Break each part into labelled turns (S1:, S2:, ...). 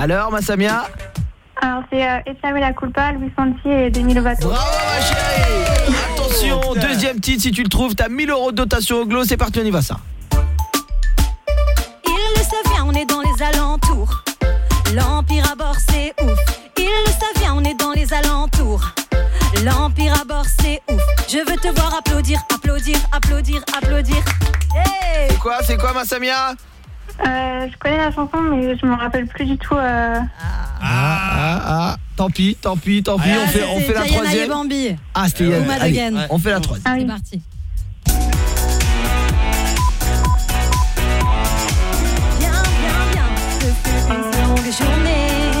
S1: Alors, ma Samia
S2: Alors, c'est euh, la culpa, Louis Santi et Demi Lovato.
S1: Bravo, ma chérie Attention, deuxième titre, si tu le trouves, t'as 1000 euros de dotation au glow. C'est parti, on y va, ça.
S3: Il le savent bien, on est dans les alentours. L'Empire à bord, c'est ouf. Il le savent bien, on est dans les alentours. L'Empire à bord, c'est ouf. Je veux te voir applaudir, applaudir, applaudir, applaudir. Hey
S1: C'est quoi, c'est quoi, ma Samia?
S2: Euh, je connais la chanson, mais je me rappelle plus du tout. euh,
S1: Ah, ah, ah. Tant pis, tant pis, tant pis.
S4: Ah,
S1: on fait, on
S4: c'était
S1: fait la troisième.
S4: Bambi.
S1: Ah, c'était. Allez, On fait la troisième.
S2: Ah
S4: C'est
S2: oui.
S4: parti.
S3: Bien, bien, bien. Ce fut une longue journée.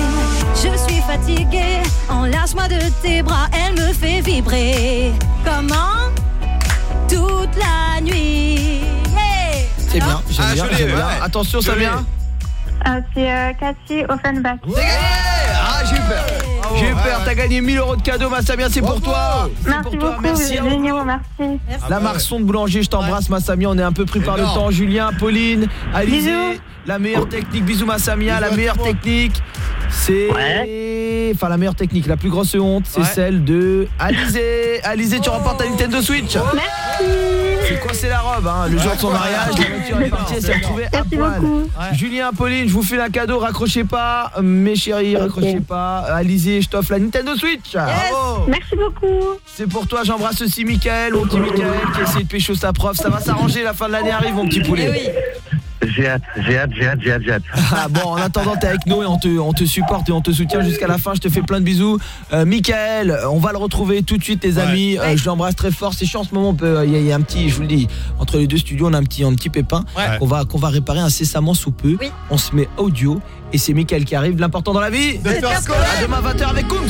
S3: Je suis fatiguée. Enlace-moi de tes bras, elle me fait vibrer. Comment? Toute la nuit.
S1: C'est bien, j'aime
S5: Ah,
S1: bien, bien.
S5: ouais.
S1: Attention. Samia.
S2: euh, c'est euh, Cathy Offenbach.
S1: C'est gagné Ah, j'ai eu peur. J'ai eu peur, t'as gagné 1000 euros de cadeaux, ma Samia, c'est pour toi. C'est
S2: Merci
S1: pour toi,
S2: beaucoup,
S1: merci. vous.
S2: géniaux, merci.
S1: La marque son de boulanger, je t'embrasse ma Samia, on est un peu pris par le temps. Julien, Pauline, Alizé,
S2: Bisous.
S1: La meilleure technique, bisous ma Samia, la meilleure technique, c'est... Enfin la meilleure technique, la plus grosse honte, c'est
S5: Ouais.
S1: celle de Alizé. Alizé, tu remportes ta Nintendo Switch. C'est quoi c'est la robe, hein Le jour de son mariage, la voiture est partie, elle s'est retrouvée à
S2: Merci
S1: poil. Julien, Pauline, je vous fais un cadeau, raccrochez pas, mes chéris, raccrochez pas. Alizé, je t'offre la Nintendo Switch. Bravo.
S2: Merci beaucoup.
S1: C'est pour toi, j'embrasse aussi Mickaël, mon petit Mickaël qui essaie de pécho sa prof. Ça va s'arranger, la fin de l'année arrive, mon petit
S4: Eh
S1: poulet.
S4: oui.
S6: J'ai hâte, j'ai hâte, j'ai hâte, j'ai hâte, j'ai hâte.
S1: Ah, bon, en attendant, t'es avec nous et on te, on te supporte et on te soutient jusqu'à la fin. Je te fais plein de bisous. Euh, Mickaël, on va le retrouver tout de suite, les
S5: Ouais.
S1: amis. Euh, je l'embrasse très fort. C'est chiant en ce moment. on peut- Il y, a- il y a un petit, je vous le dis, entre les deux studios, on a un petit, un petit pépin
S5: Ouais.
S1: qu'on va, qu'on va réparer incessamment sous peu.
S4: Oui.
S1: On se met audio et c'est Mickaël qui arrive. L'important dans la vie.
S5: De faire ce qu'on
S1: À demain 20h avec Cooms.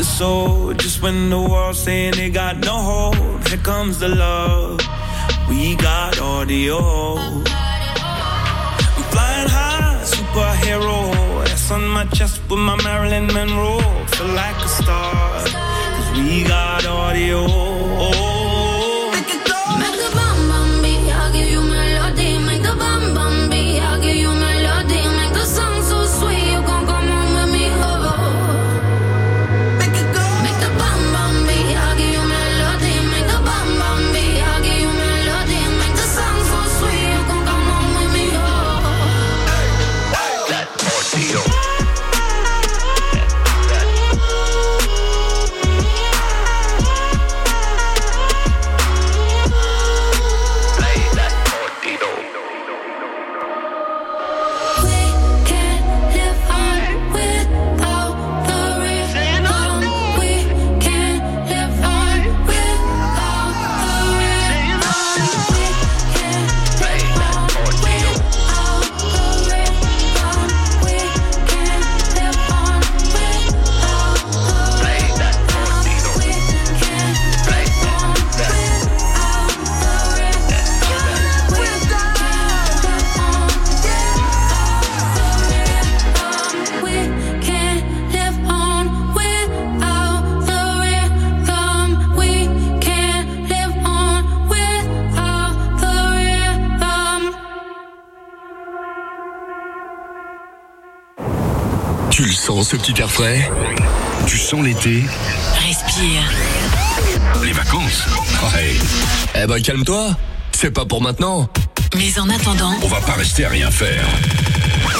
S3: The
S7: soul. Just when the world's saying they got no hope, here comes the love. We got audio. I'm flying high, superhero. S on my chest with my Marilyn Monroe. Feel like a star, cause we got audio.
S8: Tu le sens ce petit air frais Tu sens l'été
S9: Respire.
S8: Les vacances Ouais. Eh ben calme-toi. C'est pas pour maintenant.
S9: Mais en attendant,
S8: On va pas rester à rien faire.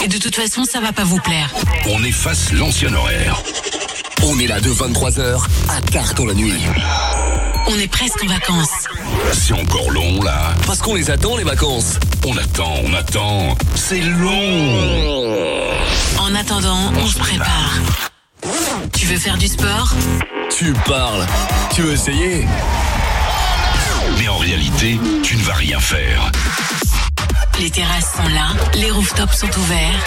S9: et de toute façon, ça va pas vous plaire.
S8: On efface l'ancien horaire. On est là de 23h à tard dans la nuit.
S9: On est presque en vacances.
S8: C'est encore long là. Parce qu'on les attend les vacances. On attend, on attend. C'est long.
S9: En attendant, on se prépare. Tu veux faire du sport
S8: Tu parles. Tu veux essayer Mais en réalité, tu ne vas rien faire.
S9: Les terrasses sont là, les rooftops sont ouverts.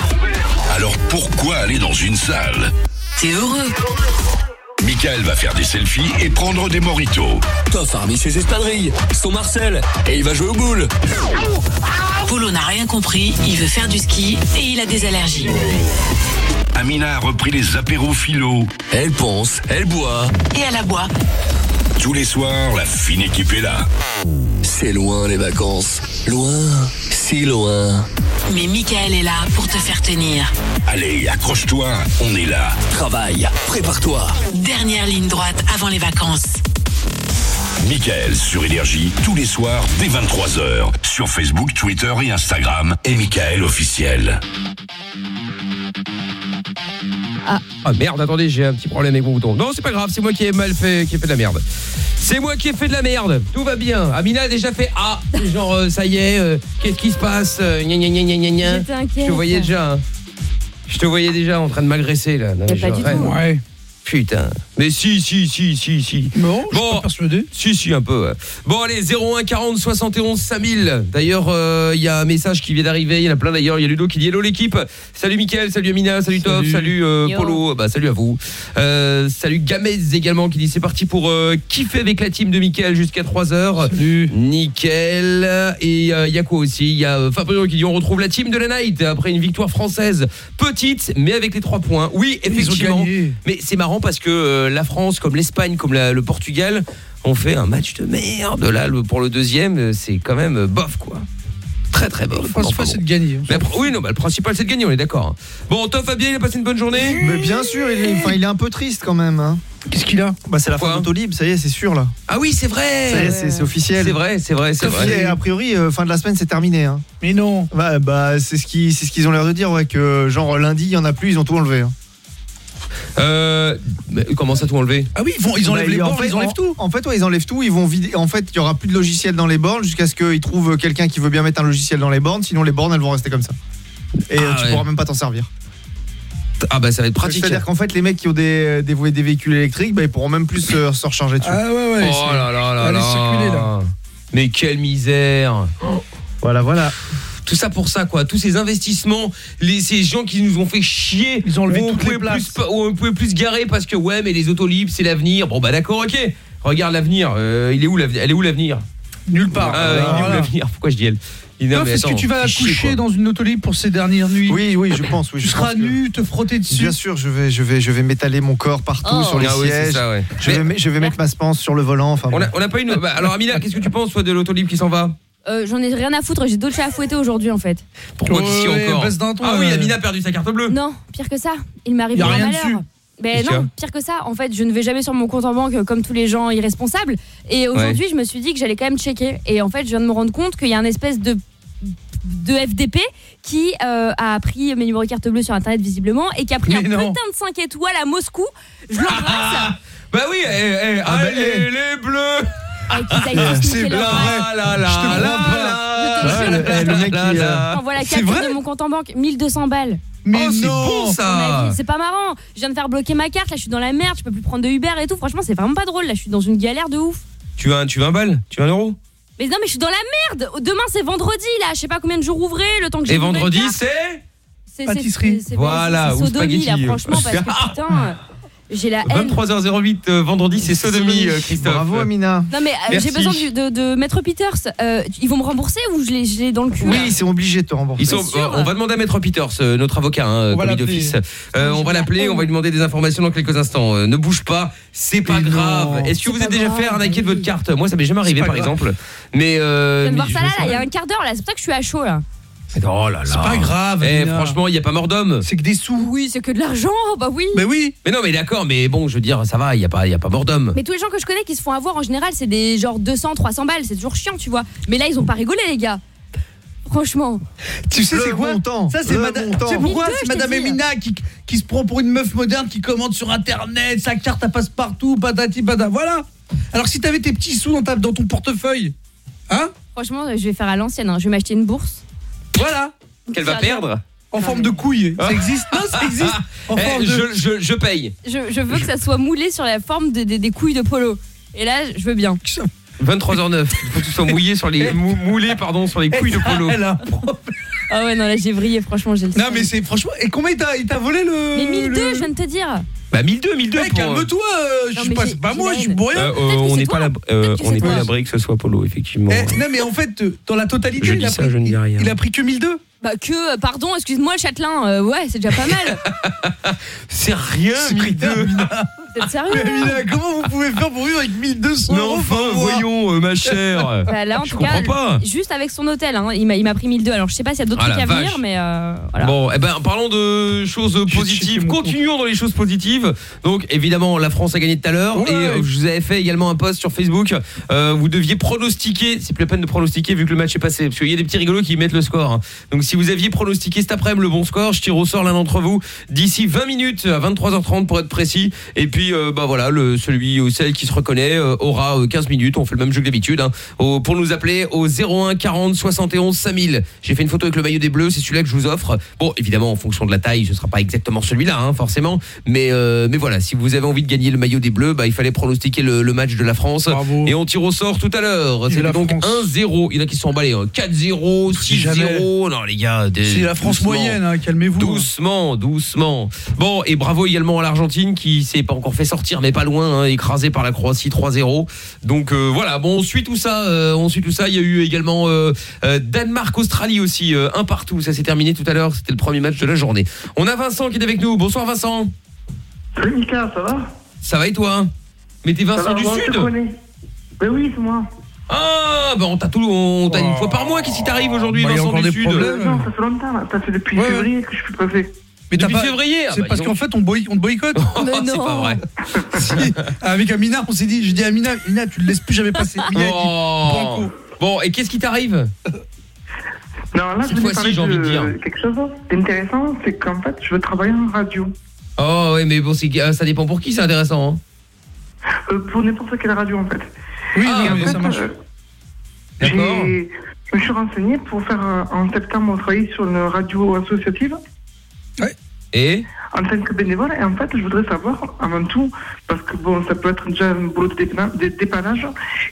S8: Alors pourquoi aller dans une salle
S9: T'es heureux
S8: Michael va faire des selfies et prendre des moritos. Toff a remis ses espadrilles, son Marcel, et il va jouer au boule.
S9: Polo n'a rien compris, il veut faire du ski et il a des allergies.
S8: Amina a repris les apéros philo. Elle pense, elle boit.
S9: Et elle aboie.
S8: Tous les soirs, la fine équipe est là. C'est loin les vacances. Loin, si loin.
S9: Mais Michael est là pour te faire tenir.
S8: Allez, accroche-toi, on est là. Travaille, prépare-toi.
S9: Dernière ligne droite avant les vacances.
S8: Michael sur Énergie, tous les soirs dès 23h. Sur Facebook, Twitter et Instagram. Et Michael officiel.
S4: Ah merde, attendez, j'ai un petit problème avec mon bouton. Non, c'est pas grave, c'est moi qui ai mal fait, qui ai fait de la merde. C'est moi qui ai fait de la merde. Tout va bien. Amina a déjà fait ah, genre euh, ça y est, euh, qu'est-ce qui se passe euh, gna, gna, gna, gna, gna, gna.
S5: J'étais inquiète.
S4: Je te voyais déjà. hein. Je te voyais déjà en train de m'agresser là. Non,
S5: Mais
S4: je
S5: pas du
S4: rêve.
S5: tout.
S10: Ouais.
S4: Putain. Mais si, si, si, si, si.
S10: Non, je suis
S4: Bon.
S10: pas persuadé.
S4: Si, si, un peu. ouais. Bon, allez, 01 40 71 5000. D'ailleurs, euh, il y a un message qui vient d'arriver. Il y en a plein d'ailleurs. Il y a Ludo qui dit Hello l'équipe. Salut Mickaël, salut Amina, salut, Top,
S10: Salut.
S4: salut euh. Polo. Bah, salut à vous. Euh, salut Gamez également qui dit c'est parti pour euh, kiffer avec la team de Mickaël jusqu'à 3h.
S10: Salut.
S4: Nickel. Et euh, il y a quoi aussi Il y a euh, Fabio qui dit on retrouve la team de la Night après une victoire française petite mais avec les trois points. Oui, effectivement. Mais c'est marrant parce que euh, la France, comme l'Espagne, comme la- le Portugal, ont fait un match de merde. Là, le- pour le deuxième, euh, c'est quand même euh, bof, quoi. Très, très bof.
S10: Le principal, c'est de gagner.
S4: Mais après- oui, non, bah, le principal, c'est de gagner, on est d'accord. Bon, toi, Fabien, il a passé une bonne journée?
S1: Mais bien sûr, il est, enfin, il est un peu triste quand même. hein.
S10: Qu'est-ce qu'il a?
S1: Bah, c'est la fin
S4: Pourquoi
S1: d'Autolib, ça y est, c'est sûr là.
S4: Ah oui, c'est vrai
S1: Ça y est, c'est c'est officiel.
S4: C'est vrai, c'est vrai, c'est vrai.
S1: a- priori, euh, fin de la semaine, c'est terminé. Hein.
S10: Mais non.
S1: Bah, bah, c'est ce qui- c'est ce qu'ils ont l'air de dire, ouais, que genre lundi, il y en a plus, ils ont tout enlevé. hein.
S4: Euh, comment ça tout enlevé
S10: Ah oui, ils, vont, ils enlèvent
S1: Bah,
S10: les
S1: en
S10: bornes,
S1: fait,
S10: ils enlèvent
S1: en-
S10: tout.
S1: En fait, ouais, ils enlèvent tout. Ils vont vider. En fait, il y aura plus de logiciel dans les bornes jusqu'à ce qu'ils trouvent quelqu'un qui veut bien mettre un logiciel dans les bornes. Sinon, les bornes, elles vont rester comme ça. Et euh,
S4: Ah,
S1: tu
S4: ouais.
S1: pourras même pas t'en servir.
S4: Ah bah ça va être pratique.
S1: C'est-à-dire qu'en fait, les mecs qui ont des, des, des véhicules électriques, bah, ils pourront même plus se, se recharger dessus.
S10: Ah ouais, ouais.
S4: Oh là là là
S10: Allez
S4: là.
S10: circuler, là.
S4: Mais quelle misère
S1: Voilà, voilà.
S4: Tout ça pour ça quoi tous ces investissements les ces gens qui nous ont fait chier
S10: Ils ont enlevé
S4: où on
S10: toutes
S4: pouvait
S10: les places.
S4: plus où on pouvait plus se garer parce que ouais mais les autos libres c'est l'avenir bon bah d'accord OK regarde l'avenir euh, il est où l'avenir elle est où l'avenir?
S10: Nulle part.
S4: ah, il est où
S10: Voilà.
S4: l'avenir? Pourquoi je dis elle? Il- non,
S10: est-ce que tu vas coucher
S4: quoi.
S10: dans une autolib pour ces dernières nuits
S1: Oui, oui, je pense. Oui,
S10: Tu
S1: je
S10: seras
S1: pense que-
S10: nu, te frotter dessus.
S1: Bien sûr, je vais, je vais, je vais m'étaler mon corps partout
S5: Oh.
S1: sur les
S4: ah oui
S1: sièges.
S4: ça ouais
S1: Je,
S4: Mais
S1: vais, je vais mettre ma spense sur le volant. Enfin,
S4: on
S1: bon.
S4: a, on a pas une bah, alors Amina qu'est-ce que tu penses toi de l'auto libre qui s'en va?
S5: Euh, J'en ai rien à foutre, j'ai d'autres chats à fouetter aujourd'hui en fait.
S4: pourquoi
S10: Ouais,
S4: qu'ici
S10: ouais,
S4: encore
S10: baisse d'un ton,
S4: ah oui
S10: euh.
S4: Amina a perdu sa carte bleue
S5: Non, pire que ça, il m'arrive
S10: Y a
S5: un
S10: rien
S5: malheur.
S10: dessus.
S5: Ben non, pire que ça. En fait, je ne vais jamais sur mon compte en banque euh, comme tous les gens irresponsables. Et aujourd'hui, je me suis dit que j'allais quand même checker. Et en fait, je viens de me rendre compte qu'il y a un espèce de de FDP qui euh, a pris mes numéros de carte bleue sur internet visiblement et qui a pris
S10: Mais
S5: un
S10: non.
S5: putain de 5 étoiles à Moscou. Je l'embrasse.
S4: bah oui eh, eh,
S1: Ah, bah,
S4: allez
S1: eh.
S4: les bleus
S5: tous
S10: C'est
S4: la
S10: vrai
S5: de mon compte en banque, 1200 balles.
S10: Mais
S4: oh, c'est
S10: non
S4: bon ça
S5: C'est pas marrant. Je viens de faire bloquer ma carte. Là, je suis dans la merde. Je peux plus prendre de Uber et tout. Franchement, c'est vraiment pas drôle. Là, je suis dans une galère de ouf.
S4: Tu veux un, tu veux un bal Tu veux un euro
S5: Mais non, mais je suis dans la merde. Demain, c'est vendredi. Là, je sais pas combien de jours ouvrés. Le temps que j'ai
S4: Et vendredi, c'est
S5: C'est- c'est-
S10: Pâtisserie.
S5: c'est- c'est-
S4: Voilà,
S5: c'est
S4: ou
S5: sodomie, là,
S4: spaghetti.
S5: franchement, parce que putain, j'ai la haine.
S4: 23h08 euh, vendredi, c'est sodomie, euh, Christophe.
S1: Bravo, Amina.
S5: Non, mais euh, j'ai besoin du- de, de Maître Peters. Euh, ils vont me rembourser ou je l'ai je l'ai dans le cul là
S1: Oui, ils sont obligés de te rembourser.
S4: Ils sont,
S5: C'est
S4: euh, on va demander à Maître Peters, euh, notre avocat, hein,
S10: On va
S4: commis
S10: l'appeler.
S4: d'office. Euh, on va l'appeler,
S5: la
S4: on va lui demander des informations dans quelques instants. Euh, ne bouge pas, c'est pas
S1: Mais
S4: grave. Est-ce que
S5: C'est
S4: vous êtes déjà fait arnaquer de votre carte Moi, ça m'est jamais arrivé, par
S10: grave.
S4: exemple. Mais, euh,
S5: Je viens de
S4: mais
S5: voir ça là, là, il y a un quart d'heure là, c'est pour ça que je suis à chaud là.
S4: Oh là là.
S10: C'est pas grave,
S4: Eh, franchement, il n'y a pas mort d'homme.
S10: C'est que des sous.
S5: Oui, c'est que de l'argent, bah oui.
S10: Mais oui.
S4: Mais non, mais d'accord, mais bon, je veux dire, ça va, il n'y a, pas- il y a pas mort d'homme.
S5: Mais tous les gens que je connais qui se font avoir en général, c'est des genre 200, 300 balles, c'est toujours chiant, tu vois. Mais là, ils ont pas rigolé, les gars. Franchement.
S10: Tu sais c'est quoi
S1: montant,
S10: Ça c'est madame
S1: montant.
S10: Tu sais pourquoi
S5: 1002,
S10: C'est madame. Emina qui, qui se prend pour une meuf moderne qui commande sur internet, sa carte elle passe partout, patati patata. Voilà. Alors si t'avais tes petits sous dans ta dans ton portefeuille, hein?
S5: Franchement, je vais faire à l'ancienne. hein. Je vais m'acheter une bourse.
S10: Voilà,
S4: Qu'elle va perdre
S10: en forme de couille. Ça existe Non, ça existe. En
S4: Eh,
S10: forme de
S4: je, je, je paye.
S5: Je, je veux que ça soit moulé sur la forme des- couilles de polo. Et là, je veux bien.
S4: 23h09. Il faut que tu sois mouillé sur les mou- moulé pardon sur les couilles de polo.
S10: Elle a un problème.
S5: Ah ouais, non, là, j'ai vrillé. Franchement, j'ai le
S10: Non
S5: seum.
S10: mais c'est franchement et combien il t'a il t'a volé le
S5: Mais 1002,
S10: le-
S5: je viens de te dire.
S4: Bah 1002 1002
S10: Eh,
S4: pour-
S10: calme-toi, euh, je
S5: Non,
S10: suis
S5: mais
S10: pas
S5: j'ai-
S10: c'est pas
S5: j'ai
S10: moi,
S5: la
S10: je suis
S5: haine.
S10: pour rien.
S4: Euh, euh,
S5: Peut-être que
S4: on
S5: c'est
S4: n'est
S5: toi.
S4: pas la euh,
S5: Peut-être que
S4: on n'est pas
S5: toi.
S4: à l'abri que ce soit polo effectivement.
S10: Eh, non mais en fait euh, dans la totalité
S4: Je
S10: il
S4: dis
S10: a
S4: ça,
S10: pris
S4: je ne dis
S10: il-
S4: rien.
S10: il a pris que 1002.
S5: Bah que, euh, pardon, excuse-moi, le châtelain. euh, ouais, c'est déjà pas mal.
S4: C'est rien
S10: Secrétaire
S4: 1002.
S10: Amina.
S5: Vous êtes sérieux
S10: Mais
S5: là
S10: Amina, comment vous pouvez faire pour vivre avec 1200
S4: Mais
S10: euros
S4: enfin,
S10: par mois
S4: voyons euh, ma chère.
S5: Bah, là, en
S4: Je
S5: tout cas,
S4: comprends pas.
S5: juste avec son hôtel, hein, il m'a il m'a pris 1002. Alors, je sais pas s'il y a d'autres
S4: Ah,
S5: trucs à venir,
S4: vache.
S5: mais euh, voilà.
S4: Bon, eh ben parlons de choses positives. Continuons dans les choses positives. Donc évidemment, la France a gagné tout à l'heure
S10: Ouais.
S4: et euh, je vous avais fait également un post sur Facebook. Euh, vous deviez pronostiquer, c'est plus la peine de pronostiquer vu que le match est passé parce qu'il y a des petits rigolos qui mettent le score. hein. Donc si vous aviez pronostiqué cet après-midi le bon score, je tire au sort l'un d'entre vous d'ici 20 minutes à 23h30 pour être précis et puis euh, bah voilà, le celui ou celle qui se reconnaît euh, aura euh, 15 minutes, on fait le même jeu que d'habitude hein, pour nous appeler au 01 40 71 5000. J'ai fait une photo avec le maillot des Bleus, c'est celui-là que je vous offre. Bon, évidemment en fonction de la taille, ce sera pas exactement celui-là hein, forcément, mais euh, mais voilà, si vous avez envie de gagner le maillot des Bleus, bah il fallait pronostiquer le, le match de la France
S10: Bravo.
S4: et on tire au sort tout à l'heure. C'est donc
S10: France.
S4: 1-0. Il y en a qui sont emballés hein. 4-0,
S10: Si jamais.
S4: 6-0. Non les gars, des-
S10: C'est la France
S4: doucement.
S10: moyenne, hein, calmez-vous.
S4: Doucement, doucement. Bon, et bravo également à l'Argentine qui s'est pas encore fait sortir, mais pas loin, hein, écrasé par la Croatie 3-0. Donc euh, voilà, bon, on suit tout ça. euh, on suit tout ça. Il y a eu également euh, euh, Danemark-Australie aussi, euh, un partout. Ça s'est terminé tout à l'heure. C'était le premier match de la journée. On a Vincent qui est avec nous. Bonsoir Vincent.
S6: Salut Mika, ça va?
S4: Ça va et toi? Mais t'es Vincent
S6: va,
S4: du Sud.
S6: Ben oui, c'est moi.
S4: Ah, bah on t'a tout, on t'a une fois par mois. Qu'est-ce qui t'arrive aujourd'hui,
S10: Bah,
S4: Vincent du
S10: des
S4: Sud?
S10: problèmes.
S6: Non, ça fait longtemps, là. Ça fait depuis
S10: ouais.
S6: février que je suis préfet.
S10: Mais t'as
S4: Depuis
S10: pas-
S4: février ah
S10: C'est
S4: bah,
S10: parce qu'en fait on, boy- on te boycotte.
S4: Oh, c'est
S5: non.
S4: pas vrai.
S10: Si. Avec Amina, on s'est dit, j'ai dit à Amina, Amina, tu le laisses plus jamais passer. Amina, elle dit,
S4: Oh. Bon, et qu'est-ce qui t'arrive?
S6: Non, là,
S4: Cette
S6: je voulais
S4: fois-ci,
S6: parler
S4: j'ai envie de dire.
S6: quelque chose d'intéressant, c'est qu'en fait, je veux travailler en radio.
S4: Oh ouais, mais bon, euh, ça dépend pour qui, c'est intéressant. hein.
S6: Euh, pour n'importe quelle radio, en fait.
S10: Oui,
S4: Ah,
S10: oui,
S6: en
S10: mais
S6: fait,
S10: ça marche.
S6: euh,
S4: D'accord.
S6: Je me suis renseigné pour faire en septembre travailler sur une radio associative
S4: Et
S6: en tant que bénévole. Et en fait, je voudrais savoir, avant tout, parce que bon, ça peut être déjà un boulot de dépanna- de dépannage.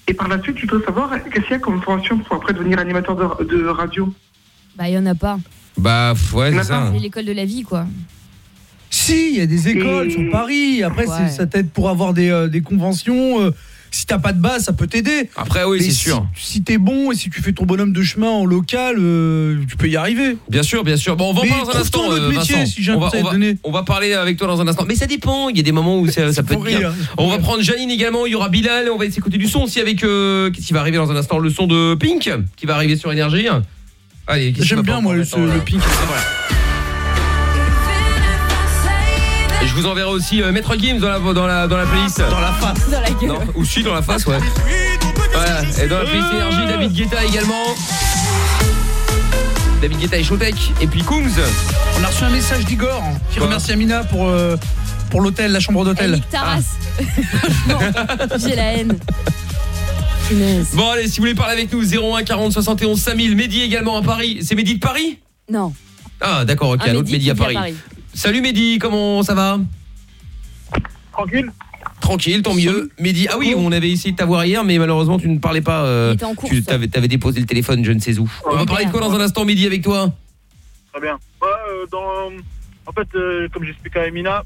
S6: Et par la suite, je voudrais savoir qu'est-ce qu'il y a comme formation pour après devenir animateur de, de radio?
S5: Bah, il y en a pas.
S4: bah ouais, c'est
S6: D'accord.
S4: ça.
S5: C'est l'école de la vie, quoi.
S10: Si, il y a des écoles
S6: Et-
S10: sur Paris. Après,
S5: Ouais.
S10: ça t'aide pour avoir des, euh, des conventions. euh, si t'as pas de base, ça peut t'aider.
S4: Après oui, c'est
S10: si-
S4: sûr.
S10: Si t'es bon et si tu fais ton bonhomme de chemin en local, euh, tu peux y arriver.
S4: Bien sûr, bien sûr. Bon, on va en parler dans un instant euh,
S10: métier,
S4: Vincent.
S10: si
S4: on va, on, va,
S10: donner.
S4: on va parler avec toi dans un instant. Mais ça dépend, il y a des moments où ça, ça peut être bien. On va prendre Janine également, il y aura Bilal, on va essayer d'écouter du son aussi avec euh, qu'est-ce qui va arriver dans un instant le son de Pink qui va arriver sur énergie. Allez,
S10: J'aime bien, moi, le, le pink.
S4: Voilà. Je vous enverrai aussi euh, Maître Gims dans la dans la dans la playlist.
S10: Dans la face.
S5: Dans la gueule.
S4: Non, ou si dans la face, ouais. Voilà. Et dans la playlist énergie, David Guetta également. David Guetta et Showtek. Et puis Coombs.
S10: On a reçu un message d'Igor hein, qui
S4: Quoi
S10: remercie Amina pour, euh, pour l'hôtel, la chambre d'hôtel.
S5: Non, J'ai la haine. Punaise.
S4: Bon allez, si vous voulez parler avec nous 01 40 71 5000, Mehdi également à Paris. C'est Mehdi de Paris?
S5: Non.
S4: Ah d'accord, OK, un, autre Mehdi à Paris. Salut Mehdi, comment ça va?
S6: Tranquille
S4: Tranquille, tant mieux. Mehdi, ah oui, on avait essayé de t'avoir hier mais malheureusement tu ne parlais pas euh,
S5: Il était en course.
S4: tu t'avais avais déposé le téléphone, je ne sais où. On va parler de quoi dans un instant Mehdi avec toi?
S11: Très bien. Ouais, euh, dans... En fait, euh, comme j'expliquais à Emina,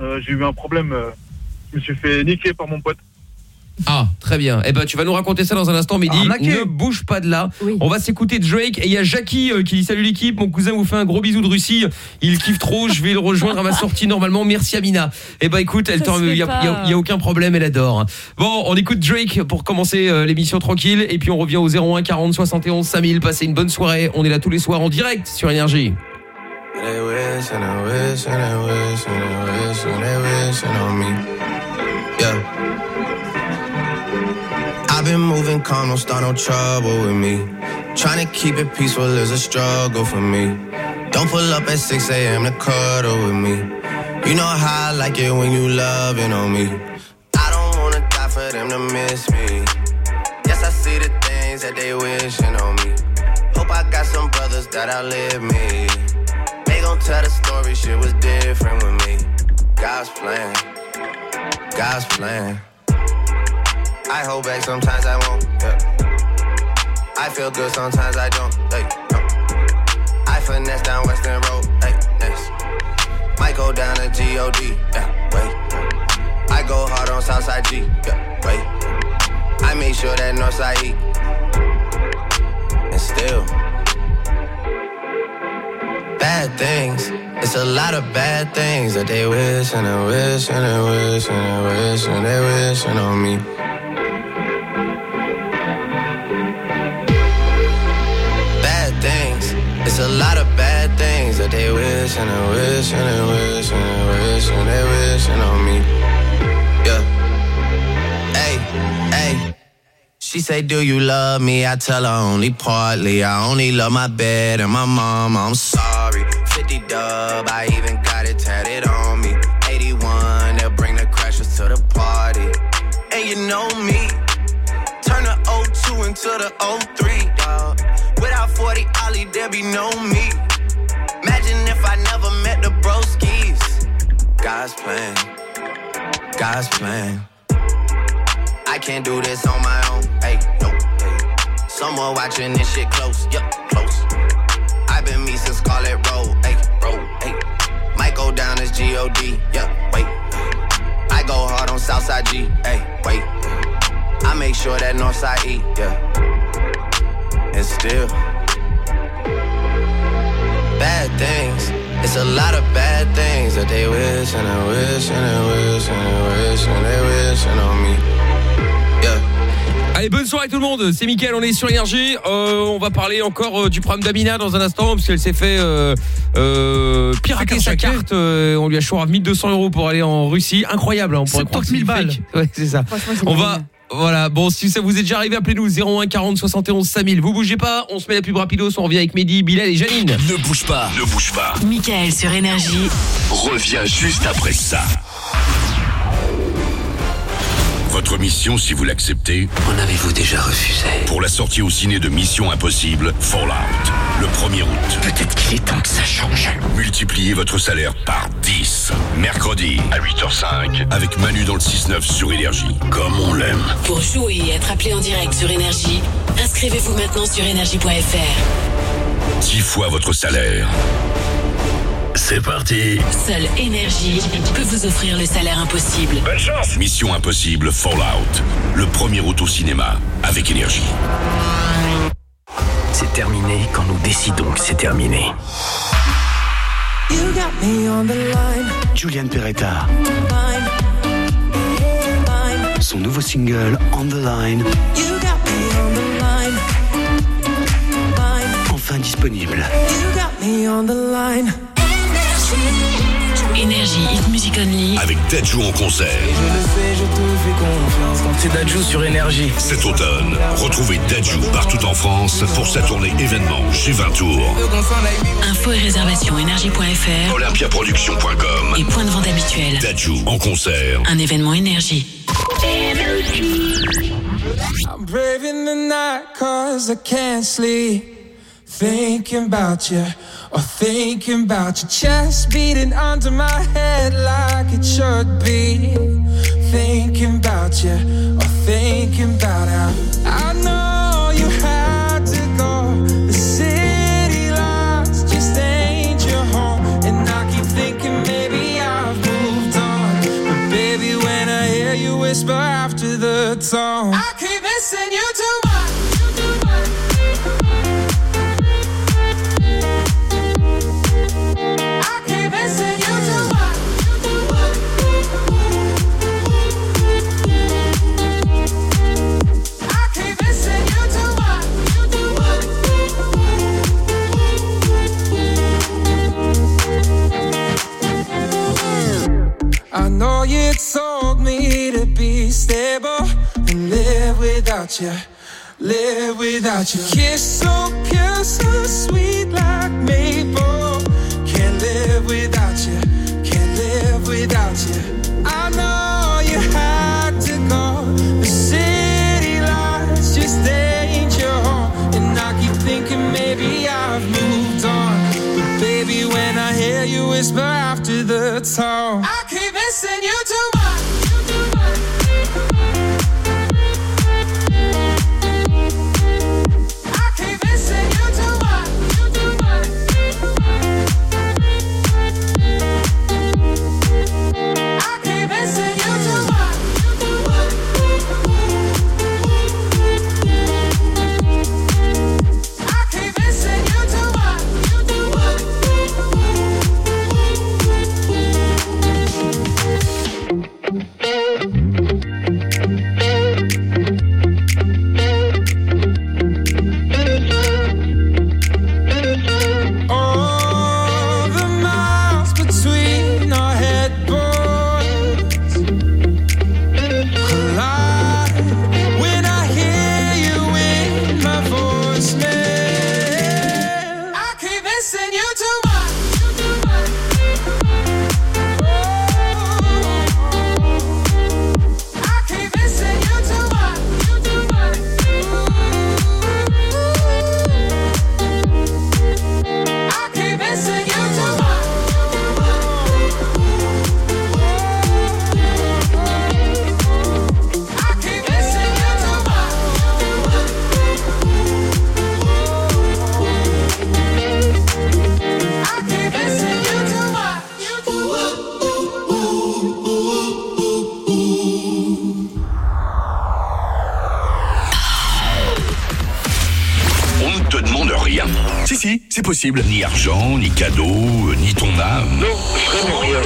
S11: euh, j'ai eu un problème. euh, je me suis fait niquer par mon pote.
S4: Ah, très bien. Eh ben, tu vas nous raconter ça dans un instant, Mehdi.
S10: Arnaqué.
S4: Ne bouge pas de là.
S5: Oui.
S4: On va s'écouter Drake. Et il y a Jackie euh, qui dit Salut l'équipe, mon cousin vous fait un gros bisou de Russie. Il kiffe trop, je vais le rejoindre à ma sortie normalement. Merci Amina. Eh ben, écoute, elle il y a, y y aucun problème, elle adore. Bon, on écoute Drake pour commencer euh, l'émission tranquille. Et puis on revient au 01 40 71 5000. Passez une bonne soirée. On est là tous les soirs en direct sur Énergie.
S12: They wish and they wish and they wish and they wish and they wishing on me. Been moving calm, don't start no trouble with me.
S13: Trying to keep it peaceful is a struggle for me. Don't pull up at 6 a.m. to cuddle with me. You know how I like it when you loving on me. I don't wanna die for them to miss me. Yes, I see the things that they wishing on me. Hope I got some brothers that outlive me. They gon' tell the story, shit was different with me. God's plan, God's plan. I hold back, sometimes I won't. Yeah. I feel good, sometimes I don't. Hey, no. I finesse down Western Road. Hey, next. Might go down to G-O-D. Yeah, wait. I go hard on Southside G. Yeah, wait. I make sure that Northside E. And still. Bad things. It's a lot of bad things that they wish and they wish and they wish and they wish and they wishing on me. A lot of bad things that they wish and they wish and they wish and they wish and they wishing on me. Yeah. Hey, hey. She say, Do you love me? I tell her only partly. I only love my bed and my mom. I'm sorry. 50 dub, I even got it tatted on me. 81, they'll bring the crashers to the party. And you know me. Turn the 02 into the 03, dog. Without 40 Ollie, there be no me. Imagine if I never met the broskies. God's plan, God's plan. I can't do this on my own. Hey, no. Hey. Someone watching this shit close. Yup, close. I've been me since Scarlet Road. Hey, road. Hey. Might go down as G-O-D. Yup, wait. I go hard on Southside G. Hey, wait. I make sure that Northside E. Yeah. And still. Bad things. It's a lot of bad things that they wish and they wish and they wish and they wish and they wishing on me. Yeah.
S4: Allez, bonne soirée tout le monde, c'est Mickaël, on est sur Énergie. Euh, on va parler encore euh, du problème d'Amina dans un instant, parce qu'elle s'est fait euh, euh, pirater sa carte. euh, on lui a choisi 1200 euros pour aller en Russie. Incroyable, hein, on pourrait croire que c'est
S10: 70 000
S4: fake. Ouais, c'est ça. On va... Voilà, bon, si ça vous est déjà arrivé, appelez-nous 01 40 71 5000. Vous bougez pas, on se met la pub rapidos, on revient avec Mehdi, Bilal et Janine.
S8: Ne bouge pas, ne bouge pas.
S9: Michael sur Énergie.
S8: Reviens juste après ça. Votre mission, si vous l'acceptez, en avez-vous déjà refusé Pour la sortie au ciné de Mission Impossible, Fallout, le 1er août. Peut-être qu'il est temps que ça change. Multipliez votre salaire par 10. Mercredi, à 8h05, avec Manu dans le 6-9 sur Énergie. Comme on l'aime.
S9: Pour jouer et être appelé en direct sur Énergie, inscrivez-vous maintenant sur énergie.fr.
S8: 10 fois votre salaire. C'est parti
S9: Seule Énergie peut vous offrir le salaire impossible.
S8: Bonne chance Mission Impossible Fallout, le 1er août au cinéma, avec Énergie.
S14: C'est terminé quand nous décidons que c'est terminé. Julian Peretta. Son nouveau single On the Line. Enfin disponible.
S9: Énergie Hit Music Only.
S8: Avec Dajou en concert.
S14: Je le sais, je te fais confiance quand c'est Dajou sur énergie.
S8: Cet automne, retrouvez Dajou partout en France pour sa tournée événement chez 20 Tours.
S9: Infos et réservations énergie.fr
S8: Olympiaproduction.com
S9: et point de vente habituel.
S8: Dajou en concert.
S9: Un événement Énergie.
S15: I'm braving the night cause I can't sleep. Thinking about you, or thinking about your chest beating under my head like it should be. Thinking about you, or thinking about how I know you had to go. The city lights just ain't your home. And I keep thinking maybe I've moved on. But baby, when I hear you whisper after the tone, I keep missing you you told me to be stable and live without you. live without you. Kiss so pure, so sweet like maple. Can't live without you. Can't live without you. I know you had to go. The city lights just ain't your home. And I keep thinking maybe I've moved on. But baby, when I hear you whisper after the tone,
S8: c'est possible. Ni argent, ni cadeau, euh, ni ton âme. Non, vraiment rien.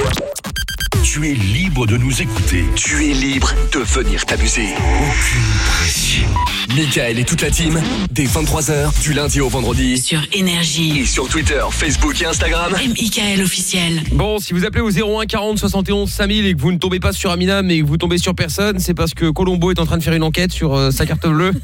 S8: Tu es libre de nous écouter. Tu es libre de venir t'amuser. Aucune pression.
S16: Michael et toute la team, dès 23h, du lundi au vendredi.
S9: Sur Énergie.
S16: Et sur Twitter, Facebook et Instagram.
S9: Michael officiel.
S4: Bon, si vous appelez au 01 40 71 5000 et que vous ne tombez pas sur Amina mais que vous tombez sur personne, c'est parce que Colombo est en train de faire une enquête sur euh, sa carte bleue.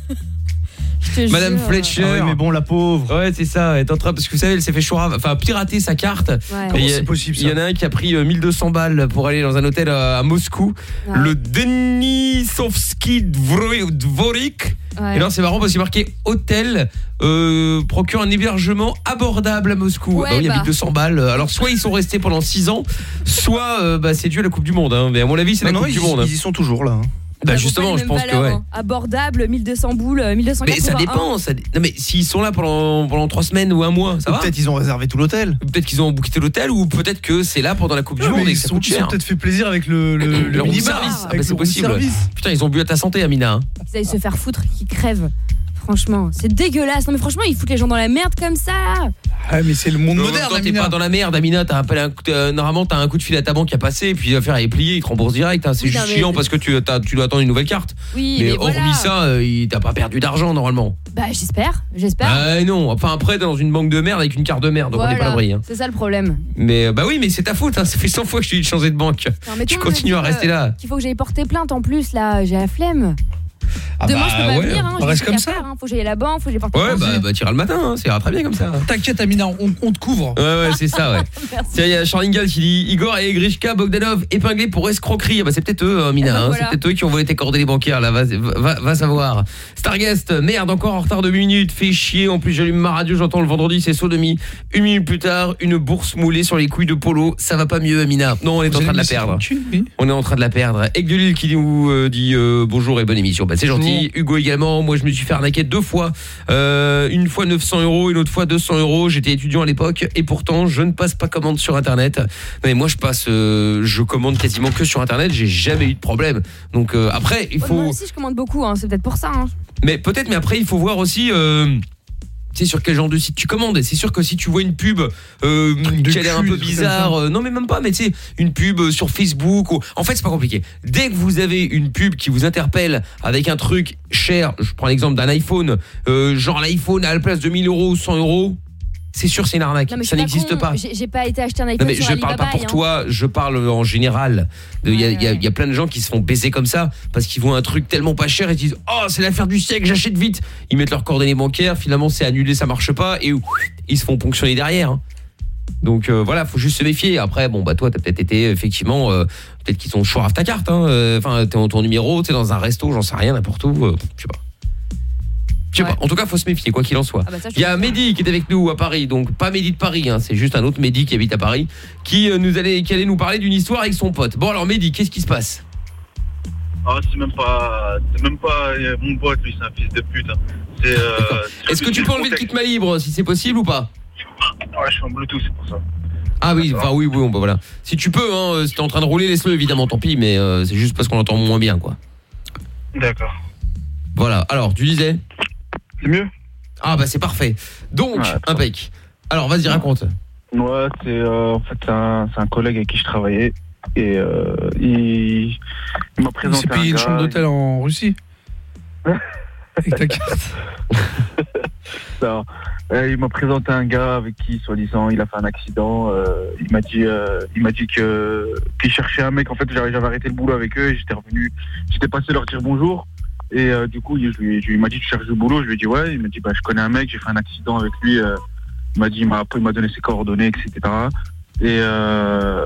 S4: Madame
S17: jure.
S4: Fletcher.
S17: Ah oui, mais bon, la pauvre.
S4: Ouais, c'est ça. Elle est en train parce que vous savez, elle s'est fait choura, enfin pirater sa carte.
S17: Ouais. C'est possible, ça
S4: Il y en a un qui a pris euh, 1200 balles pour aller dans un hôtel à, à Moscou.
S5: Ouais.
S4: Le Denisovski Dvori- Dvorik.
S5: Ouais.
S4: Et alors c'est marrant parce qu'il est marqué hôtel euh, procure un hébergement abordable à Moscou.
S5: Ouais,
S4: Bah oui, il y a
S5: bah.
S4: 1200 balles. Alors soit ils sont restés pendant 6 ans, soit euh, bah, c'est dû à la Coupe du Monde. hein. Mais à mon avis c'est la
S17: Non, non,
S4: Coupe
S17: ils-
S4: du Monde. hein.
S17: ils y sont toujours là.
S4: Bah
S5: vaut
S4: justement, je pense que ouais.
S5: hein. Abordable, 1200 boules, 1281.
S4: Mais ça dépend. Ça... dé- Non mais s'ils sont là pendant pendant trois semaines ou un mois, ça
S17: Ou
S4: va.
S17: Peut-être ils ont réservé tout l'hôtel.
S4: Peut-être qu'ils ont booké l'hôtel ou peut-être que c'est là pendant la Coupe du
S10: Ouais,
S4: Monde et
S10: ils
S4: que ça
S10: sont,
S4: coûte
S10: ils ont
S4: cher.
S10: peut-être fait plaisir avec le, le, le,
S4: Le room
S10: minibar,
S4: service. Ah, bah, c'est
S10: le
S4: possible.
S10: service.
S4: Putain, ils ont bu à ta santé, Amina. hein.
S5: Qu'ils aillent se faire foutre, qu'ils crèvent. Franchement, c'est dégueulasse. Non mais franchement, ils foutent les gens dans la merde comme ça.
S10: Ah, mais c'est le monde moderne,
S4: temps, t'es pas dans la merde, Amina. T'as un peu un coup de- euh, normalement, t'as un coup de fil à ta banque qui a passé, et puis l'affaire est pliée, ils te remboursent direct. hein. C'est
S5: Oui,
S4: juste
S5: mais-
S4: chiant parce que tu, t'as- tu dois attendre une nouvelle carte.
S5: Oui,
S4: mais hormis
S5: voilà.
S4: ça, euh, il- t'as pas perdu d'argent normalement.
S5: Bah j'espère, j'espère.
S4: Ah non, enfin après t'es dans une banque de merde avec une carte de merde, donc on n'est pas à
S5: Voilà,
S4: l'abri. hein.
S5: C'est ça le problème.
S4: Mais euh, bah oui, mais c'est ta faute. hein. Ça fait 100 fois que je t'ai dit de changer de banque.
S5: Non, mais
S4: tu
S5: toi, on m'a
S4: continues
S5: dit
S4: à
S5: que-
S4: rester là.
S5: Qu'il faut que j'aille porter plainte en plus là, j'ai la flemme.
S4: Ah
S5: Demain
S4: bah
S5: je peux pas
S4: ouais,
S5: venir, hein,
S4: on reste comme
S5: faire, hein. Faut que j'aille à la banque, faut que j'aille porter
S4: Ouais, bah, bah t'iras le matin, hein. ça ira très bien comme ça.
S10: T'inquiète, Amina, on, on te couvre.
S4: Ouais, ouais, c'est ça, ouais. Tiens, il y a Charlingal qui dit Igor et Grishka Bogdanov épinglés pour escroquerie. Ah bah c'est peut-être eux, hein, Mina.
S5: Eh ben voilà.
S4: C'est peut-être eux qui ont volé tes coordonnées bancaires, là. Va, va, va savoir. Starguest, merde, encore en retard de minutes. Fait chier. En plus, j'allume ma radio, j'entends le vendredi, c'est sodomie. Une minute plus tard, une bourse moulée sur les couilles de Polo. Ça va pas mieux, Amina. Non, on est en train de la perdre. On est en train de la perdre. Egg de Lille qui nous euh, dit euh, bonjour et bonne émission. Bah, c'est gentil. Hugo également. Moi, je me suis fait arnaquer deux fois. Euh, une fois 900 euros, une autre fois 200 euros. J'étais étudiant à l'époque et pourtant, je ne passe pas commande sur Internet. Mais moi, je passe, euh, je commande quasiment que sur Internet. J'ai jamais eu de problème. Donc euh, après, il
S5: Ouais,
S4: faut.
S5: Moi aussi je commande beaucoup, hein, c'est peut-être pour ça. hein.
S4: Mais peut-être, mais après, il faut voir aussi. Tu sais sur quel genre de site tu commandes. Et c'est sûr que si tu vois une pub euh, qui a l'air un peu bizarre euh, non mais même pas mais tu sais une pub euh, sur Facebook ou... en fait c'est pas compliqué. Dès que vous avez une pub qui vous interpelle avec un truc cher je prends l'exemple d'un iPhone euh, genre l'iPhone à la place de 1000 euros ou 100 euros c'est sûr c'est une arnaque,
S5: Non,
S4: ça n'existe pas.
S5: J'ai pas été acheter un
S4: Non
S5: iPhone
S4: mais
S5: sur
S4: je parle pas pour
S5: hein.
S4: toi, je parle en général. Il y, a, il y a- il y a plein de gens qui se font baiser comme ça parce qu'ils voient un truc tellement pas cher et ils disent "Oh, c'est l'affaire du siècle, j'achète vite." Ils mettent leurs coordonnées bancaires, finalement c'est annulé, ça marche pas et ouf, ils se font ponctionner derrière. hein. Donc euh, voilà, faut juste se méfier. Après bon bah toi t'as peut-être été effectivement euh, peut-être qu'ils t'ont choisi ta carte hein. Euh, enfin t'es en ton numéro, t'es dans un resto, j'en sais rien n'importe où, je sais pas. Je sais pas. En tout cas, faut se méfier quoi qu'il en soit.
S5: Ah bah ça,
S4: Il y a Mehdi qui est avec nous à Paris, donc pas Mehdi de Paris, hein, c'est juste un autre Mehdi qui habite à Paris, qui euh, nous allait, qui allait nous parler d'une histoire avec son pote. Bon alors Mehdi, qu'est-ce qui se passe?
S11: Ah, c'est même pas, c'est même pas euh, mon pote, lui, c'est un fils de pute. hein. Euh,
S4: Est-ce que tu peux enlever le kit main libre si c'est possible ou pas?
S11: Ouais, je suis en Bluetooth, c'est pour ça.
S4: Ah oui, enfin oui, oui, bon, bah voilà. Si tu peux, hein, si t'es en train de rouler, laisse-le évidemment, tant pis, mais euh, c'est juste parce qu'on entend moins bien, quoi.
S11: D'accord.
S4: Voilà. Alors, tu disais?
S11: C'est mieux
S4: Ah bah c'est parfait. Donc, impec. Alors, vas-y, raconte.
S11: Ouais, c'est euh, en fait c'est un, collègue avec qui je travaillais et euh, il, il m'a
S10: Il
S11: présenté
S10: s'est payé
S11: un
S10: une
S11: gars,
S10: chambre d'hôtel en Russie. Avec ta carte.
S11: Ça, euh, il m'a présenté un gars avec qui, soi-disant, il a fait un accident. euh, il m'a dit, euh, il m'a dit que qu'il cherchait un mec. En fait, j'avais j'avais arrêté le boulot avec eux et j'étais revenu. J'étais passé leur dire bonjour. Et euh, du coup, il, m'a dit tu cherches du boulot? Je lui ai dit ouais. Il m'a dit bah je connais un mec. J'ai fait un accident avec lui. euh, il m'a dit, il m'a après il m'a donné ses coordonnées, etc. Et, euh,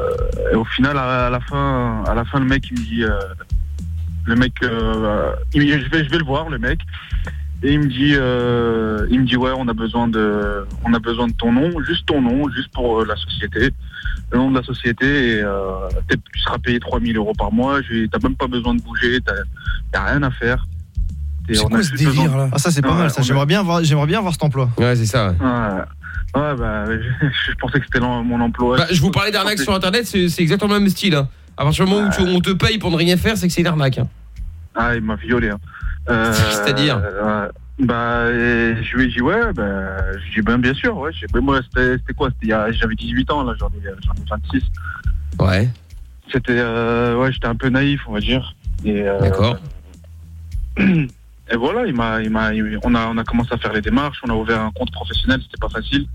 S11: et au final, à, la fin, à la fin, le mec il me dit, le mec, je vais, je vais le voir, le mec. Et il me dit, il me dit ouais, on a besoin de, on a besoin de ton nom, juste ton nom, juste pour la société, le nom de la société. Et tu seras payé 3000 euros par mois. Je- T'as même pas besoin de bouger, t'as t'as rien à faire. Et on a juste besoin-
S1: Ah ça c'est pas
S11: Ouais,
S1: mal ça.
S11: a-
S1: J'aimerais bien voir j'aimerais bien voir cet emploi.
S4: Ouais, c'est ça.
S11: Ouais, ouais bah, je, je pensais que c'était mon emploi.
S4: Bah, je vous parlais d'arnaque sur internet, c'est exactement le même style. Hein. À partir du moment où tu- on te paye pour ne rien faire, c'est que c'est une arnaque. hein.
S11: Ah, il m'a violé. Hein. Euh,
S4: C'est-à-dire
S11: euh, Bah, je lui ai dit, ouais, bah, je lui ai dit, ben, bien sûr, ouais. J'ai- ben, moi, c'était c'était quoi? J'avais 18 ans, là, j'en ai, j'en ai 26.
S4: Ouais.
S11: C'était, euh, ouais, j'étais un peu naïf, on va dire. Et, euh,
S4: D'accord.
S11: Et voilà, il m'a, il m'a, on a, on a commencé à faire les démarches, on a ouvert un compte professionnel, c'était pas facile.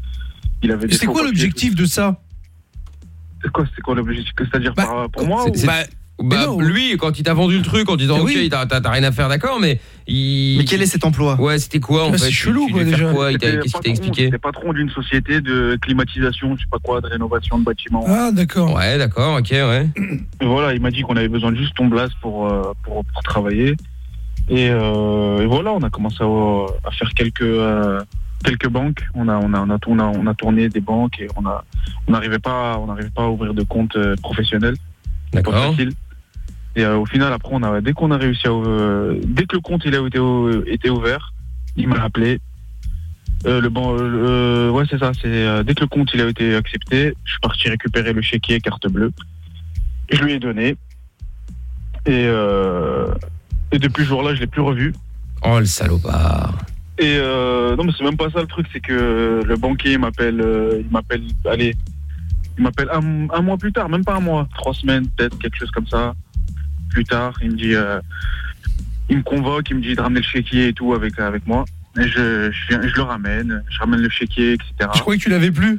S11: Il avait faux
S10: quoi
S11: papiers,
S10: l'objectif de ça?
S11: C'est quoi, c'était quoi l'objectif C'est-à-dire par- pour moi
S4: C'est-
S11: ou-
S4: c'est- bah, lui, quand il t'a vendu le truc en disant ok, t'as t'as- t'as rien à faire, d'accord, mais il.
S1: Mais quel est cet emploi?
S4: Ouais, c'était quoi en
S11: Ouais,
S4: fait?
S11: c'est chelou,
S4: tu
S11: quoi, déjà.
S4: quoi? Il t'a-
S11: C'était
S4: Qu'est-ce qu'il t'a
S11: patron-
S4: expliqué?
S11: C'était patron d'une société de climatisation, je sais pas quoi, de rénovation de bâtiments.
S10: Ah, d'accord.
S4: Ouais, d'accord, ok, ouais.
S11: Et voilà, il m'a dit qu'on avait besoin de juste ton blase pour, euh, pour, pour travailler. Et, euh, et voilà, on a commencé à, à faire quelques, euh, quelques banques. On a, on, a, on, a, on, a, on a tourné des banques et on a on n'arrivait pas, on n'arrivait pas à ouvrir de compte euh, professionnel.
S4: D'accord.
S11: Et euh, au final, après, on a, dès qu'on a réussi à, dès que le compte il a été, été ouvert, il m'a appelé. Le ban, ouais, c'est ça. C'est dès que le compte il a été accepté, je suis parti récupérer le chéquier carte bleue. Je lui ai donné. Et, euh, et depuis ce jour-là, je l'ai plus revu.
S4: Oh le salopard.
S11: Et euh, non, mais c'est même pas ça le truc, c'est que le banquier m'appelle, euh, il m'appelle, allez, il m'appelle un, un mois plus tard, même pas un mois, trois semaines peut-être, quelque chose comme ça. Plus tard, il me dit, euh, il me convoque, il me dit de ramener le chéquier et tout avec avec moi. Et je, je, je le ramène, je ramène le chéquier, etc.
S10: Je croyais que tu l'avais plus.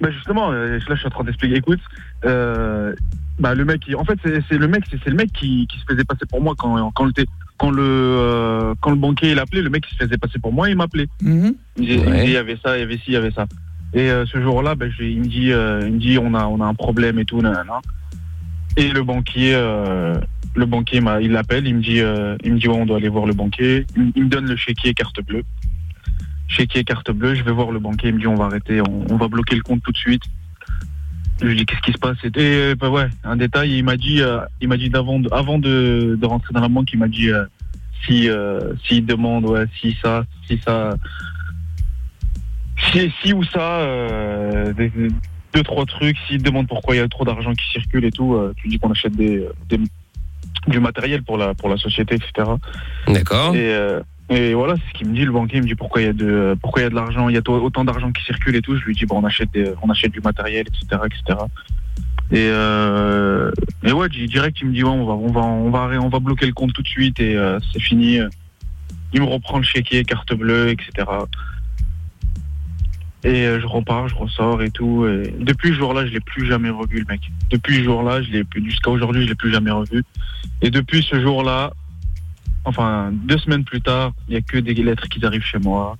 S11: Bah justement, euh, là je suis en train d'expliquer. Écoute, euh, bah le mec, il- en fait c'est le mec, c'est le mec qui, qui se faisait passer pour moi quand quand le quand le euh, quand le banquier il appelait, le mec qui se faisait passer pour moi, il m'appelait.
S10: Mhm.
S11: Il il disait, il y avait ça, il y avait ci, il y avait ça. Et euh, ce jour-là, bah, il me dit, euh, il me dit, on a on a un problème et tout, nanana. Et le banquier, euh, le banquier il l'appelle, il me dit, euh, il me dit, ouais, on doit aller voir le banquier. Il, me- il me donne le chéquier carte bleue. Chéquier carte bleue, je vais voir le banquier, il me dit, on va arrêter, on, on va bloquer le compte tout de suite. Je lui dis, qu'est-ce qui se passe? Bah ouais, un détail. Il m'a dit, euh, il m'a dit d'avant, avant de, de rentrer dans la banque, il m'a dit, euh, si, euh, s'il demande, ouais, si ça, si ça, si, si ou ça, euh, des- deux trois trucs. S'il demande pourquoi il y a trop d'argent qui circule et tout, tu dis qu'on achète des, des- du matériel pour la pour la société, etc.
S4: D'accord.
S11: Et, et voilà, c'est ce qu'il me dit. Le banquier il me dit pourquoi il y a de pourquoi il y a de l'argent, il y a autant d'argent qui circule et tout. Je lui dis bon, on achète des- on achète du matériel, etc., etc. Et, euh, et ouais, di- direct, il me dit on va on va on va on va bloquer le compte tout de suite et euh, c'est fini. Il me reprend le chéquier, carte bleue, etc. Et euh, je repars, je ressors et tout. Et depuis ce jour-là, je l'ai plus jamais revu, le mec. Depuis ce jour-là, je l'ai plus jusqu'à aujourd'hui, je l'ai plus jamais revu. Et depuis ce jour-là, enfin deux semaines plus tard, il y a que des lettres qui arrivent chez moi.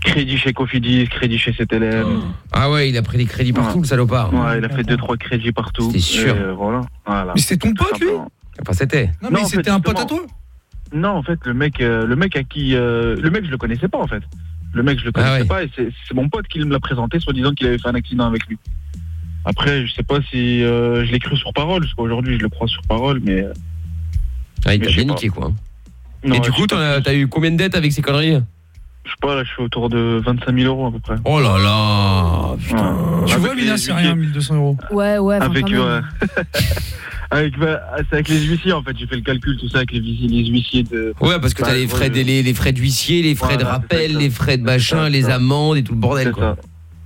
S11: Crédit chez Cofidis, crédit chez CTLM.
S4: Ah ouais, il a pris des crédits partout, le salopard.
S11: Ouais, il a fait deux trois crédits partout.
S4: C'est sûr.
S11: Et, euh, voilà. voilà.
S10: Mais c'est ton pote, lui
S4: Enfin, c'était.
S10: Non, mais c'était
S11: fait,
S10: un pote à toi
S11: Non, en fait, le mec, euh, le mec à qui, euh, le mec, je le connaissais pas en fait. Le mec, je le connaissais
S4: Ah ouais.
S11: pas et c'est mon pote qui me l'a présenté, soit disant qu'il avait fait un accident avec lui. Après, je sais pas si euh, je l'ai cru sur parole, parce qu'aujourd'hui je le crois sur parole, mais.
S4: Ah, il t'a bien niqué, quoi.
S11: Non,
S4: Et du coup, as- t'as eu combien de dettes avec ces conneries
S11: Je sais pas, là, je suis autour de 25 000 euros à peu près.
S4: Oh là là, putain.
S10: Tu
S11: Avec
S10: vois, Mina,
S11: les
S10: c'est rien, 1200 euros.
S5: Ouais, ouais. enfin,
S11: Avec, ouais. avec, bah, c'est avec les huissiers en fait, j'ai fait le calcul, tout ça avec les huissiers, les huissiers de.
S4: Ouais, parce que t'as
S11: Bah,
S4: les frais, les, les frais d'huissier, les frais de
S11: Voilà, c'est
S4: rappel,
S11: ça.
S4: les frais de machin,
S11: ça,
S4: les amendes et tout le bordel, quoi.
S11: ça.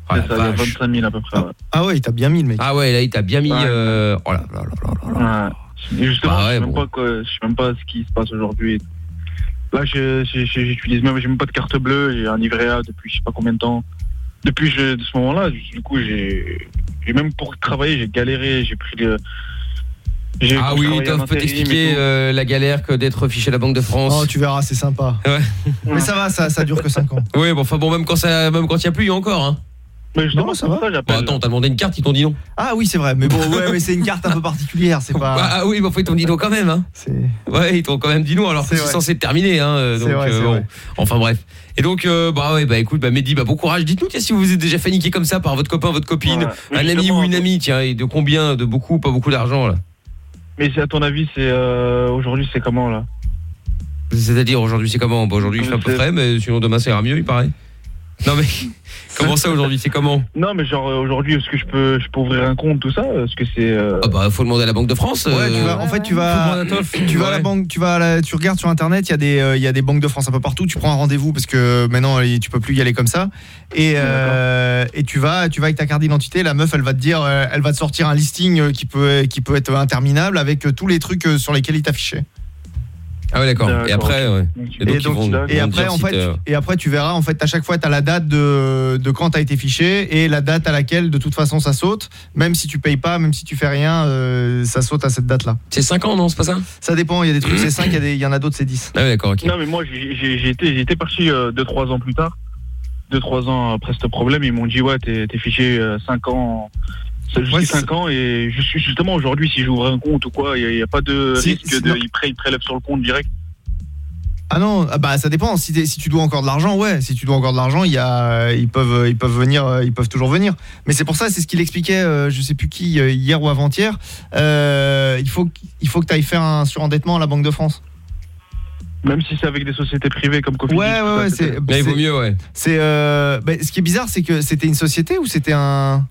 S4: Ah, la
S11: C'est ça, il y a
S4: vache.
S11: 25 000 à peu près. ouais.
S17: Ah ouais, il t'a bien mis le mec.
S4: Ah ouais, là, il t'a bien mis.
S11: Ouais.
S4: euh, Oh là là là là là là.
S11: Ouais. Et justement,
S4: Bah ouais,
S11: je sais même
S4: bon.
S11: pas quoi, je sais même pas ce qui se passe aujourd'hui. Là, je- je- j'utilise même, j'ai même pas de carte bleue, j'ai un livret A depuis je sais pas combien de temps. Depuis je- de ce moment-là, du coup, j'ai, même pour travailler, j'ai galéré, j'ai pris le. j'ai-
S4: Ah oui, Toff peut t'expliquer euh, la galère que d'être fiché à la Banque de France.
S17: Oh, tu verras, c'est sympa.
S4: Ouais.
S17: Mais ça va, ça, ça dure que 5 ans.
S4: Oui, bon, enfin bon, même quand ça, même quand il y a plus, il y a encore, hein.
S11: Mais
S17: Non, ça va.
S11: ça.
S4: Bon, attends, t'as demandé une carte, ils t'ont dit non.
S17: Ah oui, c'est vrai. Mais bon, ouais, mais c'est une carte un peu particulière. C'est pas.
S4: ah oui, mais enfin, ils t'ont dit non quand même, hein. Ouais, ils t'ont quand même dit non, alors que
S17: C'est
S4: censé être terminé, hein. euh,
S17: C'est
S4: Donc,
S17: vrai,
S4: euh,
S17: c'est
S4: bon.
S17: vrai.
S4: Enfin bref. Et donc, euh, bah ouais, bah écoute, bah Mehdi, bah bon courage. Dites-nous, tiens, si vous vous êtes déjà fait niquer comme ça par votre copain, votre copine,
S11: Ouais.
S4: Un ami ou une amie, tiens, et de combien, de beaucoup, pas beaucoup d'argent, là?
S11: Mais c'est à ton avis, c'est euh, aujourd'hui, c'est comment là?
S4: C'est-à-dire, aujourd'hui, c'est comment? Bah aujourd'hui, il fait un peu frais, mais sinon demain, ça ira mieux, il paraît. Non mais, comment ça aujourd'hui, c'est comment
S11: Non, mais genre euh, aujourd'hui, est-ce que je peux, je peux ouvrir un compte, tout ça Est-ce que c'est euh,
S4: Ah bah, faut demander à la Banque de France.
S17: Ouais,
S4: euh,
S17: tu vas, en fait, tu vas, tu vas à la banque, tu vas, à la- tu regardes sur internet, il y a des, euh, il y a des banques de France un peu partout. Tu prends un rendez-vous parce que maintenant, euh, tu peux plus y aller comme ça. Et, euh, et tu vas, tu vas avec ta carte d'identité. La meuf, elle va te dire, euh, elle va te sortir un listing euh, qui peut, qui peut être interminable avec euh, tous les trucs euh, sur lesquels il t'affichait.
S4: Ah ouais, d'accord. Et après, ouais. Et donc,
S17: Et,
S4: ils
S17: donc,
S4: vont- ils
S17: et
S4: vont
S17: après,
S4: dire
S17: en
S4: si
S17: fait, et après, tu verras, en fait, à chaque fois, tu as la date de, de quand tu as été fiché et la date à laquelle, de toute façon, ça saute. Même si tu payes pas, même si tu fais rien, euh, ça saute à cette date-là.
S4: C'est 5 ans, non C'est pas ça?
S17: Ça dépend, il y a des trucs, c'est 5, il y, en a d'autres, c'est 10.
S4: Ah ouais, d'accord, ok.
S11: Non, mais moi, j'ai été parti 2-3 ans plus tard. 2-3 ans après ce problème, ils m'ont dit, ouais, t'es t'es fiché 5 ans. C'est Jusqu'à
S17: Ouais,
S11: 5 ans et je suis justement aujourd'hui si j'ouvre un compte ou quoi il n'y a, pas de
S17: Si-
S11: risque
S17: si-
S11: de pré- sur le compte direct
S17: Ah non, ah bah ça dépend. Si, tu dois encore de l'argent, ouais. Si tu dois encore de l'argent, il y a, ils peuvent, ils peuvent venir, euh, ils peuvent toujours venir. Mais c'est pour ça, c'est ce qu'il expliquait, euh, je sais plus qui, euh, hier ou avant-hier. Euh, il faut, il faut que tu ailles faire un surendettement à la Banque de France.
S11: même si c'est avec des sociétés privées comme Cofidis
S17: Ouais, ouais,
S11: ça,
S17: ouais.
S11: c'est-
S4: il vaut mieux, ouais.
S17: c'est, euh, bah, ce qui est bizarre, c'est que c'était une société ou c'était un,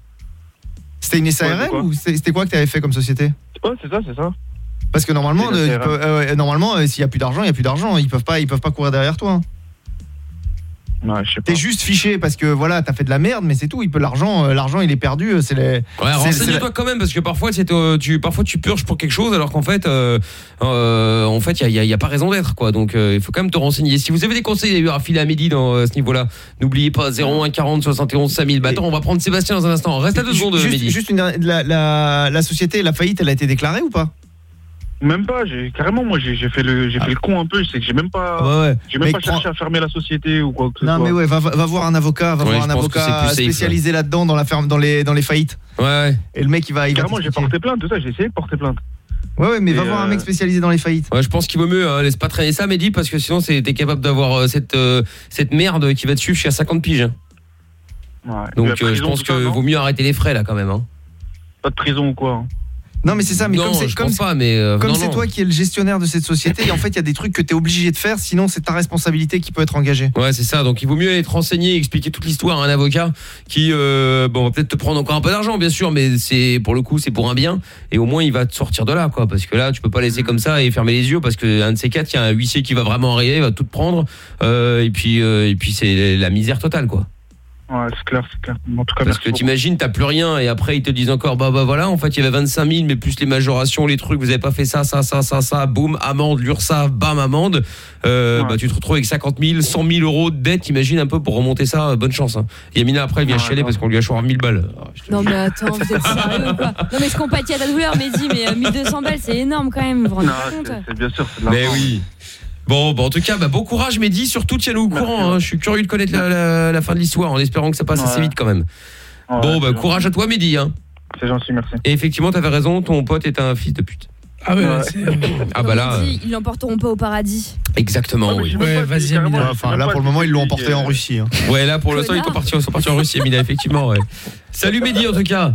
S17: c'était une SARL
S11: Ouais, c'est quoi
S17: ou c'était quoi que tu avais fait comme société
S11: ouais c'est ça c'est ça
S17: Parce que normalement, euh, euh, normalement, euh, s'il y a plus d'argent, il y a plus d'argent. Ils peuvent pas, ils peuvent pas courir derrière toi. hein.
S11: Ouais
S17: T'es juste fiché parce que voilà, t'as fait de la merde, mais c'est tout. Il peut l'argent, euh, l'argent, il est perdu. euh, C'est les.
S4: Ouais, renseigne-toi quand même parce que parfois c'est euh, tu parfois tu purges pour quelque chose alors qu'en fait euh, euh, en fait il y a, y a pas raison d'être quoi donc euh, il faut quand même te renseigner. Si vous avez des conseils d'ailleurs à filer à Mehdi dans euh, ce niveau-là, n'oubliez pas 01 40 71 5000. Bah attends, on va prendre Sébastien dans un instant. Reste à deux secondes
S17: Juste,
S4: Mehdi.
S17: juste une dernière- la, la, la société, la faillite, elle a été déclarée ou pas?
S11: Même pas j'ai carrément moi j'ai fait le j'ai fait le con un peu c'est que j'ai même pas
S17: Ah ouais, ouais.
S11: j'ai même
S17: Mec,
S11: pas cherché à fermer la société ou quoi que ce
S17: Non
S11: soit
S17: mais ouais, va, va voir un avocat, va
S4: Ouais,
S17: voir un avocat spécialisé là-dedans dans la ferme, dans les dans les faillites.
S4: Ouais ouais.
S17: Et le mec il va, il
S11: carrément j'ai porté plainte tout ça j'ai essayé de porter plainte
S17: Ouais ouais, mais
S11: Et
S17: va voir un
S11: euh,
S17: mec spécialisé dans les faillites.
S4: Ouais, je pense qu'il vaut mieux hein, laisse pas traîner ça Mehdi parce que sinon c'est t'es capable d'avoir euh, cette euh, cette merde qui va te suivre jusqu'à 50 piges. hein.
S11: ouais.
S4: Donc euh, je pense que
S11: non
S4: vaut mieux arrêter les frais là quand même hein.
S11: pas de prison ou quoi hein.
S17: Non mais c'est ça, mais
S4: non,
S17: comme c'est comme
S4: pas mais euh,
S17: comme c'est toi qui es le gestionnaire de cette société, et en fait il y a des trucs que tu es obligé de faire, sinon c'est ta responsabilité qui peut être engagée.
S4: Ouais, c'est ça. Donc il vaut mieux être renseigné, expliquer toute l'histoire à un avocat qui euh, bon va peut-être te prendre encore un peu d'argent bien sûr, mais c'est pour le coup c'est pour un bien et au moins il va te sortir de là quoi parce que là tu peux pas laisser comme ça et fermer les yeux parce que un de ces quatre il y a un huissier qui va vraiment arriver, il va tout te prendre euh, et puis euh, et puis c'est la misère totale quoi.
S11: Ouais, c'est clair, c'est clair. En tout cas,
S4: Parce que t'imagines, t'as plus rien et après ils te disent encore bah bah voilà, en fait il y avait 25 000 mais plus les majorations, les trucs, vous avez pas fait ça, ça, ça, ça, ça, boum, amende, l'URSSAF, bam, amende. Euh, Bah tu te retrouves avec 50 000, 100 000 euros de dette, imagine un peu pour remonter ça, euh, bonne chance. Hein. Et Amina après elle vient chialer parce qu'on lui a choisi 1000 balles.
S5: Non mais attends, vous êtes sérieux ou quoi? Non mais je compatis à ta douleur, mais euh, 1200 balles, c'est énorme quand même, vous vous rendez
S11: Non,
S5: compte
S11: c'est- c'est bien sûr, c'est de
S4: Mais oui. Bon, bah en tout cas, bah, bon courage Mehdi, surtout tiens-nous au courant. hein. Je suis curieux de connaître la, la- la fin de l'histoire en espérant que ça passe assez vite quand même. bon, bah courage à toi Mehdi. Hein.
S11: C'est gentil, merci.
S4: Et effectivement, t'avais raison, ton pote est un fils de pute.
S10: Ah ouais,
S4: Ah bah là,
S5: Mehdi, Ils l'emporteront pas au paradis.
S4: exactement, oui.
S10: Ouais, vas-y, Amina.
S17: Enfin, là, pour le moment, ils l'ont emporté en Russie. hein.
S4: Ouais, là pour l'instant, ils sont partis, ils sont partis en Russie, Amina, effectivement, ouais. Salut Mehdi en tout cas.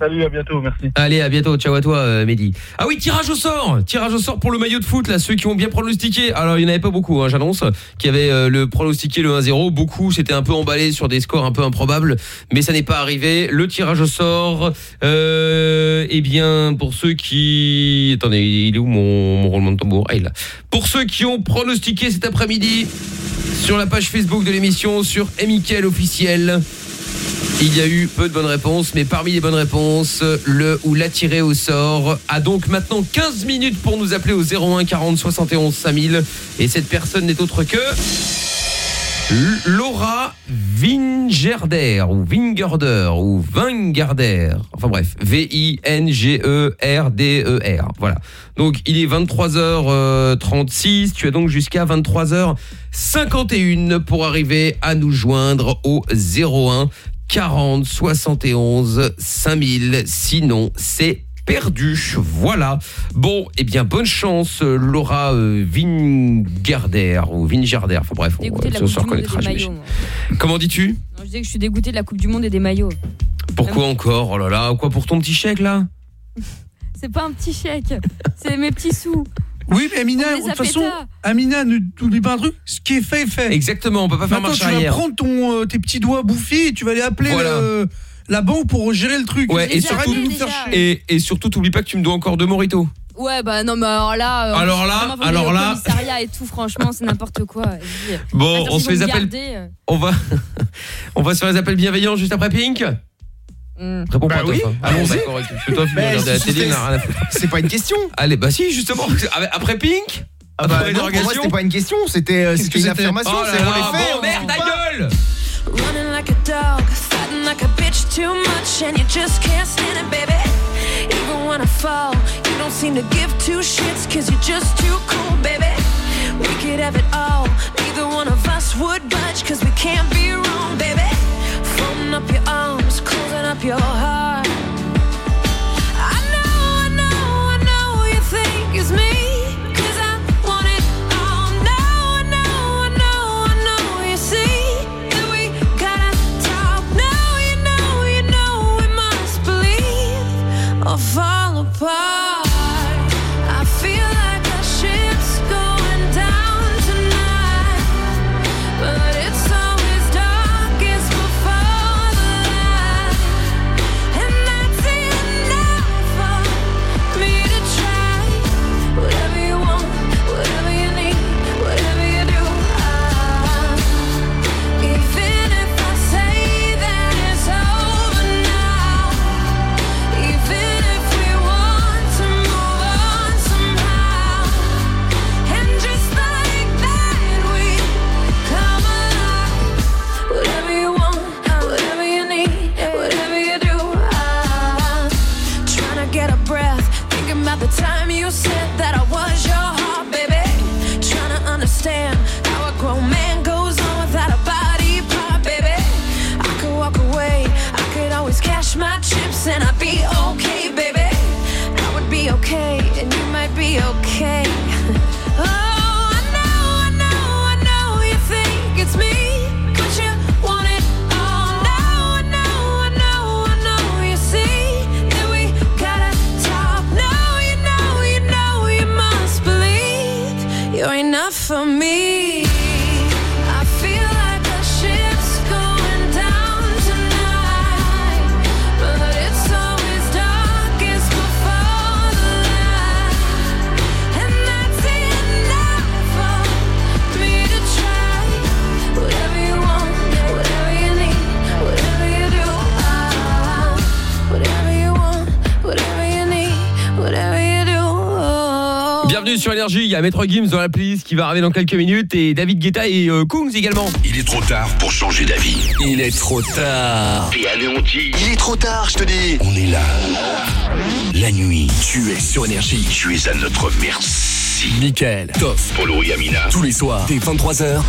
S11: Salut, à bientôt, merci.
S4: Allez, à bientôt. Ciao à toi, euh, Mehdi. Ah oui, tirage au sort. Tirage au sort pour le maillot de foot, là, ceux qui ont bien pronostiqué. Alors, il n'y en avait pas beaucoup, hein, j'annonce, qui avaient euh, le pronostiqué le 1-0. Beaucoup, c'était un peu emballé sur des scores un peu improbables, mais ça n'est pas arrivé. Le tirage au sort, euh, eh bien, pour ceux qui... Attendez, il est où mon, mon roulement de tambour? Ah, il est là. Pour ceux qui ont pronostiqué cet après-midi sur la page Facebook de l'émission, sur Emikel officiel, il y a eu peu de bonnes réponses, mais parmi les bonnes réponses, le ou la tiré au sort a donc maintenant 15 minutes pour nous appeler au 01 40 71 5000. Et cette personne n'est autre que... Laura Wingerder ou Wingerder ou Wingerder. Enfin bref, V-I-N-G-E-R-D-E-R. Voilà. Donc il est 23h36, tu as donc jusqu'à 23h51 pour arriver à nous joindre au 01 40 71 5000. Sinon, c'est perdu. Voilà. Bon, eh bien, bonne chance, euh, Laura euh, Wingerder ou Wingerder. Enfin bref, on
S5: Dégoûté
S4: se
S5: et
S4: reconnaîtra. Comment dis-tu?
S5: Je disais que je suis dégoûtée de la Coupe du Monde et des maillots.
S4: Pourquoi encore? Oh là là, quoi pour ton petit chèque là?
S5: C'est pas un petit chèque, c'est mes petits sous.
S10: Oui, mais Amina,
S5: les
S10: de toute
S5: fait
S10: façon. Amina, ne t'oublie pas un truc, ce qui est fait est fait.
S4: Exactement, on peut pas faire
S10: Maintenant,
S4: marche
S10: tu vas
S4: arrière.
S10: prendre ton, euh, tes petits doigts bouffis et tu vas aller appeler
S4: Voilà.
S10: le- la banque pour gérer le truc.
S4: Ouais, et surtout,
S10: chier.
S4: et, et surtout, t'oublies pas que tu me dois encore deux moritos.
S5: Ouais, bah non, mais alors là. euh,
S4: Alors là, alors là.
S5: commissariat et tout, franchement, c'est n'importe quoi.
S4: Bon,
S5: Attends,
S4: on se les appelle.
S5: garder, euh,
S4: On va, on va se faire les appels bienveillants juste après Pink.
S5: Hmm.
S4: Réponds
S17: Bah
S4: pas, toi.
S17: oui,
S4: hein.
S17: allons-y.
S4: Bon, d'accord,
S17: c'est- pas une question.
S4: Allez, bah si, justement. Après Pink
S17: Ah bah
S4: Après
S17: non, pour moi, c'était pas une question, c'était euh, c'était
S10: que
S17: une affirmation,
S4: Oh là
S17: c'est on
S4: là,
S17: les fait.
S4: bon,
S17: on
S4: merde, ta gueule
S18: Running like a dog, fighting like a bitch too much, and you just can't stand it, baby. Even when I fall, you don't seem to give two shits, cause you're just too cool, baby. We could have it all, neither one of us would budge, cause we can't be wrong, baby. Folding up your closing up your heart. A
S4: Maître Gims dans la playlist qui va arriver dans quelques minutes et David Guetta et euh, Kungs également.
S8: Il est trop tard pour changer d'avis.
S16: Il est trop tard.
S8: Et allez, on dit.
S16: Il est trop tard, je te dis.
S8: On est là. La nuit.
S16: Tu es sur Énergie.
S8: Tu es à notre merci.
S16: Mickaël, Toff,
S8: Polo et Amina.
S16: tous les soirs, dès 23h.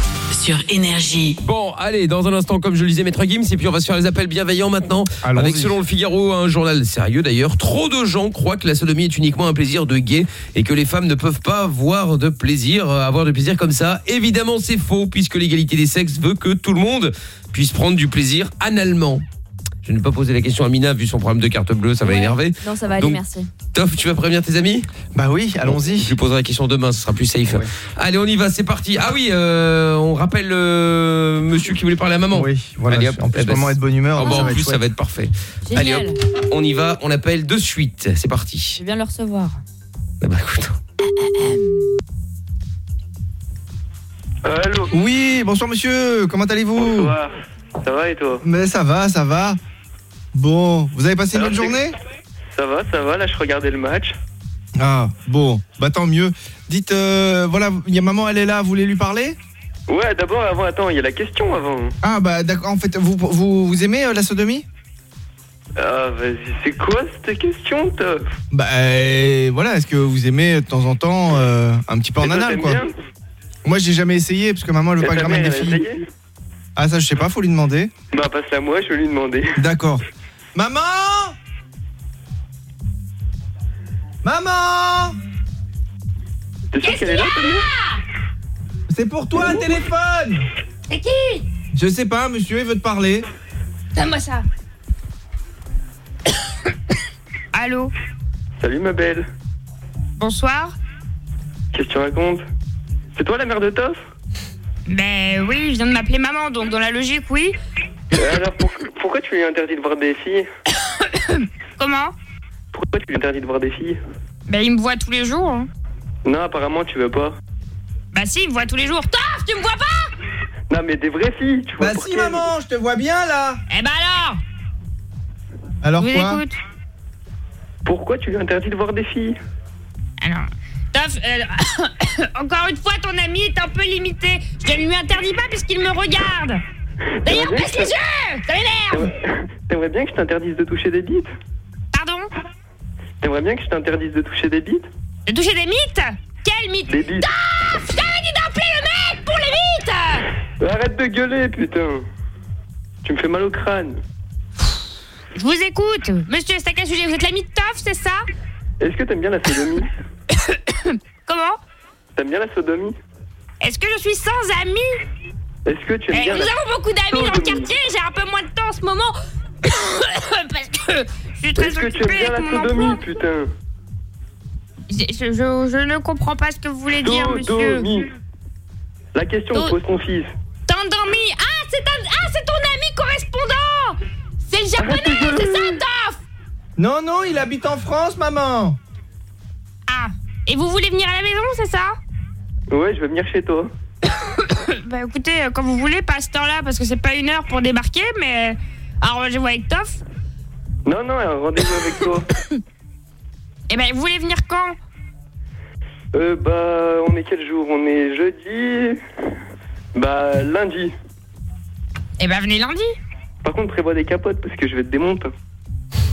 S9: Sur Énergie.
S4: Bon, allez, dans un instant, comme je le disais, Maître Gims, et puis on va se faire les appels bienveillants maintenant. Avec, selon le Figaro, un journal sérieux d'ailleurs, trop de gens croient que la sodomie est uniquement un plaisir de gay et que les femmes ne peuvent pas voir de plaisir, euh, avoir de plaisir comme ça. Évidemment, c'est faux, puisque l'égalité des sexes veut que tout le monde puisse prendre du plaisir analement. Je ne vais pas poser la question à Mina, vu son problème de carte bleue, ça va
S19: Ouais.
S4: énerver.
S19: Non, ça va aller,
S4: Donc,
S19: merci.
S4: Toff, tu vas prévenir tes amis?
S17: Bah oui, allons-y.
S4: Je lui poserai la question demain, ce sera plus safe.
S17: Ouais.
S4: Allez, on y va, c'est parti. Ah oui, euh, on rappelle euh, monsieur qui voulait parler à maman.
S17: Oui, voilà.
S4: Allez, hop.
S17: en plus, maman est de bonne humeur.
S4: Ah en plus, ça va être parfait.
S19: Génial.
S4: Allez, hop, on y va, on appelle de suite. C'est parti.
S19: Je viens de le recevoir.
S4: Ah bah, écoute.
S20: Allô?
S17: Oui, bonsoir monsieur, comment allez-vous?
S20: Bonsoir. Ça va et toi?
S17: Mais ça va, ça va. Bon, vous avez passé une bonne journée
S20: Ça va, ça va, là je regardais le match.
S17: Ah, bon, bah tant mieux. Dites, euh, voilà, il y a maman, elle est là, vous voulez lui parler?
S20: Ouais, d'abord, avant, attends, il y a la question avant.
S17: Ah bah d'accord, en fait, vous, vous, vous aimez euh, la sodomie?
S20: Ah, vas-y, c'est quoi cette question, Toff?
S17: Bah euh, voilà, est-ce que vous aimez de temps en temps euh, un petit peu en
S20: toi,
S17: anal quoi?
S20: bien?
S17: Moi j'ai jamais essayé parce que maman elle veut
S20: Et
S17: pas que je ramène des filles. Ah ça je sais pas, faut lui demander.
S20: Bah, passe-la moi, je vais lui demander.
S17: D'accord. Maman Maman
S20: T'es sûr qu'elle est là,
S17: C'est pour toi un téléphone
S19: C'est qui
S17: Je sais pas, monsieur, il veut te parler.
S19: Donne-moi ça. Allô
S20: Salut, ma belle.
S19: Bonsoir
S20: Qu'est-ce que tu racontes C'est toi la mère de Toff
S19: Ben oui, je viens de m'appeler maman, donc dans la logique, oui.
S20: Euh, Alors, pour- pourquoi tu lui as interdit de voir des filles
S19: Comment?
S20: Pourquoi tu lui as interdit de voir des filles?
S19: Ben il me voit tous les jours. hein.
S20: Non, apparemment, tu veux pas.
S19: Bah si, il me voit tous les jours. Taf, tu me vois pas?
S20: Non, mais des vraies filles, tu vois.
S17: Bah
S20: pour
S17: si
S20: quelle
S17: maman, je te vois bien là.
S19: Eh ben alors?
S17: Alors
S19: Je vous
S17: quoi?
S19: écoute.
S20: Pourquoi tu lui as interdit de voir des filles?
S19: Alors, Taf, euh, encore une fois, ton ami est un peu limité. Je ne lui interdis pas puisqu'il me regarde. D'ailleurs, baisse les yeux Ça m'énerve.
S20: T'aimerais- bien que je t'interdise de toucher des bites
S19: Pardon?
S20: T'aimerais bien que je t'interdise de toucher des bites
S19: De toucher des mythes? Quel mythe
S20: Des bites.
S19: Dit d'appeler le mec pour les mythes!
S20: Arrête de gueuler, putain. Tu me fais mal au crâne.
S19: Je vous écoute. Monsieur, c'est à quel sujet? Vous êtes l'ami de Taf, c'est ça?
S20: Est-ce que t'aimes bien la sodomie?
S19: Comment?
S20: T'aimes bien la sodomie?
S19: Est-ce que je suis sans amis
S20: Est-ce que tu aimes
S19: Eh,
S20: bien
S19: Nous
S20: la...
S19: avons beaucoup d'amis dans le quartier, j'ai un peu moins de temps en ce moment. Parce que je suis très
S20: Est-ce que tu aimes
S19: occupée
S20: bien
S19: avec
S20: la
S19: mon
S20: sodomie,
S19: emploi.
S20: putain
S19: Je, je- je- je ne comprends pas ce que vous voulez dire, monsieur.
S20: Sodomie La question
S19: Do-
S20: que pose ton fils.
S19: T'endormi Ah, c'est un... ah, c'est ton ami correspondant C'est le japonais, c'est ça, Taf
S17: Non non, il habite en France, maman.
S19: Ah, et vous voulez venir à la maison, c'est ça
S20: Ouais, je vais venir chez toi.
S19: Bah écoutez, euh, quand vous voulez, pas à cette heure-là, parce que c'est pas une heure pour débarquer, mais... Arrangez-vous avec Toff.
S20: Non, non, un rendez-vous avec toi.
S19: Eh ben, vous voulez venir quand?
S20: Euh, bah, on est quel jour? On est jeudi? Bah, lundi.
S19: Eh ben, venez lundi.
S20: Par contre, prévois des capotes parce que je vais te démonter.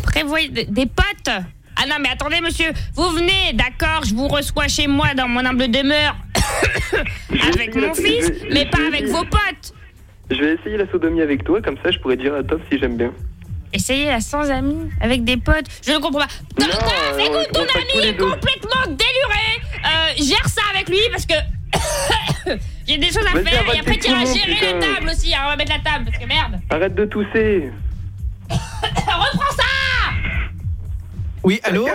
S19: Prévoyez d- des potes Ah non, mais attendez, monsieur, vous venez, d'accord, je vous reçois chez moi dans mon humble demeure avec mon fils, mais pas avec vos potes.
S20: Je vais essayer la sodomie avec toi, comme ça je pourrais dire à Top si j'aime bien.
S19: Essayez la sans amis, avec des potes. Je ne comprends pas.
S20: Non, on-
S19: écoute,
S20: on
S19: ton ami est complètement déluré. Euh, gère ça avec lui parce que j'ai des choses à faire et après tu iras gérer la table aussi. hein, on va mettre la table parce que merde.
S20: Arrête de tousser.
S19: Reprends ça
S17: Oui, allô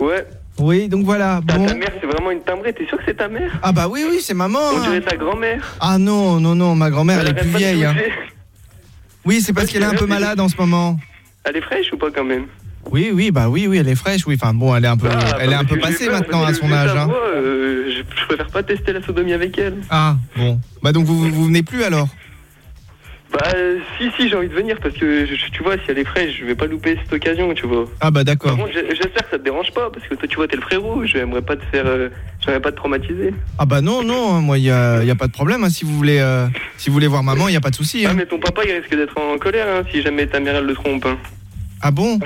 S20: Ouais.
S17: Oui, donc voilà.
S20: Ta,
S17: Bon.
S20: ta mère, c'est vraiment une timbrée. T'es sûr que c'est ta mère
S17: Ah bah oui oui, c'est maman.
S20: On
S17: hein.
S20: dirait ta grand-mère.
S17: Ah non, non non, ma grand-mère elle est plus vieille hein. Oui, c'est parce qu'elle est un peu malade en ce moment.
S20: Elle est fraîche ou pas quand même?
S17: Oui, oui, bah oui, oui, elle est fraîche, oui. Enfin bon, elle est un peu,
S20: Ah,
S17: elle est
S20: bah,
S17: un peu passée
S20: peur,
S17: maintenant à son âge. hein.
S20: voix, euh, je, je préfère pas tester la sodomie avec elle.
S17: Ah bon, bah donc vous, vous venez plus alors?
S20: Bah si si j'ai envie de venir parce que je- tu vois si elle est fraîche je vais pas louper cette occasion tu vois.
S17: Ah bah d'accord.
S20: Par contre j'ai- j'espère que ça te dérange pas parce que toi tu vois t'es le frérot j'aimerais pas te faire euh, j'aimerais pas te traumatiser.
S17: Ah bah non, non, moi, il y a, y a pas de problème. hein. Si, vous voulez, euh, si vous voulez voir maman, il y a pas de souci.
S20: Ah
S17: hein.
S20: mais ton papa il risque d'être en colère hein, si jamais ta mère elle le trompe. hein.
S17: Ah bon?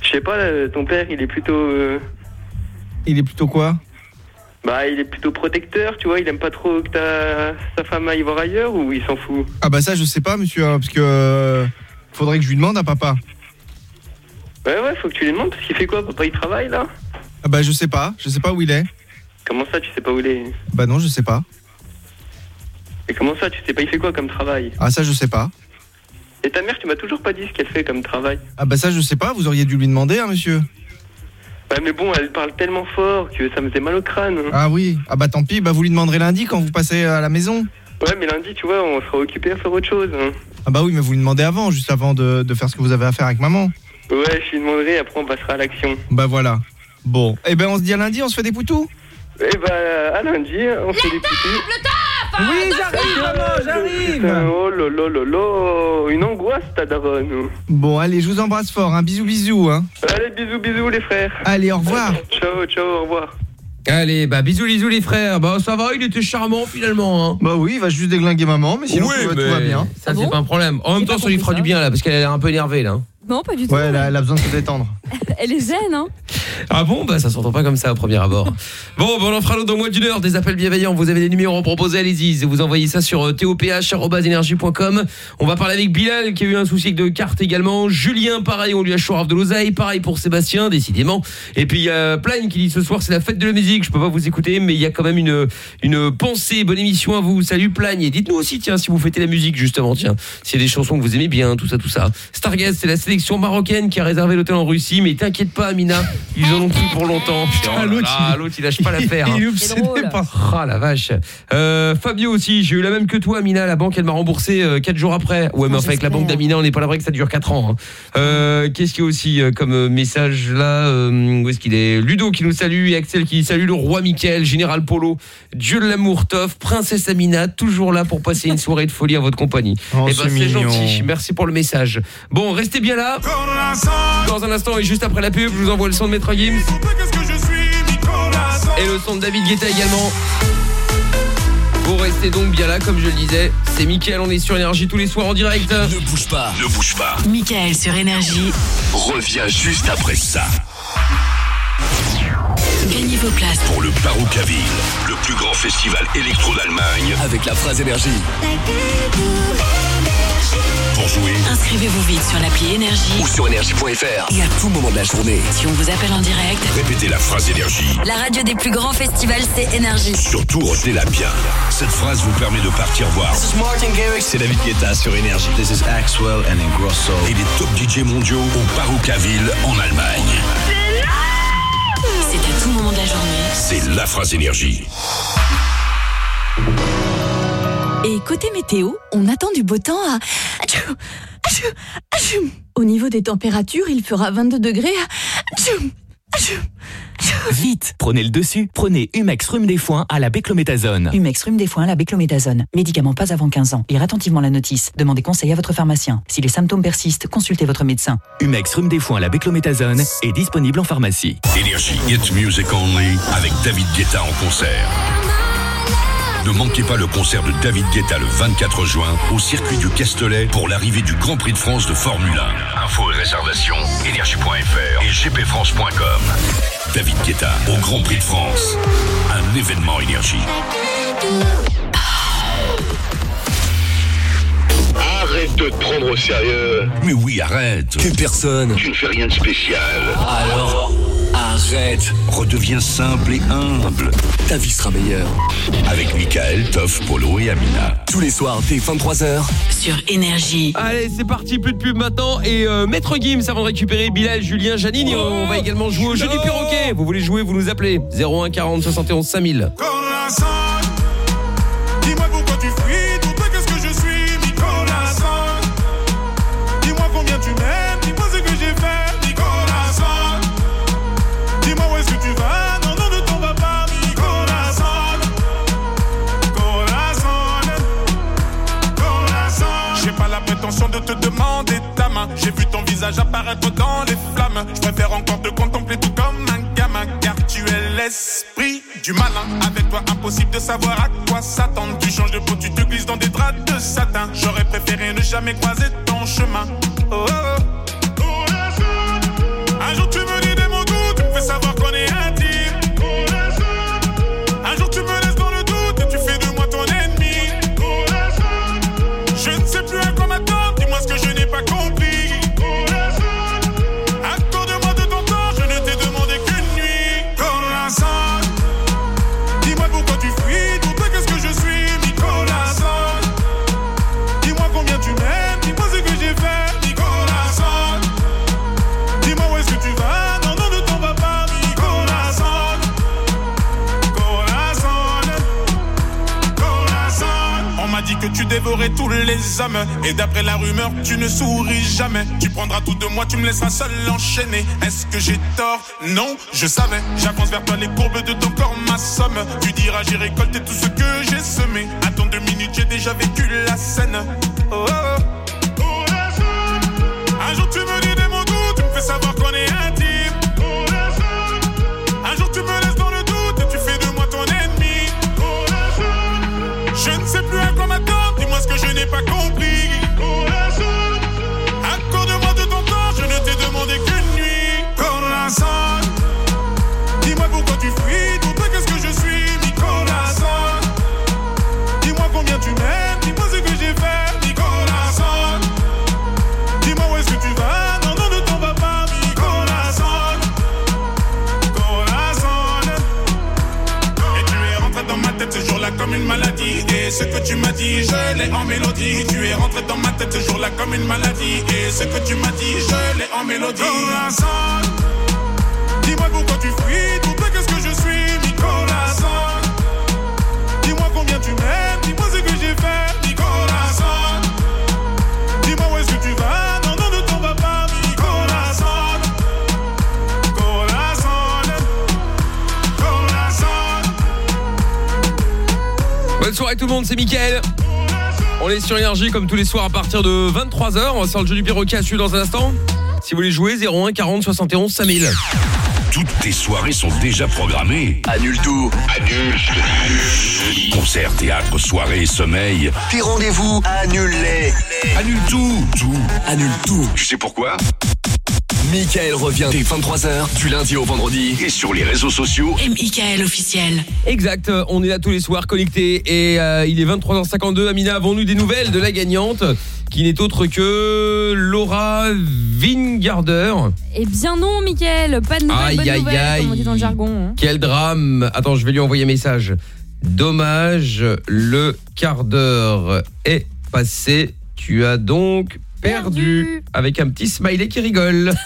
S20: Je sais pas euh, ton père il est plutôt euh,
S17: Il est plutôt quoi?
S20: Bah il est plutôt protecteur tu vois il aime pas trop que ta sa femme aille voir ailleurs ou il s'en fout?
S17: Ah bah ça, je sais pas, monsieur, hein, parce que euh, faudrait que je lui demande à papa.
S20: Ouais ouais faut que tu lui demandes parce qu'il fait quoi? Papa il travaille là?
S17: Ah bah je sais pas, je sais pas où il est.
S20: Comment ça tu sais pas où il est?
S17: Bah non, je sais pas.
S20: Et comment ça tu sais pas il fait quoi comme travail?
S17: Ah ça, je sais pas.
S20: Et ta mère tu m'as toujours pas dit ce qu'elle fait comme travail.
S17: Ah bah ça, je sais pas, vous auriez dû lui demander, hein, monsieur.
S20: Ouais, mais bon, elle parle tellement fort que ça me faisait mal au crâne. hein.
S17: Ah oui, ah bah tant pis, bah vous lui demanderez lundi quand vous passez à la maison.
S20: Ouais, mais lundi, tu vois, on sera occupé à faire autre chose. hein.
S17: Ah bah oui, mais vous lui demandez avant, juste avant de, de faire ce que vous avez à faire avec maman.
S20: Ouais, je lui demanderai, après on passera à l'action.
S17: Bah voilà. Bon, eh ben on se dit à lundi, on se fait des poutous
S20: Et bah, à lundi, on fait des petits.
S1: Oui, j'arrive, maman, j'arrive
S20: Oh là là là là, une angoisse ta daronne.
S17: Bon, allez, je vous embrasse fort, hein. bisous bisous. Hein.
S20: Allez, bisous, bisous les frères.
S17: Allez, au revoir.
S20: Ciao, ciao, au revoir.
S4: Allez, bah bisous bisous les frères. Bah ça va, il était charmant finalement. Hein.
S17: Bah oui, il va juste déglinguer maman, mais sinon
S4: Oui,
S17: tout, va- tout
S4: mais
S17: va bien.
S4: Ça c'est pas un problème. En même temps, ça lui fera du bien là, parce qu'elle a l'air un peu énervée là.
S5: Non, pas du tout.
S17: Ouais, elle a, elle a besoin de se détendre.
S5: Elle est zen, hein.
S4: Ah bon? Bah ça s'entend pas comme ça au premier abord. bon, bah, on en fera l'autre dans moins d'une heure, des appels bienveillants. Vous avez des numéros à proposer, allez-y. Vous envoyez ça sur euh, toph.energie.com. On va parler avec Bilal qui a eu un souci de carte également. Julien, pareil, on lui a chouraf de l'oseille. Pareil pour Sébastien, décidément. Et puis il y a Plagne qui dit ce soir c'est la fête de la musique. Je peux pas vous écouter, mais il y a quand même une, une pensée. Bonne émission à vous. Salut Plagne. Et dites-nous aussi, tiens, si vous fêtez la musique justement, tiens, s'il y a des chansons que vous aimez bien, tout ça, tout ça. Stargaz, c'est la sélection marocaine qui a réservé l'hôtel en Russie, mais t'inquiète pas, Amina, ils en ont plus pour longtemps. Oh là là, l'autre, il lâche pas l'affaire.
S10: Il est
S4: hein.
S10: obsédé par
S4: Ah la vache. Euh, Fabio aussi, j'ai eu la même que toi Amina, la banque elle m'a remboursé 4 jours après. Ouais mais enfin avec la banque d'Amina on n'est pas là vrai que ça dure 4 ans. hein. Euh, Qu'est-ce qu'il y a aussi euh, comme euh, message là euh, Où est-ce qu'il est? Ludo qui nous salue et Axel qui salue le roi Michael, Général Polo, Dieu de l'amour Toff, Princesse Amina, toujours là pour passer une soirée de folie à votre compagnie.
S17: Oh,
S4: Eh ben,
S17: c'est mignon.
S4: gentil, merci pour le message. Bon restez bien là. Dans un instant et juste après la pub, je vous envoie le son de Maître Gims. Et le son de David Guetta également. Vous restez donc bien là, comme je le disais. C'est Mickaël, on est sur Énergie tous les soirs en direct.
S16: Ne bouge pas.
S8: Ne bouge pas.
S9: Michael sur Énergie.
S8: Reviens juste après ça.
S9: Gagnez vos places
S8: Pour le Baroukaville, le plus grand festival électro d'Allemagne.
S16: Avec la phrase énergie.
S8: Pour jouer,
S9: Inscrivez-vous vite sur l'appli Énergie.
S16: Ou sur énergie.fr. Et à tout moment de la journée.
S9: Si on vous appelle en direct,
S8: répétez la phrase énergie.
S9: la radio des plus grands festivals, c'est Énergie.
S8: Surtout, retenez-la bien. Cette phrase vous permet de partir voir
S16: C'est David Guetta sur énergie.
S8: This is Axwell and Ingrosso et les top DJ mondiaux au Baroukaville en Allemagne.
S9: C'est à tout moment de la journée.
S8: C'est la phrase énergie.
S21: Et côté météo, on attend du beau temps à... Au niveau des températures, il fera 22 degrés à...
S22: Vite, prenez le dessus. Prenez Humex rhume des foins à la béclométasone.
S21: Humex rhume des foins, la béclométasone. Médicament pas avant 15 ans. Lire attentivement la notice. Demandez conseil à votre pharmacien. Si les symptômes persistent, consultez votre médecin.
S22: Humex rhume des foins à la béclométasone est disponible en pharmacie.
S8: Énergie Hit Music Only avec David Guetta en concert. Ne manquez pas le concert de David Guetta le 24 juin au circuit du Castellet pour l'arrivée du Grand Prix de France de Formule 1. Infos et réservations, énergie.fr et gpfrance.com. David Guetta au Grand Prix de France. Un événement énergie. Arrête de te prendre au sérieux. Mais oui, arrête.
S16: Que personne.
S8: Tu ne fais rien de spécial.
S16: Alors, arrête.
S8: Redeviens simple et humble.
S16: Ta vie sera meilleure.
S8: Avec Michael, Toff, Polo et Amina.
S16: Tous les soirs, dès 23h.
S9: Sur Énergie.
S4: Allez, c'est parti, plus de pub maintenant. Et euh, Maître Gims, avant de récupérer Bilal, Julien, Janine, on va également jouer au jeu du perroquet. Vous voulez jouer, vous nous appelez 01 40 71 5000.
S23: Dis-moi pourquoi tu fuis, J'ai
S24: vu ton visage apparaître dans les flammes. Je préfère encore te contempler tout comme un gamin, car tu es l'esprit du malin. Avec toi, impossible de savoir à quoi s'attendre. Tu changes de peau, tu te glisses dans des draps de satin. J'aurais préféré ne jamais croiser ton chemin. Oh, oh, oh. Un jour tu me dis des mots doux, tu me fais savoir dévorais tous les hommes. Et d'après la rumeur, tu ne souris jamais. Tu prendras tout de moi, tu me laisseras seul enchaîné. Est-ce que j'ai tort? Non, je savais. J'avance vers toi, les courbes de ton corps m'assomment. Tu diras, j'ai récolté tout ce que j'ai semé. Attends deux minutes, j'ai déjà vécu la scène. Oh, oh, oh. Un jour tu me dis des mots doux, tu me fais savoir qu'on je n'ai pas Et ce que tu m'as dit, je l'ai en mélodie. Tu es rentré dans ma tête ce jour-là comme une maladie. Et ce que tu m'as dit, je l'ai en mélodie. Dis-moi pourquoi tu fuis,
S4: Bonne soirée tout le monde, c'est Mickaël. On est sur Énergie comme tous les soirs à partir de 23h. On va faire le jeu du perroquet à suivre dans un instant. Si vous voulez jouer, 01 40 71 5000.
S8: Toutes tes soirées sont déjà programmées. Annule tout. Annule. Concerts, théâtre, soirées, sommeil. Tes rendez-vous, annule-les. Annule tout. Tout. Annule tout. Tu sais pourquoi?
S16: Michael revient dès 23h du lundi au vendredi.
S8: Et sur les réseaux sociaux.
S9: Et Michael officiel.
S4: Exact, on est là tous les soirs connectés et euh, il est 23h52. Amina, avons-nous des nouvelles de la gagnante qui n'est autre que Laura Wingarder
S5: Eh bien non, Mickaël, pas de nouvelles,
S4: Aïe,
S5: bonnes
S4: aïe,
S5: nouvelles,
S4: aïe.
S5: comme on dit dans le jargon. hein.
S4: Quel drame Attends, je vais lui envoyer un message. Dommage, le quart d'heure est passé. Tu as donc perdu. Avec un petit smiley qui rigole.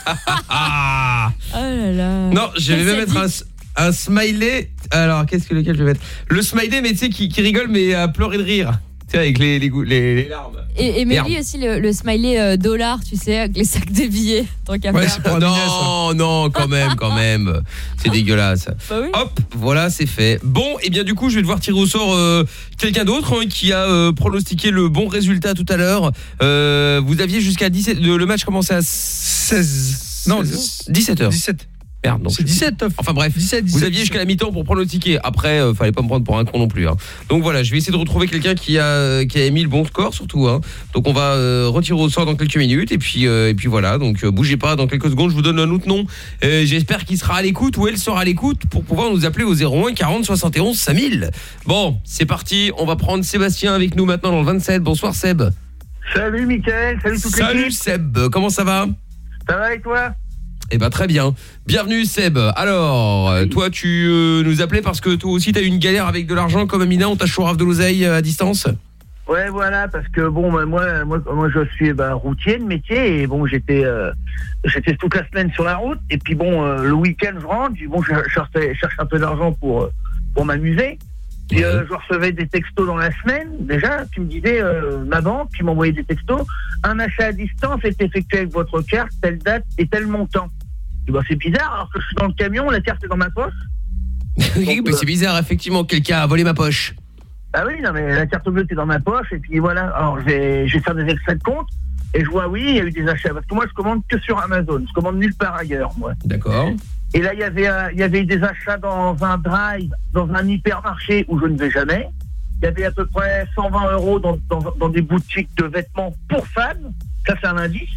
S5: Oh là là.
S4: non, je vais même mettre un, un smiley. Alors, qu'est-ce que lequel je vais mettre? Le smiley, mais tu sais, qui, qui rigole, mais à pleurer de rire. Tu sais, avec les, les, les, les larmes.
S5: Et, et. Mélie aussi le, le smiley euh, dollar, tu sais, avec les sacs de billets. Tant qu'à faire.
S4: non, non, quand même, quand même. C'est dégueulasse.
S5: Bah oui.
S4: Hop, voilà, c'est fait. Bon, et bien du coup, je vais devoir tirer au sort euh, quelqu'un d'autre hein, qui a euh, pronostiqué le bon résultat tout à l'heure. Euh, vous aviez jusqu'à 17 le le match commençait à 16 non, 17h.
S10: 17.
S4: Merde, donc.
S10: C'est 17,
S4: Enfin bref,
S10: 17,
S4: vous aviez jusqu'à la mi-temps pour pronostiquer. Après, euh, fallait pas me prendre pour un con non plus. hein. Donc voilà, je vais essayer de retrouver quelqu'un qui a qui a émis le bon score surtout. hein. Donc on va euh, retirer au sort dans quelques minutes et puis euh, et puis voilà. Donc euh, bougez pas. Dans quelques secondes, je vous donne un autre nom. Euh, J'espère qu'il sera à l'écoute ou elle sera à l'écoute pour pouvoir nous appeler au 01 40 71 5000. Bon, c'est parti. On va prendre Sébastien avec nous maintenant dans le 27. Bonsoir Seb.
S25: Salut Mickaël, salut toute
S4: Salut
S25: l'équipe.
S4: Seb. Comment ça va?
S25: Ça va et toi?
S4: Eh ben très bien. Bienvenue Seb. Alors, euh, toi tu euh, nous appelais parce que toi aussi tu as eu une galère avec de l'argent comme Amina, on t'a chourave de l'oseille euh, à distance?
S25: Ouais, voilà, parce que bon, bah, moi, moi, moi, je suis bah, routier de métier et bon, j'étais, j'étais toute la semaine sur la route et puis bon, le week-end je rentre, bon, je cherche, cherche un peu d'argent pour pour m'amuser. Puis euh, je recevais des textos dans la semaine déjà qui me disaient euh, ma banque qui m'envoyait des textos. Un achat à distance est effectué avec votre carte, telle date et tel montant. Bah, c'est bizarre, alors que je suis dans le camion, la carte est dans ma poche.
S4: Oui, mais c'est bizarre effectivement, quelqu'un a volé ma poche.
S25: Ah oui, non, mais la carte bleue, c'est dans ma poche. Et puis voilà, alors je vais, je vais faire des extraits de compte. Et je vois, oui, il y a eu des achats. Parce que moi, je commande que sur Amazon. Je commande nulle part ailleurs, moi.
S4: D'accord.
S25: Et là, il y avait, euh, il y avait des achats dans un drive, dans un hypermarché où je ne vais jamais. Il y avait à peu près 120 euros dans, dans, dans des boutiques de vêtements pour femmes. Ça, c'est un indice.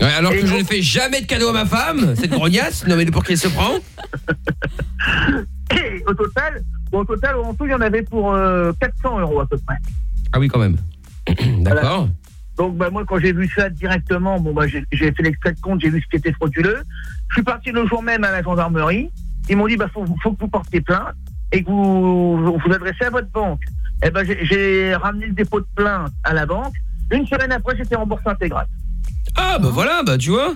S4: Ouais, alors que je ne fais jamais de cadeau à ma femme, cette grognasse, non mais pour qui elle se prend
S25: Et au total, au total, en tout, il y en avait pour euh, 400 euros à peu près.
S4: Ah oui, quand même. D'accord.
S25: Donc bah, moi quand j'ai vu ça directement, bon bah j'ai fait l'extrait de compte, j'ai vu ce qui était frauduleux. Je suis parti le jour même à la gendarmerie. Ils m'ont dit bah faut, faut que vous portiez plainte et que vous vous, vous adressez à votre banque. Et ben j'ai- ramené le dépôt de plainte à la banque. Une semaine après j'étais remboursé intégral.
S4: Ah bah voilà, bah tu vois.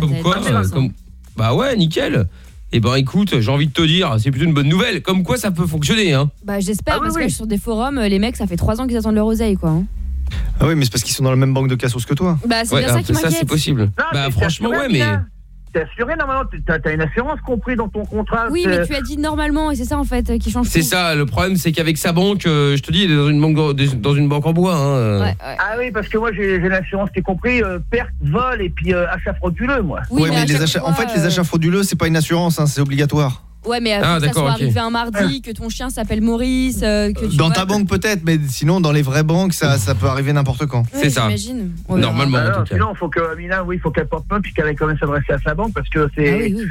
S4: Comme quoi, euh, comme... bah ouais, nickel. Eh ben écoute, j'ai envie de te dire, c'est plutôt une bonne nouvelle. Comme quoi ça peut fonctionner, hein.
S5: Bah j'espère parce que sur des forums, les mecs, ça fait 3 ans qu'ils attendent leur oseille quoi. hein.
S17: Ah oui, mais c'est parce qu'ils sont dans la même banque de cassos que toi.
S5: Bah c'est bien ça qui m'inquiète.
S4: c'est possible. bah franchement, ouais, mais...
S25: T'es assuré normalement, t'as as une assurance compris dans ton contrat.
S5: Oui, mais tu as dit normalement et c'est ça en fait euh, qui change
S4: C'est ça, le problème c'est qu'avec sa banque, euh, je te dis, il est dans une banque, dans une banque en bois. Hein, euh.
S25: Ah oui, parce que moi j'ai l'assurance qui est compris euh, perte, vol et puis euh, achat frauduleux moi.
S17: Ouais, mais, les achats, en fait, les achats frauduleux, c'est pas une assurance, hein, c'est obligatoire.
S5: Ouais, mais euh,
S17: Ah,
S5: que ça soit
S17: ok.
S5: arrivé un mardi, que ton chien s'appelle Maurice, euh, que tu
S17: Dans
S5: vois-
S17: ta banque peut-être, mais sinon dans les vraies banques, ça, ça peut arriver n'importe quand.
S5: On verra.
S4: Normalement,
S25: Bah
S4: en
S25: non,
S4: tout cas.
S25: Sinon, faut que Amina, oui, faut qu'elle porte plainte puis qu'elle ait quand même s'adresser à sa banque parce que c'est.
S5: Ah oui, oui.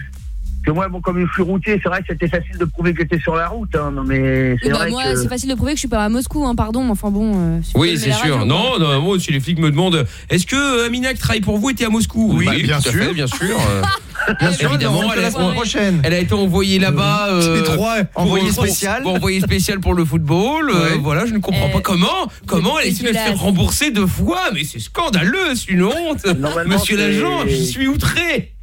S25: Que moi, bon, comme je suis routier, c'est vrai que c'était facile de prouver que j'étais sur la route. Hein, non, mais c'est
S5: Oui, bah,
S25: vrai
S5: moi,
S25: que.
S5: c'est facile de prouver que je suis pas à Moscou, hein, pardon, mais enfin bon. euh,
S4: Oui, c'est sûr.
S5: radio,
S4: Non, non, moi, si les flics me demandent Est-ce que euh, Amina qui travaille pour vous était à Moscou
S17: Oui,
S4: Bah,
S17: bien sûr.
S4: fait, bien sûr. euh,
S17: Bien sûr,
S4: évidemment,
S17: elle
S4: elle,
S17: la semaine
S4: a-
S17: prochaine.
S4: elle a été envoyée là-bas.
S17: C'est trois,
S4: pour-
S17: envoyée spéciale.
S4: Pour, envoyée spéciale pour le football. euh,
S17: Ouais.
S4: voilà, je ne comprends pas comment. Comment elle essaie de se faire rembourser deux fois Mais c'est scandaleux, c'est une honte. Monsieur l'agent, je suis outré.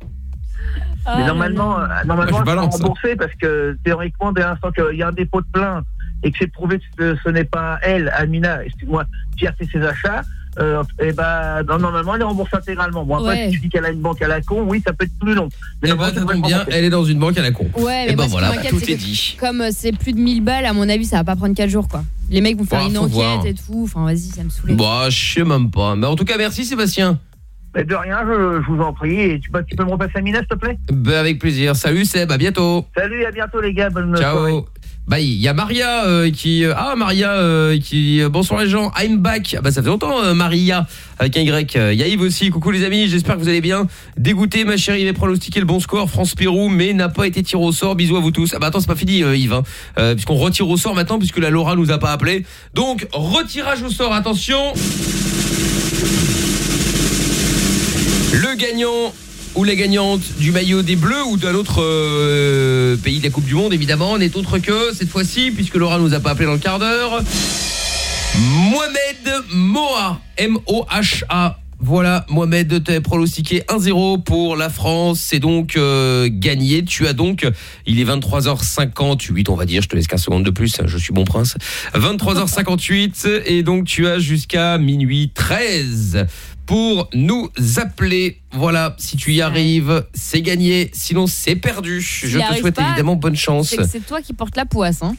S5: Ah,
S25: Mais normalement, euh, normalement,
S4: je
S25: c'est
S4: balance.
S25: remboursé parce que théoriquement, dès l'instant qu'il y a un dépôt de plainte et que c'est prouvé que ce, n'est pas elle, Amina, excuse-moi, qui a fait ses achats, euh, et ben non, normalement, elle est remboursée intégralement. Bon, après,
S5: Ouais.
S25: si tu dis qu'elle a une banque à la con, oui, ça peut être plus long. Mais
S4: Eh ben,
S25: normalement,
S4: ça tombe bien, elle est dans une banque à la con.
S5: Ouais, mais
S4: Eh ben
S5: ce qui
S4: voilà,
S5: m'inquiète,
S4: tout est dit.
S5: Comme euh, c'est plus de 1000 balles, à mon avis, ça va pas prendre 4 jours, quoi. Les mecs vont faire
S4: Bah,
S5: une enquête
S4: voir.
S5: et tout. Enfin, vas-y, ça me saoule.
S4: Bah, je sais même pas. Mais en tout cas, merci Sébastien.
S25: Mais de rien, je, je vous en prie. Et tu, peux- tu peux me repasser Amina, s'il te plaît?
S4: Bah, avec plaisir. Salut Seb, à bientôt.
S25: Salut, à bientôt, les gars. Bonne soirée.
S4: Ciao. Bah il y a Maria euh, qui euh, ah Maria euh, qui euh, bonsoir les gens I'm back ah bah ça fait longtemps euh, Maria avec un Y il y a Yves aussi coucou les amis j'espère que vous allez bien dégoûté ma chérie avait pronostiqué le bon score France Pérou mais n'a pas été tiré au sort bisous à vous tous ah bah attends c'est pas fini Yves hein. Euh, puisqu'on retire au sort maintenant puisque la Laura nous a pas appelé donc retirage au sort attention le gagnant ou la gagnante du maillot des Bleus ou d'un autre euh, pays de la Coupe du Monde évidemment n'est autre que cette fois-ci puisque Laura nous a pas appelé dans le quart d'heure. Mohamed Moha M-O-H-A voilà, Mohamed, t'as pronostiqué 1-0 pour la France, c'est donc euh, gagné. Tu as donc, il est 23h58, on va dire, je te laisse 15 secondes de plus, je suis bon prince. 23h58 et donc tu as jusqu'à minuit 13 pour nous appeler. Voilà, si tu y arrives, c'est gagné, sinon c'est perdu. Je te souhaite
S5: pas,
S4: évidemment bonne chance.
S5: C'est toi qui portes la poisse, hein.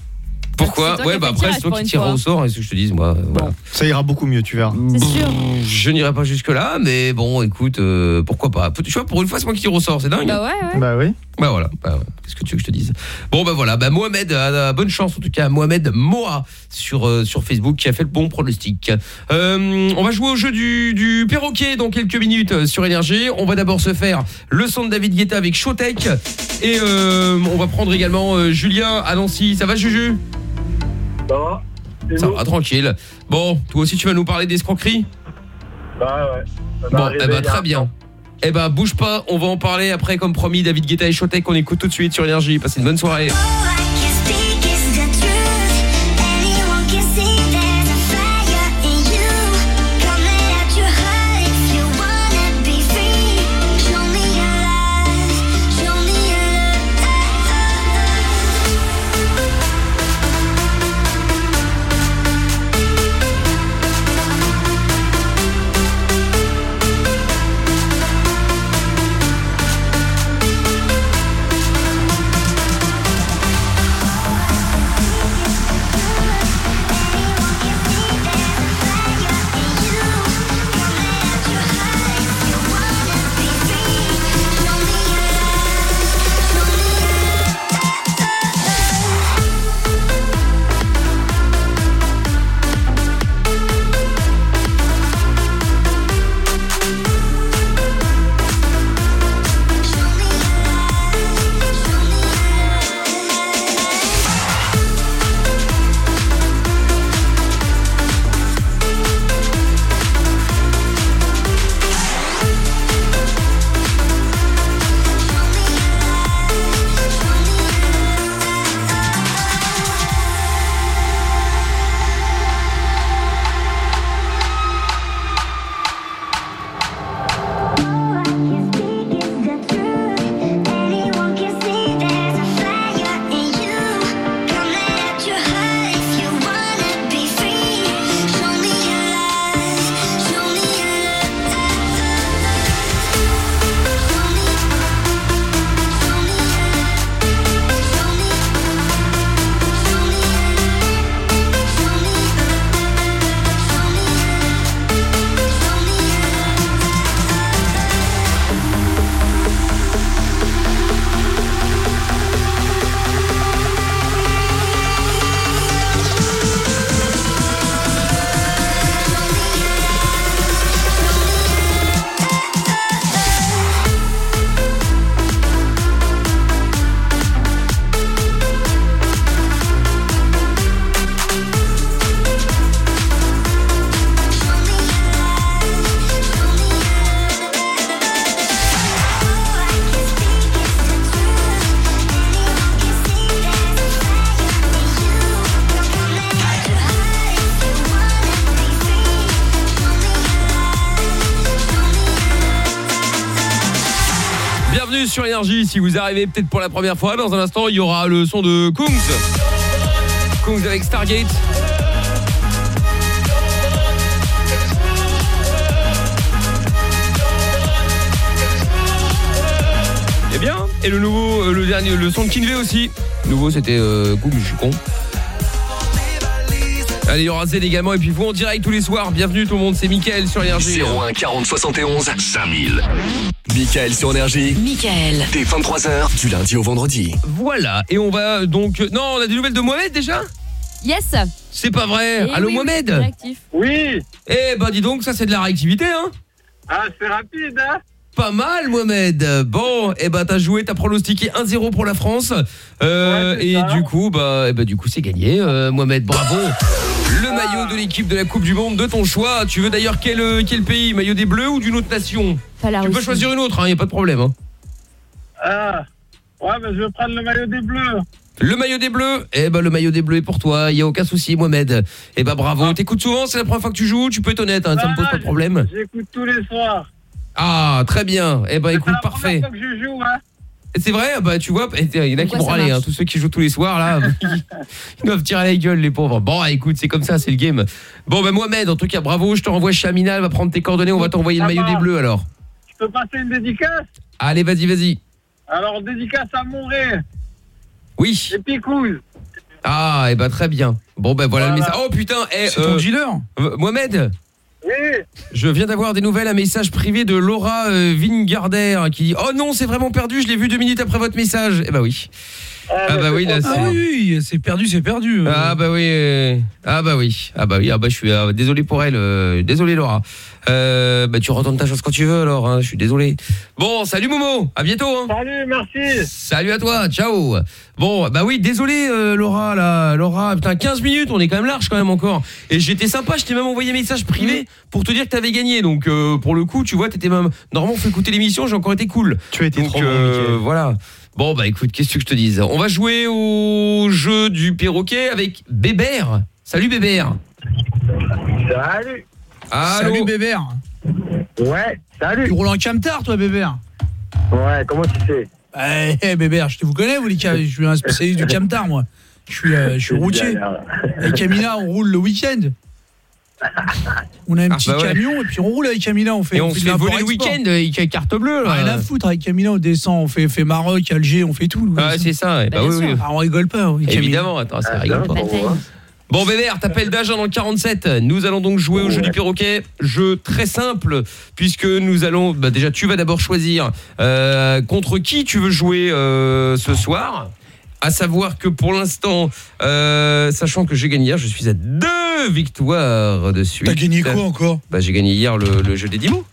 S4: Pourquoi Ouais, bah après c'est toi qui
S5: une
S4: au sort et ce que je te dise moi. Voilà.
S17: Ça ira beaucoup mieux, tu verras.
S5: C'est sûr.
S4: Je n'irai pas jusque là, mais bon, écoute, euh, pourquoi pas. Tu vois, pour une fois, c'est moi qui tire au sort, c'est dingue.
S5: Bah ouais, ouais.
S17: Bah oui.
S4: Bah voilà, bah, qu'est-ce que tu veux que je te dise? Bon bah voilà, bah Mohamed, euh, bonne chance en tout cas, Mohamed Moa sur euh, sur Facebook qui a fait le bon pronostic. Euh, on va jouer au jeu du, du perroquet dans quelques minutes euh, sur énergie. On va d'abord se faire le son de David Guetta avec Showtech et euh, on va prendre également euh, Julien à Nancy. Ça va Juju?
S25: Ça va
S4: Ça va tranquille. Bon, toi aussi tu vas nous parler d'escroquerie
S25: Bah ouais. Ça
S4: Bon, eh ben
S25: là.
S4: très bien. Eh ben bouge pas, on va en parler après comme promis David Guetta et Showtech, on écoute tout de suite sur énergie. Passez une bonne soirée. Vous arrivez peut-être pour la première fois. Dans un instant, il y aura le son de Kungs. Kungs avec Stargate. Eh bien, et le nouveau, euh, le dernier, le son de Kinvey aussi. Nouveau, c'était euh, je suis con. Allez, il y aura Z également. Et puis vous en direct tous les soirs. Bienvenue tout le monde, c'est Mickaël sur Énergie.
S16: 01 40 71 5000. Michael sur Énergie.
S9: Michael.
S16: Dès 23h, du lundi au vendredi.
S4: Voilà, et on va donc... Non, on a des nouvelles de Mohamed déjà?
S5: Yes.
S4: C'est pas vrai.
S5: Eh
S4: Allô
S5: oui,
S4: Mohamed?
S5: oui,
S4: Eh bah dis donc, ça c'est de la réactivité hein?
S20: Ah, c'est rapide, hein?
S4: Pas mal Mohamed. Bon, eh bah t'as joué, t'as pronostiqué 1-0 pour la France. Euh, et du coup, bah, eh bah du coup c'est gagné euh, Mohamed, bravo maillot de l'équipe de la Coupe du Monde de ton choix. Tu veux d'ailleurs quel, euh, quel pays? Maillot des Bleus ou d'une autre nation? Tu peux choisir une autre, il y a pas de problème. hein.
S20: Ah, ouais, mais je vais prendre le maillot des Bleus.
S4: Le maillot des Bleus? Eh ben le maillot des Bleus est pour toi, il y a aucun souci Mohamed. Eh ben bravo, t'écoutes souvent, c'est la première fois que tu joues, tu peux être honnête, hein, ça me pose pas de problème.
S20: J'écoute tous les soirs.
S4: Ah, très bien. Eh ben écoute, parfait.
S20: Faut que je joue, hein.
S4: C'est vrai, bah tu vois, il y en a qui vont râler, hein, tous ceux qui jouent tous les soirs là, ils doivent tirer la gueule les pauvres. Bon, écoute, c'est comme ça, c'est le game. Bon ben Mohamed, en tout cas bravo, je te renvoie chez Amina, elle va prendre tes coordonnées, on va t'envoyer le maillot des Bleus alors.
S20: Je peux passer une dédicace?
S4: Allez, vas-y, vas-y.
S20: Alors, dédicace à Montré
S4: Oui.
S20: et Picouze.
S4: Ah, et ben très bien. Bon ben voilà, le message. Oh putain, eh,
S10: C'est ton dealer
S4: euh, Mohamed Je viens d'avoir des nouvelles, un message privé de Laura euh, Vingarder qui dit « Oh non, c'est vraiment perdu, je l'ai vu deux minutes après votre message. » Eh bah oui. Ah bah oui, là c'est...
S10: Ah oui, c'est perdu, c'est perdu. euh.
S4: Ah bah oui, euh, ah bah oui, ah bah oui, ah bah je suis ah, désolé pour elle, euh, désolé Laura. Euh, bah tu retournes ta chance quand tu veux alors, hein, je suis désolé. Bon, salut Momo, à bientôt. Hein.
S20: Salut, merci.
S4: Salut à toi, ciao. Bon, bah oui, désolé euh, Laura là, Laura, putain 15 minutes, on est quand même large quand même encore. Et j'étais sympa, je t'ai même envoyé un message privé pour te dire que t'avais gagné. Donc euh, pour le coup, tu vois, t'étais même normalement faut écouter l'émission, j'ai encore été cool.
S17: Tu as été
S4: Donc
S17: trop bon,
S4: euh, voilà. Bon bah écoute, qu'est-ce que je te dise? On va jouer au jeu du perroquet avec Bébert. Salut Bébert.
S25: Salut.
S4: Allô
S10: Salut Bébert.
S25: Ouais, salut.
S10: Tu roules en camtar toi Bébert
S25: Ouais, comment tu sais
S10: Eh eh, Bébert, je te vous connais vous les je suis un spécialiste du camtar moi. Je suis euh, je suis routier. Avec Camilla, on roule le week-end. On a un
S4: Ah,
S10: petit
S4: bah ouais.
S10: camion et puis on roule avec Camilla, on fait
S4: Et on
S10: fait
S4: fait voler le week-end, euh, il y a carte bleue là.
S10: Rien à foutre avec Camilla, on descend, on fait, fait Maroc, Alger, on fait tout.
S4: Ah, c'est ça, ouais, bah
S10: Bien
S4: oui,
S10: sûr.
S4: oui.
S10: Ah, on rigole pas. oui.
S4: Évidemment, attends, ça
S10: Ah,
S4: rigole pas.
S10: bon,
S4: Bébert, t'appelles d'agent dans le 47. Nous allons donc jouer au jeu du perroquet. Jeu très simple puisque nous allons bah déjà tu vas d'abord choisir euh, contre qui tu veux jouer euh, ce soir. À savoir que pour l'instant, euh, sachant que j'ai gagné hier, je suis à deux victoires de suite.
S10: T'as gagné quoi encore?
S4: Bah j'ai gagné hier le, le jeu des 10 mots.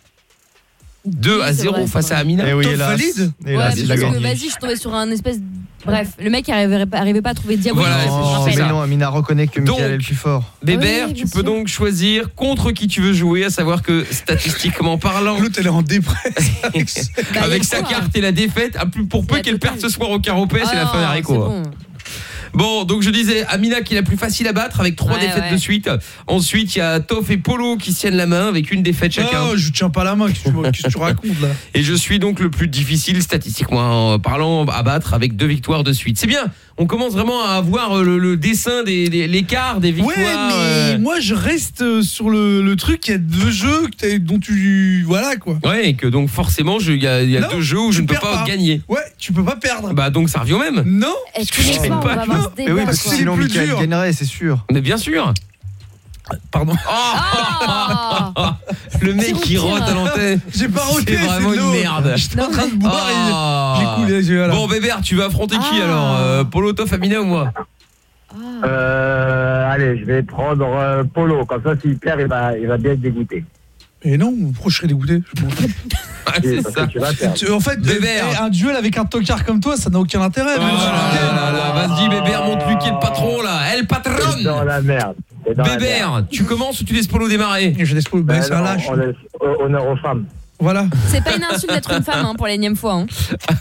S4: 2 à
S5: c'est
S4: 0
S5: vrai, c'est
S4: face à Amina.
S17: Eh oui,
S10: Top
S17: hélas.
S10: valide
S17: Hélas,
S5: Ouais,
S17: il
S5: parce que,
S17: gagné.
S5: vas-y, je suis tombée sur un espèce. Bref, le mec arrivait, arrivait pas à trouver diabolique.
S4: Voilà,
S17: Oh,
S5: rappelle.
S17: mais non, Amina reconnaît que
S4: Donc,
S17: Mickaël est le plus fort.
S4: Bébert,
S5: Oui,
S4: tu peux
S5: sûr.
S4: donc choisir contre qui tu veux jouer, à savoir que statistiquement parlant,
S10: L'autre elle est en dépresse.
S5: Bah,
S4: avec sa
S5: quoi,
S4: carte et la défaite, à plus- pour peu qu'elle perde ce soir au caropé, c'est la fin
S5: non, c'est
S4: Bon. donc je disais Amina qui est la plus facile à battre avec trois
S5: Ouais,
S4: défaites
S5: ouais.
S4: de suite. Ensuite, il y a Toff et Polo qui se tiennent la main avec une défaite chacun.
S10: Non, je tiens pas la main, qu'est-ce que tu- qu'est-ce que tu racontes là?
S4: Et je suis donc le plus difficile statistiquement parlant à battre avec deux victoires de suite. C'est bien. On commence vraiment à avoir euh, le, le dessin des, des- l'écart des victoires.
S10: Ouais, mais
S4: euh,
S10: moi je reste euh, sur le, le truc, il y a deux jeux que dont tu... Voilà quoi.
S4: Ouais, et que donc forcément, je- il y a, il y a
S10: Non,
S4: deux jeux où je ne peux pas,
S10: pas.
S4: gagner.
S10: Ouais, tu peux pas perdre.
S4: Bah donc ça revient au même.
S10: Non
S5: Eh, tous les soirs, on va avoir ce
S17: Mais oui, parce que sinon
S10: dur.
S17: gagnerait, c'est sûr.
S4: Mais bien sûr.
S10: Pardon.
S5: Ah
S4: Le mec qui rote à l'antenne.
S10: J'ai pas roté,
S4: C'est vraiment une merde.
S10: J'étais en train de boire
S4: Ah.
S10: et j'ai coulé.
S4: Bon Bébert, tu vas affronter qui
S5: Ah.
S4: alors euh, Polo, Toff, Amina ou moi?
S25: Euh, allez, je vais prendre euh, Polo. Comme ça, s'il perd, il va, il va bien être dégoûté.
S10: Mais non, pourquoi je serais dégoûté?
S4: Ah, C'est ça.
S25: tu
S10: En fait,
S4: Bébert.
S10: eh, un duel avec un tocard comme toi, ça n'a aucun intérêt.
S4: Oh Vas-y Bébert, montre-lui qui est le patron là. Elle
S25: T'es dans la merde. La.
S4: Bébert, tu commences ou tu laisses Polo démarrer
S10: Je laisse
S25: Ben
S10: c'est un
S25: non,
S10: lâche.
S25: on laisse honneur aux femmes.
S10: Voilà.
S5: C'est pas une insulte d'être une femme hein, pour l'énième fois. hein.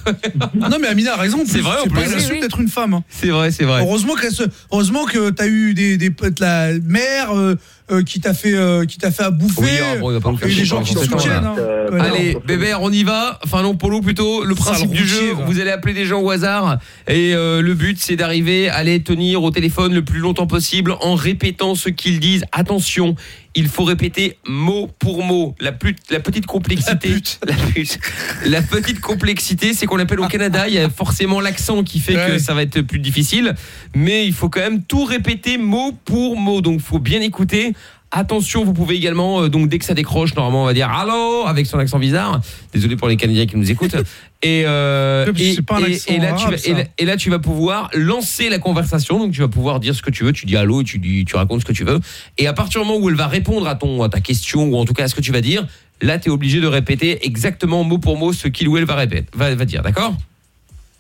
S10: Non mais Amina a raison.
S4: C'est vrai,
S10: C'est pas une insulte
S5: oui.
S10: d'être une femme. hein.
S4: C'est vrai, c'est vrai.
S10: Heureusement que heureusement que t'as eu des des la mère euh, euh, qui t'a fait euh, qui t'a fait à bouffer.
S4: Oui, ah, bon, il va pas nous chier
S10: gens qui
S4: pendant
S10: te
S4: 17 ans,
S10: soutiennent. hein.
S25: Euh,
S10: Voilà.
S4: Allez, Bébert, on y va. Enfin non, Polo plutôt. Le
S10: Sale
S4: principe du
S10: routier,
S4: jeu,
S10: va.
S4: vous allez appeler des gens au hasard et euh, le but c'est d'arriver à les tenir au téléphone le plus longtemps possible en répétant ce qu'ils disent. Attention, il faut répéter mot pour mot. La, pute- la petite complexité, la, pute. La petite complexité, c'est qu'on appelle au Canada, il y a forcément l'accent qui fait que
S10: Ouais.
S4: ça va être plus difficile, mais il faut quand même tout répéter mot pour mot. Donc faut bien écouter. Attention, vous pouvez également, euh, donc dès que ça décroche, normalement on va dire allô avec son accent bizarre. Désolé pour les Canadiens qui nous écoutent. Et, euh, là, tu vas, et, là,
S10: ça.
S4: et là, tu vas pouvoir lancer la conversation. Donc tu vas pouvoir dire ce que tu veux. Tu dis allô et tu dis, tu racontes ce que tu veux. Et à partir du moment où elle va répondre à ton, à ta question ou en tout cas à ce que tu vas dire, là tu es obligé de répéter exactement mot pour mot ce qu'il ou elle va répéter, va, va dire. D'accord?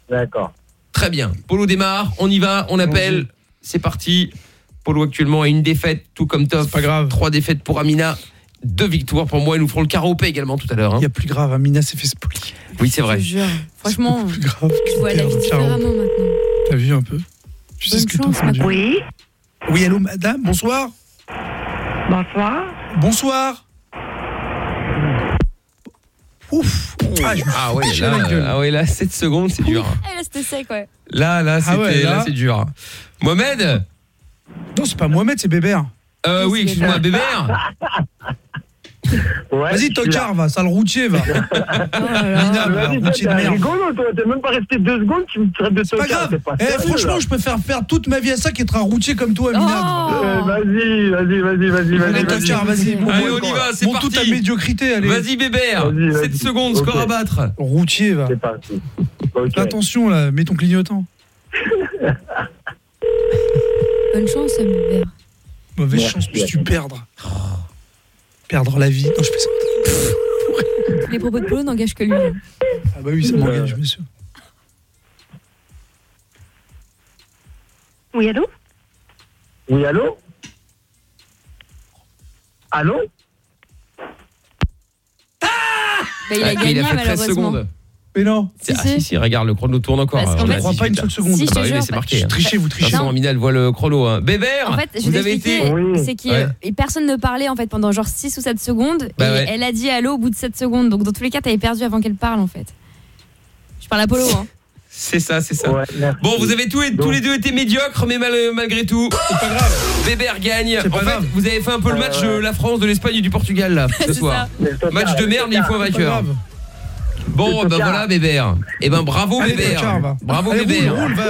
S25: D'accord.
S4: Très bien. Polo démarre, on y va, on appelle. C'est parti. Polo actuellement a une défaite, tout comme Top.
S10: pas grave.
S4: Trois défaites pour Amina, deux victoires pour moi. Ils nous feront le karaopé également tout à l'heure. hein.
S10: Il y a plus grave. Amina s'est fait spoiler.
S4: Oui, c'est vrai.
S5: Je jure. Franchement,
S10: Plus grave.
S5: tu vois la vie différemment maintenant.
S10: T'as vu un peu? Tu sais ce que
S5: chance, Oui.
S10: Oui, allô madame, bonsoir.
S25: Bonsoir.
S10: Bonsoir. Ouf. Ah, je me
S4: Ah ouais, là,
S10: à la gueule.
S4: ah ouais, là 7 secondes, c'est dur.
S5: Là, c'était sec, ouais.
S4: Là, là,
S10: Ah
S4: c'était,
S10: ouais,
S4: là,
S10: là.
S4: c'est dur. Mohamed
S10: C'est pas Mohamed, c'est Bébert.
S4: euh, Oui, excuse-moi, Bébert
S25: Ouais,
S10: Vas-y, tocard, va, sale routier, va.
S25: T'es
S10: merde.
S25: rigolo, toi. T'es même pas resté deux secondes, tu me traites de
S10: C'est pas
S25: tocard.
S10: grave.
S25: pas
S10: Eh,
S25: sérieux,
S10: franchement,
S25: là.
S10: je préfère faire toute ma vie à ça qu'être un routier comme toi, minable.
S25: Euh, Vas-y, vas-y, vas-y, vas-y, vas-y.
S10: Allez, tocard, vas-y.
S4: Allez,
S10: le
S4: on y va, c'est
S10: Montre toute ta
S4: parti.
S10: médiocrité, allez.
S4: Vas-y, Bébert
S25: Vas-y,
S4: 7
S25: vas-y.
S4: secondes, score à battre.
S10: Routier, va.
S25: C'est parti.
S10: Attention, là, mets ton clignotant.
S5: Bonne chance, Hubert.
S10: Mauvaise chance, plus tu
S25: attends.
S10: perdre. Perdre la vie. Non, je ça.
S5: Les propos de Polo n'engagent que lui. hein.
S10: Ah bah oui, ça m'engage, bien sûr.
S25: Oui, allô? Oui, allô? Allô?
S5: Bah, il a
S4: Ah,
S5: gagné,
S4: il a fait 13
S5: malheureusement.
S4: seconde.
S10: Mais non.
S5: Si,
S4: ah, si,
S5: si.
S4: regarde, le chrono tourne encore.
S5: Parce
S4: On
S10: Je crois pas
S4: 18.
S10: une seule seconde.
S5: Si, te
S4: Bah oui, c'est marqué. hein.
S10: Trichez, vous trichez.
S4: Attention, Amina, elle voit le chrono. Hein. Bébert
S5: En fait, je
S4: vous avez été...
S5: c'est que
S4: Ouais.
S5: et personne ne parlait en fait pendant genre 6 ou 7 secondes
S4: Bah
S5: et
S4: ouais.
S5: elle a dit allô au bout de 7 secondes. Donc dans tous les cas, t'avais perdu avant qu'elle parle en fait. Je parle à Polo hein.
S4: C'est ça, c'est ça.
S25: Ouais.
S4: Bon, vous avez tous, tous les deux été médiocres, mais mal- malgré tout,
S10: C'est pas grave.
S4: Bébert gagne.
S10: C'est
S4: En
S10: pas
S4: fait,
S10: grave.
S4: vous avez fait un peu le match de la France, de l'Espagne et du Portugal là, ce soir. Match de merde, mais il faut un
S25: tocard.
S10: C'est pas
S4: vainqueur. Bon, bah
S25: tocard.
S4: voilà Bébert. Eh ben bravo
S10: Allez,
S4: Bébert.
S10: tocard, va.
S4: Bravo
S10: Allez,
S4: Bébert.
S10: roule, roule, va.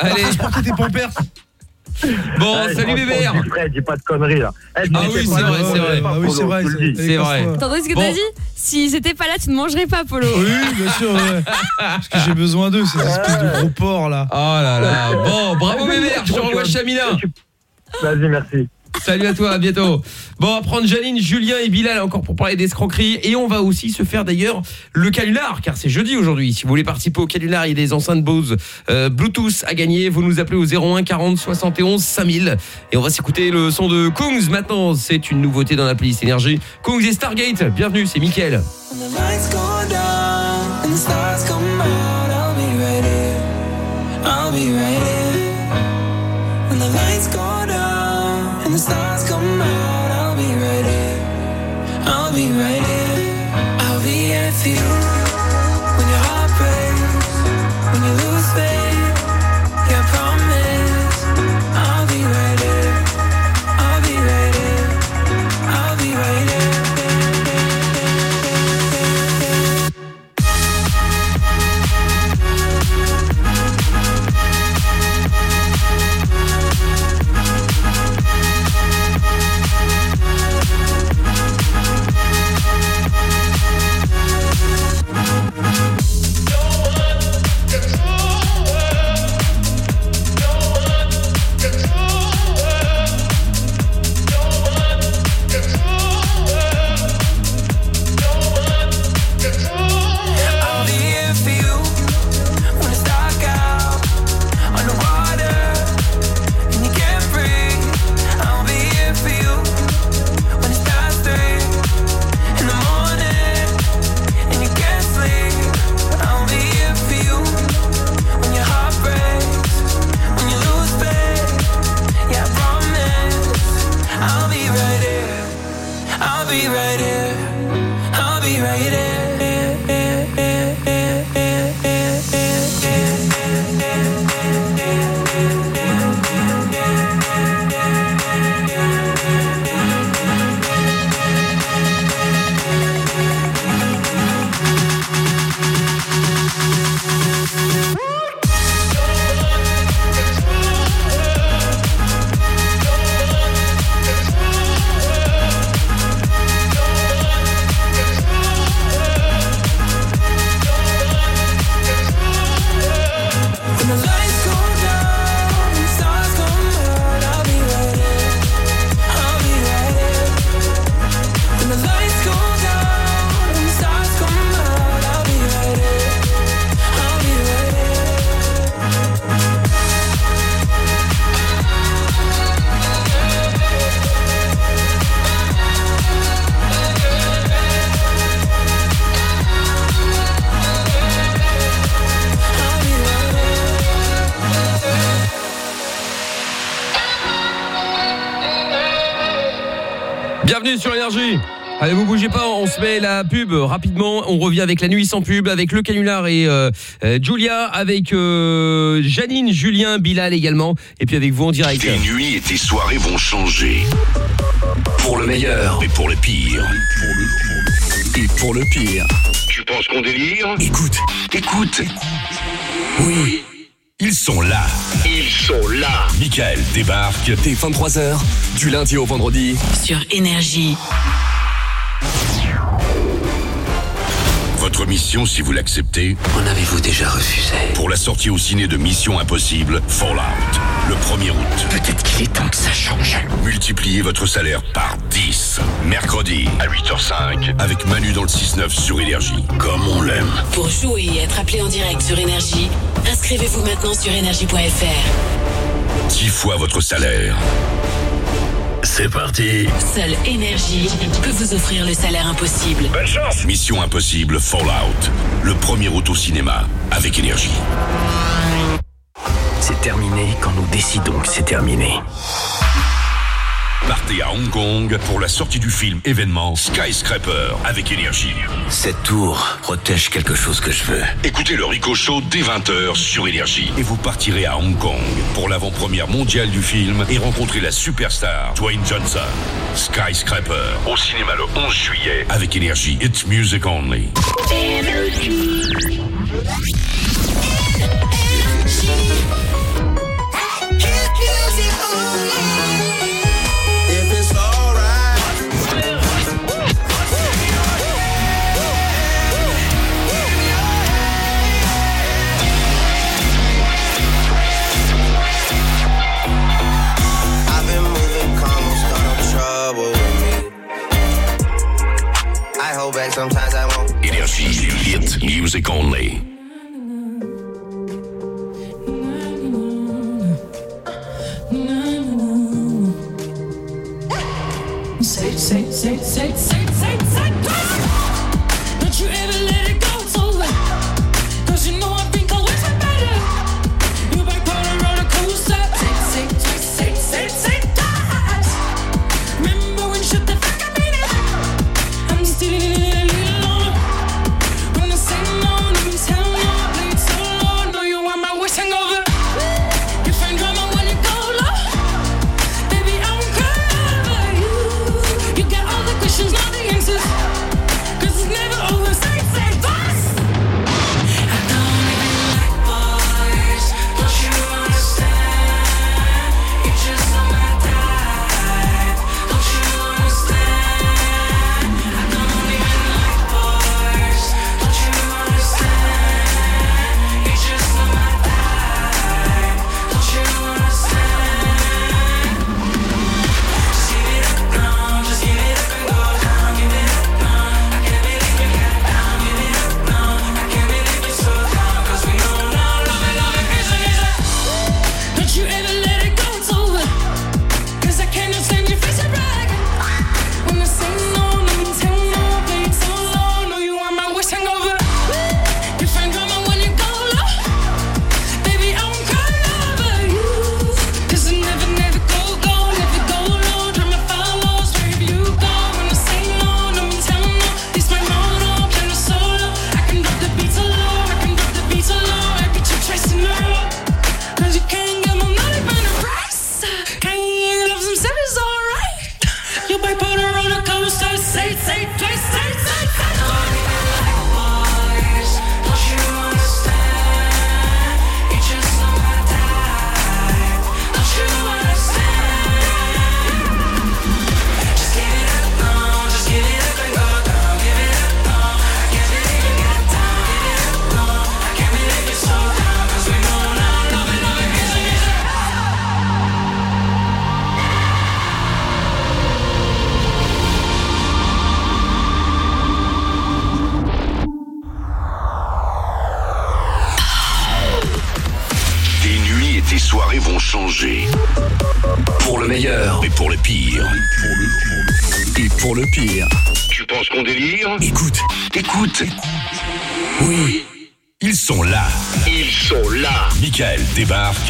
S4: Allez,
S10: tes pampers.
S4: bon,
S25: Ouais,
S4: salut Bébert.
S25: dis Fred, dis pas de conneries là. Eh, je
S4: Ah
S25: m'étais
S4: oui, c'est vrai, c'est
S25: je
S4: vrai.
S10: Ah oui, c'est vrai.
S25: je.
S4: C'est
S5: ce que
S4: Bon.
S5: t'as dit S'ils étaient pas là, tu ne mangerais pas Polo.
S10: Oui, bien sûr, ouais. Parce que j'ai besoin d'eux, ces espèces de gros porcs là.
S4: Oh là là. Bon, bravo Bébert. Je te renvoie Chamina.
S25: Vas-y, merci.
S4: Salut à toi, à bientôt. Bon, on va prendre Janine, Julien et Bilal encore pour parler d'escroquerie. Et on va aussi se faire d'ailleurs le canular, car c'est jeudi aujourd'hui. Si vous voulez participer au canular, il y a des enceintes Bose euh, Bluetooth à gagner. Vous nous appelez au 01 40 71 5000. Et on va s'écouter le son de Kungs maintenant. C'est une nouveauté dans la playlist énergie. Kungs et Stargate, bienvenue, c'est Mickaël.
S23: Be here for you.
S4: Bienvenue sur Énergie. Allez, vous bougez pas, on se met la pub rapidement. On revient avec la nuit sans pub, avec le canular et euh, euh, Julia, avec euh, Janine, Julien, Bilal également, et puis avec vous en direct.
S8: Tes nuits et tes soirées vont changer. Pour le meilleur et pour le pire. Et pour le pire. Tu penses qu'on délire? Écoute, écoute. Oui. Ils sont là. Ils sont là. Michael débarque
S16: Dès 23h, du lundi au vendredi.
S9: Sur Énergie.
S8: Votre mission, si vous l'acceptez, en avez-vous déjà refusé? Pour la sortie au ciné de Mission Impossible, Fallout, le 1er août. Peut-être qu'il est temps que ça change. Multipliez votre salaire par 10. Mercredi, à 8h05, avec Manu dans le 6-9 sur Énergie. Comme on l'aime.
S9: Pour jouer et être appelé en direct sur Énergie, inscrivez-vous maintenant sur énergie.fr.
S8: 10 fois votre salaire. C'est parti.
S9: Seule Énergie peut vous offrir le salaire impossible.
S8: Bonne chance. Mission Impossible, Fallout, le 1er août au cinéma, avec Énergie.
S26: C'est terminé quand nous décidons que c'est terminé.
S8: Partez à Hong Kong pour la sortie du film événement Skyscraper avec Énergie.
S26: Cette tour protège quelque chose que je veux.
S8: Écoutez le Rico Show dès 20h sur Énergie et vous partirez à Hong Kong pour l'avant-première mondiale du film et rencontrer la superstar Dwayne Johnson. Skyscraper au cinéma le 11 juillet avec Énergie. It's music only.
S13: I hold back sometimes I won't.
S8: Énergie, hit music only.
S27: Say, say,
S23: say, say, say, say, say,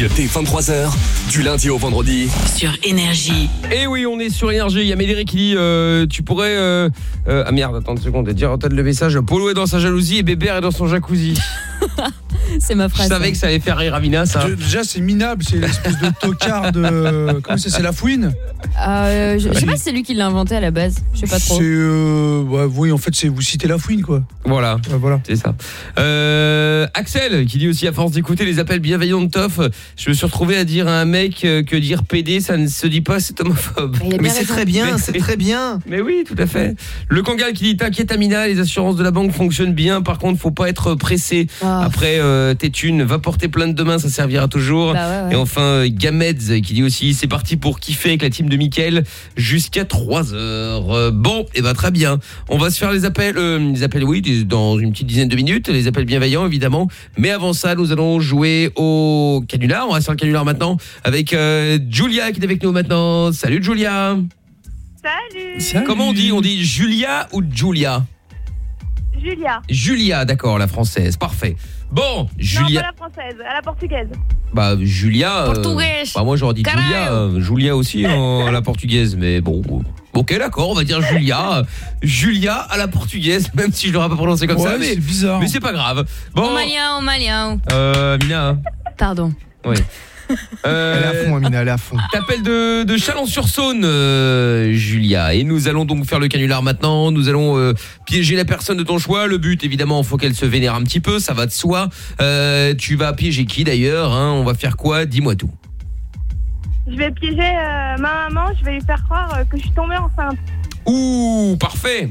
S8: dès 23h, du lundi au vendredi.
S9: Sur Énergie.
S4: Et oui, on est sur énergie. Il y a Médéric qui dit euh, tu pourrais euh, euh, ah merde, attends une seconde, dire entendre le message. Polo est dans sa jalousie et Bébert est dans son jacuzzi.
S5: C'est ma
S4: Je
S5: phrase.
S4: savais que ça allait faire rire Amina ça.
S10: Je- Déjà, c'est minable, c'est l'espèce de tocard de. Comment c'est C'est la fouine?
S5: Euh, je, je sais pas si c'est lui qui l'a inventé à la base. Je sais pas trop.
S10: C'est. Euh, ouais, oui, en fait, c'est vous citez la fouine, quoi.
S4: Voilà,
S10: voilà.
S4: c'est ça. Euh, Axel qui dit aussi à force d'écouter les appels bienveillants de Toff, je me suis retrouvé à dire à un mec euh, que dire PD ça ne se dit pas, c'est homophobe.
S17: Mais c'est très bien, c'est très bien.
S4: Mais oui, tout à fait. Le Kangal qui dit t'inquiète Amina, les assurances de la banque fonctionnent bien. Par contre, faut pas être pressé.
S5: Ah.
S4: Après euh, tes thunes, va porter plainte demain, ça servira toujours.
S5: Bah ouais, ouais.
S4: Et enfin euh, Gameds qui dit aussi c'est parti pour kiffer avec la team de Mickaël jusqu'à 3 heures. Euh, bon, et ben très bien. On va se faire les appels euh, les appels oui, dans une petite dizaine de minutes, les appels bienveillants évidemment. Mais avant ça, nous allons jouer au canular. On va sur le canular maintenant avec euh, Julia qui est avec nous maintenant. Salut Julia.
S28: Salut
S4: Comment on dit? On dit Julia ou Julia?
S28: Julia.
S4: Julia, d'accord, la française, parfait. Bon,
S28: Non,
S4: Julia,
S28: pas la française, à la portugaise.
S4: bah Julia. euh, bah moi j'aurais dit
S28: Caralho.
S4: Julia, euh, Julia aussi en- à la portugaise, mais bon. Ok, d'accord, on va dire Julia, euh, Julia à la portugaise, même si je l'aurais pas prononcé comme
S10: Ouais,
S4: ça, mais
S10: c'est bizarre.
S4: Mais c'est pas grave. Bon,
S5: Au malien, au malien.
S4: euh, Mina.
S5: Pardon.
S4: Oui. Euh,
S17: Elle est à fond, Amina, elle est à fond.
S4: T'appelles de, de Chalon-sur-Saône, euh, Julia. Et nous allons donc faire le canular maintenant. Nous allons euh, piéger la personne de ton choix. Le but, évidemment, faut qu'elle se vénère un petit peu. Ça va de soi. Euh, tu vas piéger qui d'ailleurs hein? On va faire quoi? Dis-moi tout.
S28: Je vais piéger euh, ma maman, je vais lui faire croire euh, que je suis tombée enceinte.
S4: Ouh, parfait.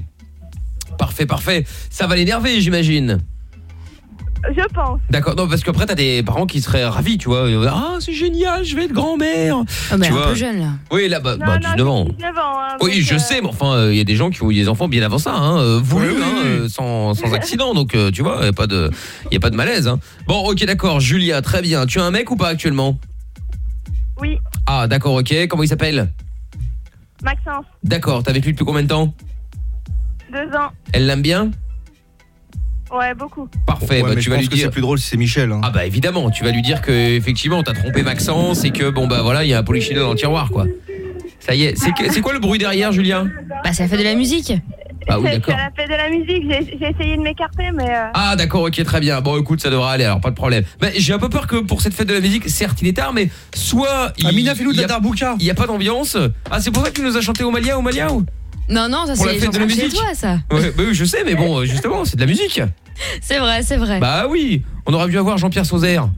S4: Parfait, parfait. Ça va l'énerver, j'imagine.
S28: Je pense.
S4: D'accord. Non, parce qu'après, t'as des parents qui seraient ravis, tu vois. Ils vont dire, Ah, c'est génial, je vais être grand-mère.
S5: Ah, mais
S4: Tu
S5: un
S4: vois.
S5: peu jeune là.
S4: Oui, là, bah,
S28: Non,
S4: bah,
S28: non,
S4: 19 ans.
S28: j'ai 19 ans. hein,
S4: Oui,
S28: donc,
S4: je
S28: euh,
S4: sais, mais enfin, il y a des gens qui ont eu des enfants bien avant ça, hein, euh, voulu,
S10: Oui, oui,
S4: hein,
S10: oui.
S4: euh, sans, sans accident, donc euh, tu vois, il n'y a, pas de- y a pas de malaise. Hein. Bon, ok, d'accord, Julia, très bien. Tu as un mec ou pas actuellement?
S28: Oui,
S4: Ah, d'accord, ok. Comment il s'appelle?
S28: Maxence,
S4: D'accord, t'es avec lui depuis combien de temps?
S28: Deux ans.
S4: Elle l'aime bien?
S28: Ouais, beaucoup.
S4: Parfait,
S17: Ouais,
S4: bah,
S17: mais
S4: tu
S17: je
S4: vas
S17: pense
S4: lui
S17: que
S4: dire.
S17: c'est plus drôle si c'est Michel. hein.
S4: Ah bah évidemment, tu vas lui dire que effectivement t'as trompé Maxence et que bon bah voilà il y a un polichinelle dans le tiroir quoi. Ça y est, c'est quoi le bruit derrière Julien?
S5: Bah ça fait de la musique.
S4: Ah oui
S28: C'est
S4: d'accord.
S28: Elle a fait de la musique, j'ai essayé de m'écarter, mais. euh,
S4: Ah d'accord ok très bien bon écoute ça devra aller alors pas de problème mais j'ai un peu peur que pour cette fête de la musique certes il est tard mais soit il
S10: Amina, fais-nous de
S4: il y a-
S10: darbouka.
S4: il y a pas d'ambiance ah c'est pour ça que tu nous as chanté au Malia au Malia ou?
S5: Non, non, ça
S4: la
S5: c'est
S4: de la
S5: genre chez
S4: musique
S5: toi ça.
S4: ouais, bah oui je sais mais bon justement c'est de la musique
S5: C'est vrai, c'est vrai.
S4: bah oui on aurait dû avoir Jean-Pierre Sauzère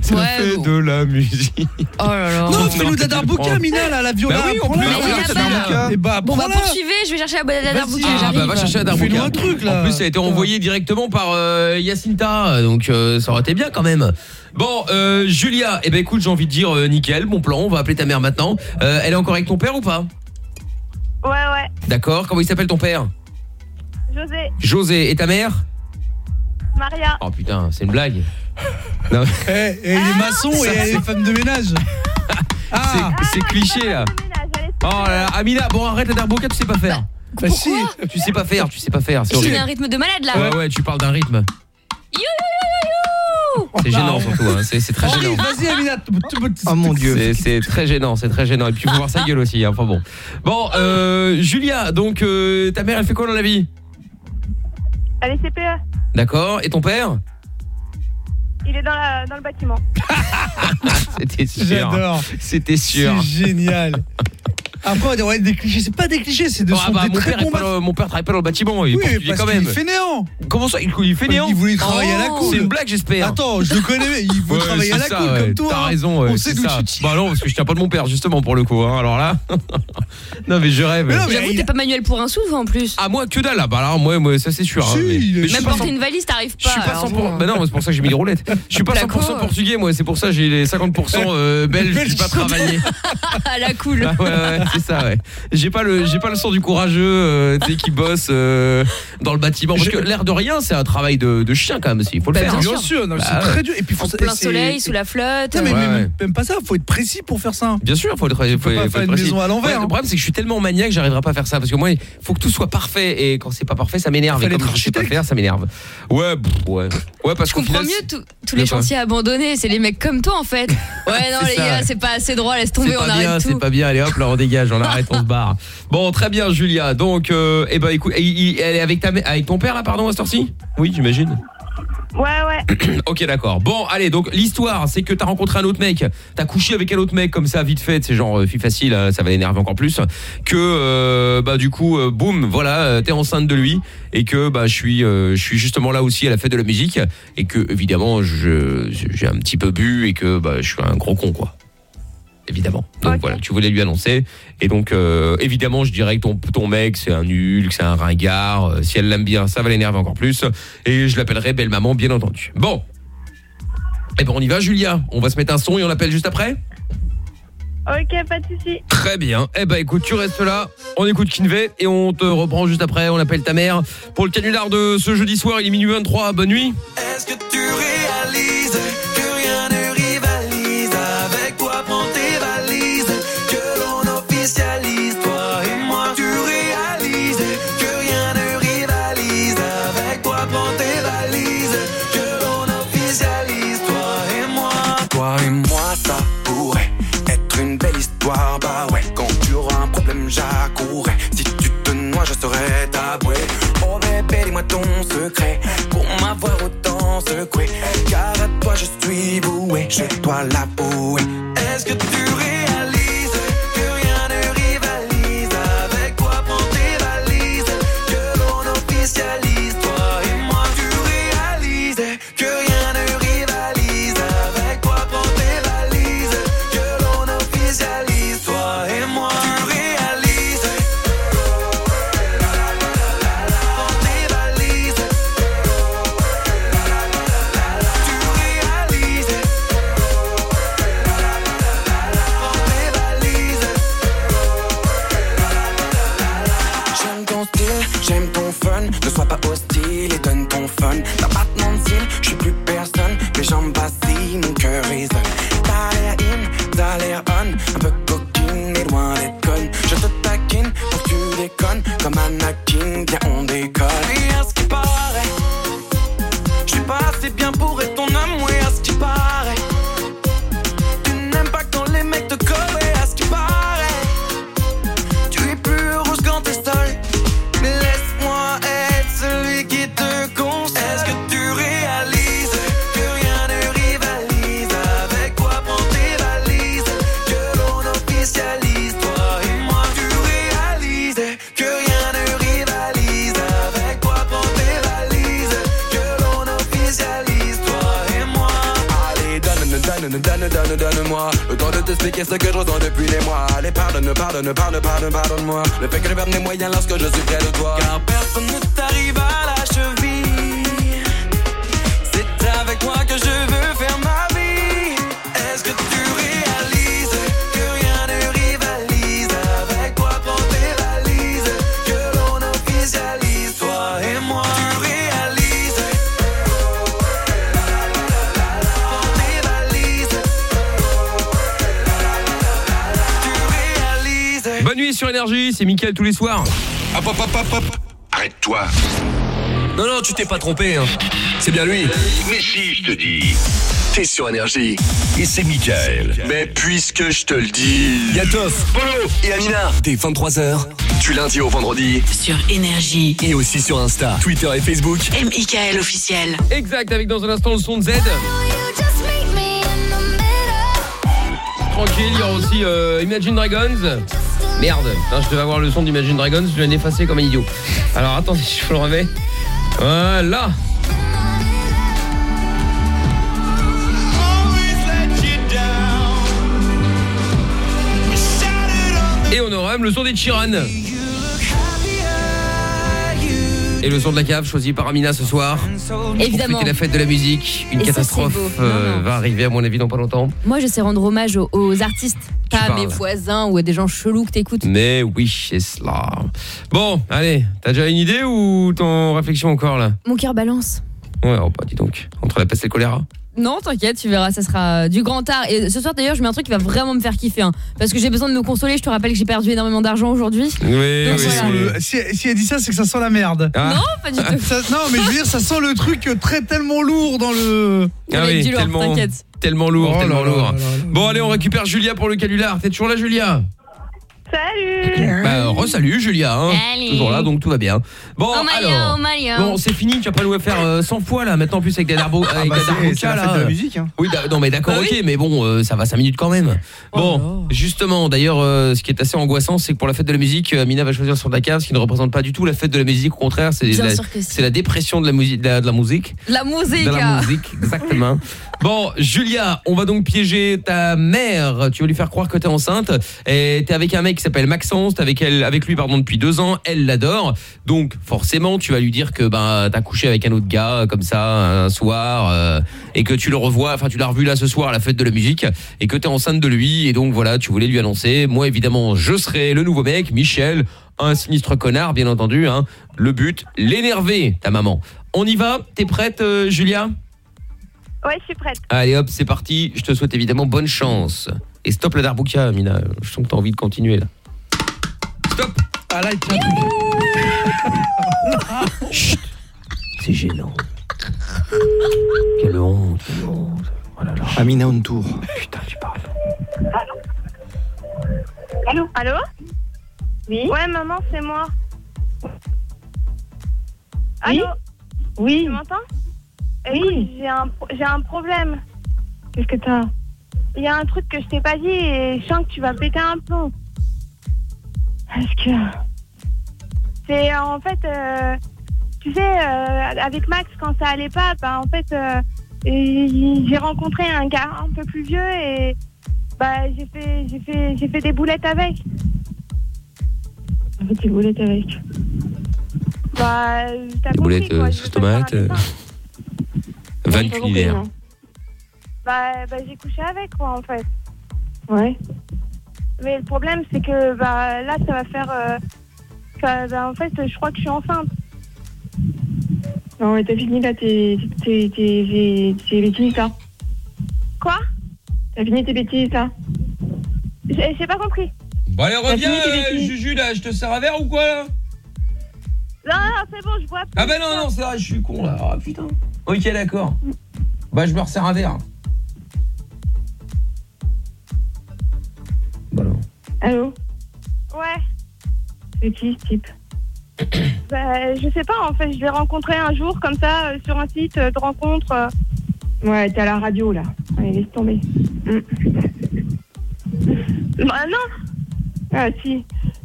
S4: c'est la
S5: Ouais, bon.
S4: de la musique
S5: Oh là là.
S10: Non, fais-nous de la darbouka,
S4: prends.
S10: Amina, là, la viola.
S4: Bah oui, en
S10: prends-la.
S4: plus,
S5: Mais
S4: regarde,
S5: il y a
S4: c'est
S5: pas,
S4: Darbuka.
S5: là.
S10: Et bah,
S5: Bon bah poursuivez, je vais chercher la la
S10: Vas-y.
S5: darbouka,
S4: Ah bah va chercher la Darbuka.
S10: Fais-nous un truc, là.
S4: En plus ça a été envoyé directement par euh, Yacinta donc euh, ça aurait été bien quand même. Bon euh, Julia, eh ben écoute, j'ai envie de dire euh, nickel, bon plan, on va appeler ta mère maintenant. Euh, elle est encore avec ton père ou pas?
S28: Ouais, ouais.
S4: D'accord, comment il s'appelle ton père?
S28: José,
S4: José et ta mère?
S28: Maria.
S4: Oh putain, c'est une blague. Non,
S10: Eh, eh, il est maçon et elle est femme de ménage. Ah,
S4: c'est c'est cliché là. Oh là là, Amina, bon arrête la Darbuka, tu sais pas faire.
S10: bah si.
S4: Tu sais pas faire, tu sais pas faire, c'est
S5: un rythme de malade là.
S4: Ouais ouais, tu parles d'un rythme.
S5: You, you, you, you, you.
S4: C'est gênant surtout, hein. c'est très gênant.
S10: vas-y, Amina.
S17: Oh mon dieu.
S4: C'est- très gênant, c'est très gênant. Et puis il faut voir sa gueule aussi. hein. Enfin bon. Bon, euh, Julia, donc euh, ta mère, elle fait quoi dans la vie?
S28: Elle est CPE.
S4: D'accord. Et ton père?
S28: Il est dans, la, dans le bâtiment.
S4: C'était sûr.
S10: J'adore.
S4: C'était sûr.
S10: C'est génial. Après on va dire ouais des clichés, c'est pas des clichés, c'est de
S4: Ah bah, mon,
S10: très
S4: père pas mon père travaille pas dans le bâtiment, il est
S10: Oui, parce
S4: quand même.
S10: est fainéant.
S4: Comment ça il, il fait néant
S10: Il voulait travailler à la cool.
S4: C'est une blague, j'espère.
S10: Attends, je le connais, il veut
S4: Ouais,
S10: travailler à la
S4: ça,
S10: cool
S4: ouais.
S10: comme toi.
S4: T'as
S10: hein.
S4: raison, ouais,
S10: On
S4: c'est
S10: sait d'où
S4: ça.
S10: tu tiens.
S4: Bah non, parce que je tiens pas de mon père justement pour le coup hein. Alors là Non mais je rêve.
S5: J'avoue, t'es pas manuel pour un sou en plus.
S4: Ah moi que dalle là. Bah alors moi moi ça c'est sûr. hein, je
S5: Même porter
S4: 100%
S5: une valise, t'arrives
S4: Je
S5: pas.
S4: suis pas
S5: alors
S4: 100%.
S5: bon.
S4: Bah non, c'est pour ça que j'ai mis les roulettes. Je suis pas 100%
S5: D'accord.
S4: portugais moi, c'est pour ça que j'ai les 50% euh, belges, je suis pas travaillé.
S5: à la cool.
S4: Ah ouais, ouais, c'est ça, ouais. J'ai pas le, j'ai pas le sens du courageux, euh, tu sais, qui bosse euh, dans le bâtiment. Parce que l'air de rien, c'est un travail de, de chien quand même, aussi. Il faut le
S5: Bah,
S4: faire.
S5: bien
S4: hein.
S5: sûr.
S4: Bah,
S10: c'est
S4: ouais.
S10: très dur. Et puis faut
S5: En plein soleil, sous la flotte.
S10: Non, mais
S4: Ouais,
S10: même, pas ça, faut être précis pour faire ça.
S4: Bien sûr, faut être, faut,
S10: peux
S4: faut
S10: pas
S4: être
S10: faire une
S4: précis.
S10: maison à l'envers,
S4: Ouais,
S10: hein.
S4: Le problème, c'est que je suis tellement maniaque, que j'arriverai pas à faire ça. Parce que moi, il faut que tout soit parfait. Et quand c'est pas parfait, ça m'énerve. Et comme
S10: être
S4: je sais pas faire, ça m'énerve. Ouais, ouais. Ouais, parce
S5: Je
S4: qu'au
S5: comprends mieux tous les chantiers abandonnés, c'est les mecs comme toi en fait. Ouais non
S4: C'est
S5: les gars, c'est pas assez droit, laisse tomber,
S4: C'est
S5: on
S4: pas bien,
S5: arrête
S4: c'est
S5: tout.
S4: pas bien. Allez hop, là on dégage, on arrête, on se barre. Bon, très bien, Julia. Donc, euh, eh ben, écoute, elle est avec ta, mè- avec ton père là, pardon, à cette heure-ci? Oui, j'imagine.
S28: Ouais, ouais.
S4: ok, d'accord. Bon, allez, donc l'histoire, c'est que t'as rencontré un autre mec, t'as couché avec un autre mec comme ça, vite fait, c'est genre euh, fille facile, hein, ça va l'énerver encore plus. Que, euh, bah, du coup, euh, boum, voilà, euh, t'es enceinte de lui et que, bah, je suis, euh, je suis justement là aussi à la fête de la musique et que, évidemment, je, j'ai un petit peu bu et que, bah, je suis un gros con, quoi évidemment. Donc voilà, tu voulais lui annoncer. Et donc, euh, évidemment, je dirais que ton, ton mec, c'est un nul, que c'est un ringard. Euh, si elle l'aime bien, ça va l'énerver encore plus. Et je l'appellerai belle maman, bien entendu. Bon. Eh ben, on y va, Julia. On va se mettre un son et on l'appelle juste après
S28: Ok, pas de soucis.
S4: Très bien. Eh ben, écoute, tu restes là. On écoute Kinvey et on te reprend juste après. On appelle ta mère. Pour le canular de ce jeudi soir, il est minuit 23. Bonne nuit.
S12: Est-ce que tu réalises ton secret pour m'avoir autant secoué. Car à toi je suis voué. Je dois l'avouer est-ce que tu t'expliquer ce que je ressens depuis les mois. Allez, pardonne, pardonne, pardonne, pardonne, pardonne-moi. Le fait que je perde mes moyens lorsque je suis près de toi. Car personne ne
S4: sur Énergie, c'est Mickaël tous les soirs.
S8: Hop, hop, hop, hop, hop. Arrête-toi.
S16: Non, non, tu t'es pas trompé. Hein. C'est bien lui.
S8: Mais si, je te dis.
S16: T'es sur énergie.
S8: Et c'est Michael.
S16: Mais puisque je te le dis. Yatoff, Polo et Amina. Dès 23h, du lundi au vendredi.
S9: Sur Énergie.
S16: Et aussi sur Insta, Twitter et Facebook.
S9: M.I.K.L. officiel.
S4: Exact, avec dans un instant le son de Z. Tranquille, il y aura aussi euh, Imagine Dragons. Merde, je devais avoir le son d'Imagine Dragons, je viens d'effacer comme un idiot. Alors attendez, je vous le remets. Voilà. Et on aura même le son des Chiran. Et le son de la cave choisi par Amina ce soir.
S5: Évidemment.
S4: La fête de la musique. Une
S5: Et
S4: catastrophe euh,
S5: Non, non.
S4: va arriver à mon avis dans pas longtemps.
S5: Moi, je sais rendre hommage aux, aux artistes, pas à mes voisins ou à des gens chelous que t'écoutes.
S4: Mais oui, c'est cela. Bon, allez, t'as déjà une idée ou ton réflexion encore là?
S5: Mon cœur balance.
S4: Ouais, oh bah dis donc, entre la peste et le choléra.
S5: Non, t'inquiète, tu verras, ça sera du grand art. Et ce soir, d'ailleurs, je mets un truc qui va vraiment me faire kiffer. hein, parce que j'ai besoin de me consoler. Je te rappelle que j'ai perdu énormément d'argent aujourd'hui.
S4: Oui,
S5: Donc voilà.
S10: le- si, si elle dit ça, c'est que ça sent la merde.
S4: Ah.
S5: Non, pas du tout.
S10: Ça- non, mais je veux dire, ça sent le truc très tellement lourd dans le.
S4: Ah oui, tellement, tellement lourd,
S10: Oh
S4: tellement
S10: là
S4: lourd.
S10: là là
S4: Bon, allez, on récupère Julia pour le canular. T'es toujours là, Julia?
S28: Salut
S4: Bah, re-salut, Julia. Hein.
S5: Salut.
S4: Toujours là, donc tout va bien. Bon,
S5: Oh,
S4: alors.
S5: oh.
S4: Bon, c'est fini, tu vas pas nous faire euh, 100 fois là, maintenant en plus avec la Darbo, avec
S17: bah,
S4: la
S17: c'est- la
S4: là.
S17: fête de la musique, hein.
S4: Oui, da- non mais d'accord,
S5: Bah oui.
S4: ok, mais bon, euh, ça va 5 minutes quand même. Bon, justement, d'ailleurs, euh, ce qui est assez angoissant, c'est que pour la fête de la musique, euh, Amina va choisir son Dakar, ce qui ne représente pas du tout la fête de la musique, au contraire, c'est
S5: Bien
S4: la,
S5: sûr que si.
S4: c'est la dépression de la, musique de la- de la musique.
S5: La musique.
S4: De la musique, exactement. Bon, Julia, on va donc piéger ta mère. Tu vas lui faire croire que t'es enceinte. Et t'es avec un mec qui s'appelle Maxence. T'es avec elle, avec lui, pardon, depuis deux ans. Elle l'adore. Donc, forcément, tu vas lui dire que ben t'as couché avec un autre gars comme ça un soir euh, et que tu le revois. Enfin, tu l'as revu là ce soir à la fête de la musique et que t'es enceinte de lui. Et donc voilà, tu voulais lui annoncer. Moi, évidemment, je serai le nouveau mec, Michel, un sinistre connard, bien entendu. Hein. Le but, l'énerver, ta maman. On y va? T'es prête, euh, Julia?
S28: Ouais, je suis prête.
S4: Allez hop, c'est parti. Je te souhaite évidemment bonne chance. Et stop la Darbouka, Mina. Je sens que t'as envie de continuer là. Stop
S10: Ah là, il tient.
S4: Chut. C'est gênant. Quelle honte, quelle honte. Oh là là.
S17: Amina on tour.
S4: Putain, tu parles.
S28: Allô Allô Oui Ouais, maman, c'est moi. Allô Oui Tu m'entends Écoute, j'ai un, j'ai un problème. Qu'est-ce que t'as? Il y a un truc que je t'ai pas dit et je sens que tu vas péter un plomb. Est-ce que... C'est euh, en fait... euh, tu sais, euh, avec Max, quand ça allait pas, bah, en fait, euh, j'ai rencontré un gars un peu plus vieux et bah, j'ai fait, j'ai fait, j'ai fait des boulettes avec. Des boulettes avec? Bah, t'as
S4: Des
S28: compris,
S4: boulettes
S28: quoi,
S4: euh,
S28: je
S4: sauce
S28: veux pas faire un
S4: tomate.
S28: dessin.
S4: Culinaire.
S28: Bah, bah j'ai couché avec, quoi, en fait. Ouais. Mais le problème, c'est que bah, là, ça va faire. euh, ça- bah, en fait, je crois que je suis enceinte.
S29: Non, mais t'as fini là, tes, tes, tes, tes bêtises là.
S28: Quoi?
S29: T'as fini tes bêtises là.
S28: J'ai j'ai pas compris.
S4: Bon allez, reviens, euh, Juju, là. Je te sers un verre ou quoi là?
S28: Non, non, c'est bon, je vois plus.
S4: Ah bah non, non, c'est vrai, je suis con là. Ah putain. Ok, d'accord. Bah je me resserre un verre.
S29: Allô?
S28: Ouais.
S29: C'est qui ce type?
S28: Bah, je sais pas, en fait, je l'ai rencontré un jour, comme ça, euh, sur un site euh, de rencontre. euh.
S29: Ouais, t'es à la radio là. Allez, laisse tomber. Mm.
S28: Bah, non
S29: Ah si.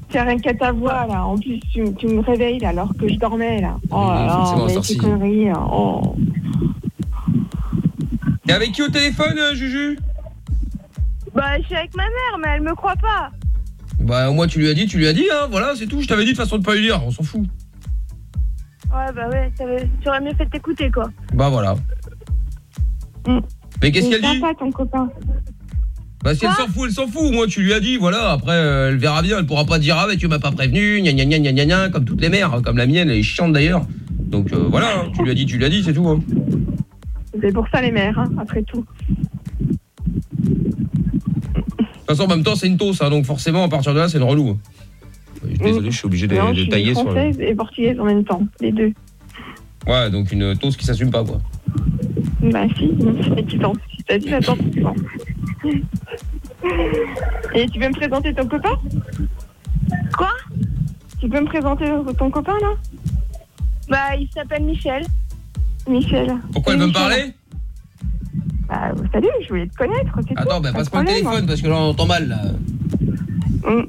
S29: C'est rien qu'à ta voix là. En plus, tu, tu me réveilles là, alors que je dormais là. Oh là là,
S4: forcément,
S29: mais
S4: sorci.
S29: ces conneries. là. Oh.
S4: T'es avec qui au téléphone, euh, Juju?
S28: Bah, je suis avec ma mère, mais elle me croit pas.
S4: Bah moi tu lui as dit, tu lui as dit, hein, voilà, c'est tout. Je t'avais dit de façon de pas lui dire, on s'en fout.
S28: Ouais, bah ouais, t'avais- tu aurais mieux fait de t'écouter, quoi.
S4: Bah voilà.
S29: Mm.
S4: Mais qu'est-ce qu'elle dit?
S29: sympa ton copain.
S4: Bah si elle s'en fout, elle s'en fout. Moi tu lui as dit, voilà, après euh, elle verra bien, elle pourra pas dire ah mais tu m'as pas prévenu, gna gna gna gna gna gna, comme toutes les mères, comme la mienne, elle est chiante d'ailleurs. Donc euh, voilà, hein, tu lui as dit, tu lui as dit, c'est tout. hein.
S29: C'est pour ça les mères, hein, après tout.
S4: De toute façon en même temps c'est une tosse, hein, donc forcément à partir de là c'est une relou. hein. Désolé, je suis obligé de,
S29: non,
S4: de
S29: je suis
S4: tailler sur le...
S29: française et portugaise en même temps, les deux.
S4: Ouais, donc une tosse qui s'assume pas quoi.
S29: Bah si, c'est qui t'en si t'as dit, attends. Et tu veux me présenter ton copain?
S28: Quoi?
S29: Tu peux me présenter ton copain là?
S28: Bah, il s'appelle Michel.
S29: Michel.
S4: Pourquoi elle veut me parler
S29: Bah salut, je voulais te connaître.
S4: Attends, bah passe pas le téléphone parce que là on entend mal là.
S29: Mm.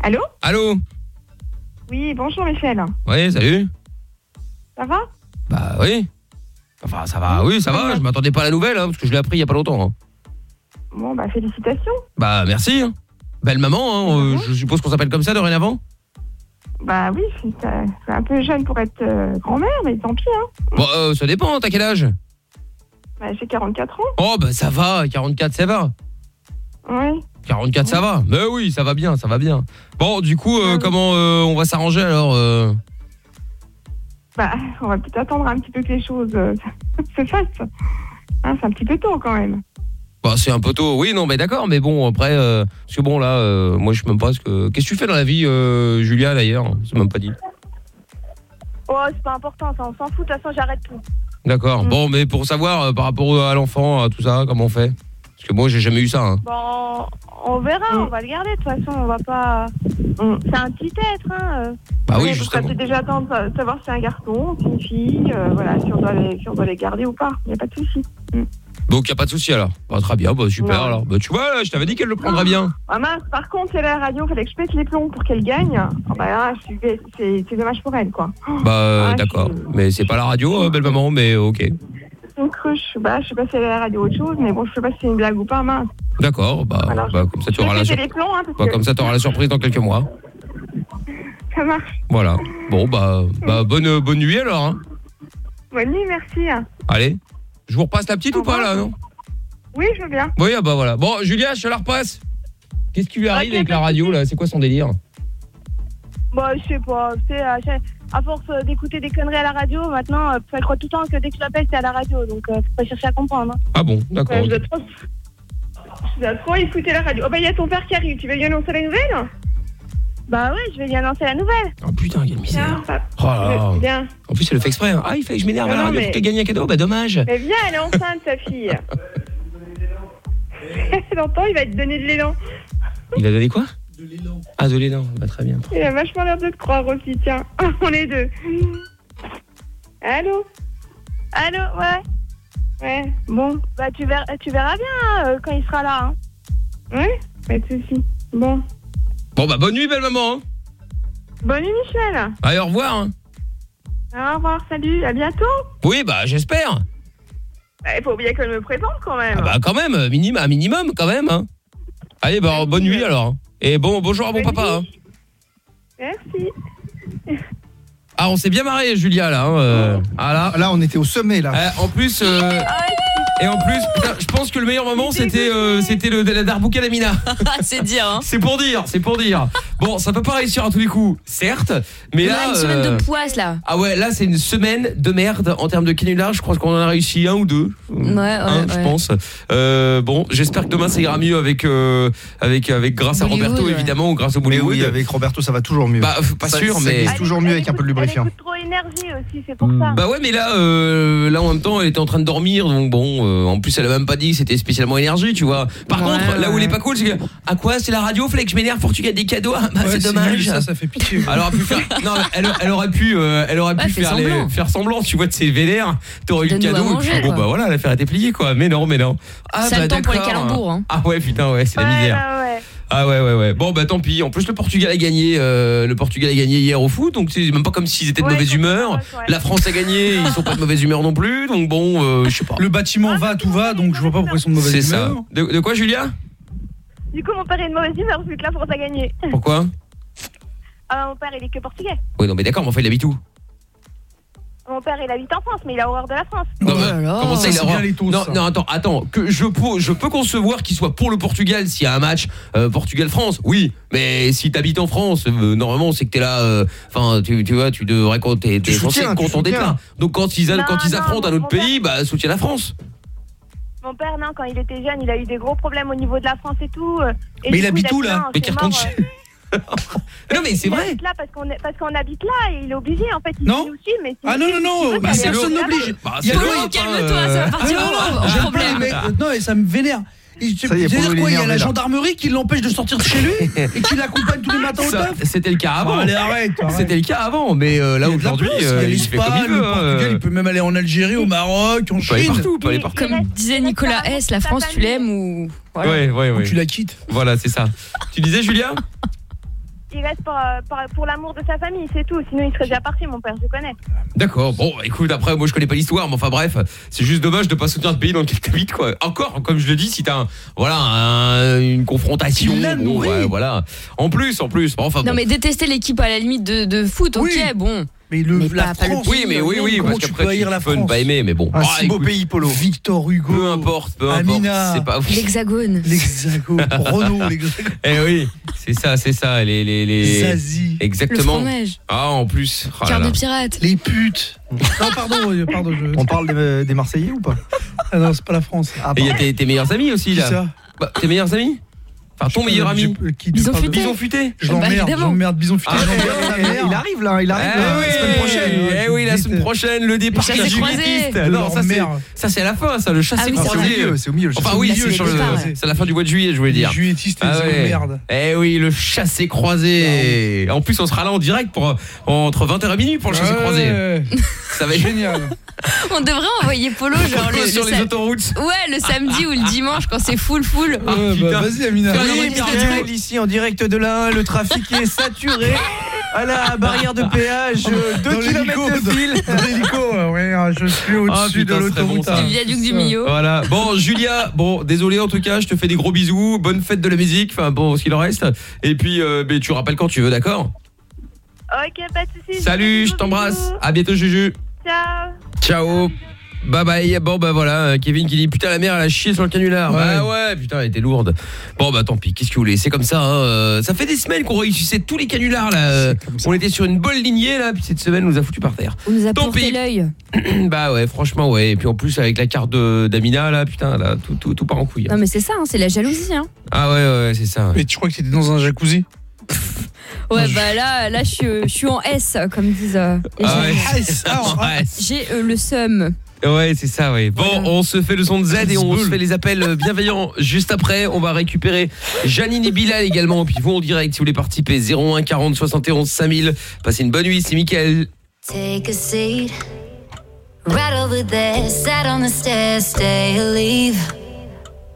S29: Allô
S4: Allô
S29: Oui, bonjour Michel.
S4: Oui, salut.
S29: Ça va
S4: Bah oui. Enfin, ça va, oui, ça va. Je m'attendais pas à la nouvelle, hein, parce que je l'ai appris il y a pas longtemps. hein.
S29: Bon, bah félicitations.
S4: Bah merci. hein. Belle maman, hein, euh, je suppose qu'on s'appelle comme ça dorénavant
S29: Bah oui, c'est euh, c'est un peu jeune pour être euh, grand-mère, mais tant pis. Hein.
S4: Bon, euh, ça dépend, t'as quel âge?
S29: Bah, j'ai 44 ans.
S4: Oh bah ça va, 44 ça va.
S29: Oui.
S4: 44 ça va. Mais oui, ça va bien, ça va bien. Bon, du coup, euh, comment euh, on va s'arranger alors euh?
S29: Bah, on va peut-être attendre un petit peu que les choses euh, se fassent. Hein, c'est un petit peu tôt quand même.
S4: Bah c'est un peu tôt. Oui, non, mais d'accord, mais bon après euh, parce que bon là euh, moi je sais même pas ce que qu'est-ce que tu fais dans la vie euh, Julia d'ailleurs C'est même pas dit.
S28: Oh, c'est pas important, ça, on s'en fout. De toute façon, j'arrête tout.
S4: D'accord. Bon, mais pour savoir euh, par rapport à l'enfant, à tout ça, comment on fait? Parce que moi j'ai jamais eu ça hein.
S28: Bon, on verra, on va le garder. De toute façon, on va pas. on- C'est un petit être, hein. euh.
S4: Bah oui,
S28: Mais
S4: justement.
S28: On peut déjà attendre de savoir si c'est un garçon, si c'est une fille, euh, voilà, si on, doit les, si on doit les garder ou pas. Il n'y a pas de souci.
S4: Donc y a pas de souci alors. Bah, très bien, bah super
S28: Non.
S4: alors. Bah tu vois, là, je t'avais dit qu'elle le prendrait bien.
S29: Ah mince, par contre, c'est la radio, fallait que je pète les plombs pour qu'elle gagne. Ah bah là, je c'est c'est dommage pour elle, quoi.
S4: Bah euh,
S29: Ah,
S4: d'accord. Mais c'est pas la radio, euh, belle maman, mais OK.
S29: Une cruche, bah, je sais pas si elle est à la radio ou autre chose, mais bon, je sais pas si c'est une blague ou pas, mince.
S4: D'accord. Bah, bah, comme ça tu
S29: Je
S4: auras la sur-
S29: plombs, hein,
S4: bah,
S29: que
S4: comme ça tu auras la surprise dans quelques mois.
S29: ça marche.
S4: Voilà. Bon bah bah bonne bonne nuit alors hein.
S29: Bonne nuit, merci.
S4: Allez. Je vous repasse la petite ou pas là, non
S29: Oui, je veux bien.
S4: Oui, ah bah voilà. Bon, Julia, je te la repasse. Qu'est-ce qui lui arrive
S28: Ok,
S4: avec
S28: pas
S4: la
S28: de
S4: radio là? C'est quoi son délire?
S28: Bah, je sais pas. Tu sais, à, chaque- à force euh, d'écouter des conneries à la radio, maintenant, euh, elle croit tout le temps que dès que je l'appelle, c'est à la radio. Donc, euh, faut pas chercher à comprendre. hein.
S4: Ah bon, d'accord.
S29: Ouais,
S4: ok.
S29: trop... Je dois trop écouter la radio. Oh bah, il y a ton père qui arrive. Tu veux lui annoncer la nouvelle?
S28: Bah oui, je vais lui annoncer la nouvelle.
S4: Oh putain, quelle misère.
S29: Bien.
S4: Oh là là.
S29: Bien.
S4: En plus, elle le fait exprès. hein. Ah, il fallait que je m'énerve
S29: Non,
S4: radio
S29: mais-
S4: qu'elle gagne un cadeau. Bah dommage.
S29: Mais viens, elle est enceinte, sa fille. Elle entend, il va te donner de l'élan.
S4: Il a donné quoi? De l'élan. Ah, de l'élan. Bah très bien.
S29: Il a vachement l'air de te croire aussi, tiens. On est deux. Allô?
S28: Allô, ouais.
S29: Ouais, bon.
S28: Bah, tu verras, tu verras bien euh, quand il sera là. Hein.
S29: Ouais, pas de soucis. Bon.
S4: Bon bah bonne nuit, belle maman. hein.
S29: Bonne nuit, Michel.
S4: Allez, au revoir. hein.
S29: Au revoir, salut, à bientôt.
S4: Oui, bah j'espère.
S29: Bah, Il faut oublier qu'elle me présente quand même.
S4: Ah bah quand même, euh, minimum, un minimum quand même. hein. Allez, bah bonne nuit alors. Et bon, bonjour à bon
S29: Bonne
S4: papa. hein.
S29: Merci.
S4: Ah, on s'est bien marré, Julia là. hein, euh. Ah là,
S17: là, on était au sommet là.
S4: Euh, en plus, euh, et en plus, putain, je pense que le meilleur moment c'était euh, c'était le la Darbuka d'Amina.
S5: c'est dire, hein.
S4: C'est pour dire, c'est pour dire. Bon, ça peut pas réussir à tous les coups, certes, mais
S5: On
S4: là
S5: a une semaine
S4: euh,
S5: de poisse là.
S4: Ah ouais, là c'est une semaine de merde en termes de canular. Je crois qu'on en a réussi un ou deux.
S5: Ouais, ouais,
S4: Un, je pense. Euh, bon, j'espère que demain ça ira mieux avec euh, avec avec grâce à Roberto
S17: ouais.
S4: évidemment ou grâce au Bollywood.
S17: oui, avec Roberto, ça va toujours mieux.
S4: Bah, pas
S17: Ça-
S4: sûr, mais
S17: glisse toujours mieux avec un peu de lubrifiant.
S28: Elle trop énergie aussi, c'est pour ça.
S4: Bah ouais mais là euh, là en même temps elle était en train de dormir donc bon euh, en plus elle a même pas dit que c'était spécialement énergie tu vois. Par
S10: Ouais,
S4: contre là où il est pas cool c'est que à quoi c'est la radio fallait que je m'énerve pour que tu gagnes des cadeaux? Ah, bah,
S10: Ouais,
S4: c'est dommage.
S10: ça, ça fait pitié.
S4: Elle aurait pu faire non mais elle, elle aurait pu euh, elle aurait pu faire, les-
S5: semblant.
S4: faire semblant tu vois de ses vénères t'aurais eu le cadeau et
S5: manger,
S4: puis bon bah voilà l'affaire était pliée quoi mais non mais non. Ah
S5: C'est
S4: bah
S5: le temps pour les calembours, hein.
S4: Ah ouais putain ouais c'est la misère.
S28: Ah ouais.
S4: Ah ouais ouais. Bon bah tant pis. En plus le Portugal a gagné euh, le Portugal a gagné hier au foot donc c'est même pas comme s'ils étaient de
S28: Ouais,
S4: mauvaise humeur.
S28: Ouais.
S4: La France a gagné, ils sont pas de mauvaise humeur non plus donc bon euh, je sais pas.
S10: Le bâtiment va, tout va, donc je vois pas pourquoi ils sont de mauvaise
S4: C'est ça.
S10: humeur.
S4: De, de quoi Julia?
S28: Du coup, mon père est de mauvaise humeur vu que la France a gagné.
S4: Pourquoi?
S28: Ah, mon père, il est que portugais.
S4: Oui non mais d'accord mais enfin il habite où?
S28: Mon père, il habite en France, mais il a horreur de la France.
S4: Non, mais Comment ça, il a horreur Non, non, attends, attends, que je peux, je peux concevoir qu'il soit pour le Portugal s'il y a un match euh, Portugal-France. Oui, mais si t'habites en France, euh, normalement c'est que t'es là. euh, Enfin, tu, tu vois, tu devrais compter. T'es
S17: Tu
S4: censé
S17: soutiens,
S4: content d'être
S17: soutiens.
S4: là. Donc quand ils, a-
S28: Non,
S4: quand ils
S28: non,
S4: affrontent un autre pays, bah soutient la France.
S28: Mon père, non, quand il était jeune, il a eu des gros problèmes au niveau de la France et tout. et
S10: Mais il
S28: coup,
S10: habite où, là
S28: non,
S4: Mais qui non mais c'est
S28: il
S4: vrai.
S28: là parce qu'on parce qu'on habite là et il est obligé en fait. Il
S10: Non.
S28: nous suit, mais
S10: Ah non, non, non,
S4: Bah,
S10: mais personne n'oblige.
S4: Bah,
S10: Il y a
S5: calme-toi, ça va
S10: Ah
S5: partir
S10: pas
S5: problème.
S10: mecs. Non, et ça me vénère. Et je-
S17: Ça y est,
S10: C'est-à-dire quoi Il y a la gendarmerie qui l'empêche de sortir de chez lui et qui l'accompagne tous les matins au taf
S4: C'était le cas avant.
S10: Allez, arrête.
S4: C'était le cas avant, mais euh, là aujourd'hui, euh,
S10: il
S4: fait comme
S10: l'Espagne,
S4: il veut.
S10: le Portugal,
S4: euh.
S10: il peut même aller en Algérie, au Maroc, en Chine.
S4: partout, il peut aller partout.
S5: Comme disait Nicolas S, la France, tu l'aimes ou. Voilà.
S4: Ouais, ouais, ouais.
S10: Tu la quittes.
S4: Voilà, c'est ça. Tu disais Julia
S28: il reste pour, euh, pour, pour l'amour de sa famille, c'est tout. Sinon, il serait déjà parti, mon père, je connais.
S4: D'accord. Bon, écoute, après moi je connais pas l'histoire, mais enfin bref, c'est juste dommage de pas soutenir le pays dans lequel t'habites quoi. Encore, comme je le dis, si t'as un, voilà un- une confrontation, bon, ouais, voilà. En plus, en plus. Enfin
S5: Non
S4: bon.
S5: mais détester l'équipe à la limite de, de foot, ok, bon.
S10: Mais le
S5: la pas- pas le
S10: France,
S4: Oui, mais oui, oui, parce
S10: tu
S4: qu'après
S10: peux
S4: tu
S10: la
S4: peux ne
S10: France
S4: pas aimer, mais bon.
S10: Un
S4: Ah,
S10: si beau pays, Polo. Victor Hugo.
S4: Peu importe, peu importe.
S10: Amina.
S4: C'est pas.
S5: L'hexagone.
S10: L'hexagone. Renault, l'hexagone.
S4: Eh oui, c'est ça, c'est ça, les les les.
S10: Zazie.
S4: Exactement.
S5: Le fromage.
S4: Ah, en plus. Oh
S5: de pirate.
S10: Les putes. Non, pardon, euh, pardon. je-
S17: On parle des, des Marseillais ou pas?
S10: Ah non, c'est pas la France.
S4: Et il y a tes, tes meilleurs amis aussi
S10: Qui
S4: là.
S10: ça?
S4: Bah, tes meilleurs amis? Enfin, ton meilleur ami.
S5: Bison futé.
S4: Bison futé.
S10: Je
S5: Bah,
S10: l'emmerde, j'emmerde Bison futé.
S4: Ah, eh, eh.
S17: Il arrive là, il arrive
S4: Eh
S17: euh,
S4: oui,
S17: la semaine prochaine.
S4: Eh oui, la semaine prochaine, le départ
S5: Le chassé croisé.
S4: juilletiste.
S10: De
S4: Non, ça c'est ça c'est à la fin, ça le chassé
S5: Ah oui,
S17: Ah, c'est au
S4: croisé.
S17: milieu, c'est au milieu.
S4: Enfin oui,
S5: c'est
S4: la fin du mois de juillet, je voulais dire. Ah ouais.
S10: emmerdent.
S4: Eh oui, le chassé croisé. En plus, on sera là en direct pour entre 20h et minuit pour le chassé croisé. Ça va être
S10: Génial.
S5: On devrait envoyer Polo genre le,
S4: sur
S5: le
S4: les autoroutes.
S5: Ouais, le samedi ou le dimanche quand c'est full full.
S4: Ah,
S10: bah, Vas-y, Amina.
S17: Oui, ici en direct de l'Ain, le trafic est saturé. À la barrière de péage, 2
S10: Dans
S17: km
S10: l'hélico,
S17: de fil.
S10: Dans l'hélico, euh, ouais, je suis au-dessus
S4: Ah,
S10: de l'autoroute.
S4: bon.
S5: Du viaduc du milieu.
S4: Voilà. Bon, Julia, bon, désolé en tout cas, je te fais des gros bisous. Bonne fête de la musique. Enfin, bon, ce qu'il en reste. Et puis, euh, tu rappelles quand tu veux, d'accord?
S28: Ok, pas de soucis.
S4: Salut, je t'embrasse. À bientôt, Juju.
S28: Ciao.
S4: Ciao. Bye bye. Bon bah voilà, euh, Kevin qui dit putain la mère elle a chié sur le canular.
S10: Ouais.
S4: Bah ouais, putain elle était lourde. Bon bah tant pis, qu'est-ce que vous voulez, c'est comme ça hein, euh, ça fait des semaines qu'on réussissait tous les canulars là. euh, On était sur une bonne lignée là, puis cette semaine nous a foutu par terre.
S5: On nous a
S4: Tant
S5: porté
S4: pis.
S5: l'œil.
S4: bah ouais, franchement ouais, et puis en plus avec la carte de- d'Amina là, putain là tout tout tout part en couille. hein.
S5: Non mais c'est ça, hein, c'est la jalousie. Hein.
S4: Ah ouais ouais, c'est ça.
S10: Mais tu crois que t'étais dans un jacuzzi?
S5: Ouais, bah là, là je suis, je suis en S, comme disent euh,
S4: Ah ouais.
S10: Ah,
S4: Ouais.
S5: J'ai euh, le seum.
S4: Ouais, c'est ça, ouais. Bon,
S5: Voilà.
S4: on se fait le son de Z et on se fait les appels euh, bienveillants juste après. On va récupérer Janine et Bilal également. Puis vous en direct si vous voulez participer. 01 40 71 5000. Passez une bonne nuit, c'est Mickaël.
S30: Take a seat right over there. Sat on the stairs, stay or leave.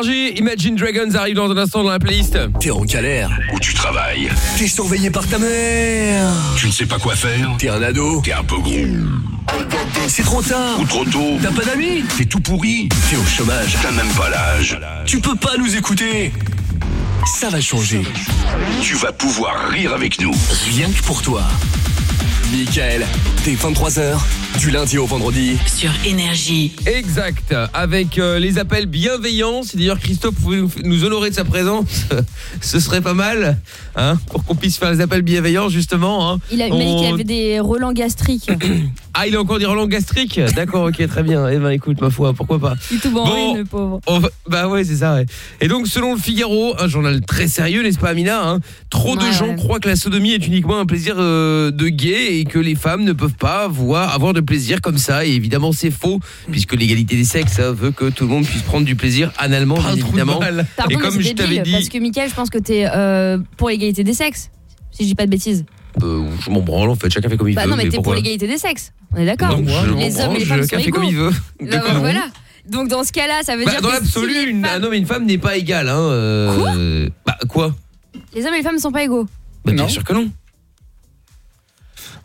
S4: Énergie. Imagine Dragons arrive dans un instant dans la playlist.
S16: T'es en galère.
S8: Où tu travailles.
S16: T'es surveillé par ta mère.
S8: Tu ne sais pas quoi faire.
S16: T'es un ado.
S8: T'es un peu gros.
S16: C'est trop tard.
S8: Ou trop tôt.
S16: T'as pas d'amis.
S8: T'es tout pourri.
S16: T'es au chômage.
S8: T'as même pas l'âge.
S16: Tu peux pas nous écouter. Ça va changer.
S8: Tu vas pouvoir rire avec nous.
S16: Rien que pour toi. Michael, dès 23h, du lundi au vendredi.
S9: Sur Énergie.
S4: Exact, avec euh, les appels bienveillants. Si d'ailleurs Christophe pouvait nous- nous honorer de sa présence, ce serait pas mal, hein, pour qu'on puisse faire les appels bienveillants justement. hein.
S5: Il a il m'a dit qu'il
S4: On-
S5: avait des relents gastriques.
S4: Ah, il a encore des relents gastriques D'accord, ok, très bien. Eh ben écoute, ma foi, pourquoi pas.
S5: Il est tout
S4: Bon.
S5: bon, le pauvre.
S4: On va- Bah ouais, c'est ça. ouais. Et donc, selon le Figaro, un journal très sérieux, n'est-ce pas, Amina hein, Trop de gens
S5: ouais.
S4: croient que la sodomie est uniquement un plaisir euh, de gay et que les femmes ne peuvent pas voir, avoir de plaisir comme ça. Et évidemment, c'est faux, puisque l'égalité des sexes hein, veut que tout le monde puisse prendre du plaisir analement, bien évidemment.
S5: Pardon,
S4: et comme
S5: c'est
S4: je t'avais
S5: débile,
S4: dit,
S5: parce que Mickaël, je pense que t'es euh, pour l'égalité des sexes. Si je dis pas de bêtises.
S4: Euh, je m'en branle en fait, chacun fait comme il
S5: Bah
S4: veut.
S5: non, mais t'es pour
S4: pourquoi
S5: l'égalité des sexes. On est d'accord.
S4: Non, je m'en
S5: Les hommes
S4: branle,
S5: et les femmes
S4: chacun
S5: sont
S4: fait comme
S5: égaux.
S4: il veut.
S5: Bah,
S4: De quoi
S5: voilà. Donc dans ce cas-là, ça veut
S4: Bah,
S5: dire
S4: dans
S5: que
S4: l'absolu, un homme et une femme n'est pas égal. Hein, euh, Bah quoi?
S5: Les hommes et les femmes ne sont pas égaux.
S4: Bah, Bien sûr que non.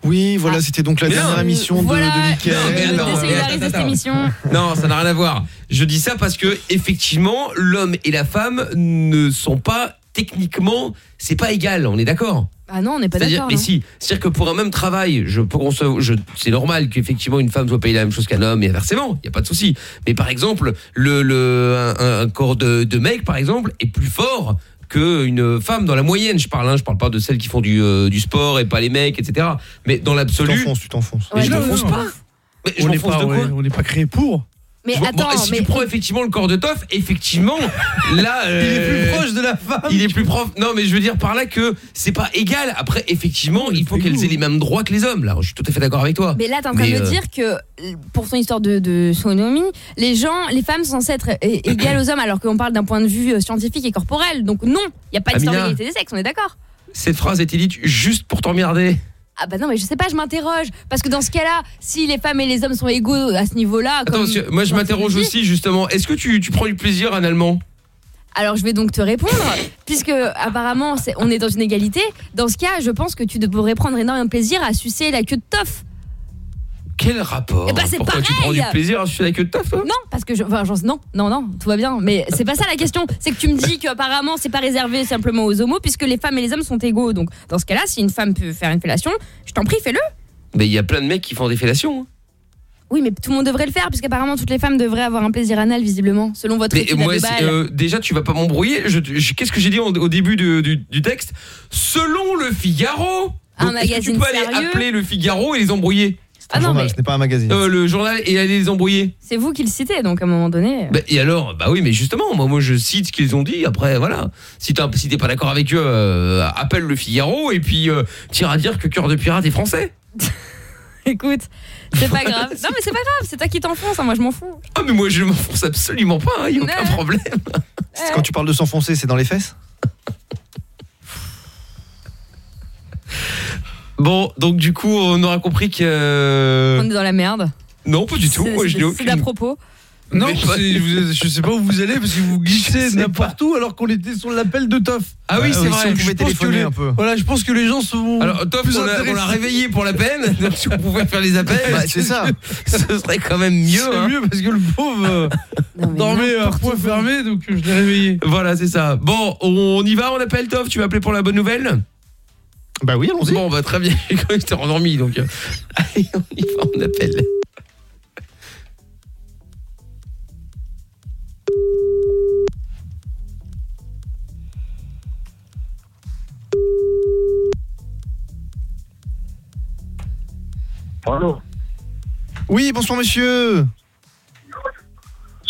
S17: Oui, voilà, c'était donc la
S4: Mais
S17: dernière
S4: non.
S17: émission de,
S5: Voilà.
S17: de Mickaël.
S4: Non, mais attends, mais
S5: cette.
S4: Non, ça n'a rien à voir. Je dis ça parce que effectivement, l'homme et la femme ne sont pas techniquement, c'est pas égal, on est d'accord?
S5: Ah non, on n'est pas d'accord.
S4: mais si, c'est-à-dire que pour un même travail, je peux concevoir- je, c'est normal qu'effectivement une femme soit payée la même chose qu'un homme et inversement, il y a pas de souci. Mais par exemple, le, le un, un corps de, de mec, par exemple, est plus fort qu'une femme dans la moyenne. Je parle, hein, je parle pas de celles qui font du, euh, du sport et pas les mecs, etc. Mais dans
S17: Tu
S4: l'absolu,
S17: t'enfonces, tu t'enfonces.
S4: mais je
S10: Ouais,
S4: m'enfonce
S10: non,
S4: pas.
S10: non.
S4: Mais je
S10: On n'est
S4: m'enfonce
S10: pas,
S4: de quoi
S10: ouais, on n'est pas créé pour.
S5: Mais
S4: Bon,
S5: attends,
S4: bon, si
S5: mais
S4: tu prends effectivement le corps de Toff, effectivement, là,
S10: Il est
S4: euh,
S10: plus proche de la femme.
S4: il est plus prof. Non, mais je veux dire par là que c'est pas égal. Après, effectivement, il faut qu'elles aient les mêmes droits que les hommes. Là, je suis tout à fait d'accord avec toi.
S5: Mais là, t'es en train de me
S4: euh,
S5: dire que euh, pour son histoire de, de sonomie, les gens, les femmes sont censées être égales aux hommes alors qu'on parle d'un point de vue euh, scientifique et corporel. Donc non, il n'y a pas d'égalité des sexes, on est d'accord
S4: Cette phrase est dite juste pour t'emmerder?
S5: Ah bah non, mais je sais pas, je m'interroge. Parce que dans ce cas-là, si les femmes et les hommes sont égaux à ce niveau-là...
S4: Moi je m'interroge aussi justement. Est-ce que tu, tu prends du plaisir analement
S5: Alors je vais donc te répondre, puisque apparemment on est dans une égalité. Dans ce cas, je pense que tu devrais prendre énormément de plaisir à sucer la queue de Toff.
S4: Quel rapport
S5: Eh ben,
S4: Pourquoi tu prends du plaisir à la queue de taf toi
S5: Non, parce que je, enfin, non, non, non, tout va bien. Mais c'est pas ça la question. C'est que tu me dis qu'apparemment c'est pas réservé simplement aux homos, puisque les femmes et les hommes sont égaux. Donc dans ce cas-là, si une femme peut faire une fellation, je t'en prie, fais-le.
S4: Mais il y a plein de mecs qui font des fellations. hein.
S5: Oui, mais tout le monde devrait le faire, puisqu'apparemment toutes les femmes devraient avoir un plaisir anal, visiblement, selon votre étude
S4: moi, euh, déjà, tu vas pas m'embrouiller. Je- je- Qu'est-ce que j'ai dit en- au début de- du, du texte? Selon le Figaro.
S5: Un
S4: est-ce que
S5: magazine
S4: tu peux aller
S5: sérieux
S4: appeler le Figaro et les embrouiller?
S5: Ah non, mais
S17: Ce n'est pas un magazine.
S4: Euh, le journal et aller les embrouiller.
S5: c'est vous qui le citez, donc à un moment donné.
S4: Bah, et alors Bah oui, mais justement, moi, moi je cite ce qu'ils ont dit. Après, voilà. Si t'es pas d'accord avec eux, euh, appelle le Figaro et puis euh, t'iras dire que Cœur de Pirate est français.
S5: Écoute, c'est pas grave. Non, mais c'est pas grave, c'est toi qui t'enfonces, hein, moi je m'en fous.
S4: Ah, mais moi je m'enfonce absolument pas. Il y a aucun problème.
S17: C'est Quand tu parles de s'enfoncer, c'est dans les fesses?
S4: Bon, donc du coup, on aura compris que.
S5: On est dans la merde.
S4: Non, pas du tout.
S5: C'est-
S4: Moi, je n'ai
S5: C'est
S4: aucune.
S5: d'à propos.
S10: Non, êtes- je sais pas où vous allez parce que vous glissez n'importe où alors qu'on était sur l'appel de Toff.
S4: Ah oui, c'est vrai.
S17: si on
S10: Je
S17: pouvait téléphoner
S10: les-
S17: un peu.
S10: Voilà, je pense que les gens sont
S4: Alors, Toff, on l'a- réveillé pour la peine. Donc, si on pouvait faire les appels,
S17: Bah, c'est ça.
S4: ce serait quand même mieux.
S10: C'est
S4: hein.
S10: mieux parce que le pauvre euh,
S5: Non,
S10: dormait à point fermé donc euh, je l'ai réveillé.
S4: Voilà, c'est ça. Bon, on y va, on appelle Toff. Tu vas appeler pour la bonne nouvelle?
S17: Bah oui, allons-y.
S4: Bon, bah très bien. J'ai cru que endormi, donc. euh, Allez, on y va, on appelle.
S11: Allô
S17: Oui, bonsoir monsieur.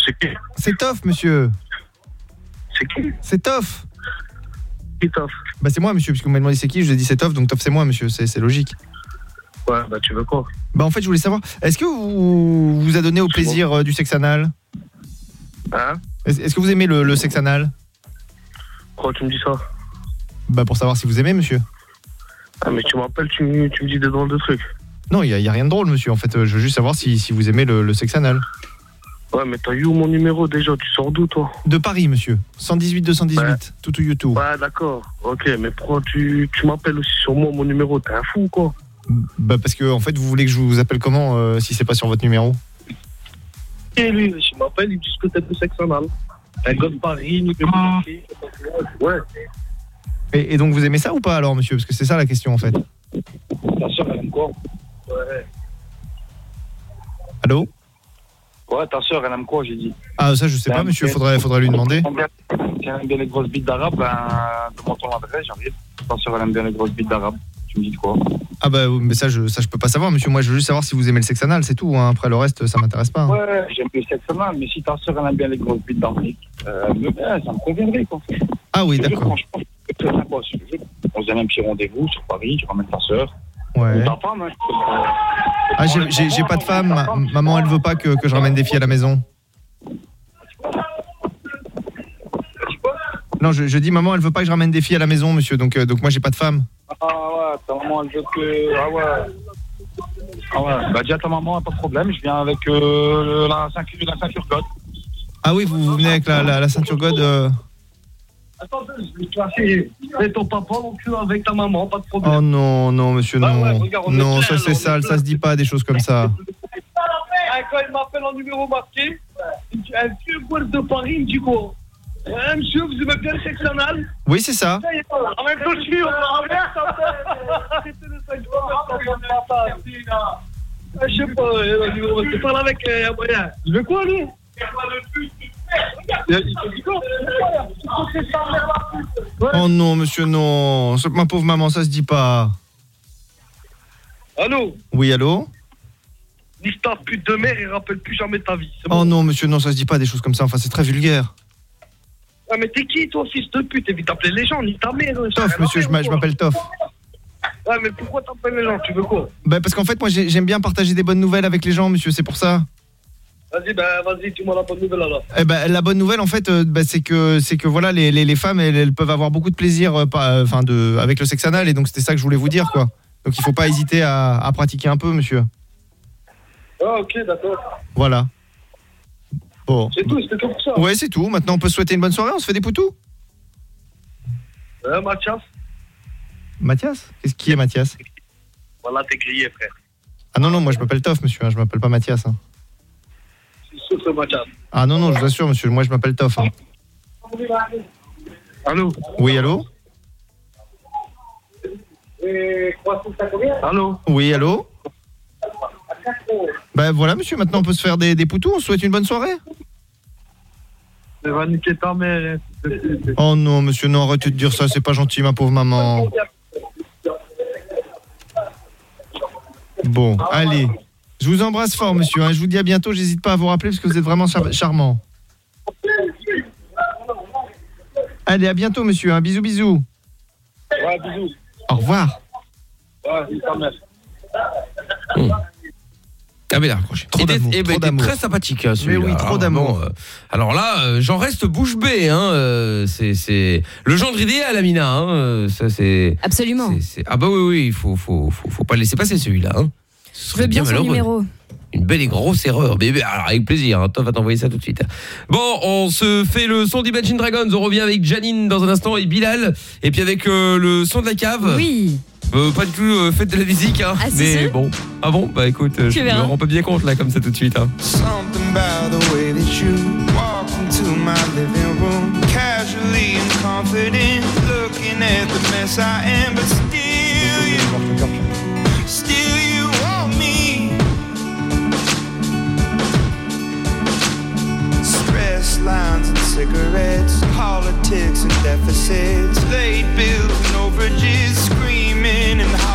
S11: C'est qui
S17: C'est Toff, monsieur.
S11: C'est qui
S17: C'est Toff.
S11: Qui Toff
S17: Bah c'est moi, monsieur, puisque vous m'avez demandé c'est qui, je vous ai dit c'est Toff, donc Toff c'est moi, monsieur, c'est logique.
S11: Ouais, bah tu veux quoi?
S17: Bah en fait, je voulais savoir, est-ce que vous vous a donné au plaisir euh, du sexe anal?
S11: Hein?
S17: Est-ce que vous aimez le, le sexe anal?
S11: Pourquoi tu me dis ça?
S17: Bah pour savoir si vous aimez, monsieur.
S11: Ah, mais tu me- tu me dis des drôles de trucs.
S17: Non, il y, a- rien de drôle, monsieur. En fait, euh, je veux juste savoir si, si vous aimez le, le sexe anal.
S31: Ouais, mais t'as eu mon numéro déjà Tu sors d'où, toi
S17: De Paris, monsieur. 118 218, tout ou YouTube.
S31: Ouais, d'accord. Ok, mais pourquoi tu, tu m'appelles aussi sur moi, mon numéro T'es un fou, quoi
S17: Bah parce que en fait, vous voulez que je vous appelle comment euh, si c'est pas sur votre numéro?
S31: Et lui, il m'appelle, il me dit que t'es de sexe anal. Un gars de Paris, numéro Ouais.
S17: et, et donc vous aimez ça ou pas alors, monsieur? Parce que c'est ça la question en fait.
S31: Aime quoi? Ouais.
S17: Allô?
S31: Ouais, ta soeur, elle aime quoi, j'ai dit
S17: Ah ça je sais pas, monsieur. Faudrait, faudrait lui demander.
S31: Si elle aime bien les grosses bites d'arabe, ben, demande ton adresse, j'arrive. Ta soeur, elle aime bien les grosses bites d'arabe. Tu me dis de quoi
S17: Ah bah mais ça je, ça je peux pas savoir, monsieur. Moi je veux juste savoir si vous aimez le sexe anal, c'est tout. hein. Après le reste, ça m'intéresse pas. hein.
S31: Ouais, j'aime le sexe anal, mais si ta soeur, elle aime bien les grosses bites d'Afrique, euh, euh, ça me conviendrait, quoi.
S17: Ah oui, d'accord.
S31: franchement, c'est très sympa, tu. On se donne un petit rendez-vous sur Paris, je ramène ta soeur.
S17: Ouais.
S31: Femme, hein,
S17: Ah j'ai- j'ai j'ai pas de femme. Ma- maman elle veut pas que, que je ramène des filles à la maison. Non, je, je dis maman, elle veut pas que je ramène des filles à la maison, monsieur. Donc, euh, donc moi, j'ai pas de femme.
S31: Ah ouais, ta maman, elle veut que. Ah ouais. Ah ouais, bah dis à ta maman, pas de problème, je viens avec euh, la, ceinture, la ceinture code.
S17: Ah oui, vous, vous venez avec la, la, la ceinture God. euh,
S31: Attends, je vais te placer. Et ton papa, cul, avec ta maman, pas de problème.
S17: Oh non, non, monsieur,
S31: Bah
S17: non.
S31: ouais, regarde,
S17: non, ça c'est sale, ça se dit pas des choses comme ça.
S31: Ah, Quand il m'appelle en numéro marqué, il dit, un vieux goût de Paris, il me dit quoi Ouais, monsieur, vous aimez bien le sexe anal
S17: Oui, c'est ça.
S31: En même temps, je suis, on va Arrêtez de ça, je vais Ah, Je sais pas, euh, numéro, je parle avec euh, un moyen. Il veut quoi, lui? Il il te dit quoi
S17: Oh non, monsieur, non. Ma pauvre maman, ça se dit pas.
S31: Allô
S17: Oui, allô
S31: ta pute de mère et rappelle plus jamais ta vie.
S17: Oh non, monsieur, non, ça se dit pas des choses comme ça. Enfin, c'est très vulgaire.
S31: Ah, mais t'es qui, toi, fils de pute? Évite d'appeler les gens, ni ta mère. hein,
S17: Toff, monsieur, je m'a- je m'appelle Toff.
S31: Ouais, mais pourquoi t'appelles les gens? Tu veux quoi?
S17: Bah, parce qu'en fait, moi, j'ai- j'aime bien partager des bonnes nouvelles avec les gens, monsieur, c'est pour ça.
S31: Vas-y, ben, vas-y, dis-moi la bonne nouvelle alors.
S17: Eh ben, la bonne nouvelle, en fait, euh, bah, c'est que c'est que voilà, les, les, les femmes, elles, elles peuvent avoir beaucoup de plaisir, euh, pas- euh, enfin, de avec le sexe anal, et donc c'était ça que je voulais vous dire, quoi. Donc il faut pas hésiter à, à pratiquer un peu, monsieur.
S31: Ah, ok, d'accord.
S17: Voilà. Bon.
S31: C'est tout, c'était que pour ça.
S17: Ouais, c'est tout. Maintenant, on peut se souhaiter une bonne soirée. On se fait des poutous.
S31: Euh, Mathias
S17: Mathias? Qu'est-ce qui est Mathias?
S31: Voilà, t'es grillé, frère.
S17: Ah non non, moi je m'appelle Toff, monsieur. hein, je m'appelle pas Mathias. hein. Ah non non, je vous assure, monsieur. Moi je m'appelle Toff. hein.
S31: Allô
S17: Oui, allô
S31: Allô
S17: Oui, allô Ben voilà, monsieur. Maintenant, on peut se faire des, des poutous. On se souhaite une bonne soirée.
S31: Ça va niquer ta mère. hein.
S17: Oh non, monsieur, non, arrêtez de dire ça. C'est pas gentil, ma pauvre maman. Bon, allez. Je vous embrasse fort, monsieur. hein. Je vous dis à bientôt. J'hésite pas à vous rappeler parce que vous êtes vraiment char- charmant. Allez, à bientôt, monsieur. Un bisou, bisou.
S31: Ouais, bisous.
S17: Au revoir.
S31: Ouais, mère.
S4: Ah mais là, était, eh ben, il était très sympathique hein, celui-là.
S17: oui, trop
S4: Alors,
S17: d'amour.
S4: bon, euh, alors là, euh, j'en reste bouche bée. Hein, euh, c'est le gendre idéal, Amina. Hein, ça c'est.
S5: Absolument.
S4: Ah bah oui, oui, il faut, faut, faut, faut pas le laisser passer celui-là. Hein. Ce
S5: Je
S4: serait
S5: veux bien son
S4: malheureux.
S5: numéro.
S4: Une belle et grosse erreur. Mais, alors, avec plaisir. Hein. Toi, va t'envoyer ça tout de suite. Bon, on se fait le son d'Imagine Dragons. On revient avec Janine dans un instant et Bilal. Et puis avec euh, le son de la cave.
S5: Oui.
S4: Euh, pas du tout euh, faites de la musique. Hein.
S5: Ah,
S4: mais bon. Ah bon? Bah écoute, euh,
S5: Tu
S4: je me rends pas bien compte là, comme ça tout de suite. Hein.
S23: Something about the way that you walk into my living room, casually and confident, looking at the mess I am, but still lines and cigarettes, politics and deficits, late bills and overages, screaming and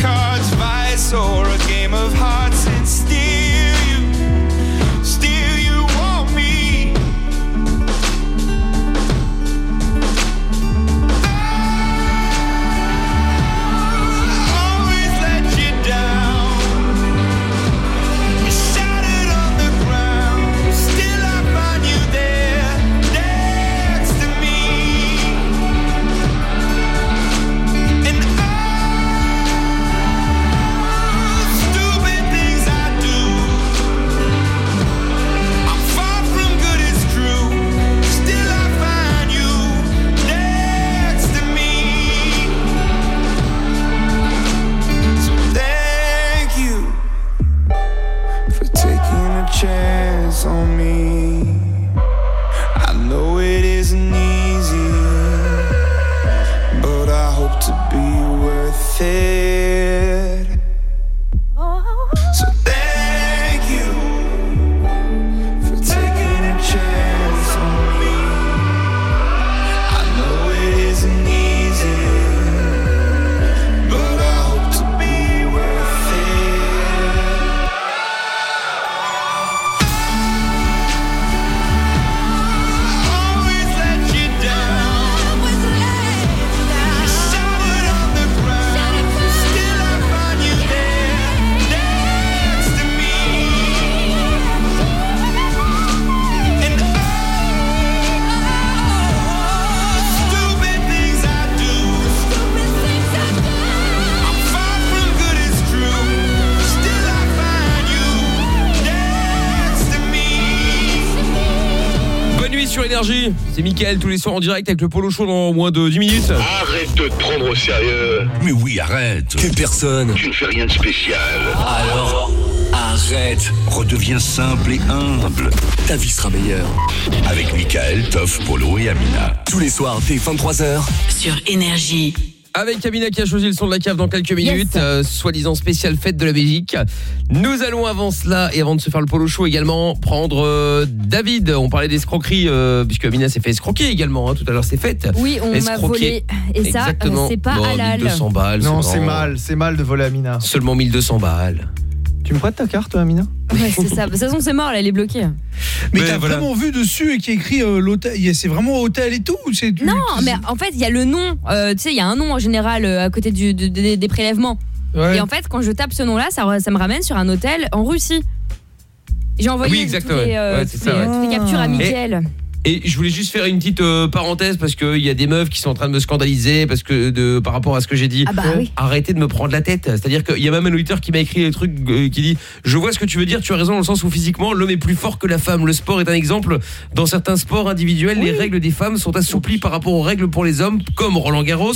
S23: cards, vice or
S4: C'est Mickaël tous les soirs en direct avec le polo chaud dans moins de 10 minutes.
S8: Arrête de te prendre au sérieux. Mais oui, arrête.
S16: Que personne.
S8: Tu ne fais rien de spécial.
S16: Alors, arrête.
S8: Redeviens simple et humble.
S16: Ta vie sera meilleure.
S8: Avec Michael, Toff, Polo et Amina.
S16: Tous les soirs dès 23h.
S9: Sur Énergie.
S4: Avec Amina qui a choisi le son de la cave dans quelques minutes, euh, soi-disant spéciale fête de la Belgique. Nous allons avant cela et avant de se faire le polo show également prendre euh, David. On parlait d'escroquerie euh, puisque Amina s'est fait escroquer également. hein, tout à l'heure c'est fête.
S5: Oui, on m'a
S4: Escroquer.
S5: volé. Et ça, euh, c'est pas
S4: Non,
S5: halal.
S4: 1200 balles.
S17: Non, c'est mal, c'est mal de voler Amina.
S4: Seulement 1200 balles.
S17: Tu me prêtes ta carte, Amina
S5: Ouais, c'est ça. De toute façon, c'est mort, là, elle est bloquée.
S10: Mais
S4: Mais
S10: t'as
S4: voilà.
S10: vraiment vu dessus et qui écrit euh, l'hôtel. C'est vraiment hôtel et tout
S5: Non, mais en fait, il y a le nom. euh, tu sais, il y a un nom en général euh, à côté du, de- de- des prélèvements.
S10: Ouais.
S5: Et en fait, quand je tape ce nom-là, ça, re- ça me ramène sur un hôtel en Russie. J'ai envoyé
S4: Oui,
S5: toutes euh,
S4: ouais, c'est
S5: toutes
S4: ça,
S5: les-
S4: ouais.
S5: toutes les captures à
S4: Et-
S5: Mickaël.
S4: Et je voulais juste faire une petite euh, parenthèse parce qu'il y a des meufs qui sont en train de me scandaliser parce que de par rapport à ce que j'ai dit.
S5: Ah bah oui.
S4: Arrêtez de me prendre la tête. C'est-à-dire qu'il y a même un auditeur qui m'a écrit des trucs euh, qui dit Je vois ce que tu veux dire, tu as raison dans le sens où physiquement l'homme est plus fort que la femme. Le sport est un exemple. Dans certains sports individuels, les règles des femmes sont assouplies par rapport aux règles pour les hommes, comme Roland Garros,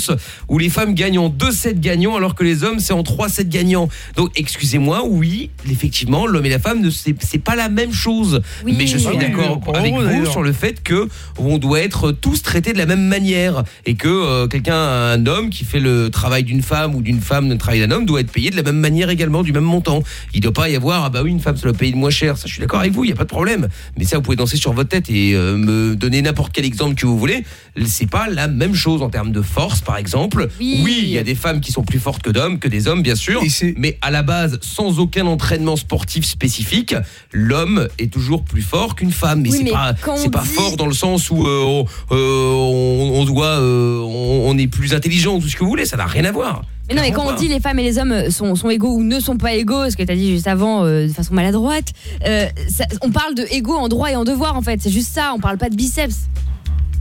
S4: où les femmes gagnent en 2 sets gagnants alors que les hommes c'est en 3 sets gagnants. Donc excusez-moi, oui, effectivement, l'homme et la femme, ne- c'est pas la même chose.
S5: Oui.
S4: Mais je suis
S10: Ah oui,
S4: d'accord avec
S10: vous,
S4: sur le fait que on doit être tous traités de la même manière et que euh, quelqu'un un homme qui fait le travail d'une femme ou d'une femme le travail d'un homme doit être payé de la même manière également du même montant. Il doit pas y avoir ah bah oui une femme ça doit payer de moins cher, ça je suis d'accord avec vous, il y a pas de problème. Mais ça vous pouvez danser sur votre tête et euh, me donner n'importe quel exemple que vous voulez, c'est pas la même chose en termes de force par exemple.
S5: Oui.
S4: il y a des femmes qui sont plus fortes que d'hommes que des hommes bien sûr, mais à la base sans aucun entraînement sportif spécifique, l'homme est toujours plus fort qu'une femme mais
S5: Oui,
S4: c'est pas c'est pas
S5: dit-
S4: fort dans le sens où euh, on, euh, on, doit euh, on, on est plus intelligent tout ce que vous voulez ça n'a rien à voir
S5: Mais non, mais quand on dit les femmes et les hommes sont, sont égaux ou ne sont pas égaux, ce que tu as dit juste avant euh, de façon maladroite, euh, ça- on parle de égaux en droit et en devoir en fait. C'est juste ça, on parle pas de biceps.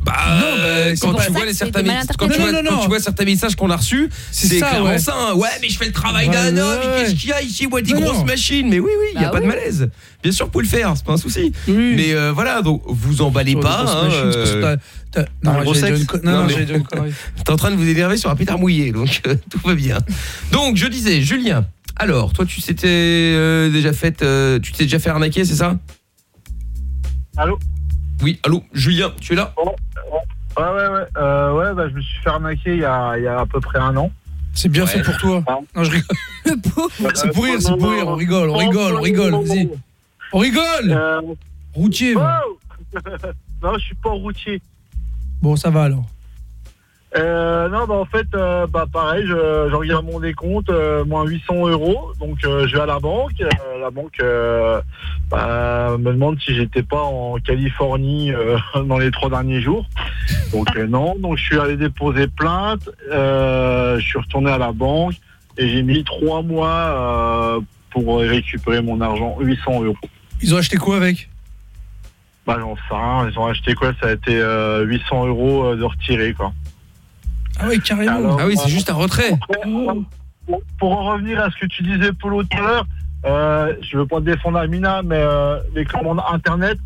S4: Bah, euh,
S5: c'est
S4: quand tu vois les certains messages- quand tu
S5: interprété.
S4: vois,
S10: Non, non,
S4: quand
S10: non.
S4: tu vois certains messages qu'on a reçus
S10: C'est
S4: clairement
S10: ouais.
S4: ça hein. ouais mais je fais le travail
S10: Ouais,
S4: d'un homme
S10: ouais,
S4: qu'est-ce qu'il y a ici? Moi des
S10: Non,
S4: grosses
S10: non.
S4: machines mais oui oui il y a
S5: Bah
S4: pas de malaise bien sûr vous pouvez le faire c'est pas un souci
S10: Oui.
S4: mais euh, voilà donc vous emballez pas hein,
S10: machines, c'est parce que
S4: euh,
S10: Non, non,
S4: Non,
S10: non, j'allais dire une connerie.
S4: T'es en train de vous énerver sur un pétard mouillé, donc euh, tout va bien. Donc je disais, Julien. Alors, toi, tu s'étais euh, déjà fait, euh, tu t'es déjà fait arnaquer, c'est ça?
S11: Allô?
S4: Oui, allô, Julien, tu es là
S11: Ouais, ouais, ouais. Euh, ouais, bah, je me suis fait arnaquer il y a, il y a à peu près un an.
S10: C'est bien
S4: Ouais.
S10: fait pour toi.
S11: Ah.
S10: Non, je rigole. C'est pour rire, c'est pour rire. On rigole, on rigole, on rigole. Vas-y. On rigole
S11: Euh,
S10: Routier.
S11: oh non, je suis pas routier.
S10: Bon, ça va alors.
S32: Euh, non, bah en fait, euh, bah pareil, je, je regarde mon décompte, euh, moins 800 euros. Donc euh, je vais à la banque. La banque bah, me demande si j'étais pas en Californie dans les trois derniers jours. Donc non, donc je suis allé déposer plainte. je suis retourné à la banque et j'ai mis trois mois pour récupérer mon argent, 800 euros.
S10: Ils ont acheté quoi avec?
S32: Bah j'en sais rien. Ils ont acheté quoi? Ça a été euh, 800 euros de retiré quoi.
S10: Ah oui, carrément.
S4: Ah oui, c'est juste un retrait.
S32: Pour, pour en revenir à ce que tu disais, Polo, tout à l'heure, euh, je veux pas te défendre Amina, mais euh, les commandes Internet,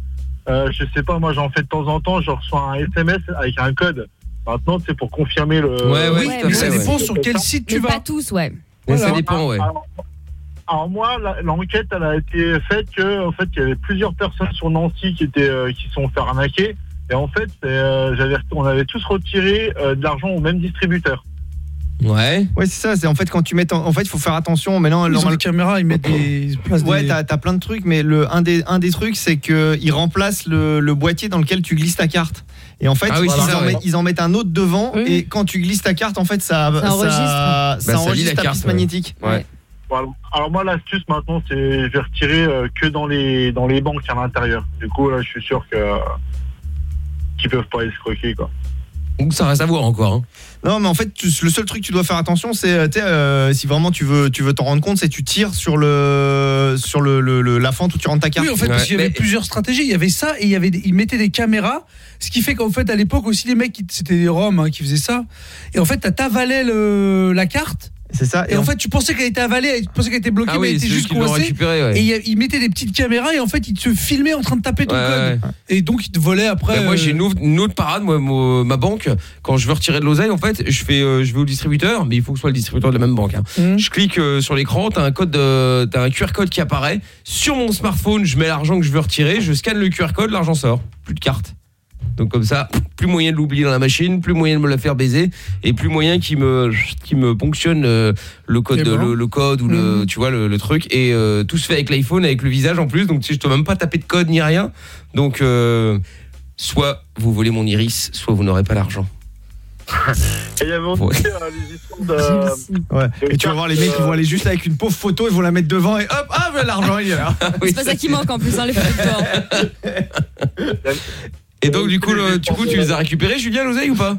S32: euh, je sais pas, moi j'en fais de temps en temps, je reçois un SMS avec un code. Maintenant, c'est pour confirmer le...
S4: Ouais, ouais,
S10: Oui, mais ça dépend sur quel site tu vas.
S5: pas tous, ouais.
S4: Ça dépend, ouais.
S32: Alors, alors moi, l'enquête, elle a été faite que, en fait, il y avait plusieurs personnes sur Nancy qui étaient, euh, qui se sont fait arnaquer. Et en fait, euh, j'avais, on avait tous retiré euh, de l'argent au même distributeur.
S4: Ouais.
S17: Ouais, c'est ça. C'est en fait quand tu mets. En, en fait, il faut faire attention. Maintenant,
S10: Ils ont des caméras, ils mettent des. ils
S17: Ouais,
S10: des-
S17: t'as as plein de trucs, mais le un des un des trucs, c'est que ils remplacent le, le boîtier dans lequel tu glisses ta carte. Et en fait,
S4: Ah oui,
S17: ils,
S4: ça,
S17: en
S4: ouais.
S17: mettent, ils en mettent un autre devant. Et quand tu glisses ta carte, en fait, ça
S5: Ça enregistre.
S17: ça,
S4: Bah, ça lit
S17: enregistre
S4: la
S17: ta
S4: carte,
S17: piste
S4: ouais.
S17: magnétique.
S4: Ouais.
S32: Voilà. Alors moi, l'astuce maintenant, c'est je vais retirer euh, que dans les dans les banques à l'intérieur. Du coup, là, je suis sûr que qu'ils peuvent pas escroquer quoi.
S4: Donc ça reste à voir encore. hein.
S17: Non, mais en fait, tu- le seul truc que tu dois faire attention, c'est euh, tu sais, euh, si vraiment tu veux tu veux t'en rendre compte, c'est tu tires sur le sur le, le- le- la fente où tu rentres ta carte.
S10: Oui, en fait, parce qu'il y avait plusieurs stratégies. Il y avait ça et il y avait des- ils mettaient des caméras. Ce qui fait qu'en fait, à l'époque aussi, les mecs, qui- c'était des Roms hein, qui faisaient ça. Et en fait, t'avalais le- la carte.
S17: C'est ça.
S10: Et, en fait, tu pensais qu'elle était avalée, tu pensais qu'elle était bloquée,
S4: Ah
S10: mais
S4: oui,
S10: elle était juste coincée.
S4: ouais.
S10: Et il ils mettaient des petites caméras et en fait, ils te filmaient en train de taper ton
S4: Ouais,
S10: code. Et donc, ils te volaient après.
S4: Bah, moi
S10: euh,
S4: j'ai une, autre- une autre parade moi, moi, ma banque quand je veux retirer de l'oseille en fait je fais euh, je vais au distributeur mais il faut que ce soit le distributeur de la même banque hein.
S10: Mmh.
S4: je clique euh, sur l'écran t'as un code de- t'as un QR code qui apparaît sur mon smartphone je mets l'argent que je veux retirer je scanne le QR code l'argent sort plus de carte donc comme ça plus moyen de l'oublier dans la machine plus moyen de me la faire baiser et plus moyen qui me qui me ponctionne euh, le code le, le code ou le tu vois le, le truc et euh, tout se fait avec l'iPhone avec le visage en plus donc tu sais, je dois même pas taper de code ni rien donc euh, soit vous volez mon iris soit vous n'aurez pas l'argent
S32: Et il y avait aussi euh, les histoires de.
S17: Ouais. Et tu vas voir les mecs qui vont aller juste avec une pauvre photo, ils vont la mettre devant et hop, ah l'argent il est là.
S5: C'est pas ça qui manque en plus, hein, les photos.
S4: et donc du coup le- du coup tu les as récupérés Julien l'oseille ou pas?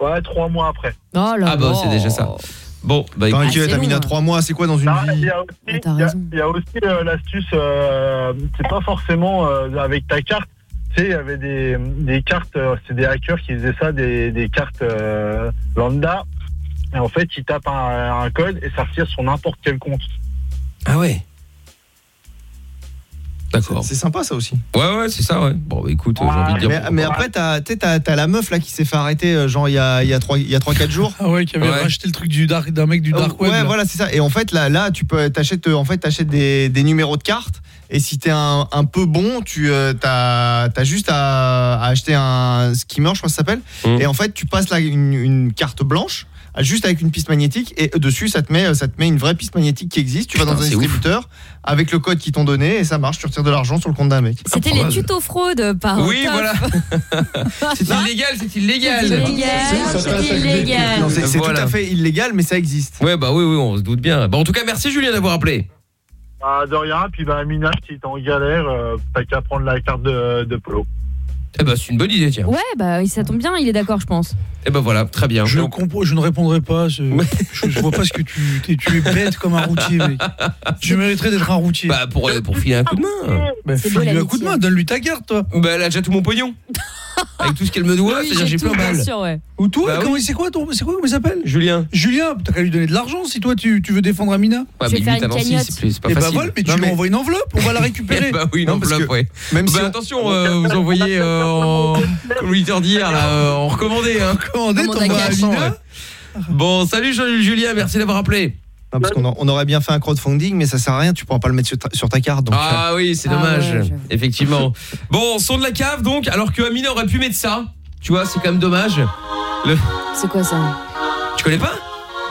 S32: Ouais, trois mois après.
S5: Oh là
S4: ah bah c'est déjà ça bon bah écoute.
S17: T'inquiète, t'as mis là 3 mois, c'est quoi dans une
S32: Ah, Il
S17: vie
S32: y a aussi, il y a- aussi euh, l'astuce, euh, c'est pas forcément euh, avec ta carte. Tu sais, il y avait des, des cartes, euh, c'est des hackers qui faisaient ça, des, des cartes euh, lambda. Et en fait, ils tapent un, un code et ça retire sur n'importe quel compte.
S4: ah ouais d'accord
S17: C'est sympa ça aussi.
S4: ouais ouais c'est ça ouais bon bah, écoute euh, j'ai envie de dire
S17: Mais, mais après, t'as tu sais, t'as- t'as la meuf là qui s'est fait arrêter, euh, genre il y a 3-4 jours.
S10: Ah ouais, qui avait
S17: Ouais.
S10: racheté le truc du dark d'un mec du dark
S17: ouais,
S10: web. là.
S17: voilà, c'est ça. Et en fait, là, là, tu peux t'achètes, en fait, t'achètes des, des numéros de cartes. Et si t'es un, un peu bon, tu euh, t'as as juste à, à acheter un skimmer, je crois que ça s'appelle.
S4: Mmh.
S17: Et en fait, tu passes là une, une carte blanche. Juste avec une piste magnétique et dessus ça te met ça te met une vraie piste magnétique qui existe. Tu vas dans un
S4: ouf.
S17: distributeur avec le code qu'ils t'ont donné et ça marche. Tu retires de l'argent sur le compte d'un mec.
S5: C'était les tutos fraude par
S4: Oui,
S5: Top.
S4: voilà. c'est illégal, c'est illégal.
S5: C'est illégal, c'est
S4: Voilà.
S17: tout à fait illégal, mais ça existe.
S4: Ouais, bah oui, oui, on se doute bien. Bah, en tout cas, merci Julien d'avoir appelé.
S32: Ah, de rien, puis bah, Mina, si t'es en galère, euh, t'as qu'à prendre la carte de, de Polo.
S4: Eh bah, c'est une bonne idée, tiens.
S5: Ouais, bah ça tombe bien, il est d'accord, je pense.
S4: Eh bah voilà, très bien.
S10: Je, comprends- je ne répondrai pas. Je, je, je vois pas ce que tu. t'es- Tu es bête comme un routier, mec. Tu mériterais d'être un routier.
S4: Bah, pour, pour filer un coup de main.
S10: Bah, file-lui un coup de main, donne-lui ta carte, toi.
S4: Bah, elle a déjà tout mon pognon. Avec tout ce qu'elle me doit,
S5: Oui,
S4: c'est-à-dire j'ai plein balle.
S5: sûr, ouais.
S10: Ou toi,
S4: Bah
S10: comment
S4: oui.
S10: c'est quoi ton. C'est quoi, comment il s'appelle?
S4: Julien.
S10: Julien, t'as qu'à lui donner de l'argent si toi tu, tu veux défendre Amina.
S4: Ouais,
S5: Je vais
S4: mais
S5: faire une cagnotte.
S4: c'est plus- c'est pas
S10: Et bah
S4: facile.
S10: voilà, mais tu
S17: Non,
S10: lui
S17: mais-
S10: envoies une enveloppe, on va la récupérer.
S4: Eh bah oui, une
S17: Non,
S4: enveloppe, ouais.
S17: même
S4: bah,
S17: si on-
S4: attention, euh, vous envoyez euh, en comme l'auditeur d'hier là, euh, en recommandé hein.
S5: À cash.
S10: Amina.
S4: Bon, salut Julien, merci d'avoir appelé.
S17: Non, parce qu'on on aurait bien fait un crowdfunding, mais ça sert à rien. Tu pourras pas le mettre sur ta, sur ta carte. Donc,
S4: Ah oui, c'est
S5: Ah
S4: dommage,
S5: ouais, j'avoue.
S4: effectivement. Bon, son de la cave donc, alors que Amina aurait pu mettre ça. Tu vois, c'est quand même dommage. Le...
S5: C'est quoi ça?
S4: Tu connais pas?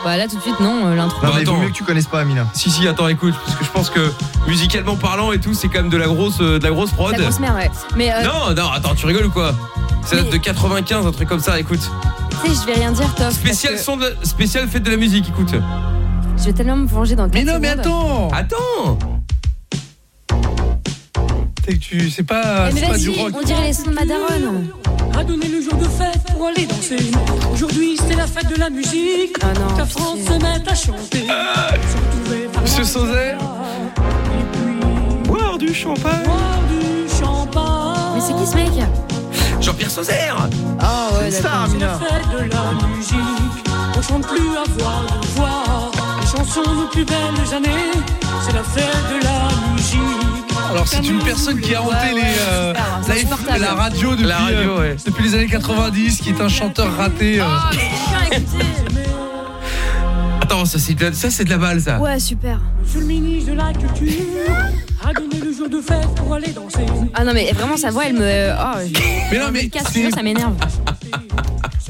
S5: Bah là tout de suite non, euh, l'intro.
S17: Non,
S4: Bah,
S17: mais il vaut
S4: attends.
S17: mieux que tu connaisses pas Amina.
S4: Si si, attends, écoute, parce que je pense que musicalement parlant et tout, c'est quand même de la grosse, euh, de la grosse prod.
S5: La grosse mère, ouais. Mais euh,
S4: Non, non, attends, tu rigoles ou quoi? Ça date
S5: Mais-
S4: de 95, un truc comme ça. Écoute,
S5: Tu sais, je vais rien dire, Toff.
S4: Spécial son de la- spécial fête de la musique, écoute.
S5: Je vais tellement me venger dans le
S10: Mais non, mais attends
S4: Attends
S10: C'est que tu c'est pas,
S5: Eh, Mais
S10: c'est pas du
S5: vas-y,
S10: rock.
S5: on dirait les sons de ma daronne.
S33: A donné le jour de fête pour aller danser. Aujourd'hui, c'est la fête de la musique.
S5: Ah non,
S33: Ta France se met à chanter.
S10: Monsieur Sauzet
S4: Boire du champagne.
S33: Boire du champagne.
S5: Mais c'est qui ce mec
S4: Jean-Pierre Sauzère
S5: Ah ouais,
S33: C'est
S5: d'accord.
S33: la fête de la musique. On chante plus à voix de voix. Chansons nos plus belles années. C'est la fête de la musique.
S10: Alors c'est une personne qui a hanté les euh, la, F- la radio depuis
S4: La radio,
S10: euh,
S4: ouais.
S10: depuis les années 90 qui est un chanteur raté euh.
S4: Attends, ça c'est de, la- ça, c'est de la balle, ça.
S5: Ouais, super.
S33: Monsieur le ministre de la Culture a donné le jour de fête pour aller danser.
S5: Ah non, mais vraiment, sa voix, elle me. Oh, je...
S10: Mais non, mais
S5: casse, ça m'énerve.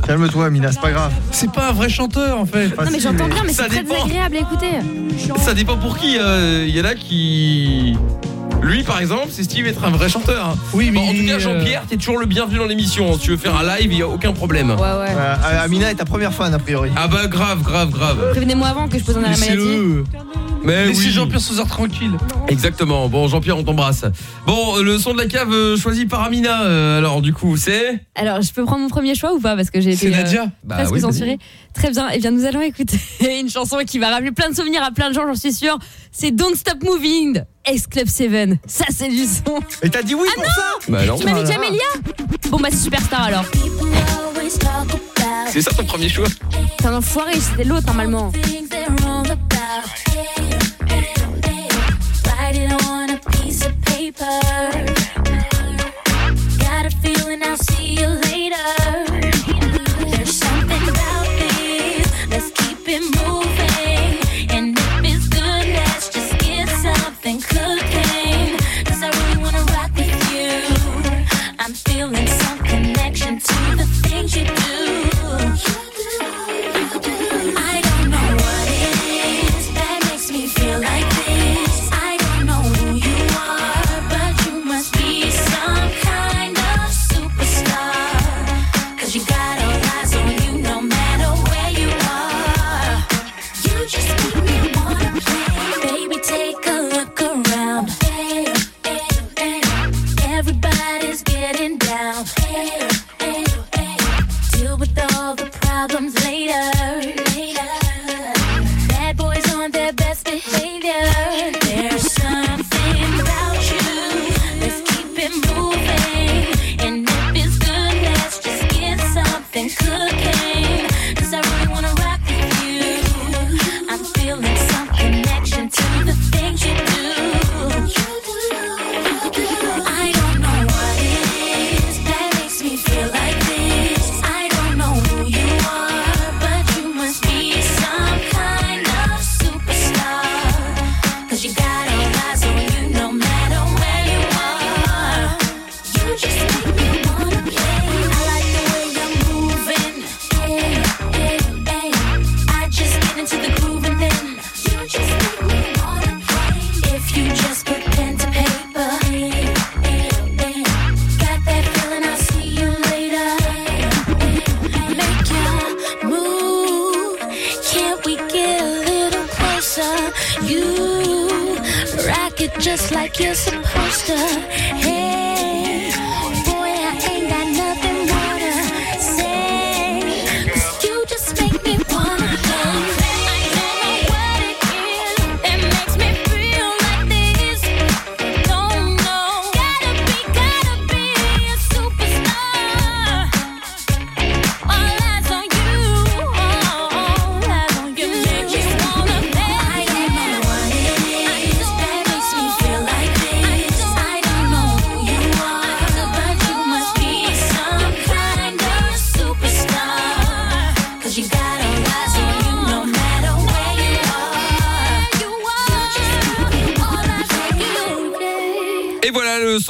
S17: Calme-toi, Mina, c'est pas grave.
S10: C'est pas un vrai chanteur en fait.
S5: Non, mais j'entends bien, mais
S4: Ça
S5: c'est très
S4: dépend.
S5: désagréable à écouter.
S4: Ça dépend pour qui. euh, Il y en a qui. Lui, par exemple, s'estime être un vrai chanteur. hein.
S10: Oui, mais
S4: Bon, en tout cas, Jean-Pierre, t'es toujours le bienvenu dans l'émission. Si tu veux faire un live, il y a aucun problème.
S5: Ouais, ouais.
S17: Euh, Amina est ta première fan, a priori.
S4: Ah bah grave, grave, grave.
S5: Prévenez-moi avant que je pose un arrêt maladie.
S4: Mais
S10: Laissez
S4: oui.
S10: Jean-Pierre Sauzard tranquille.
S4: Exactement. Bon, Jean-Pierre, on t'embrasse. Bon, euh, le son de la cave euh, choisi par Amina. euh, alors, du coup, c'est
S5: Alors, je peux prendre mon premier choix ou pas? Parce que j'ai été
S10: C'est Nadia
S4: Bah
S5: presque
S4: oui,
S5: censurée. Très bien. Et bien, nous allons écouter une chanson qui va rappeler plein de souvenirs à plein de gens, j'en suis sûre. C'est Don't Stop Moving de S Club 7. Ça, c'est du son.
S17: Et t'as dit oui
S5: Ah
S17: pour
S5: non
S17: ça
S4: Bah non.
S5: Tu m'as mis Jamelia Bon, bah, c'est Superstar alors.
S4: C'est ça ton premier choix
S5: T'es un enfoiré, c'était l'autre normalement.
S3: Got a feeling I'll see you later.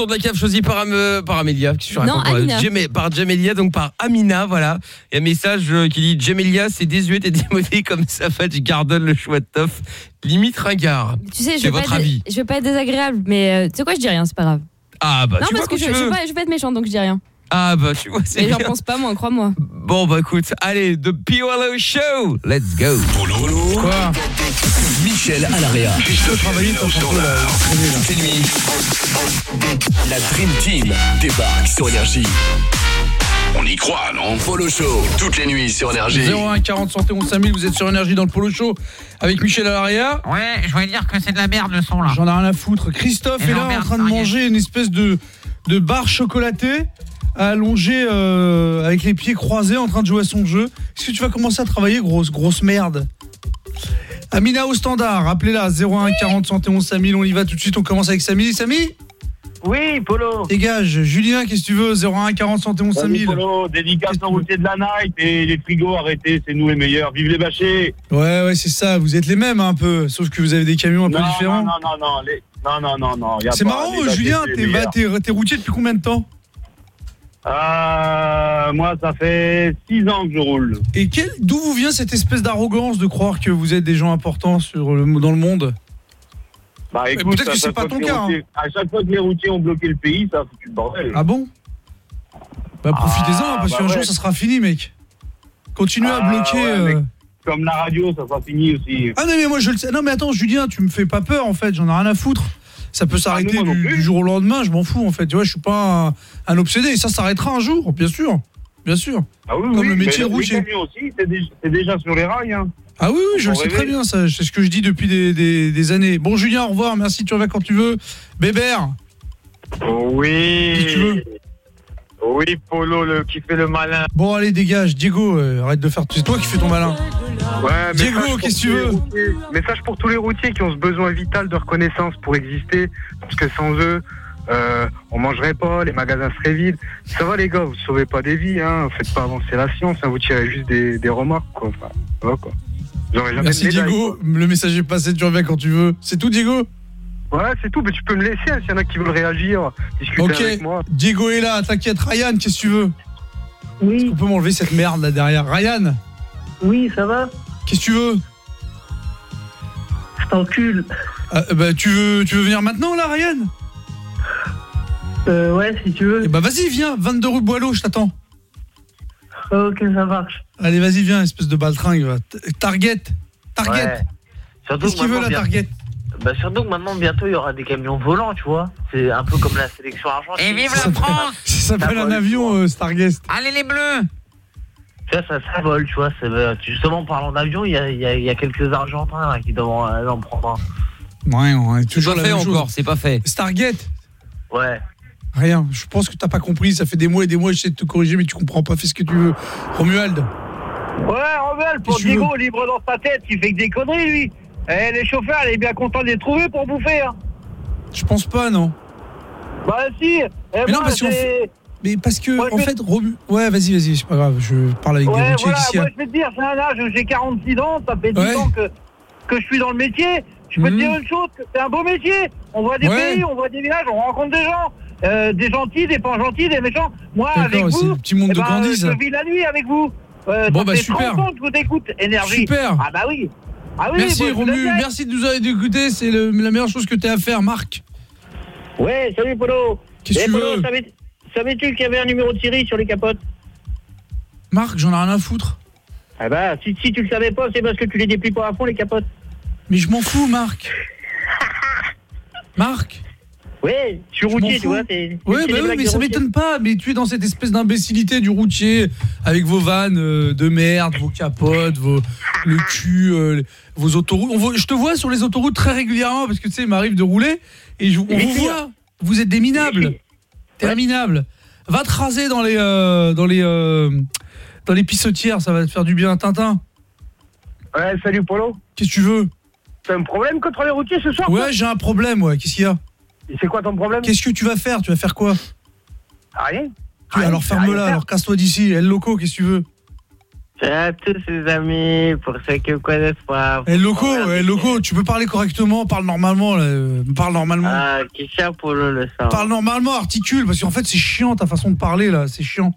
S4: Son de la cave choisi par, Am- par Amélia. Que je
S5: Non, Amina.
S4: Jamé- par Jamelia, donc par Amina, voilà. Il y a un message euh, qui dit Jamelia, c'est désuet et démodé comme ça fait, je gardonne le choix de tof. Limite ringard.
S5: Tu sais, je pas
S4: votre
S5: être,
S4: avis
S5: je veux pas être désagréable, mais euh, tu sais quoi, je dis rien, c'est pas grave.
S4: Ah bah
S5: non,
S4: tu vois
S5: parce que
S4: quand
S5: je,
S4: tu
S5: je pas, je veux pas être méchante, donc je dis rien.
S4: Ah bah tu vois, c'est
S5: Mais j'en pense pas, moi, crois-moi.
S4: Bon bah écoute, allez, The Piolo Show, let's go.
S10: Quoi?
S16: Michel
S10: là.
S16: Toutes les nuits, la Dream Team débarque sur Énergie.
S8: On y croit, non?
S16: Polo Show, toutes les nuits sur Énergie.
S10: 01 40 71 5000, vous êtes sur Énergie dans le Polo Show avec Michel Alaria.
S34: Ouais, je voulais dire que c'est de la merde le son là.
S10: J'en ai rien à foutre. Christophe
S34: Et
S10: est là en train de manger une espèce de, de barre chocolatée allongé euh, avec les pieds croisés en train de jouer à son jeu. Est-ce que tu vas commencer à travailler, grosse, grosse merde? Amina au standard, appelez-la 01 40 71 5000, on y va tout de suite, on commence avec Samy. Samy
S35: Oui, Polo.
S10: Dégage. Julien, qu'est-ce que tu veux 01 40 71
S32: Salut,
S10: 5000.
S32: Polo, dédicace aux routiers de la night et les frigos, arrêtez, c'est nous les meilleurs. Vive les bâchés.
S10: Ouais, ouais, c'est ça, vous êtes les mêmes un peu, sauf que vous avez des camions un peu différents.
S32: non, non, non, non, les- non, non, non, non.
S10: C'est marrant, Julien, t'es- t'es routier depuis combien de temps?
S32: Euh, moi, ça fait 6 ans que je roule.
S10: Et quel- d'où vous vient cette espèce d'arrogance de croire que vous êtes des gens importants sur le, dans le monde?
S32: Bah, écoute,
S10: peut-être que c'est pas ton cas, hein.
S32: routiers- À chaque fois que les routiers ont bloqué le pays, ça a foutu le bordel.
S10: Ah bon? Bah profitez-en,
S32: Ah,
S10: parce
S32: bah
S10: qu'un
S32: ouais.
S10: jour ça sera fini, mec. Continuez à
S32: Ah,
S10: bloquer...
S32: ouais,
S10: euh.
S32: Comme la radio, ça sera fini aussi.
S10: Ah non mais moi je le sais. Non mais attends Julien, tu me fais pas peur en fait, j'en ai rien à foutre. Ça peut s'arrêter
S32: Ah, non
S10: du, jour au lendemain, je m'en fous en fait. Tu vois, je suis pas un, un obsédé et ça s'arrêtera un jour, bien sûr. Bien sûr.
S32: Ah oui,
S10: Comme
S32: oui,
S10: le métier routier.
S32: Aussi, c'est déjà, sur les rails. Hein.
S10: Ah oui, oui, je le sais
S32: rêver.
S10: très bien, ça. C'est ce que je dis depuis des, des- des années. Bon, Julien, au revoir. Merci, tu reviens quand tu veux. Bébert.
S32: Oui.
S10: Qui tu veux
S32: Oui, Polo, le, qui fait le malin.
S10: Bon, allez, dégage. Diego, euh, arrête de faire. C'est toi qui fais ton malin.
S29: Ouais,
S10: Diego, qu'est-ce que tu veux
S29: routiers- Message pour tous les routiers qui ont ce besoin vital de reconnaissance pour exister, parce que sans eux, euh, on mangerait pas, les magasins seraient vides. Ça va les gars, vous sauvez pas des vies, hein, faites pas avancer la science, hein, vous tirez juste des, des remarques, quoi. Enfin, voilà, quoi. Vous aurez jamais
S10: Merci,
S29: de médaille,
S10: Diego. Le message est passé, tu reviens quand tu veux. C'est tout, Diego
S29: Ouais, c'est tout, mais tu peux me laisser, hein, s'il y en a qui veulent réagir, discuter
S10: Ok,
S29: avec moi.
S10: Diego est là, t'inquiète. Ryan, qu'est-ce que tu veux?
S35: Oui.
S10: Est-ce qu'on peut m'enlever cette merde là derrière? Ryan?
S35: Oui, ça va?
S10: Qu'est-ce que tu veux?
S35: Je t'encule.
S10: Ah, bah, tu veux, tu veux venir maintenant là, Ryan?
S35: Euh, ouais, si tu veux.
S10: Eh bah, vas-y, viens. 22 rue Boileau, je t'attends.
S35: Ok, ça marche.
S10: Allez, vas-y, viens, espèce de baltringue. va. Target. Target.
S36: Ouais.
S10: Qu'est-ce
S36: que
S10: qu'il veut la Target?
S36: Bah surtout que maintenant bientôt il y aura des camions volants, tu vois. C'est un peu comme la sélection argentine.
S34: Et vive la France
S10: Ça s'appelle un avion, euh, Starguest.
S34: Allez les bleus
S36: Tu vois, ça, ça vole, tu vois. c'est- euh, Justement, en parlant d'avion, il y a, il y a- il y a quelques Argentins là, qui doivent euh, en prendre un.
S10: Ouais, ouais, toujours
S4: pas fait encore, c'est pas fait.
S10: Stargate
S36: Ouais.
S10: Rien. Je pense que t'as pas compris. Ça fait des mois et des mois, j'essaie de te corriger, mais tu comprends pas. Fais ce que tu veux. Romuald.
S35: Ouais, Romuald, pour Diego, libre dans sa tête, il fait que des conneries, lui. Eh, les chauffeurs, il est bien content de les trouver pour bouffer, hein.
S10: Je pense pas, non.
S35: Bah, si. Eh,
S10: Mais non, parce fait- Mais parce que,
S35: Moi,
S10: en
S35: vais-
S10: fait, Romu. Ouais, vas-y, vas-y, c'est pas grave. Je parle avec des
S35: Ouais,
S10: routiers
S35: voilà,
S10: ici.
S35: moi,
S10: hein.
S35: je vais te dire, c'est un âge où j'ai 46 ans, ça fait 10
S10: Ouais.
S35: ans que, que je suis dans le métier. Je peux
S10: Mhm.
S35: te dire une chose, que c'est un beau métier. On voit des
S10: Ouais.
S35: pays, on voit des villages, on rencontre des gens. euh, des gentils, des pas gentils, des méchants. Moi, avec vous,
S10: petit monde
S35: eh
S10: de
S35: ben, euh, je vis la nuit avec vous. Euh,
S10: Bon, bah, super.
S35: 30 ans que je vous écoute, énergie.
S10: Super.
S35: Ah bah oui. Ah oui,
S10: merci, Romu. Merci de nous avoir écoutés. C'est la meilleure chose que t'aies à faire, Marc.
S35: Ouais, salut Polo.
S10: Qu'est-ce que
S35: Eh,
S10: tu
S35: Savais-tu qu'il y avait un numéro de Siri sur les capotes?
S10: Marc, j'en ai rien à foutre.
S35: Ah bah, si, si tu le savais pas, c'est parce que tu les déplies pas à fond, les capotes.
S10: Mais je m'en fous, Marc. Marc
S35: Ouais, je suis routier, tu vois. c'est
S10: bah oui, mais ça m'étonne pas. Mais tu es dans cette espèce d'imbécilité du routier avec vos vannes euh, de merde, vos capotes, vos le cul, euh, vos autoroutes. On voit- je te vois sur les autoroutes très régulièrement parce que tu sais, il m'arrive de rouler et je, on vous voit. Vous êtes des minables. T'es minable. Va te raser dans les euh, dans les euh, dans les pissotières, ça va te faire du bien, Tintin.
S35: Ouais, salut Polo.
S10: Qu'est-ce que tu veux?
S35: T'as un problème contre les routiers ce soir
S10: Ouais, j'ai un problème. Ouais, qu'est-ce qu'il y a?
S35: Et C'est quoi ton problème
S10: Qu'est-ce que tu vas faire? Tu vas faire quoi?
S35: Rien.
S10: Tu-
S35: Rien,
S10: Alors ferme-la, alors casse-toi d'ici. El Loco, qu'est-ce que tu veux?
S36: Salut à tous les amis, pour ceux qui ne connaissent pas.
S10: Eh Loco, eh Loco, tu peux parler correctement, parle normalement, là, euh, parle normalement.
S36: Ah, qui cher Polo le sang.
S10: Parle normalement, articule, parce qu'en fait c'est chiant ta façon de parler là, c'est chiant.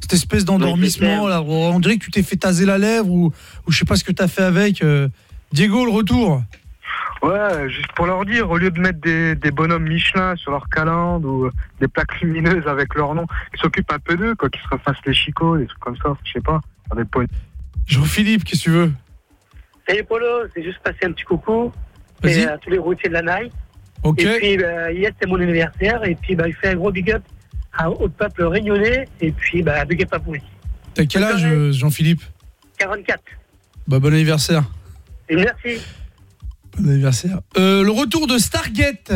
S10: Cette espèce d'endormissement là, on dirait que tu t'es fait taser la lèvre ou, ou je sais pas ce que t'as fait avec. euh. Diego, le retour.
S11: Ouais, juste pour leur dire, au lieu de mettre des, des bonhommes Michelin sur leur calandre ou euh, des plaques lumineuses avec leur nom, qu'ils s'occupent un peu d'eux, quoi, qu'ils se refassent les chicots, des trucs comme ça, je sais pas.
S10: Jean-Philippe, qu'est-ce que tu veux?
S25: Salut Polo, c'est juste passer un petit coucou
S10: Vas-y.
S25: et à tous les routiers de la Naï.
S10: Ok.
S25: Et puis bah, hier c'est mon anniversaire et puis bah, il fait un gros big up à- au peuple réunionnais et puis bah, big up à vous.
S10: T'as quel âge, euh, Jean-Philippe?
S25: 44.
S10: Bah, bon anniversaire.
S25: Et merci.
S10: Bon anniversaire. Euh, le retour de Stargate.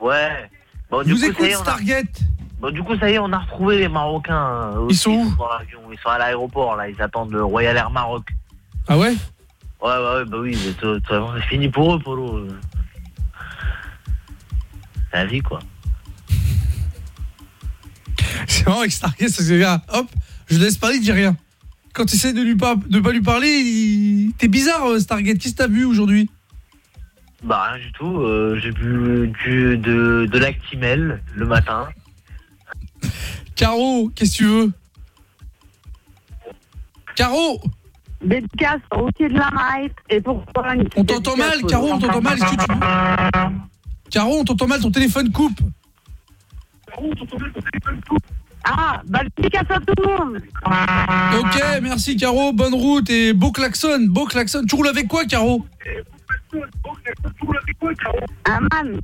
S36: Ouais. Bon, du
S10: Vous
S36: coup, ça
S10: écoutez
S36: y est, on a-
S10: Stargate
S36: Bon, du coup, ça y est, on a retrouvé les Marocains. euh,
S10: Ils sont où
S36: dans l'avion. Ils sont à l'aéroport, là. Ils attendent le Royal Air Maroc.
S10: Ah ouais
S36: Ouais, ouais, ouais, bah oui, mais de toute façon, c'est fini pour eux, Polo. C'est la vie, quoi.
S10: C'est vraiment avec Stargate, ça se dit, ah, hop, je laisse parler, il dit rien. Quand tu essaies de lui pas, de pas lui parler, il... t'es bizarre, euh, Stargate. Qu'est-ce que t'as vu aujourd'hui?
S36: Bah, rien du tout. euh, J'ai bu du, de, de l'actimel le matin.
S10: Caro, qu'est-ce que tu veux? Caro
S29: Dédicace au routier de la Night et pourquoi une
S10: On t'entend mal, Caro, on t'entend mal. Est-ce que tu peux... Caro, on t'entend mal, ton téléphone coupe.
S29: Ah, bah dédicace à tout le monde.
S10: Ok, merci Caro, bonne route et beau klaxon, beau klaxon. Tu roules avec quoi, Caro?
S29: Man.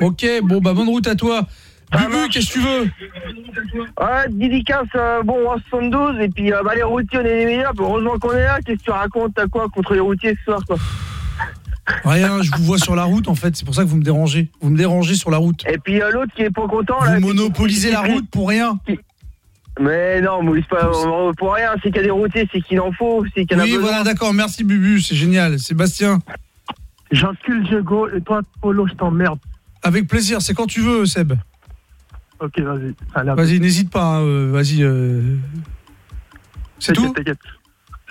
S10: Ok, bon bah bonne route à toi. Bubu, qu'est-ce que tu veux
S25: Ouais, dédicace, euh, bon, en 72, et puis euh, bah, les routiers, on est les meilleurs, heureusement qu'on est là, qu'est-ce que tu racontes, t'as quoi contre les routiers ce soir, quoi
S10: Rien, je vous vois sur la route en fait, c'est pour ça que vous me dérangez. Vous me dérangez sur la route.
S25: Et puis euh, l'autre qui est pas content, là...
S10: Vous monopolisez la route pour rien.
S25: Mais non, mais c'est pas pour rien, c'est qu'il y a des routiers, c'est qu'il en faut, c'est qu'il y en a
S10: Oui,
S25: besoin.
S10: voilà, d'accord, merci Bubu, c'est génial. Sébastien
S11: J'encule Diego et toi, Polo, je t'emmerde.
S10: Avec plaisir, c'est quand tu veux, Seb.
S11: Ok, vas-y. Allez,
S10: Vas-y, n'hésite pas, hein, euh, vas-y. euh. C'est tout
S11: T'inquiète,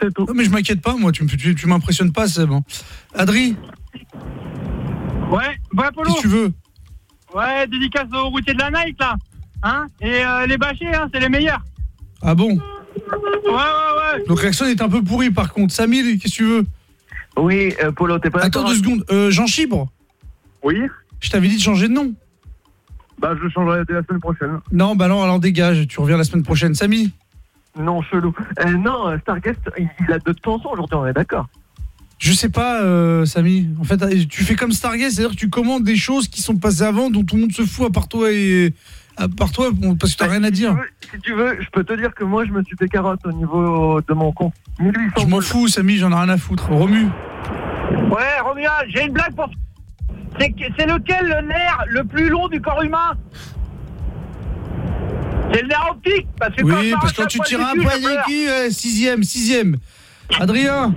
S11: C'est tout.
S10: Non, mais je m'inquiète pas, moi, tu, me- tu, tu m'impressionnes pas, Seb. hein. Adri,
S37: Ouais, ouais, Polo.
S10: qu'est-ce que tu veux?
S37: Ouais, dédicace aux routiers de la night, là. Hein Et euh, les bâchés, hein, c'est les meilleurs.
S10: Ah bon
S37: Ouais, ouais, ouais.
S10: Le klaxon est un peu pourri par contre. Samir, qu'est-ce que tu veux?
S25: Oui, euh, Polo, t'es pas
S10: Attends deux secondes. Euh, Jean Chibre?
S11: Oui
S10: Je t'avais dit de changer de nom.
S11: Bah, je le changerai dès la semaine prochaine.
S10: Non, bah non, alors dégage, tu reviens la semaine prochaine. Samy?
S11: Non, chelou. Euh, non, Starguest, il, il a deux chansons aujourd'hui, on est d'accord.
S10: Je sais pas, euh, Samy. En fait, tu fais comme Stargate, c'est-à-dire que tu commandes des choses qui sont passées avant, dont tout le monde se fout à part toi et. À part toi, parce que t'as rien à dire.
S11: Si tu veux, je peux te dire que moi, je me suis fait carotte au niveau de mon compte. 1800
S10: Je m'en fous, Samy, j'en ai rien à foutre. Romu.
S37: Ouais, Romuald, j'ai une blague pour. C'est que- c'est lequel le nerf le plus long du corps humain? C'est le nerf optique parce que quand
S10: Oui, parce que quand tu tires un poil cul, euh, sixième, sixième. Adrien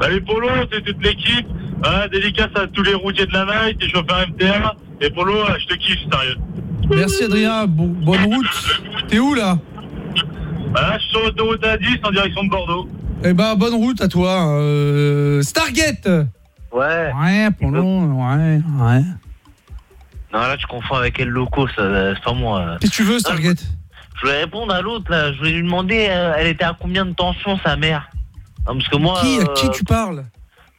S32: Salut Polo, c'est toute l'équipe. Ah, dédicace à tous les routiers de la night, les chauffeurs MTR. Et Polo, ah, je te kiffe, sérieux.
S10: Merci Adrien, Bon- bonne route. T'es où là?
S32: Ah, je suis sur l'autoroute A10 en direction de Bordeaux.
S10: Eh ben, bonne route à toi. euh, Stargate
S36: Ouais.
S10: Ouais, pour nous, ouais, ouais.
S36: Non, là, tu confonds avec quel loco, ça, c'est pas moi.
S10: Qu'est-ce que tu veux, Stargate?
S36: Je voulais répondre à l'autre, là. Je voulais lui demander, euh, elle était à combien de tension, sa mère? Non, parce que moi.
S10: Qui, à
S36: euh,
S10: qui tu parles?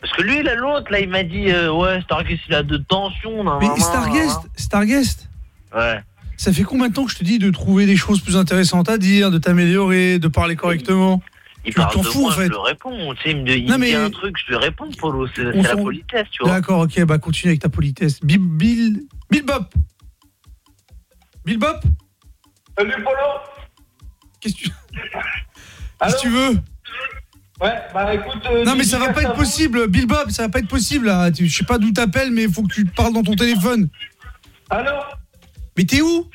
S36: Parce que lui, là, l'autre, là, il m'a dit, euh, ouais, Stargate, il a de tension. nan,
S10: Mais
S36: nan, nan,
S10: Starguest, Starguest
S36: nan. Ouais.
S10: Ça fait combien de temps que je te dis de trouver des choses plus intéressantes à dire, de t'améliorer, de parler correctement
S36: Il parle
S10: t'en
S36: de
S10: fous,
S36: moi,
S10: en fait.
S36: je lui réponds. Tu sais, il me, il
S10: Non,
S36: me dit un truc, je lui réponds, Polo. C'est la politesse, tu vois.
S10: D'accord, ok, bah continue avec ta politesse. Bill, Bill, Bill Bop Bill Bop
S37: Salut Polo
S10: Qu'est-ce que tu... Qu'est-ce que tu veux?
S37: Ouais, bah écoute. euh,
S10: Non mais ça va pas être possible, Bill Bob, ça va pas être possible là. Je sais pas d'où t'appelles, mais il faut que tu parles dans ton téléphone.
S37: Allô?
S10: Mais t'es où?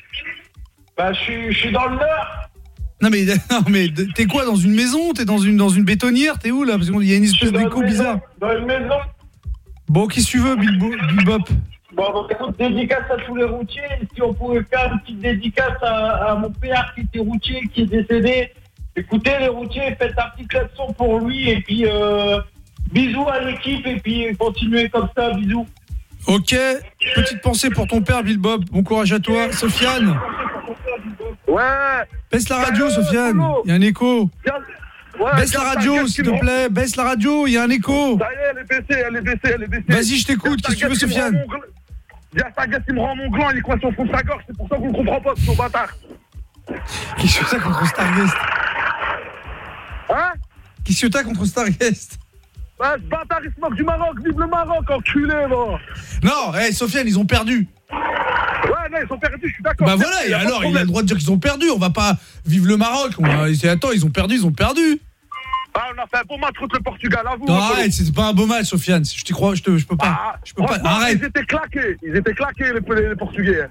S37: Bah je suis- je suis dans le nord.
S10: Non mais non mais t'es quoi dans une maison? T'es dans une dans une bétonnière? T'es où là? Parce qu'il y a une espèce d'écho bizarre.
S37: Dans une maison.
S10: Bon, qu'est-ce que tu veux, Bill, Bo- Bill Bop?
S37: Bon, bah, écoute, dédicace à tous les routiers. Si on pouvait faire une petite dédicace à, à mon père qui était routier, qui est décédé. Écoutez, les routiers, faites un petit klaxon pour lui. Et puis, euh, bisous à l'équipe. Et puis, continuez comme ça. Bisous.
S10: Ok, petite pensée pour ton père, Bill Bob. Bon courage à toi, Sofiane.
S25: Ouais.
S10: Baisse la radio, Sofiane. Il y a un écho.
S37: Ouais,
S10: Baisse la radio, s'il te plaît. Baisse la radio, il y a un écho.
S37: Ça y est, elle est baissée, elle est baissée, elle est baissée.
S10: Vas-y, je t'écoute, qu'est-ce que tu veux, Sofiane
S37: Il y a gueule qui me rend mon gland, fond de sa gorge, c'est pour ça qu'on ne comprend pas, ce bâtard.
S10: Qu'est-ce que t'as contre Starguest
S37: Hein?
S10: Qu'est-ce que t'as contre Starguest
S37: Bah, ce bâtard, il se moque du Maroc, vive le Maroc, enculé, là.
S10: Non, hé, Sofiane, ils ont perdu.
S37: Ouais, non, ils ont perdu, je suis d'accord.
S10: Bah voilà, et alors, il a le droit de dire qu'ils ont perdu. On va pas vivre le Maroc. On va... c'est- Attends, ils ont perdu, ils ont perdu.
S37: Ah, on a fait un bon match contre le Portugal, à vous.
S10: Non, arrête, c'est pas un beau match, Sofiane. Je t'y crois, je, te, je peux pas. je peux pas.
S37: Franchement,
S10: Arrête.
S37: Ils étaient claqués, ils étaient claqués, les, Portugais. hein.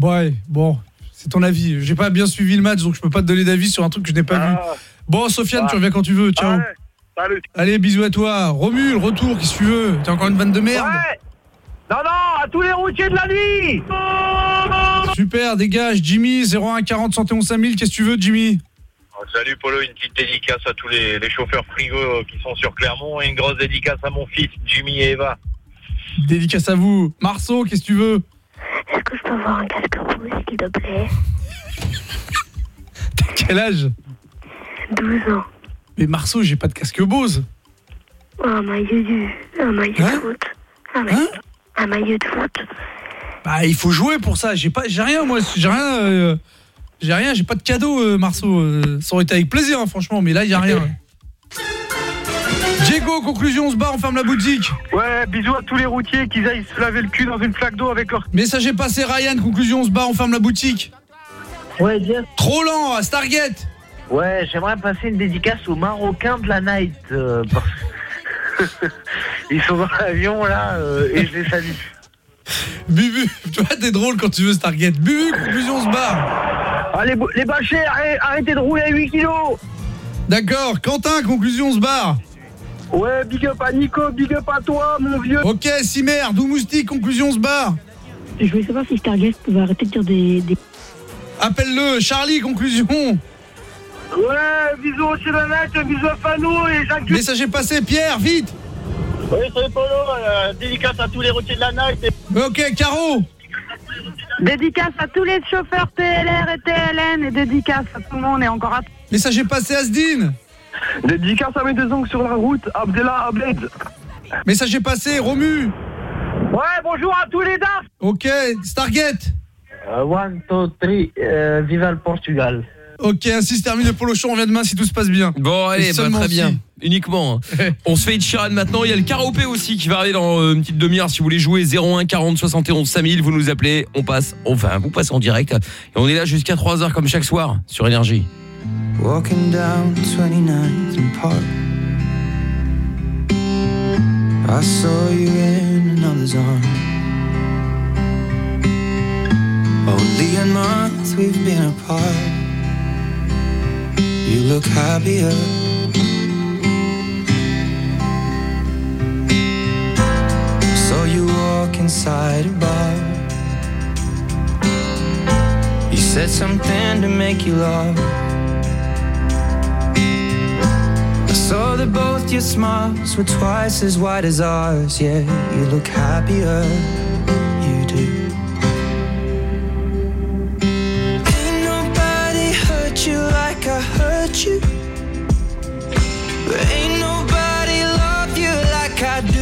S10: Ouais, bon, c'est ton avis. J'ai pas bien suivi le match, donc je peux pas te donner d'avis sur un truc que je n'ai pas vu. Bon, Sofiane,
S37: Ah.
S10: tu reviens quand tu veux. Ciao.
S37: Ouais, salut.
S10: Allez, bisous à toi. Romu, le retour, qu'est-ce que tu veux? T'as encore une vanne de merde?
S37: Ouais. Non, non, à tous les routiers de la nuit
S10: Super, dégage. Jimmy, 01 40 71 5000, qu'est-ce que tu veux, Jimmy?
S38: Oh, Salut Polo, une petite dédicace à tous les, les chauffeurs frigo euh, qui sont sur Clermont et une grosse dédicace à mon fils Jimmy et Eva.
S10: Dédicace à vous. Marceau, qu'est-ce que tu veux?
S39: Est-ce que je peux avoir un casque rouge, s'il te plaît?
S10: T'as quel âge?
S39: 12 ans.
S10: Mais Marceau, j'ai pas de casque Bose.
S39: Un maillot, du... un maillot
S10: Hein
S39: de foot. Un maillot... un maillot de foot.
S10: Bah, il faut jouer pour ça. J'ai pas, j'ai rien, moi. J'ai rien. euh, j'ai rien. J'ai pas de cadeau, euh, Marceau. Euh, ça aurait été avec plaisir, hein, franchement. Mais là, il y a rien. Diego, conclusion, on se barre, on ferme la boutique.
S37: Ouais, bisous à tous les routiers qui aillent se laver le cul dans une flaque d'eau avec leur...
S10: Message est passé, Ryan. Conclusion, on se barre, on ferme la boutique.
S36: Ouais, bien.
S10: Trop lent, à Stargate.
S36: Ouais, j'aimerais passer une dédicace aux Marocains de la night. euh, parce- Ils sont dans l'avion là euh, et je les salue.
S10: Bubu, tu vois, t'es drôle quand tu veux Stargate. Bubu, conclusion, on se barre.
S37: Ah, les, les bâchers, arrêtez, arrêtez de rouler à 8 kilos
S10: D'accord, Quentin, conclusion, on se barre.
S37: Ouais, big up à Nico, big up à toi, mon vieux.
S10: Ok, Simer, Dou Moustique, conclusion, on se barre.
S39: Je voulais savoir si Stargate pouvait arrêter de dire des... des...
S10: Appelle-le, Charlie, conclusion.
S37: Ouais, bisous au Chilonette, bisous à Fano et Jacques
S10: Message est passé, Pierre, vite.
S37: Oui, salut Polo, euh, dédicace à tous les routiers de la night.
S10: Ok, Caro.
S29: Dédicace à tous les chauffeurs TLR et TLN et dédicace à tout le monde et encore à
S10: Message est passé, Asdine.
S37: Dédicace à mes deux oncles sur la route, Abdella Abed.
S10: Message est passé, Romu.
S37: Ouais, bonjour à tous les DAF.
S10: Ok, Stargate.
S36: Euh, one, two, three, euh, viva le Portugal.
S10: Ok, ainsi se termine le polo show, on revient demain si tout se passe bien.
S4: Bon, allez, bah, très bien.
S10: si.
S4: Uniquement. hein. On se fait une Sheeran maintenant. Il y a le karaopé aussi qui va arriver dans euh, une petite demi-heure. Si vous voulez jouer 01 40 71 5000, vous nous appelez. On passe, enfin, vous passez en direct. Et on est là jusqu'à 3h comme chaque soir sur Énergie.
S23: Walking down 29th and Park. I saw you in another's arm. Only a month we've been apart. You look happier. Saw you walk inside a bar. You said something to make you laugh. I saw that both your smiles were twice as wide as ours. Yeah, you look happier. You do. Ain't nobody hurt you like I hurt you. But ain't nobody love you like I do.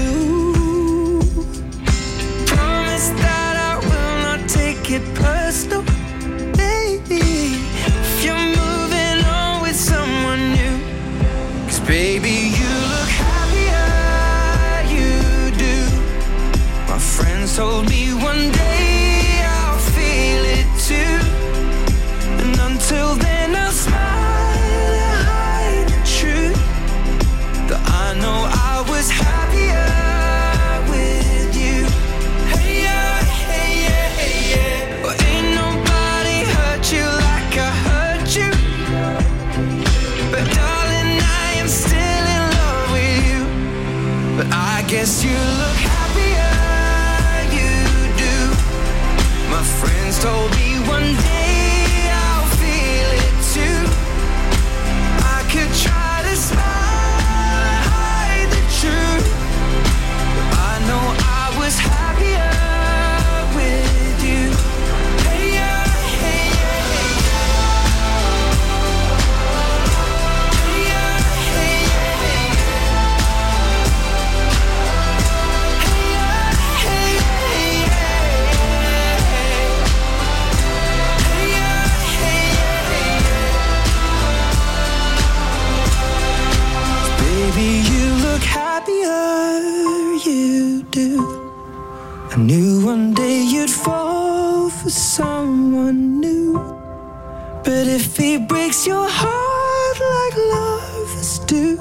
S23: Do. I knew one day you'd fall for someone new. But if he breaks your heart like lovers do,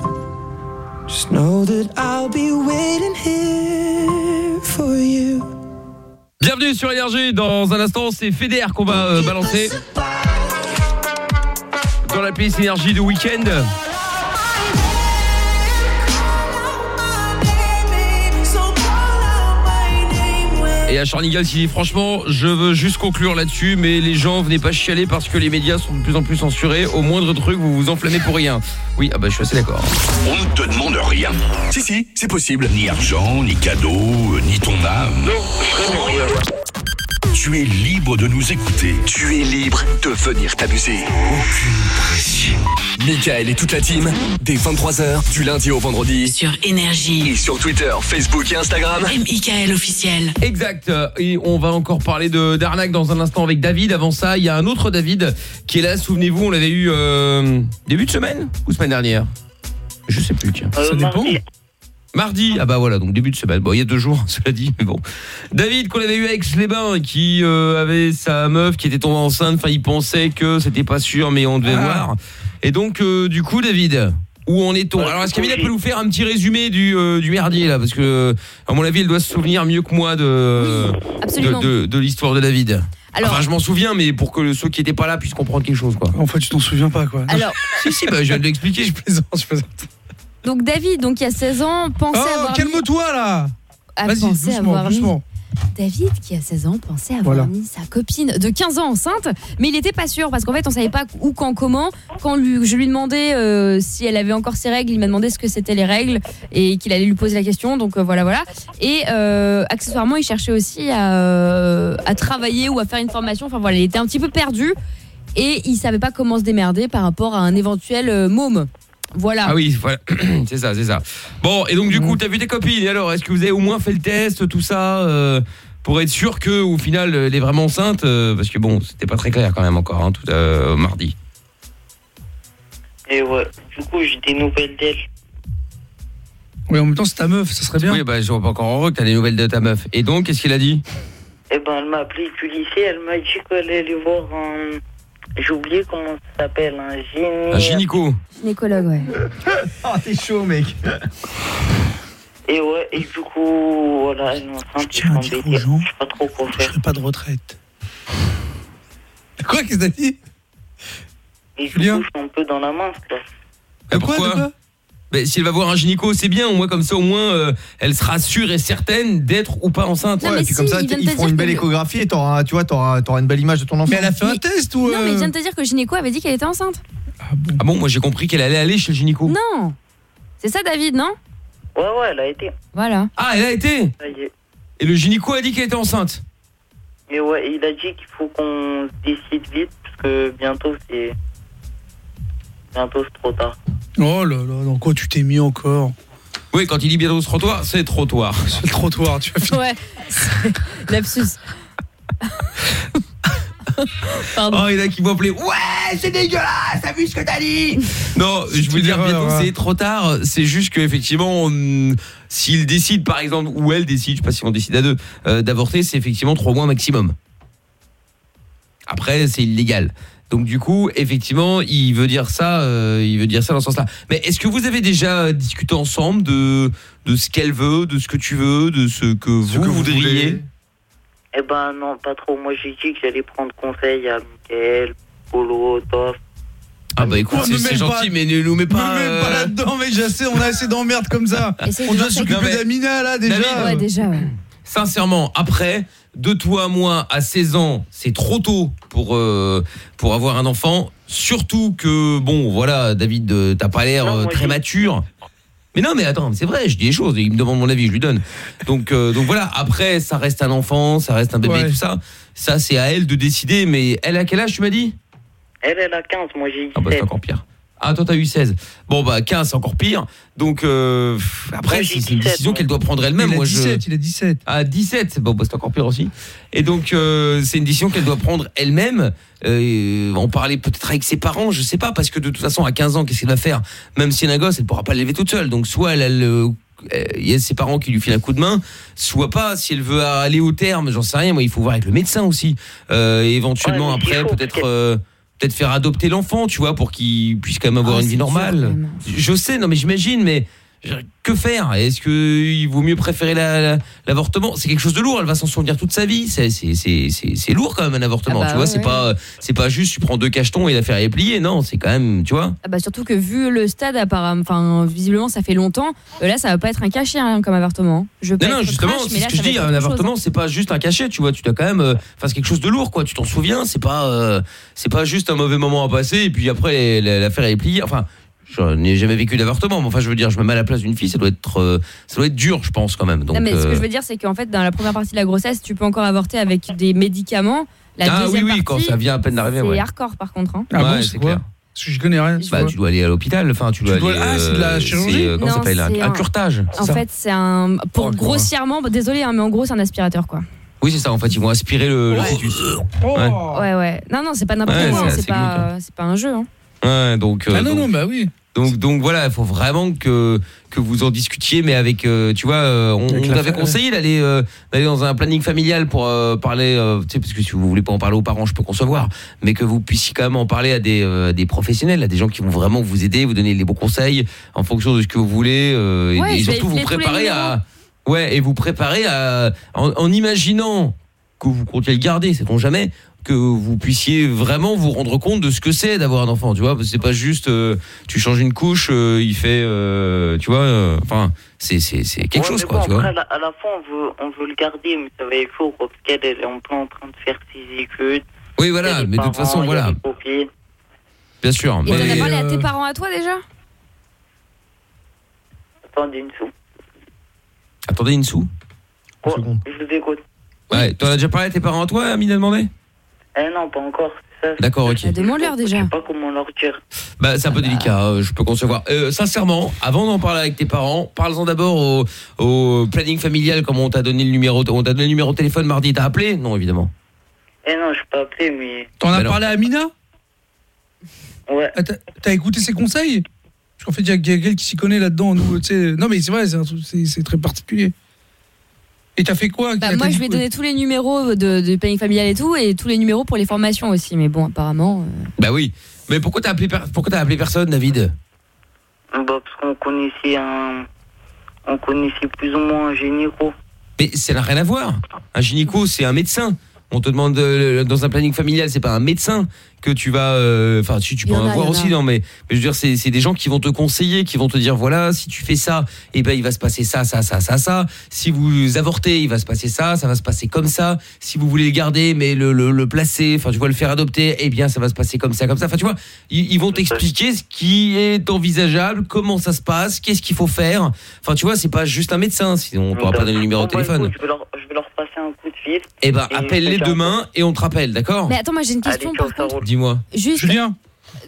S23: just know that I'll be waiting here for you.
S4: Bienvenue sur Énergie. Dans un instant, c'est Feder qu'on va euh, balancer. Dans la playlist Énergie de week-end. Et à Charlie Gall, il dit franchement, je veux juste conclure là-dessus, mais les gens, venez pas chialer parce que les médias sont de plus en plus censurés. Au moindre truc, vous vous enflammez pour rien. Oui, ah bah je suis assez d'accord.
S8: On ne te demande rien. Si, si, c'est possible. Ni argent, ni cadeau, euh, ni ton âme. Non, vraiment rien. Tu es libre de nous écouter.
S16: Tu es libre de venir t'amuser.
S8: Aucune pression.
S16: Michael et toute la team, dès 23h, du lundi au vendredi.
S9: Sur Énergie.
S16: Et sur Twitter, Facebook et Instagram.
S9: M.I.K.L. officiel.
S4: Exact. Et on va encore parler de d'arnaque dans un instant avec David. Avant ça, il y a un autre David qui est là. Souvenez-vous, on l'avait eu euh, début de semaine ou semaine dernière? Je sais plus, tiens.
S36: Euh, mardi.
S4: Mardi, ah bah voilà, donc début de semaine. Bon, il y a deux jours, cela dit, mais bon. David, qu'on avait eu avec les bains qui euh, avait sa meuf qui était tombée enceinte. Enfin, il pensait que c'était pas sûr, mais on devait
S36: Ah.
S4: voir. Et donc, euh, du coup, David, où en est-on Alors, est-ce qu'Amina peut nous faire un petit résumé du, euh, du merdier là? Parce que, à mon avis, elle doit se souvenir mieux que moi de
S5: absolument.
S4: de, de- de l'histoire de David.
S5: Alors-
S4: enfin, je m'en souviens, mais pour que ceux qui étaient pas là puissent comprendre quelque chose, quoi.
S10: En fait, tu t'en souviens pas, quoi.
S5: Alors-
S4: si, si, bah, je viens de l'expliquer. Je
S10: plaisante, je plaisante.
S5: Donc David, donc il y a 16 ans, pensait
S10: Oh,
S5: avoir
S10: calme-toi là
S5: mis,
S10: Vas-y, doucement, doucement.
S5: David qui a 16 ans pensait avoir
S10: Voilà.
S5: mis sa copine de 15 ans enceinte, mais il n'était pas sûr parce qu'en fait on savait pas où, quand, comment. Quand lui, je lui demandais euh, si elle avait encore ses règles, il m'a demandé ce que c'était les règles et qu'il allait lui poser la question. Donc euh, voilà, voilà. Et euh, accessoirement, il cherchait aussi à, à travailler ou à faire une formation. Enfin voilà, il était un petit peu perdu et il savait pas comment se démerder par rapport à un éventuel môme. Voilà.
S4: Ah oui, voilà. c'est ça, c'est ça. Bon, et donc du coup, t'as vu tes copines. Et alors, est-ce que vous avez au moins fait le test, tout ça, euh, pour être sûr que au final, elle est vraiment enceinte euh, Parce que bon, c'était pas très clair quand même encore, hein, tout euh, mardi.
S36: Et ouais, du coup, j'ai des nouvelles d'elle.
S10: Oui, en même temps, c'est ta meuf, ça serait bien.
S4: Oui, bah, je vois pas encore heureux que t'as des nouvelles de ta meuf. Et donc, qu'est-ce qu'il a dit?
S36: Eh ben, elle m'a appelé du lycée, elle m'a dit qu'elle allait voir un. J'ai oublié comment ça s'appelle, un gyné.
S4: Un gynéco.
S5: Gynécologue, ouais.
S17: Oh, t'es chaud, mec.
S36: Et ouais, et du coup, voilà, elle est enceinte, je suis embêté. Je sais pas trop quoi faire.
S10: Pas de retraite. Quoi, qu'est-ce que t'as dit
S36: Et du coup, je suis un peu dans la main, quoi.
S4: Bah, pourquoi Bah, si elle va voir un gynéco, c'est bien, au moins comme ça, au moins, euh, elle sera sûre et certaine d'être ou pas enceinte.
S5: Non, mais
S17: et puis
S5: si,
S17: comme ça,
S5: il vient de
S17: ils
S5: te
S17: feront
S5: dire
S17: une belle
S5: le-
S17: échographie et t'auras, tu vois, t'auras, t'auras une belle image de ton enfant.
S10: Mais elle a fait un test ou
S5: Non, mais il
S10: euh,
S5: vient de te dire que le gynéco avait dit qu'elle était enceinte.
S4: Ah bon, moi j'ai compris qu'elle allait aller chez le gynéco.
S5: Non. C'est ça, David, non?
S36: Ouais, ouais, elle a été.
S5: Voilà.
S4: Ah, elle a été?
S36: Ça y est.
S4: Et le gynéco a dit qu'elle était enceinte?
S36: Et ouais, il a dit qu'il faut qu'on se décide vite, parce que bientôt, c'est. Bientôt, c'est trop tard.
S10: Oh là là, dans quoi tu t'es mis encore?
S4: Oui, quand il dit bientôt ce trottoir, c'est trottoir.
S10: C'est le trottoir, tu vas
S5: Ouais. c'est- Lapsus. Pardon.
S4: Oh, il y en a qui vont appeler Ouais, c'est dégueulasse, t'as vu ce que t'as dit Non, je veux dire, c'est trop tard. C'est juste qu'effectivement, s'il décide, par exemple, ou elle décide, je sais pas si on décide à deux, euh, d'avorter, c'est effectivement trois mois maximum. Après, c'est illégal. Donc du coup, effectivement, il veut dire ça, euh, il veut dire ça dans ce sens-là. Mais est-ce que vous avez déjà discuté ensemble de de ce qu'elle veut, de ce que tu veux, de ce que vous
S17: que vous
S4: voudriez?
S36: Eh ben, non, pas trop. Moi, j'ai dit que j'allais prendre conseil à Mickaël, Polo, Toff.
S4: Ah bah écoute, c'est gentil,
S10: pas-
S4: mais ne nous mets pas.
S10: Mets
S4: euh,
S10: pas là-dedans, assez, on a assez d'emmerdes comme ça. On doit s'occuper
S4: mais-
S10: d'Amina là déjà.
S5: Ouais, déjà, ouais.
S4: Sincèrement, après, de toi à moi, à 16 ans, c'est trop tôt pour, euh, pour avoir un enfant. Surtout que, bon, voilà, David, euh, t'as pas l'air euh, très mature. Mais non, mais attends, c'est vrai, je dis les choses. Il me demande mon avis, je lui donne. Donc, euh, donc voilà, après, ça reste un enfant, ça reste un bébé,
S10: Ouais.
S4: tout ça. Ça, c'est à elle de décider. Mais elle a quel âge, tu m'as dit?
S36: Elle, elle a 15, moi j'ai
S4: Ah bah, c'est
S36: 17.
S4: encore pire. Ah, toi, t'as eu 16. Bon, bah, 15, c'est encore pire. Donc, euh, après, c'est une
S25: 17,
S4: décision qu'elle doit prendre elle-même.
S10: Il a
S4: Moi,
S10: 17,
S4: je...
S10: il a 17.
S4: À 17, bon, bah, c'est encore pire aussi. Et donc, euh, c'est une décision qu'elle doit prendre elle-même. Euh, en parler peut-être avec ses parents, je sais pas, parce que de toute façon, à 15 ans, qu'est-ce qu'elle va faire? Même si elle a un gosse, elle pourra pas l'élever toute seule. Donc, soit elle, elle, euh, il y a ses parents qui lui filent un coup de main, soit pas. Si elle veut aller au terme, j'en sais rien. Moi, il faut voir avec le médecin aussi. Euh, éventuellement
S25: Ouais,
S4: après, peut-être. Peut-être faire adopter l'enfant, tu vois, pour qu'il puisse quand même avoir
S5: Ah,
S4: une vie normale. Je sais, non mais j'imagine, mais que faire? Est-ce que il vaut mieux préférer la- la- l'avortement? C'est quelque chose de lourd. Elle va s'en souvenir toute sa vie. C'est c'est c'est c'est c'est lourd quand même un avortement.
S5: Ah bah
S4: tu vois,
S5: ouais,
S4: c'est
S5: ouais.
S4: pas c'est pas juste tu prends deux cachetons et l'affaire est pliée. Non, c'est quand même, tu vois.
S5: Ah bah surtout que vu le stade, apparemment, enfin visiblement ça fait longtemps. euh, là, ça va pas être un cachet hein, comme avortement. Je
S4: Non, non, justement, c'est
S5: là,
S4: ce que je dis. Un avortement,
S5: hein.
S4: c'est pas juste un cachet, tu vois. Tu dois quand même, euh, quelque chose de lourd, quoi. Tu t'en souviens. C'est pas, euh, c'est pas juste un mauvais moment à passer et puis après la- l'affaire est pliée. Enfin, je n'ai jamais vécu d'avortement, mais enfin, je veux dire, je me mets à la place d'une fille, ça doit être, euh, ça doit être dur, je pense quand même. Donc,
S5: non, mais ce que
S4: euh,
S5: je veux dire, c'est qu'en fait, dans la première partie de la grossesse, tu peux encore avorter avec des médicaments. La
S4: ah oui,
S5: deuxième
S4: oui,
S5: partie,
S4: quand ça vient à peine d'arriver,
S5: c'est
S4: ouais.
S5: hardcore par contre. hein.
S10: Ah bon,
S4: Ouais,
S10: c'est
S4: c'est
S10: quoi
S4: clair.
S10: Parce que je connais rien. c'est
S4: Bah, tu dois aller à l'hôpital. Enfin, tu dois
S10: Tu dois-
S4: aller.
S10: ah, c'est de la
S4: euh,
S10: chirurgie
S4: c'est, euh, Comment ça s'appelle un,
S5: c'est
S4: un curtage. c'est
S5: En
S4: ça
S5: fait, c'est un. Pour
S10: Oh,
S5: grossièrement, désolé, hein, mais en gros, c'est un aspirateur quoi.
S4: Oui, c'est ça. En fait, ils vont aspirer le, le fœtus. Ouais.
S5: Ouais, ouais. Non, non, c'est pas n'importe
S4: Ouais,
S5: quoi.
S4: c'est
S5: hein, C'est pas, c'est pas un jeu. hein.
S4: Ouais, donc. euh,
S10: Ah non,
S4: donc-
S10: non, bah oui.
S4: Donc, donc voilà, il faut vraiment que que vous en discutiez, mais avec, euh, tu vois, euh, on, on
S10: la
S4: vous avait
S10: fa-
S4: conseillé d'aller euh, d'aller dans un planning familial pour euh, parler, euh, tu sais, parce que si vous voulez pas en parler aux parents, je peux concevoir, mais que vous puissiez quand même en parler à des euh, des professionnels, à des gens qui vont vraiment vous aider, vous donner les bons conseils en fonction de ce que vous voulez, euh, et-
S5: Ouais,
S4: et, surtout vous préparer à, ouais, et vous préparer à, en, en imaginant que vous comptiez le garder, sait-on jamais que vous puissiez vraiment vous rendre compte de ce que c'est d'avoir un enfant, tu vois, c'est pas juste euh, tu changes une couche, euh, il fait, euh, tu vois, enfin c'est c'est c'est quelque
S25: Ouais,
S4: chose
S25: mais
S4: quoi,
S25: bon,
S4: tu vois.
S25: après, à la, à la fin, on veut, on veut le garder, mais ça va être quoi, parce qu'elle elle est en plein en train de faire ses études.
S4: Oui voilà, mais de toute façon voilà, bien sûr.
S5: Et t'en as
S4: mais-
S5: parlé à tes parents à toi déjà?
S25: Attendez une sou.
S4: Attendez une sou.
S25: Quoi Je vous écoute.
S4: Ouais, t'en as déjà parlé à tes parents à toi, Amine a demandé
S25: Eh non, pas encore. Ça,
S4: D'accord, ok.
S5: Bah, Demande-leur
S25: Je
S5: déjà.
S25: sais pas comment leur dire.
S4: Bah c'est un peu délicat, euh, je peux concevoir. Euh, sincèrement, avant d'en parler avec tes parents, parle-en d'abord au, au planning familial, comme on t'a donné le numéro, on t'a donné le numéro de téléphone mardi, t'as appelé? Non évidemment.
S25: Eh non, je peux appeler, mais.
S10: T'en as
S4: Bah
S10: parlé à Amina
S25: Ouais.
S10: Ah, t'as- écouté ses conseils? Parce qu'en fait, il y a quelqu'un qui s'y connaît là-dedans. Nous, tu sais. Non, mais c'est vrai, c'est très particulier. Et t'as fait quoi
S5: Bah, moi, je lui ai donné tous les numéros de, de planning familial et tout, et tous les numéros pour les formations aussi. Mais bon, apparemment. euh,
S4: Bah oui. Mais pourquoi t'as appelé, per- pourquoi t'as appelé personne, David?
S25: Bah, parce qu'on connaissait un. On connaissait plus ou moins un gynéco.
S4: Mais ça n'a rien à voir. Un gynéco, c'est un médecin. On te demande euh, dans un planning familial, c'est pas un médecin que tu vas. euh, Enfin, si tu peux
S5: en
S4: en
S5: a,
S4: avoir aussi,
S5: a.
S4: non mais, mais je veux dire, c'est c'est des gens qui vont te conseiller, qui vont te dire voilà, si tu fais ça, et ben il va se passer ça, ça, ça, ça, ça. Si vous avortez, il va se passer ça, ça va se passer comme ça. Si vous voulez le garder, mais le, le, le placer, enfin tu vois le faire adopter, eh bien ça va se passer comme ça, comme ça. Enfin tu vois, ils, ils vont t'expliquer ce qui est envisageable, comment ça se passe, qu'est-ce qu'il faut faire. Enfin tu vois, c'est pas juste un médecin, sinon on pourra pas donner le numéro de téléphone.
S25: écoute, je, vais leur, je vais leur passer un fil.
S4: Eh ben, appelle-les demain et on te rappelle, d'accord
S5: Mais attends, moi j'ai une question
S25: Allez,
S5: par contre.
S4: Dis-moi.
S5: Juste,
S10: Julien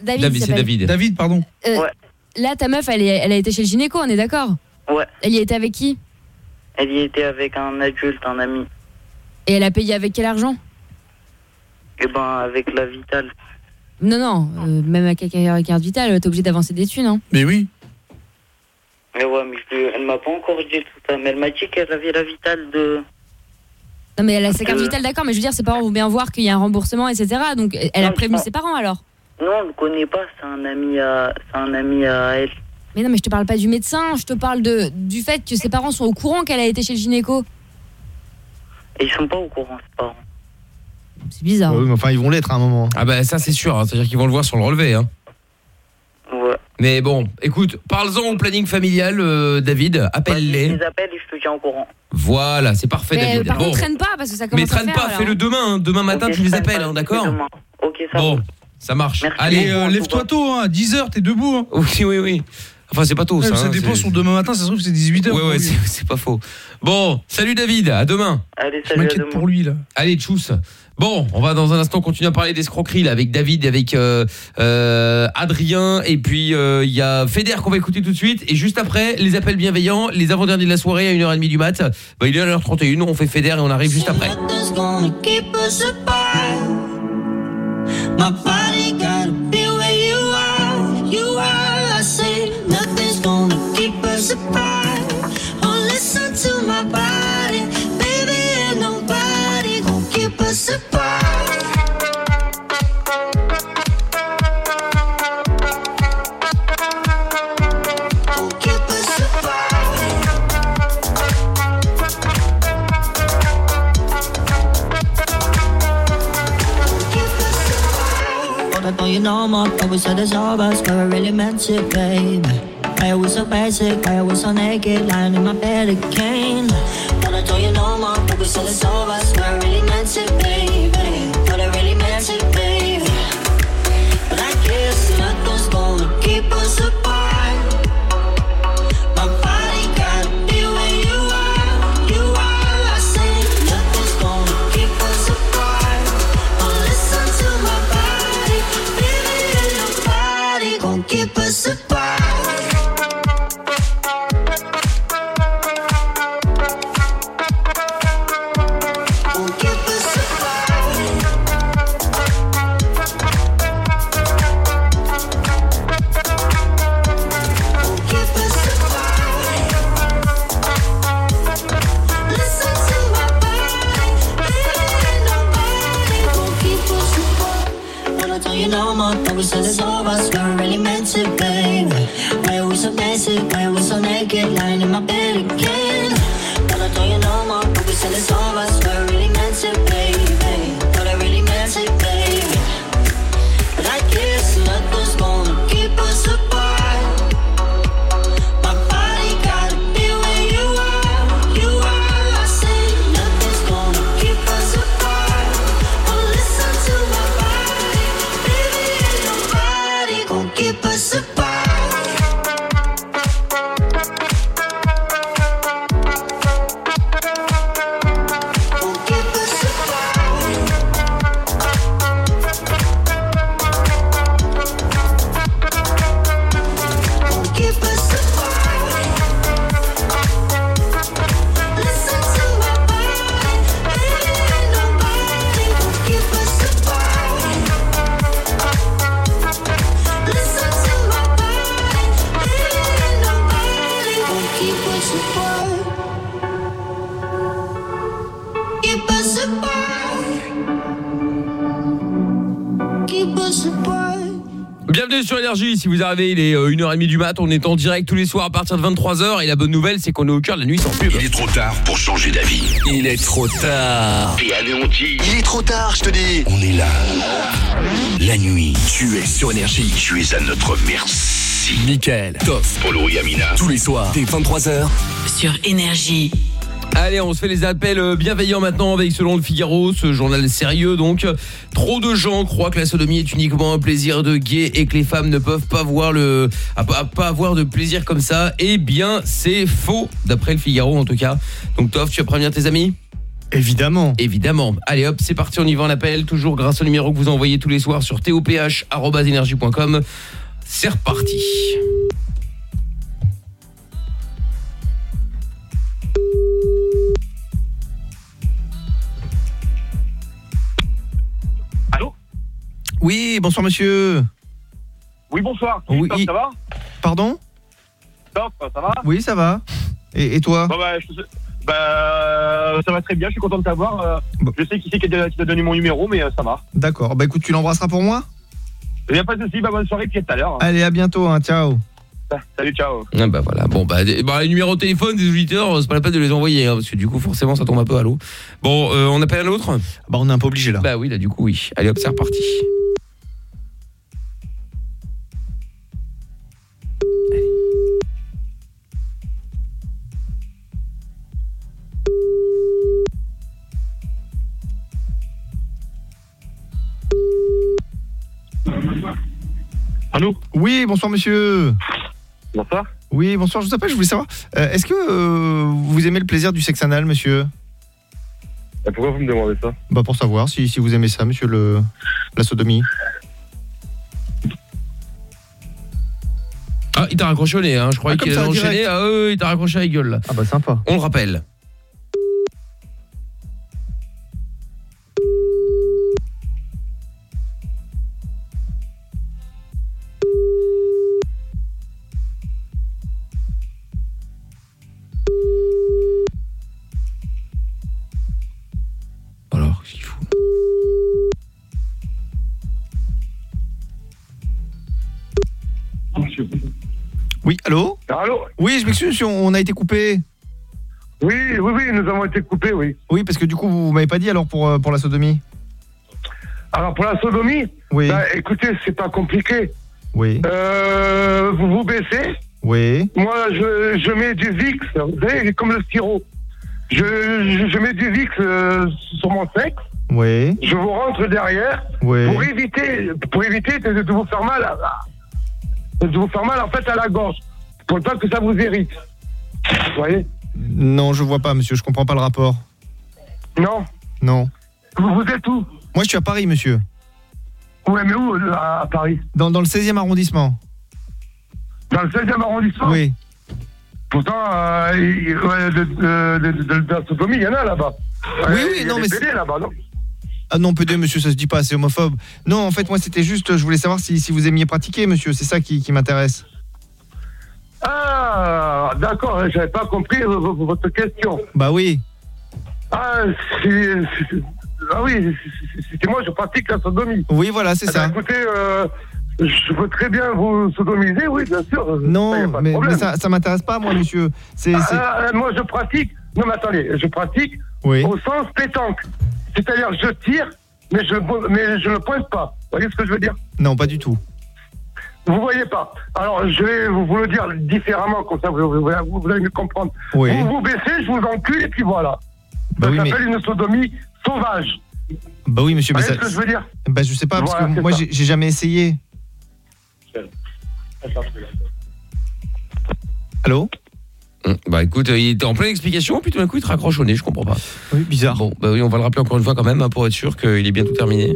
S5: David,
S4: David, c'est. David.
S10: David, pardon.
S5: Euh,
S25: Ouais.
S5: Là, ta meuf, elle, est- elle a été chez le gynéco, on est d'accord
S25: Ouais.
S5: Elle y a été avec qui
S25: Elle y était avec un adulte, un ami.
S5: Et elle a payé avec quel argent
S25: Et ben, avec la vitale.
S5: Non, non, euh, même avec la carte vitale, t'es obligé d'avancer des thunes. Hein.
S10: Mais oui.
S25: Mais ouais, mais je, elle m'a pas encore dit tout ça. Mais elle m'a dit qu'elle avait la vitale de.
S5: Non, mais elle a sa carte
S25: Euh.
S5: vitale, d'accord, mais je veux dire, ses parents vont bien voir qu'il y a un remboursement, etc. Donc, elle a
S25: Non,
S5: prévenu ses parents alors
S25: Non, on le connaît pas. C'est un ami à. C'est un ami à elle.
S5: Mais non, mais je te parle pas du médecin, je te parle de, du fait que ses parents sont au courant qu'elle a été chez le gynéco.
S25: Et ils sont pas au courant, ses parents.
S5: C'est bizarre.
S17: Oui, mais enfin, ils vont l'être à un moment.
S4: Ah bah ça c'est sûr, hein, c'est-à-dire qu'ils vont le voir sur le relevé. Hein.
S25: Ouais.
S4: Mais bon, écoute, parle-en au planning familial, euh, David,
S25: Je
S4: appelle-les.
S25: les appelle et je te tiens au courant.
S4: Voilà, c'est parfait,
S5: mais
S4: David.
S5: par
S4: Bon.
S5: contre, traîne pas parce que ça commence
S4: Mais traîne
S5: à faire.
S4: pas, fais-le
S5: hein.
S4: demain. hein. Demain matin,
S25: Ok,
S4: tu les
S25: je
S4: appelles, hein, d'accord
S25: demain. Ok, ça
S4: Bon, ça marche.
S25: Merci.
S4: Allez,
S10: euh, lève-toi tôt, hein, à 10h, t'es debout. Hein.
S4: oui, oui, oui. Enfin, c'est pas tôt
S10: Ouais,
S4: ça.
S10: ça
S4: hein,
S10: dépend
S4: c'est-
S10: sur demain matin, ça se trouve c'est 18h.
S4: Ouais, ouais, c'est c'est pas faux. Bon, salut David, à demain.
S25: Allez,
S10: Je m'inquiète pour lui là.
S4: Allez, tchuss. Bon, on va dans un instant continuer à parler d'escroquerie là avec David, avec euh, euh, Adrien et puis euh, il y a Feder qu'on va écouter tout de suite et juste après les appels bienveillants, les avant-derniers de la soirée à 1h30 du mat. Bah, il est 1h31, on fait Feder et on arrive juste après.
S40: Know more, but we said it's over, but I really meant it, baby. Why are we so basic? Why are we so naked? Lying in my bed again. But I know you no more, but we said it's over, but I really meant it, baby. No more, but we said it's over, are We're we so naked? Lying in my bed again. But I tell you no more, but we said it's over,
S4: Énergie, si vous arrivez, il est euh, 1h30 du mat, on est en direct tous les soirs à partir de 23h et la bonne nouvelle c'est qu'on est au cœur de la nuit sans pub.
S8: Il est trop tard pour changer d'avis.
S16: Il est trop tard.
S8: Et anéanti.
S16: Il est trop tard, je te dis.
S8: On est là. La nuit, tu es sur énergie. Tu es à notre merci.
S16: Mickaël, Toff,
S8: Polo et Amina.
S16: tous les soirs, dès 23h.
S9: Sur Énergie.
S4: Allez, on se fait les appels euh, bienveillants maintenant avec selon le Figaro, ce journal sérieux donc. Trop de gens croient que la sodomie est uniquement un plaisir de gay et que les femmes ne peuvent pas voir le pas avoir de plaisir comme ça. Eh bien, c'est faux d'après le Figaro en tout cas. Donc Toff, tu vas prévenir tes amis?
S17: Évidemment.
S4: Évidemment. Allez hop, c'est parti, on y va en appel toujours grâce au numéro que vous envoyez tous les soirs sur toph@energie.com. C'est reparti.
S17: Oui, bonsoir monsieur.
S25: Oui, bonsoir.
S17: Oui.
S25: Top, ça va
S17: Pardon
S25: Top, ça va
S17: Oui, ça va. Et, et toi
S25: Bon, bah, je bah, ça va très bien, je suis content de t'avoir. euh, Je sais qui c'est qui t'a qui t'a donné mon numéro, mais euh, ça va.
S17: D'accord. Bah écoute, tu l'embrasseras pour moi
S25: Il n'y a pas de souci, bah, bonne soirée, puis à tout à l'heure.
S17: Allez, à bientôt, hein, ciao.
S25: Salut, ciao.
S4: Ah bah voilà, bon bah, des- bah les numéros de téléphone des auditeurs, c'est pas la peine de les envoyer hein, parce que du coup forcément ça tombe un peu à l'eau. Bon, euh, on appelle un autre
S17: Bah on est un peu obligé là.
S4: Bah oui, là du coup oui. Allez hop, c'est reparti.
S25: Allô
S17: Oui, bonsoir monsieur.
S41: Bonsoir.
S17: Oui, bonsoir, je vous appelle, je voulais savoir, euh, est-ce que euh, vous aimez le plaisir du sexe anal, monsieur?
S41: Pourquoi vous me demandez ça?
S17: Bah pour savoir si, si vous aimez ça, monsieur, le la sodomie.
S4: Ah, il t'a raccroché au nez, hein. je croyais
S17: Ah,
S4: qu'il
S17: comme
S4: allait
S17: ça,
S4: enchaîner. Ah oui, il t'a raccroché à la gueule. là.
S17: Ah bah sympa.
S4: On le rappelle.
S17: Allô
S41: Allô
S17: Oui, je m'excuse, on a été coupé.
S41: Oui, oui, oui, nous avons été coupés, oui.
S17: Oui, parce que du coup, vous, vous m'avez pas dit alors pour, euh, pour la sodomie
S41: Alors, pour la sodomie,
S17: Oui.
S41: bah, écoutez, c'est pas compliqué.
S17: Oui.
S41: Euh, vous vous baissez,
S17: Oui.
S41: moi, je, je mets du VIX, vous savez, comme le styro. Je, je, je mets du VIX euh, sur mon sexe,
S17: Oui.
S41: je vous rentre derrière,
S17: Oui.
S41: pour éviter, pour éviter de, de vous faire mal, à- de vous faire mal, en fait, à la gorge, pour pas que ça vous hérite. Vous voyez
S17: Non, je vois pas, monsieur, je comprends pas le rapport.
S41: Non
S17: Non.
S41: Vous, vous êtes où
S17: Moi, je suis à Paris, monsieur.
S41: Ouais, mais où, euh, à, à Paris
S17: Dans, dans le 16e arrondissement.
S41: Dans le 16e arrondissement
S17: Oui.
S41: Pourtant, euh, il- ouais, de, de, de, il y en a là-bas.
S17: Oui, oui, non, mais c'est-
S41: là-bas, non
S17: Ah non, PD, monsieur, ça se dit pas, c'est homophobe. Non, en fait, moi, c'était juste, je voulais savoir si, si vous aimiez pratiquer, monsieur, c'est ça qui, qui m'intéresse.
S41: Ah, d'accord, j'avais pas compris votre question.
S17: Bah oui.
S41: Ah, Ah oui, c'est- moi, je pratique la sodomie.
S17: Oui, voilà, c'est
S41: Eh
S17: ça.
S41: ben, écoutez, euh, je peux très bien vous sodomiser, oui, bien sûr.
S17: Non, mais, ça, ça m'intéresse pas, moi, monsieur. C'est,
S41: Ah, ah, moi, je pratique. Non, mais attendez, je pratique
S17: Oui.
S41: au sens pétanque. C'est-à-dire, je tire, mais je, mais je ne pointe pas. Vous voyez ce que je veux dire?
S17: Non, pas du tout.
S41: Vous voyez pas. Alors, je vais vous, le dire différemment, comme ça, vous, vous- vous- vous allez mieux comprendre.
S17: Oui.
S41: Vous vous baissez, je vous encule, et puis voilà.
S17: Bah
S41: ça
S17: oui, mais-
S41: s'appelle une sodomie sauvage.
S17: Bah oui, monsieur,
S41: Vous
S17: mais
S41: voyez
S17: ça.
S41: ce que je veux dire
S17: Bah je sais pas, parce
S41: Voilà,
S17: que moi, j'ai jamais essayé. Allô
S4: Hum, Bah écoute, euh, il était en pleine explication, puis tout d'un coup il te raccroche au nez, je comprends pas.
S17: Oui, bizarre.
S4: Bon, bah oui, on va le rappeler encore une fois quand même, hein, pour être sûr qu'il est bien tout terminé.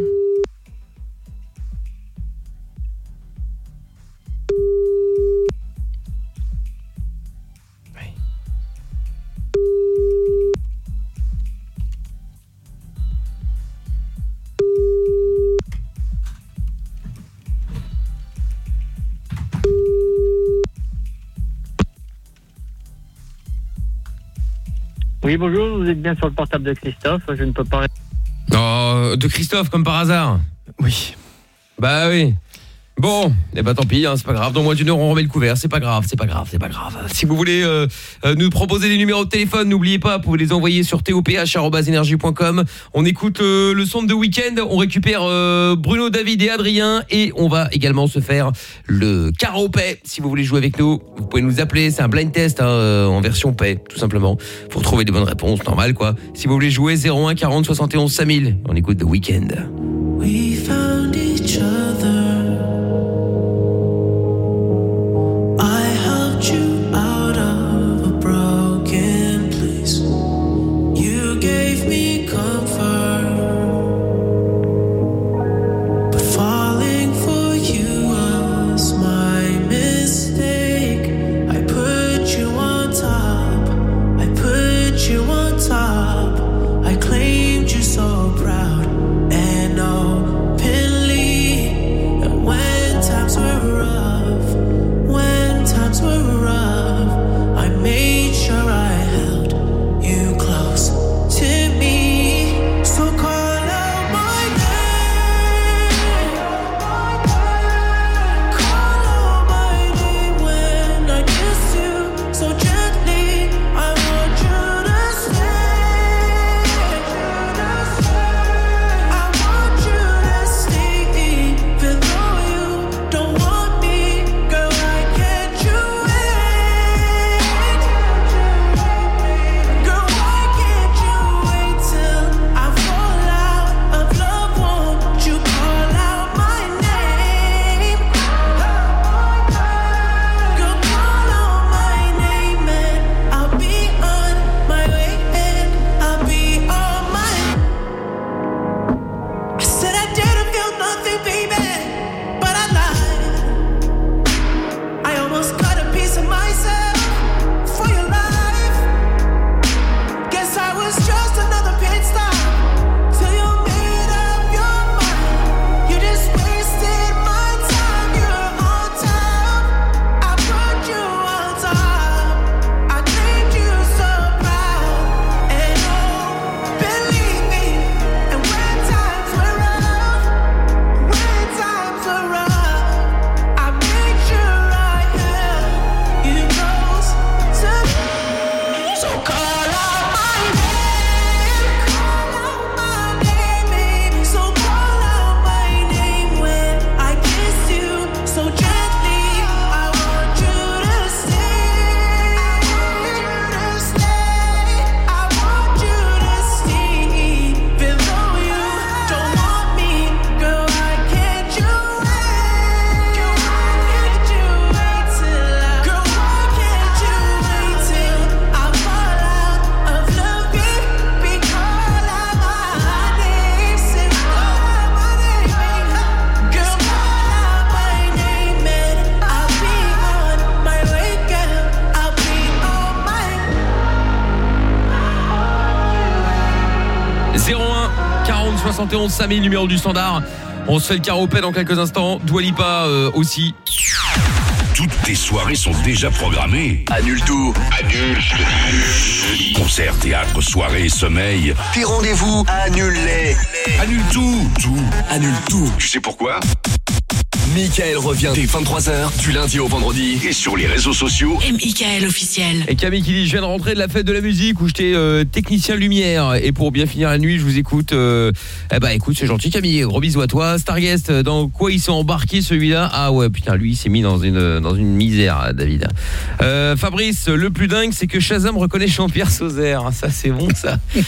S42: Oui, bonjour, vous êtes bien sur le portable de Christophe, je ne peux pas...
S4: Oh, de Christophe, comme par hasard.
S17: Oui.
S4: Bah oui. Bon, eh ben tant pis, hein, c'est pas grave. Dans moins d'une heure, on remet le couvert. C'est pas grave, c'est pas grave, c'est pas grave. Si vous voulez euh, euh, nous proposer des numéros de téléphone, n'oubliez pas, vous pouvez les envoyer sur toph@energie.com. On écoute euh, le son de week-end, on récupère euh, Bruno, David et Adrien et on va également se faire le karaopé. Si vous voulez jouer avec nous, vous pouvez nous appeler. C'est un blind test hein, euh, en version paix, tout simplement. Faut retrouver des bonnes réponses, normal quoi. Si vous voulez jouer 01 40 71 5000, on écoute The Weekend.
S43: We
S4: 71 5000 numéro du standard. On se fait le caropet dans quelques instants. Doualipa euh, aussi.
S8: Toutes tes soirées sont déjà programmées. Annule tout. Annule. Concerts, théâtre, soirées, sommeil.
S16: Puis rendez-vous, annule-les.
S8: Annule tout. Tout.
S16: Annule tout.
S8: Tu sais pourquoi?
S16: Michael revient dès 23h, du lundi au vendredi.
S8: Et sur les réseaux sociaux.
S9: Et Michael officiel.
S4: Et Camille qui dit je viens de rentrer de la fête de la musique où j'étais euh, technicien lumière. Et pour bien finir la nuit je vous écoute euh, eh ben écoute c'est gentil Camille. Gros bisous à toi. Starguest euh, dans quoi ils sont embarqués celui-là? Ah ouais putain lui il s'est mis dans une dans une misère David. Euh, Fabrice le plus dingue c'est que Shazam reconnaît Jean-Pierre Sauzère ça c'est bon ça.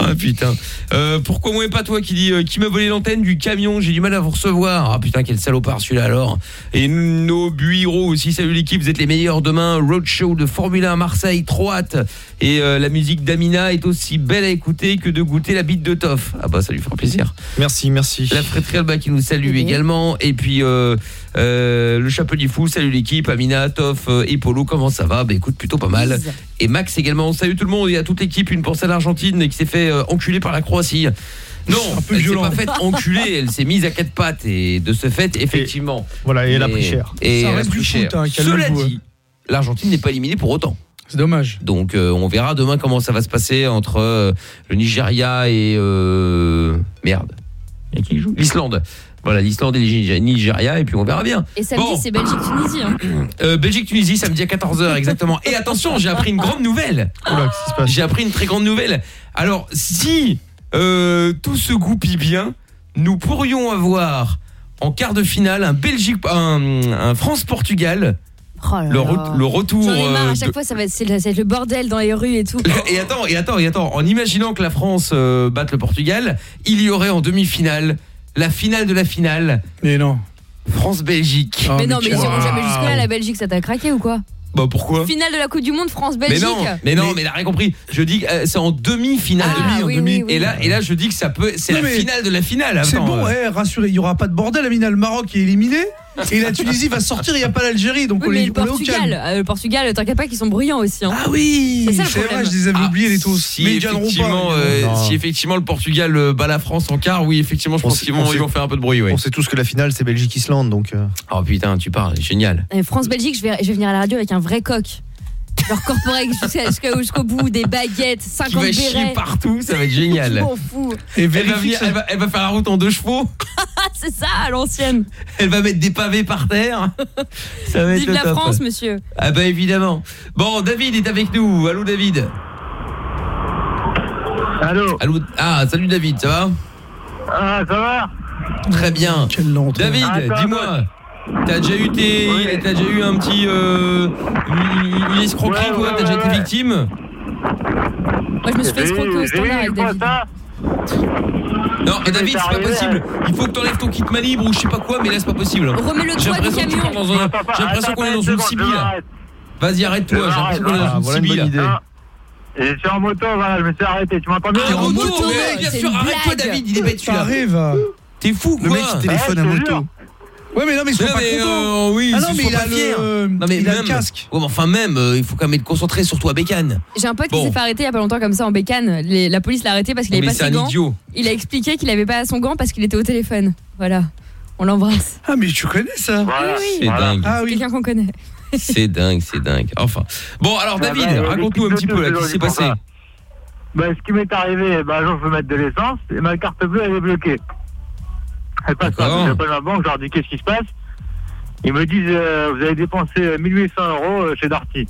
S4: Ah putain Euh, pourquoi moi et pas toi qui dit euh, qui m'a volé l'antenne du camion j'ai du mal à vous recevoir. Ah putain quel salopard celui-là alors. Et nos bureaux aussi salut l'équipe vous êtes les meilleurs demain. Roadshow de Formule 1 à Marseille trop hâte et euh, la musique d'Amina est aussi belle à écouter que de goûter la bite de Toff. Ah bah ça lui fera plaisir.
S17: Merci, merci.
S4: la fréterie Alba qui nous salue également. Et puis euh, euh, le chapelier fou salut l'équipe Amina Toff et Polo comment ça va? Bah écoute plutôt pas mal. Et Max également salut tout le monde et à toute l'équipe une pensée à l'Argentine qui s'est fait euh, enculer par la Croatie non, elle s'est pas faite enculer, elle s'est mise à quatre pattes et de ce fait, effectivement.
S17: voilà, et elle a pris cher.
S4: Et
S10: Ça
S4: elle a
S10: reste
S4: pris cher.
S10: foot, hein,
S4: Cela dit, l'Argentine n'est pas éliminée pour autant.
S10: C'est dommage.
S4: Donc euh, on verra demain comment ça va se passer entre euh, le Nigeria et euh, merde. Et qui joue? L'Islande. Voilà, l'Islande et le Nige- Nigeria et puis on verra bien.
S5: Et samedi,
S4: Bon.
S5: c'est Belgique-Tunisie. Hein.
S4: Euh, Belgique-Tunisie samedi à 14h exactement. Et attention, j'ai appris une grande nouvelle. J'ai appris une très grande nouvelle. Alors, si euh, tout se goupille bien, nous pourrions avoir en quart de finale un Belgique un, un France-Portugal.
S5: Oh là
S4: le,
S5: là.
S4: re- le retour
S5: ai marre,
S4: euh,
S5: à chaque
S4: de-
S5: fois, ça va, être, le, ça va être le bordel dans les rues et tout.
S4: et attends, et attends, et attends, en imaginant que la France euh, batte le Portugal, il y aurait en demi-finale la finale de la finale.
S10: Mais non.
S4: France-Belgique.
S5: mais non, mais ils iront jamais jusque-là, la Belgique, ça t'a craqué ou quoi?
S4: Bah pourquoi
S5: Finale de la Coupe du Monde,
S4: mais
S5: France-Belgique.
S4: non, mais non, mais il a rien compris. Je dis que euh, c'est en demi-finale,
S5: Ah,
S4: demi, en
S5: oui,
S4: demi.
S5: oui, oui.
S4: Et là, et là, je dis que ça peut, c'est
S10: Non,
S4: la
S10: mais
S4: finale de la finale.
S10: C'est bon,
S4: euh.
S10: ouais, rassurez, il y aura pas de bordel, Amina, le Maroc est éliminé et la Tunisie va sortir, il y a pas l'Algérie donc
S5: Oui,
S10: on
S5: mais
S10: est,
S5: le
S10: on
S5: Portugal, euh, le Portugal, t'inquiète pas qu'ils sont bruyants aussi. Hein.
S10: Ah oui,
S5: c'est ça le
S10: c'est
S5: problème.
S10: vrai, je les avais oubliés les tous.
S4: Si
S10: mais ils
S4: effectivement,
S10: pas.
S4: euh, si effectivement le Portugal euh, bat la France en quart, oui, effectivement, je
S17: On
S4: pense
S17: sait-
S4: qu'ils
S17: on
S4: vont, vont faire un peu de bruit.
S17: On sait tous que la finale c'est Belgique-Islande donc euh,
S4: Oh putain, tu parles, génial.
S5: Euh, France-Belgique, je vais, je vais venir à la radio avec un vrai coq. Leur jusqu'à- jusqu'au bout, des baguettes,
S4: Qui
S5: 50
S4: va chier
S5: bérets.
S4: partout, ça va être
S5: Je
S4: génial.
S5: m'en fous.
S10: Et
S4: Elle va,
S10: vérifie
S4: venir-
S10: que ça-
S4: elle, va, elle va faire la route en deux chevaux,
S5: c'est ça, à l'ancienne.
S4: elle va mettre des pavés par terre. Ça va être
S5: Vive la
S4: top.
S5: France, monsieur.
S4: Ah bah évidemment. Bon, David est avec nous. Allô David.
S44: Allô
S4: Allô. Ah, salut David, ça va?
S44: Ah, ça va?
S4: Très bien.
S10: Quelle lente.
S4: David, dis-moi. T'as déjà eu tes t'as déjà eu un petit euh, une, une escroquerie
S44: Ouais,
S4: toi,
S44: ouais,
S4: t'as déjà
S44: ouais,
S4: été
S44: ouais.
S4: victime?
S5: Moi, je me suis fait escroquer au
S44: J'ai
S5: standard avec David.
S4: Non,
S44: m'est
S4: David, c'est pas possible. Il faut que t'enlèves ton kit libre ou je sais pas quoi, mais là c'est pas possible.
S5: Remets le
S4: J'ai
S5: toit du camion.
S4: j'ai l'impression qu'on est dans une cible.
S44: je m'arrête.
S4: Vas-y, arrête-toi, j'ai l'impression qu'on est
S17: Ah,
S4: dans une
S17: voilà une bonne
S4: cible.
S17: idée.
S44: Non. Et je suis en moto, voilà, je me suis arrêté. Tu m'entends bien
S4: T'es en moto, bien sûr, arrête-toi. David, il est bête celui-là. T'es fou
S17: le
S4: quoi
S17: mec qui téléphone
S44: Ouais,
S17: à moto.
S10: Ouais, mais non, mais ils sont pas
S4: mais,
S10: contents.
S4: euh, oui,
S10: ah non,
S4: ils
S10: mais
S4: sont
S10: il a
S4: pas fiers.
S10: le,
S4: Non mais
S10: il a
S4: même,
S10: le casque.
S4: Ouais, mais enfin même, euh, il faut quand même être concentré sur toi, bécane.
S5: J'ai un pote
S4: Bon.
S5: qui s'est fait arrêter il y a pas longtemps comme ça en bécane. Les- la police l'a arrêté parce qu'il avait
S4: mais
S5: pas
S4: c'est
S5: ses
S4: un
S5: gants.
S4: idiot.
S5: Il a expliqué qu'il avait pas son gant parce qu'il était au téléphone. Voilà. On l'embrasse.
S10: Ah, mais tu connais ça
S44: Voilà.
S5: oui,
S4: C'est
S44: Voilà.
S4: dingue.
S10: Ah oui.
S5: Quelqu'un qu'on connaît.
S4: C'est dingue, c'est dingue. Enfin. Bon, alors
S44: Ah
S4: David,
S44: bah, euh,
S4: raconte-nous un petit peu là, qu'est-ce qui s'est passé.
S44: Bah, ce qui m'est arrivé, bah, je veux mettre de l'essence et ma carte bleue, elle est bloquée.
S4: D'accord.
S44: J'appelle ma banque, je leur dis qu'est-ce qui se passe? Ils me disent, euh, vous avez dépensé 1800 euros euh, chez Darty.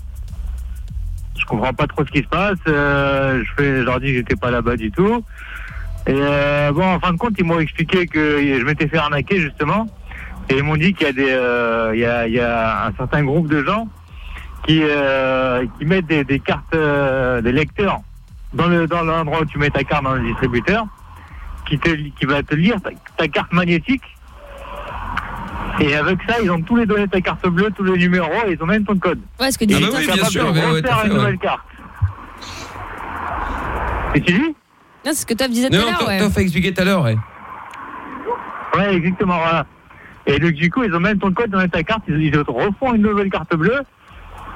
S44: Je comprends pas trop ce qui se passe. euh, je, fais, je leur dis que j'étais pas là-bas du tout. Et euh, bon, en fin de compte, ils m'ont expliqué que je m'étais fait arnaquer justement. Et ils m'ont dit qu'il y a des, euh, il y a, il y a un certain groupe de gens qui, euh, qui mettent des, des cartes, euh, des lecteurs dans le dans l'endroit où tu mets ta carte dans le distributeur, qui te qui va te lire ta, ta carte magnétique. Et avec ça, ils ont tous les données de ta carte bleue, tous les numéros, et ils ont même ton code.
S5: Ouais, parce que
S4: Ah
S5: du
S4: bah oui, bien sûr,
S44: de
S4: ouais,
S44: refaire une
S4: ouais.
S44: nouvelle carte. Et tu dis
S5: Non, c'est ce que Top disait tout à
S4: Non, non,
S5: l'heure,
S4: t'as fait expliquer tout à l'heure, ouais.
S44: Ouais, exactement, voilà. Et donc, du coup, ils ont même ton code dans ta carte, ils, ils te refont une nouvelle carte bleue,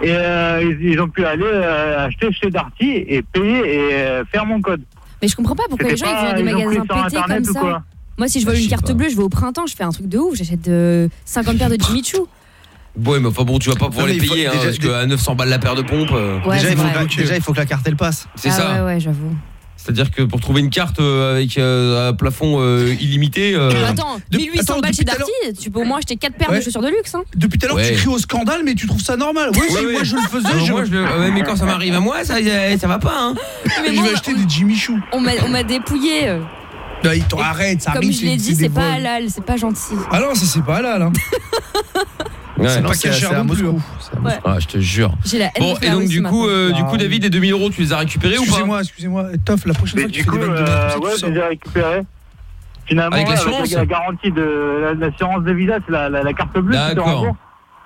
S44: et euh, ils, ils ont pu aller euh, acheter chez Darty et payer et euh, faire mon code.
S5: Mais je comprends pas pourquoi les gens ils
S44: pas-
S5: vont dans des magasins pétés comme ça. Moi, si je vole une carte
S4: pas.
S5: bleue, je vais au printemps, je fais un truc de ouf, j'achète de 50 paires de Jimmy Choo.
S4: Ouais, mais enfin bon, tu vas pas pouvoir
S17: Non,
S4: les
S17: faut-
S4: payer hein,
S17: déjà-
S4: parce qu'à 900 balles la paire de pompes. euh,
S5: Ouais,
S17: déjà,
S5: c'est
S17: il faut
S5: vrai.
S17: que, déjà, il faut que la carte elle passe.
S4: C'est
S5: ah
S4: ça.
S5: Ouais, ouais, j'avoue.
S4: C'est-à-dire que pour trouver une carte euh, avec euh, un plafond euh, illimité. euh,
S5: Attends,
S10: de-
S5: 1800
S10: attends,
S5: balles chez Darty, tu peux au moins acheter 4 paires
S10: Ouais.
S5: de chaussures de luxe. Hein.
S10: Depuis tout à l'heure,
S4: Ouais.
S10: tu cries au scandale, mais tu trouves ça normal. Oui,
S4: Ouais,
S10: moi je le faisais, je,
S4: moi, je le- ouais, mais quand ça m'arrive à moi, ça, ça va pas. Hein.
S5: Mais
S10: je vais acheter des Jimmy Choo.
S5: on m'a on dépouillé.
S10: arrête, ça
S5: Comme
S10: arrive,
S5: je l'ai dit, c'est pas halal, c'est pas gentil.
S10: Ah non, ça c'est pas halal. Hein.
S4: Ouais.
S10: C'est pas
S17: c'est
S10: à Moscou.
S4: Ah, je te jure. Bon, et donc du coup,
S5: maintenant.
S4: euh, du coup,
S10: Ah,
S4: David, les 2000 euros, tu les as récupérés ou pas
S10: Excusez-moi, excusez-moi. Toff, la prochaine fois que tu
S44: du
S10: fais
S44: coup,
S10: des vannes de
S44: euh, ouais,
S10: tu sors.
S44: j'ai récupéré. Finalement,
S4: Avec
S44: la, la garantie de la- l'assurance de visa, c'est la, la, la carte bleue. qui te
S4: D'accord.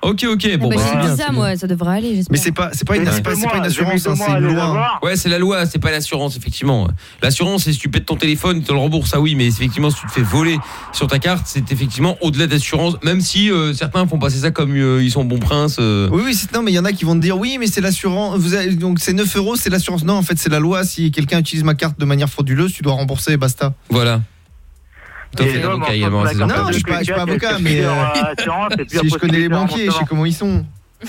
S4: Ok, ok,
S5: Ah
S4: bon,
S5: bah,
S4: bah, c'est c'est
S5: moi, ça devrait aller, j'espère.
S17: Mais c'est pas, c'est pas une, c'est pas, assurance, hein, c'est une loi.
S4: Ouais, c'est la loi, c'est pas l'assurance, effectivement. L'assurance, c'est si tu pètes ton téléphone, ils te le remboursent, ça oui, mais effectivement, si tu te fais voler sur ta carte, c'est effectivement au-delà d'assurance, même si euh, certains font passer ça comme euh, ils sont bons princes. euh.
S17: Oui, oui, c'est- non, mais il y en a qui vont te dire oui, mais c'est l'assurance. Vous avez- donc c'est 9 euros, c'est l'assurance. Non, en fait, c'est la loi. Si quelqu'un utilise ma carte de manière frauduleuse, tu dois rembourser et basta.
S4: Voilà. Toi, t'es avocat également.
S17: Non, je suis pas, je suis pas avocat, mais euh, si je connais les banquiers, je sais comment ils sont.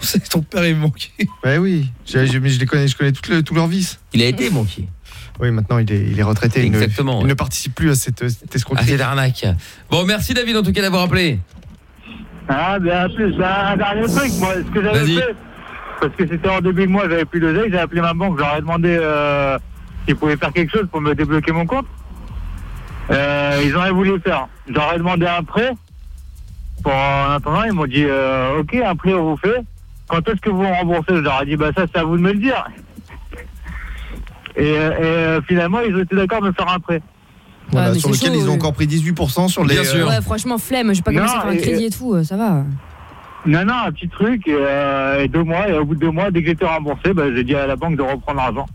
S10: C'est ton père est manqué.
S17: Ouais, oui. J'ai- mais je les connais, je connais le- leurs vices.
S4: Il a été banquier.
S17: Oui, maintenant il est, il est retraité. il ne-
S4: Exactement,
S17: Il ne participe plus à cette, cette
S4: Ah,
S17: escroquerie.
S4: c'est l'arnaque. Bon, merci David en tout cas d'avoir appelé.
S44: Ah, ben, en plus, ben, un dernier truc, moi, ce que j'avais fait, parce que c'était en début de mois, j'avais plus d'oseille, j'ai appelé ma banque, j'aurais demandé euh, s'ils pouvaient faire quelque chose pour me débloquer mon compte. Euh, ils auraient voulu le faire. J'aurais demandé un prêt. Pour, en attendant, ils m'ont dit, euh, ok, un prêt, on vous fait. Quand est-ce que vous remboursez? Je leur ai dit, bah ça, c'est à vous de me le dire. Et, euh, et, finalement, ils ont été d'accord de me faire un prêt.
S17: Voilà,
S5: mais
S17: sur lequel
S5: chaud,
S17: ils ont
S5: oui.
S17: encore pris 18% sur les.
S4: Bien sûr.
S5: Ouais, franchement, flemme, je vais pas
S44: Non,
S5: commencer à faire un crédit et tout, ça va.
S44: Non, non, un petit truc, et, euh, et deux mois, et au bout de deux mois, dès que j'étais remboursé, bah, j'ai dit à la banque de reprendre l'argent.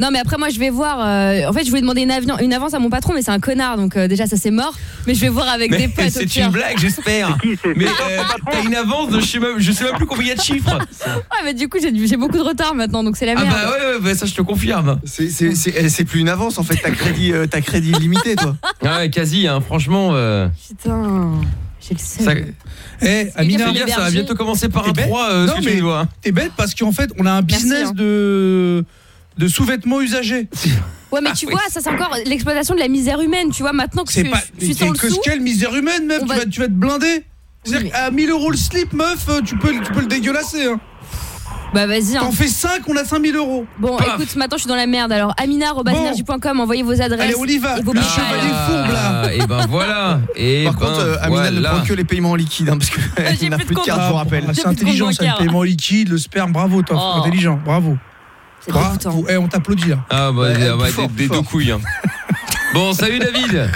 S5: Non, mais après, moi, je vais voir. euh, en fait, je voulais demander une, avion- une avance à mon patron, mais c'est un connard, donc euh, déjà, ça c'est mort. Mais je vais voir avec des potes.
S4: c'est une blague, j'espère. Mais euh, t'as une avance de je sais même, je sais même plus combien il y a de chiffres.
S5: Ouais, mais du coup, j'ai beaucoup de retard maintenant, donc c'est la
S4: Ah
S5: merde.
S4: bah ouais, ouais, bah ça je te confirme.
S17: C'est- eh, c'est plus une avance en fait, t'as crédit, euh, t'as crédit illimité toi.
S4: Ah ouais, quasi, hein, franchement. euh,
S5: Putain, j'ai le
S4: ça...
S10: Eh, Amina,
S4: ça va bientôt commencer par un
S10: bête
S4: 3, euh,
S10: Non,
S4: ce que tu
S10: mais-
S4: me dois.
S10: t'es bête parce qu'en fait, on a un
S5: Merci,
S10: business
S5: hein.
S10: de de sous-vêtements usagés.
S5: Ouais, mais
S4: Ah
S5: tu
S4: oui.
S5: vois, ça c'est encore l'exploitation de la misère humaine, tu vois, maintenant que suis-
S10: pas
S5: je suis
S10: t'es
S5: sans le
S10: que
S5: sou.
S10: quelle misère humaine même,
S5: On
S10: tu
S5: va-
S10: vas tu vas te blinder. C'est-à-dire
S5: mais-
S10: qu'à 1000 euros le slip, meuf, euh, tu peux, tu peux le dégueulasser. Hein.
S5: Bah vas-y. hein.
S10: T'en fais 5, on a 5000 euros.
S5: Bon,
S4: Paf.
S5: écoute, maintenant je suis dans la merde. Alors, amina.energie.com, envoyez vos adresses.
S10: Allez, on y va.
S5: et vos
S10: Le
S5: PayPal.
S10: chevalier fourbe, là.
S4: Et ben voilà. Et
S17: Par
S4: ben
S17: contre, euh, Amina ne
S4: voilà.
S17: prend que les paiements en liquide hein, parce
S5: J'ai
S17: qu'elle n'a
S5: plus de
S17: plus de carte, je vous rappelle.
S10: Ah, c'est intelligent, ça, le
S5: bancaire.
S10: paiement liquide, le sperme, bravo, toi,
S5: Oh.
S10: intelligent, bravo.
S5: C'est dégoûtant.
S10: Bravo. Eh, on t'applaudit là.
S4: Ah bah,
S17: Ouais,
S4: ah bah,
S17: fort,
S4: des, deux couilles. hein. Bon, salut David.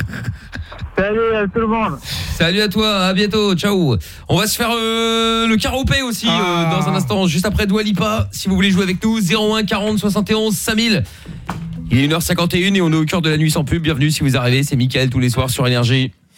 S44: Salut à tout le monde.
S4: Salut à toi, à bientôt, ciao. On va se faire euh, le karaopé aussi euh,
S10: Ah.
S4: dans un instant, juste après Dua Lipa. Si vous voulez jouer avec nous, 01 40 71 5000. Il est 1h51 et on est au cœur de la nuit sans pub. Bienvenue si vous arrivez, c'est Mickaël tous les soirs sur Énergie.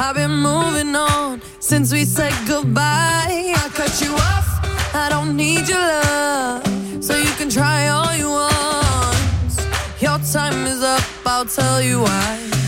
S18: I've been moving on since we said goodbye. I cut you off. I don't need your love. So you can try all you want. Your time is up. I'll tell you why.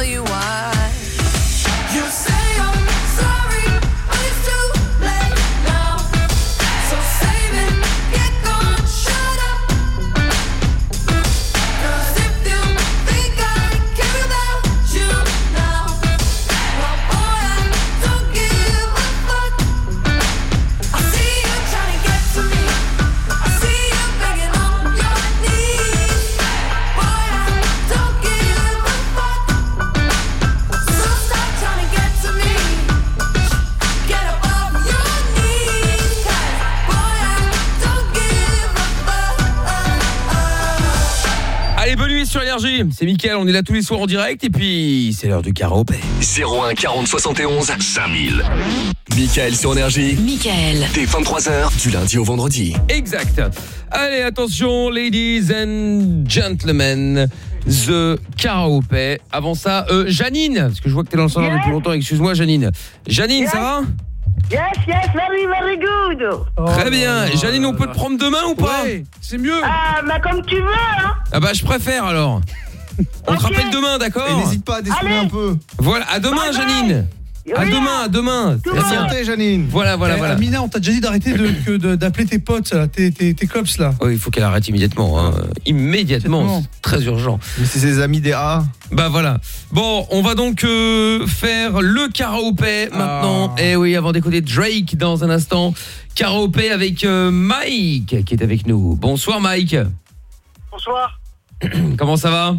S45: tell you why.
S4: Sur Énergie. C'est Mickaël, on est là tous les soirs en direct et puis c'est l'heure du karaopé.
S16: 01 40 71 5000. Michael sur Énergie.
S9: Michael.
S16: Dès 23h, du lundi au vendredi.
S4: Exact. Allez, attention, ladies and gentlemen. The karaopé. Avant ça, euh, Janine, parce que je vois que t'es dans le standard depuis longtemps. Excuse-moi, Janine. Janine, ça va?
S29: Yes, yes, very, very good.
S4: Très bien. Janine, on peut te prendre demain ou pas
S10: C'est mieux.
S29: Ah, bah comme tu veux, hein.
S4: Ah bah je préfère alors. On te rappelle demain, d'accord
S17: Et n'hésite pas à dessiner un peu.
S4: Voilà, à demain,
S29: Bye bye.
S4: À
S29: Oui,
S4: demain, à demain.
S29: Monde.
S17: Santé, Janine.
S4: Voilà, voilà,
S10: Eh,
S4: voilà.
S10: Amina, on t'a déjà dit d'arrêter de- que de- d'appeler tes potes, là, tes, tes, tes cops là.
S4: Oh, il faut qu'elle arrête immédiatement. hein. Immédiatement, très urgent.
S17: Mais c'est ses amis des A.
S4: Bah voilà. Bon, on va donc euh, faire le karaopé maintenant.
S10: Ah.
S4: Eh oui, avant d'écouter Drake dans un instant. Karaopé avec euh, Mike qui est avec nous. Bonsoir Mike.
S37: Bonsoir,
S4: Comment ça va?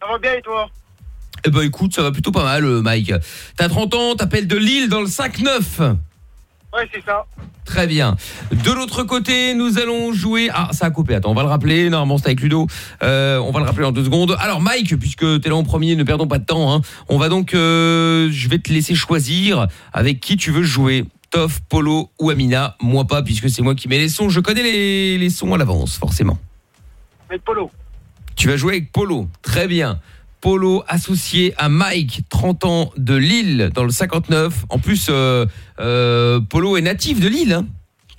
S37: Ça va bien et toi?
S4: Eh ben écoute, ça va plutôt pas mal euh, Mike. T'as 30 ans, t'appelles de Lille dans le 5-9.
S37: Ouais, c'est ça.
S4: Très bien. De l'autre côté, nous allons jouer... Ah, ça a coupé. Attends, on va le rappeler. Normalement, c'est avec Ludo. Euh, on va le rappeler en deux secondes. Alors, Mike, puisque t'es là en premier, ne perdons pas de temps. hein. On va donc... euh, je vais te laisser choisir avec qui tu veux jouer. Toff, Polo ou Amina. Moi pas, puisque c'est moi qui mets les sons. Je connais les, les sons à l'avance, forcément.
S37: Mais Polo.
S4: Tu vas jouer avec Polo. Très bien. Polo associé à Mike, 30 ans de Lille, dans le 59. En plus, euh, euh, Polo est natif de Lille. hein.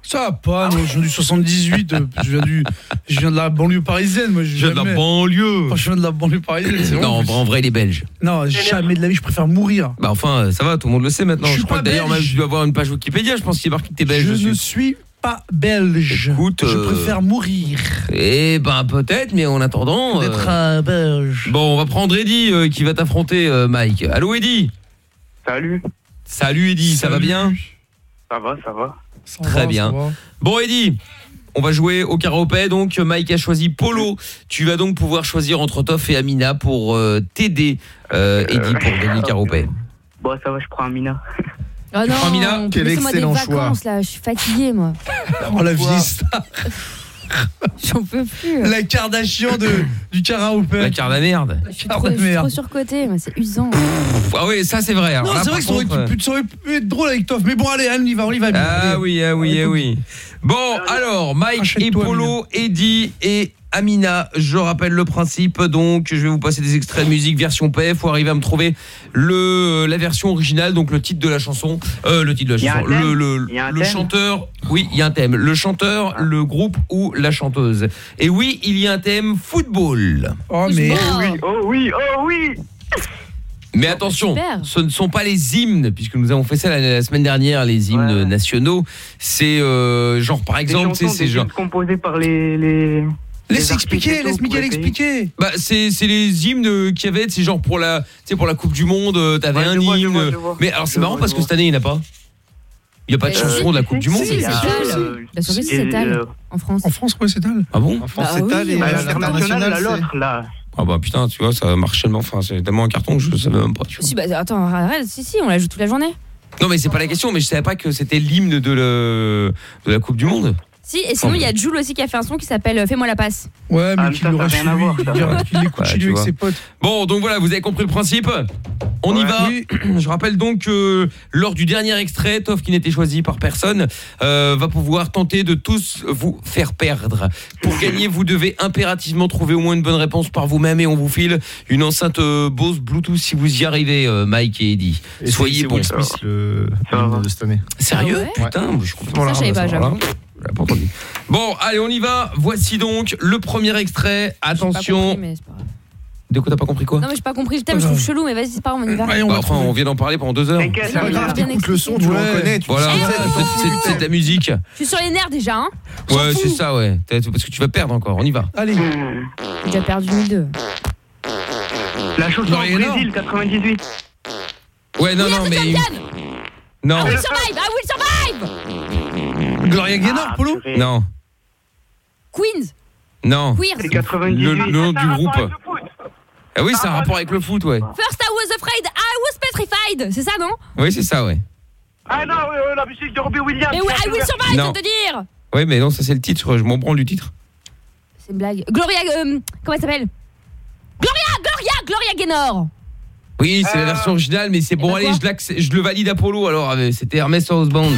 S10: Ça va pas, moi, je viens du 78, euh, je viens du je viens de la banlieue parisienne, moi je
S4: viens de la banlieue.
S10: Je viens de la banlieue parisienne,
S4: Non,
S10: en
S4: vrai, il est belge.
S10: Non, jamais de la vie, je préfère mourir.
S4: Bah enfin, ça va, tout le monde le sait maintenant.
S10: Je
S4: Je, crois d'ailleurs, même, je dois avoir une page Wikipédia, je pense qu'il est marqué que t'es belge
S10: je ne suis pas belge.
S4: Écoute,
S10: je
S4: euh,
S10: préfère mourir.
S4: Eh ben peut-être, mais en attendant...
S10: D'être
S4: euh,
S10: un belge.
S4: Bon, on va prendre Eddy euh, qui va t'affronter, euh, Mike. Allô Eddy?
S11: Salut.
S4: Salut Eddy, ça va bien?
S11: Ça va, ça va.
S10: Ça
S4: Très
S10: va,
S4: bien.
S10: va.
S4: Bon Eddy, on va jouer au karaopé, donc Mike a choisi Polo. Tu vas donc pouvoir choisir entre Toff et Amina pour euh, t'aider, euh, Eddy, pour gagner le karaopé.
S36: Bon, ça va, je prends Amina.
S5: Oh non, peut
S17: quel
S5: des
S17: excellent choix.
S5: vacances là, je suis fatiguée moi.
S10: Oh la vieille star,
S5: J'en peux plus.
S10: la Kardashian de, du karaopé.
S4: La carte à merde.
S5: Je suis
S10: Ah,
S5: trop, je suis
S10: merde.
S5: trop surcotée, moi c'est usant.
S4: Ah oui, ça c'est vrai. Alors
S10: Non,
S4: là,
S10: c'est vrai que ça aurait, pu, ça aurait pu être drôle avec Toff. Mais bon, allez, on y va, on y va.
S4: Ah
S10: Allez.
S4: oui, ah oui, ah oui. Bon, alors, Mike et
S10: Achète-toi,
S4: Polo, Eddy et Amina, je rappelle le principe, donc je vais vous passer des extraits de musique version PF, faut arriver à me trouver le la version originale, donc le titre de la chanson, euh, le titre de la chanson, le, chanteur, oui, il y a un thème, le chanteur, le groupe ou la chanteuse. Et oui, il y a un thème football.
S10: Oh, mais.
S5: Oh.
S36: Oui, oh oui, oh oui
S4: Mais attention,
S5: super.
S4: ce ne sont pas les hymnes, puisque nous avons fait ça la, la semaine dernière, les hymnes
S36: Ouais.
S4: nationaux. C'est euh, genre, par exemple, c'est genre...
S36: hymnes composés par les... les...
S10: Laisse expliquer, laisse Miguel expliquer.
S4: Bah c'est c'est les hymnes qu'il y avait, c'est genre pour la pour la Coupe du monde, euh, t'avais
S36: Ouais,
S4: un
S36: vois, je
S4: hymne.
S36: vois, je vois.
S4: Mais alors c'est marrant parce que cette année il n'y en a pas. Il n'y a pas de
S5: Euh,
S4: chanson de la Coupe du monde.
S5: si,
S36: Il y a,
S5: c'est Tal.
S36: euh,
S5: c'est Tal en France.
S10: En France, ouais, c'est tal.
S4: Ah bon
S17: En France,
S5: Ah
S17: c'est
S5: oui,
S17: tal et
S5: bah,
S36: l'international, à l'autre, là.
S4: Ah bah putain, tu vois, ça marche tellement enfin c'est tellement un carton que je savais même pas, tu vois.
S5: Si, bah attends, arrête, si, si, on la joue toute la journée.
S4: Non mais c'est pas la question, mais je savais pas que c'était l'hymne de le de la Coupe du monde.
S5: Si, et sinon il y a Jules aussi qui a fait un son qui s'appelle euh, Fais-moi la passe.
S10: Ouais, mais
S36: ça
S10: l'aura
S36: a
S10: suivi.
S36: rien à voir, ça.
S10: il l'écoute chez lui avec ses potes.
S4: Bon, donc voilà, vous avez compris le principe. On y va.
S10: Oui.
S4: Je rappelle donc que lors du dernier extrait, Toff qui n'était choisi par personne euh, va pouvoir tenter de tous vous faire perdre. Pour gagner, vous devez impérativement trouver au moins une bonne réponse par vous-même et on vous file une enceinte euh, Bose Bluetooth si vous y arrivez, euh, Mike et Eddie. Soyez
S17: c'est
S4: bons. Sérieux
S5: Ah ouais
S4: Putain, je suis complètement
S5: Pas,
S4: entendu. Bon, allez, on y va. Voici donc le premier extrait. Attention. De quoi t'as pas compris quoi
S5: Non, mais j'ai pas compris le thème, je trouve chelou, mais vas-y, c'est pas grave, on y va.
S4: Bah, Enfin, on vient d'en parler pendant deux heures.
S5: C'est grave,
S17: le son, tu le reconnais. tu
S4: Voilà,
S17: sais.
S4: c'est- de la musique.
S5: Je suis sur les nerfs déjà, hein.
S4: Ouais, c'est ça, ouais. Parce que tu vas perdre encore, on y va.
S10: Allez.
S5: J'ai déjà perdu une deux.
S36: La
S10: rien, non.
S36: Brésil, 98.
S4: Ouais, non, non, mais. Non.
S5: I will survive I will survive
S10: Gloria Gaynor, Polo
S4: Non.
S5: Queens
S4: Non.
S5: Queers.
S36: C'est 98.
S4: Le, le nom du groupe. Ah oui, c'est un rapport avec le foot, ouais.
S5: First I was afraid, I was petrified C'est ça, non
S4: Oui, c'est ça, ouais.
S37: Ah non, euh, la musique de Robbie Williams.
S5: Mais oui, I will survive,
S4: Non.
S5: je viens de te dire
S4: Ouais, mais non, ça c'est le titre, je m'en branle du titre.
S5: C'est une blague. Gloria, euh, comment elle s'appelle Gloria, Gloria, Gloria Gaynor
S4: Oui, c'est la version originale, mais c'est bon,
S5: bah
S4: allez, je le valide Apollo alors, euh, c'était Hermès Houseband.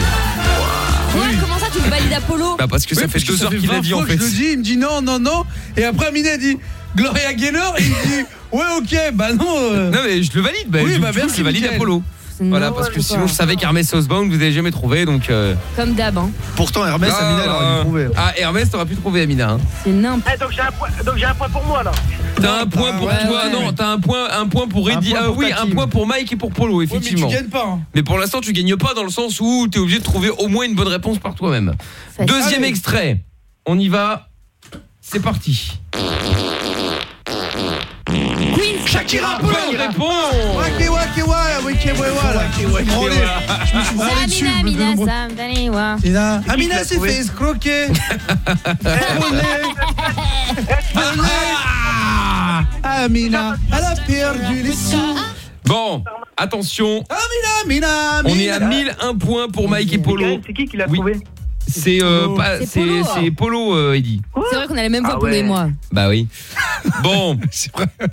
S5: Tu valides Apollo
S4: Bah, parce que ça
S10: Oui,
S4: fait deux heures qu'il a
S10: 20
S4: dit en fait.
S10: Je le dis, il me dit non, non, non. Et après, Amina dit Gloria Gaynor, et il me dit ouais, ok, bah non. euh.
S4: Non, mais je le valide, bah,
S10: Oui,
S4: du
S10: bah,
S4: coup,
S10: merci,
S4: je valide
S10: Mickaël.
S4: Apollo. Voilà, parce que
S5: quoi.
S4: sinon je savais qu'Hermès Houseband vous avez jamais trouvé donc. euh,
S5: Comme d'hab, hein.
S17: Pourtant, Hermès,
S4: ah,
S17: Amina, elle aurait dû trouver.
S4: Ah, Hermès, t'aurais pu trouver Amina. hein.
S5: C'est n'importe
S37: Eh, donc j'ai un point, donc j'ai un point pour moi là.
S4: T'as un point pour
S5: ouais,
S4: toi,
S5: ouais.
S4: non, t'as un point, un point pour
S17: Un point
S4: ah
S17: pour
S4: oui,
S17: ta
S4: un
S17: team.
S4: point pour Mike et pour Polo,
S10: mais tu
S4: effectivement.
S10: gagnes pas. hein.
S4: Mais pour l'instant, tu gagnes pas dans le sens où t'es obligé de trouver au moins une bonne réponse par toi-même.
S5: Facile.
S4: Deuxième
S10: Allez.
S4: extrait. On y va. C'est parti.
S10: Shakira,
S4: Bonne réponse.
S10: Je Amina
S36: l'a
S10: s'est fait escroquer. Amina, elle a perdu les sous.
S4: Bon, attention.
S10: Amina, Amina,
S4: On est à 1001 points pour Mike et Polo.
S36: C'est qui qui l'a trouvé
S4: C'est euh,
S5: C'est
S4: c'est
S5: Polo.
S4: euh, Eddie.
S5: C'est vrai qu'on a la même voix,
S36: Ah
S5: Polo et moi.
S4: Bah oui. Bon,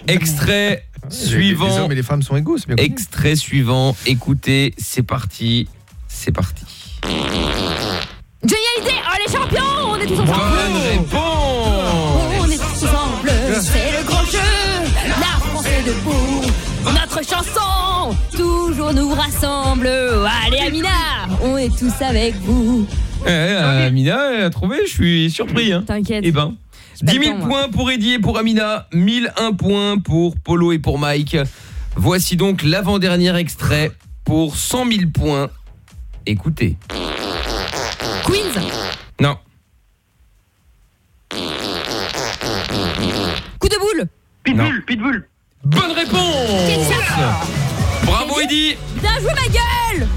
S4: extrait
S17: Les- Les
S4: suivant.
S17: hommes et les femmes sont égaux, c'est bien connu.
S4: Extrait suivant. Écoutez, c'est parti. C'est parti.
S5: Hallyday, oh les champions On est tous ensemble
S4: Bonne réponse.
S5: On est tous ensemble, c'est le grand jeu La France est debout Notre chanson toujours nous rassemble Allez Amina, on est tous avec vous
S4: Eh, euh, Amina elle a trouvé, je suis surpris. Hein.
S5: T'inquiète.
S4: Eh ben, 10
S5: le
S4: 000
S5: temps, moi.
S4: points pour Eddie et pour Amina, 1001 points pour Polo et pour Mike. Voici donc l'avant-dernier extrait pour 100 000 points. Écoutez.
S5: Queens,
S4: Non.
S5: coup de boule
S36: Pitbull, Pitbull.
S4: Bonne réponse Bravo Eddie
S5: Bien joué ma gueule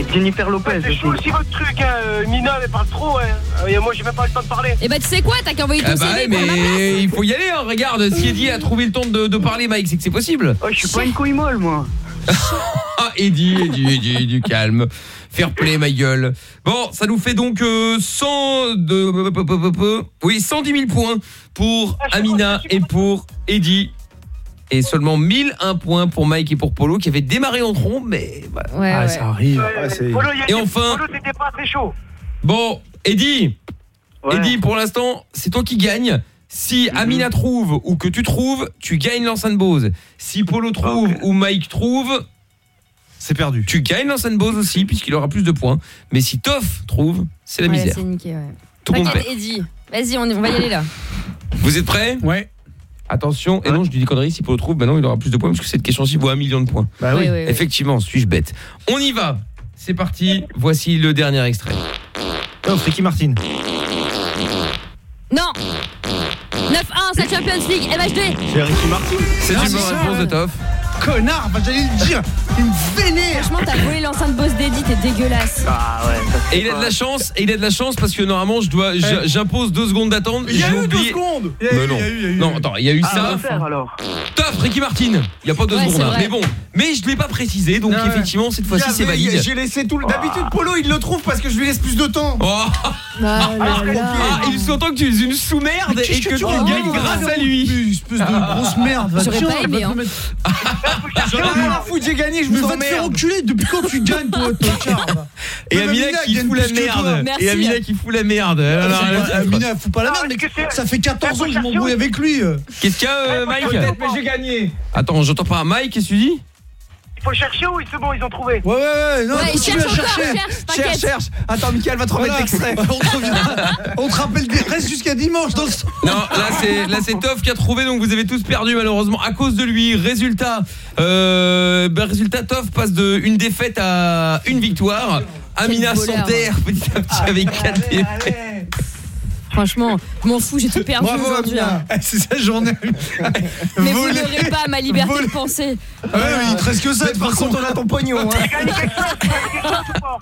S36: Et Jennifer Lopez
S37: C'est chaud
S36: aussi.
S37: aussi votre truc, hein. euh, Mina, elle parle trop, hein. Euh, et moi, j'ai même pas le temps de parler.
S5: Et bah tu sais quoi, t'as qu'à envoyer ton
S4: Ah bah
S5: CV
S4: ouais,
S5: place.
S4: mais il faut y aller, hein. regarde, si Eddie a trouvé le temps de, de parler Mike, c'est que c'est possible.
S36: Oh, je suis pas une couille molle, moi.
S4: Ah, Eddie, Eddie, Eddie, du calme. Fair play, ma gueule. Bon, ça nous fait donc euh, 100 de... Oui, 110 000 points pour
S37: Ah,
S4: Amina et pour Eddie. Et seulement 1001 points pour Mike et pour Polo qui avaient démarré en trombe, mais.
S5: Ouais,
S10: Ah,
S5: ouais.
S10: ça arrive.
S17: Ouais,
S37: Polo,
S4: Et enfin-
S37: Polo, t'étais pas très chaud.
S4: Bon, Eddie,
S36: Ouais.
S4: Eddie, pour l'instant, c'est toi qui gagne. Si
S36: Mhm.
S4: Amina trouve ou que tu trouves, tu gagnes l'enceinte Bose. Si Polo trouve
S36: Ok.
S4: ou Mike trouve,
S17: C'est perdu.
S4: tu gagnes l'enceinte Bose aussi puisqu'il aura plus de points. Mais si Toff trouve, c'est la
S5: Ouais,
S4: misère.
S5: c'est niqué, ouais.
S4: Tout le monde
S5: T'inquiète. Eddie, vas-y, on, on va y aller là.
S4: Vous êtes prêts?
S10: Ouais.
S4: Attention, et non, je dis des conneries, si Polo trouve, bah non, il aura plus de points parce que cette question-ci vaut un million de points.
S17: Bah oui.
S5: Ouais.
S4: Effectivement, suis-je bête On y va C'est parti, voici le dernier extrait.
S17: Non, Ricky Martin.
S5: Non 9-1, c'est la Champions League, MHD
S17: C'est Ricky Martin.
S4: C'est
S10: Ah,
S4: une
S10: c'est
S4: bonne réponse de. Toff.
S10: Connard, bah, j'allais le dire. Il me vénère.
S5: Franchement, t'as volé l'enceinte boss d'Eddie, t'es dégueulasse.
S36: Ah ouais, ça
S4: Et il a de la chance, et il a de la chance parce que normalement je dois j'a- j'impose deux secondes d'attente.
S10: Il y a
S4: j'ai
S10: eu deux
S4: oublié-
S10: secondes. Il y a
S4: Mais
S10: eu,
S4: non.
S10: il y a eu, il y a eu.
S4: Non, attends, il y a eu
S36: Ah, on
S4: ça.
S36: va faire alors.
S4: Toff, Ricky Martin. Il y a pas deux
S5: Ouais,
S4: secondes,
S5: c'est
S4: hein.
S5: vrai.
S4: mais bon. Mais je l'ai pas précisé, donc
S10: Ah ouais.
S4: effectivement cette fois-ci c'est valide.
S17: J'ai laissé tout le. D'habitude, Polo, il le trouve parce que je lui laisse plus de temps.
S4: Oh,
S5: Ah là là.
S4: ah, il sous-entend que tu es une sous-merde et que, tu
S10: racontes
S4: gagnes grâce à lui.
S10: Espèce de grosse merde. va
S5: J'aurais
S10: tiens,
S5: pas
S10: va
S5: aimé,
S10: te
S5: hein.
S10: mettre-
S36: J'en ai rien à foutre, j'ai gagné, je
S10: Mais va te faire enculer depuis quand tu gagnes tocard va.
S4: Et Amina qui fout la merde. Et Amina qui fout la merde.
S10: Amina, elle fout pas la
S37: Ah,
S10: merde, mais ça fait 14 ans que je m'embrouille avec lui.
S4: Qu'est-ce qu'il y a, euh, Mike
S36: Peut-être, mais j'ai gagné.
S4: Attends, j'entends pas. Mike, qu'est-ce que tu dis
S25: Il faut chercher ou c'est bon, ils ont trouvé
S10: Ouais, ouais, ouais, non,
S5: Ouais,
S10: continue
S5: cherche
S10: à
S5: encore,
S10: chercher.
S5: cherche, t'inquiète.
S17: Cherche. Attends, Mickaël va te remettre
S10: Voilà.
S17: l'extrait.
S10: on, te on te rappelle, reste jusqu'à dimanche dans le son.
S4: Non, là c'est là c'est Toff qui a trouvé donc vous avez tous perdu malheureusement à cause de lui. Résultat euh, ben, résultat Toff passe de une défaite à une victoire. Amina
S5: voleur.
S4: s'enterre petit à petit avec 4 défaites.
S5: Franchement, je m'en fous, j'ai tout perdu
S10: Bravo,
S5: aujourd'hui. hein.
S10: Amina. C'est sa journée.
S5: Mais vous
S10: Voler.
S5: n'aurez pas ma liberté
S10: Voler.
S5: de penser.
S10: Ah ouais, mais il te reste que ça, de toute
S17: Par
S10: façon.
S17: contre, on a ton pognon. hein.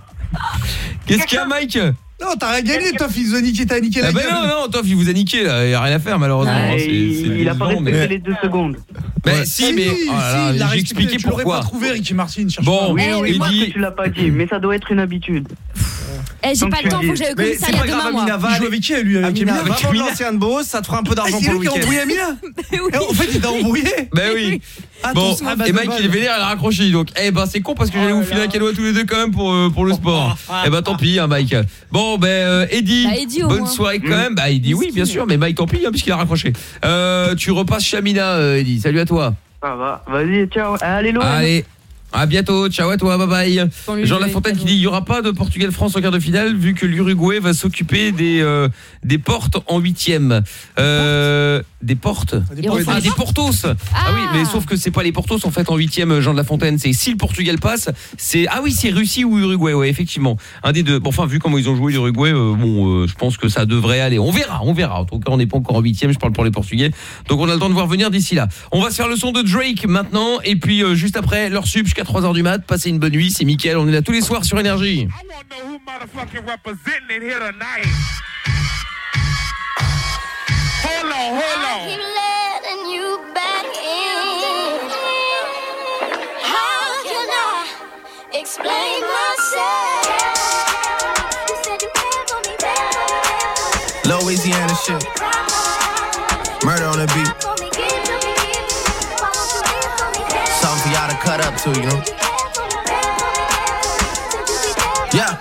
S4: Qu'est-ce qu'il y a Mike?
S10: Non, t'as rien gagné, Toff, il nous a niqué, t'as niqué la
S4: Ah bah
S10: gueule.
S4: non non Toff il vous a niqué là, il y a rien à faire malheureusement. C'est- c'est
S46: il, il a pas
S4: décevant,
S46: respecté
S4: mais-
S46: les deux secondes.
S4: Bah si mais oh là là,
S10: il l'a
S4: j'ai
S10: respecté,
S4: expliqué
S10: tu l'aurais
S4: pourquoi.
S10: pas trouvé, Ricky Martin, cherche
S4: Bon,
S10: pas.
S46: Oui,
S5: Eh,
S46: oui, moi,
S4: dit-
S46: que tu l'as pas dit, mais ça doit être une habitude.
S5: Eh, j'ai pas le temps, faut que j'aille au
S17: c'est
S5: commissariat
S17: pas grave,
S5: demain, moi.
S10: Il joue avec qui, lui Avec
S17: Amina, va vendre l'ancienne Beauce, ça te fera un peu
S10: Ah,
S17: d'argent
S10: c'est
S17: pour
S10: lui qui a embrouillé. Amina Eh, En fait, il t'a embrouillé
S4: Bah oui.
S10: Ah,
S4: Bon, et Mike il est vénère, il a raccroché donc. Eh ben c'est con parce que j'allais vous filer un cadeau à tous les deux quand même pour euh, pour le sport. Eh ben tant pis hein Mike. Bon ben euh, Eddie,
S5: Bah,
S4: bonne soirée quand même. Bah Eddie oui bien sûr mais Mike tant pis hein, puisqu'il a raccroché. Euh, tu repasses chez Amina euh, Eddie. Salut à toi.
S46: Ça va. Vas-y, ciao. Allez, l'OM.
S4: Allez. À bientôt, ciao à toi, bye bye.
S5: Lui,
S4: Jean Lafontaine qui dit il y aura pas de Portugal-France en quart de finale vu que l'Uruguay va s'occuper des euh, des portes en huitième. Euh, des portes?
S5: Ils refont
S4: Ah, des Portos. Ah. oui, mais sauf que c'est pas les Portos en fait en huitième, Jean de La Fontaine. C'est si le Portugal passe, c'est ah oui, c'est Russie ou Uruguay, ouais, effectivement, un des deux. Bon, enfin, vu comment ils ont joué l'Uruguay, euh, bon, euh, je pense que ça devrait aller. On verra, on verra. En tout cas, on n'est pas encore en huitième. Je parle pour les Portugais, donc on a le temps de voir venir d'ici là. On va se faire le son de Drake maintenant, et puis euh, juste après leur sub jusqu'à 3 h du mat. Passez une bonne nuit. C'est Mickaël. On est là tous les soirs sur énergie.
S30: motherfucking representing it here tonight. Hold
S13: cut up to, you know? Yeah.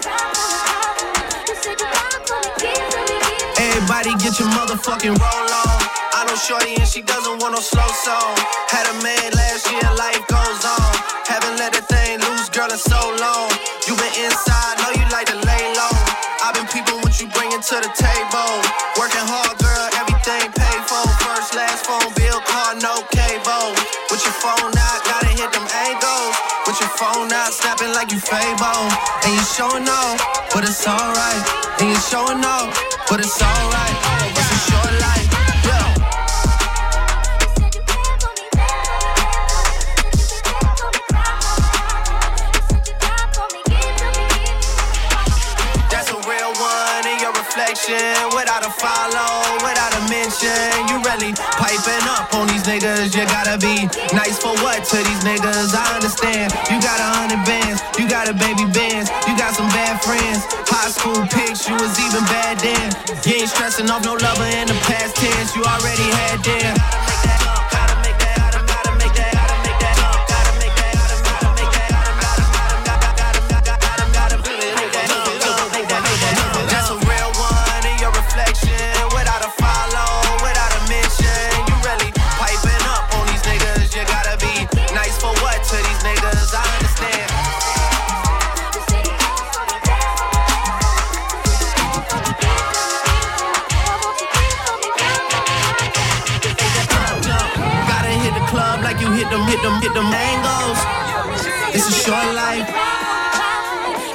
S13: Everybody get your motherfucking roll on. I know Shorty and she doesn't want no slow song. Had a man last year, life goes on. Haven't let the thing loose, girl, in so long. You been inside, know you like to lay low. I've been peeping what you bringing to the table. Working hard, girl, everything paid for. First, last phone like you Fable. And you showing off, but it's alright. And you showing off, but it's alright. That's a real one in your reflection. Without a follow, without a You really piping up on these niggas. You gotta be nice for what to these niggas? I understand. You got a hundred bands, you got a baby bands, you got some bad friends. High school pics, you was even bad then. You ain't stressing off no lover in the past tense. You already had them. Them, hit them, hit them angles. It's a short life.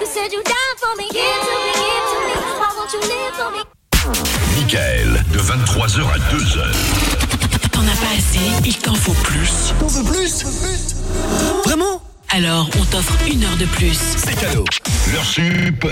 S45: You said you down for me, give to me, give to me. Why won't you live for me?
S8: Michael, de 23h à 2h.
S9: T'en as pas assez, il t'en faut plus.
S13: T'en veux plus?
S9: Vraiment? Alors, on t'offre une heure de plus.
S8: C'est cadeau. Leur sup,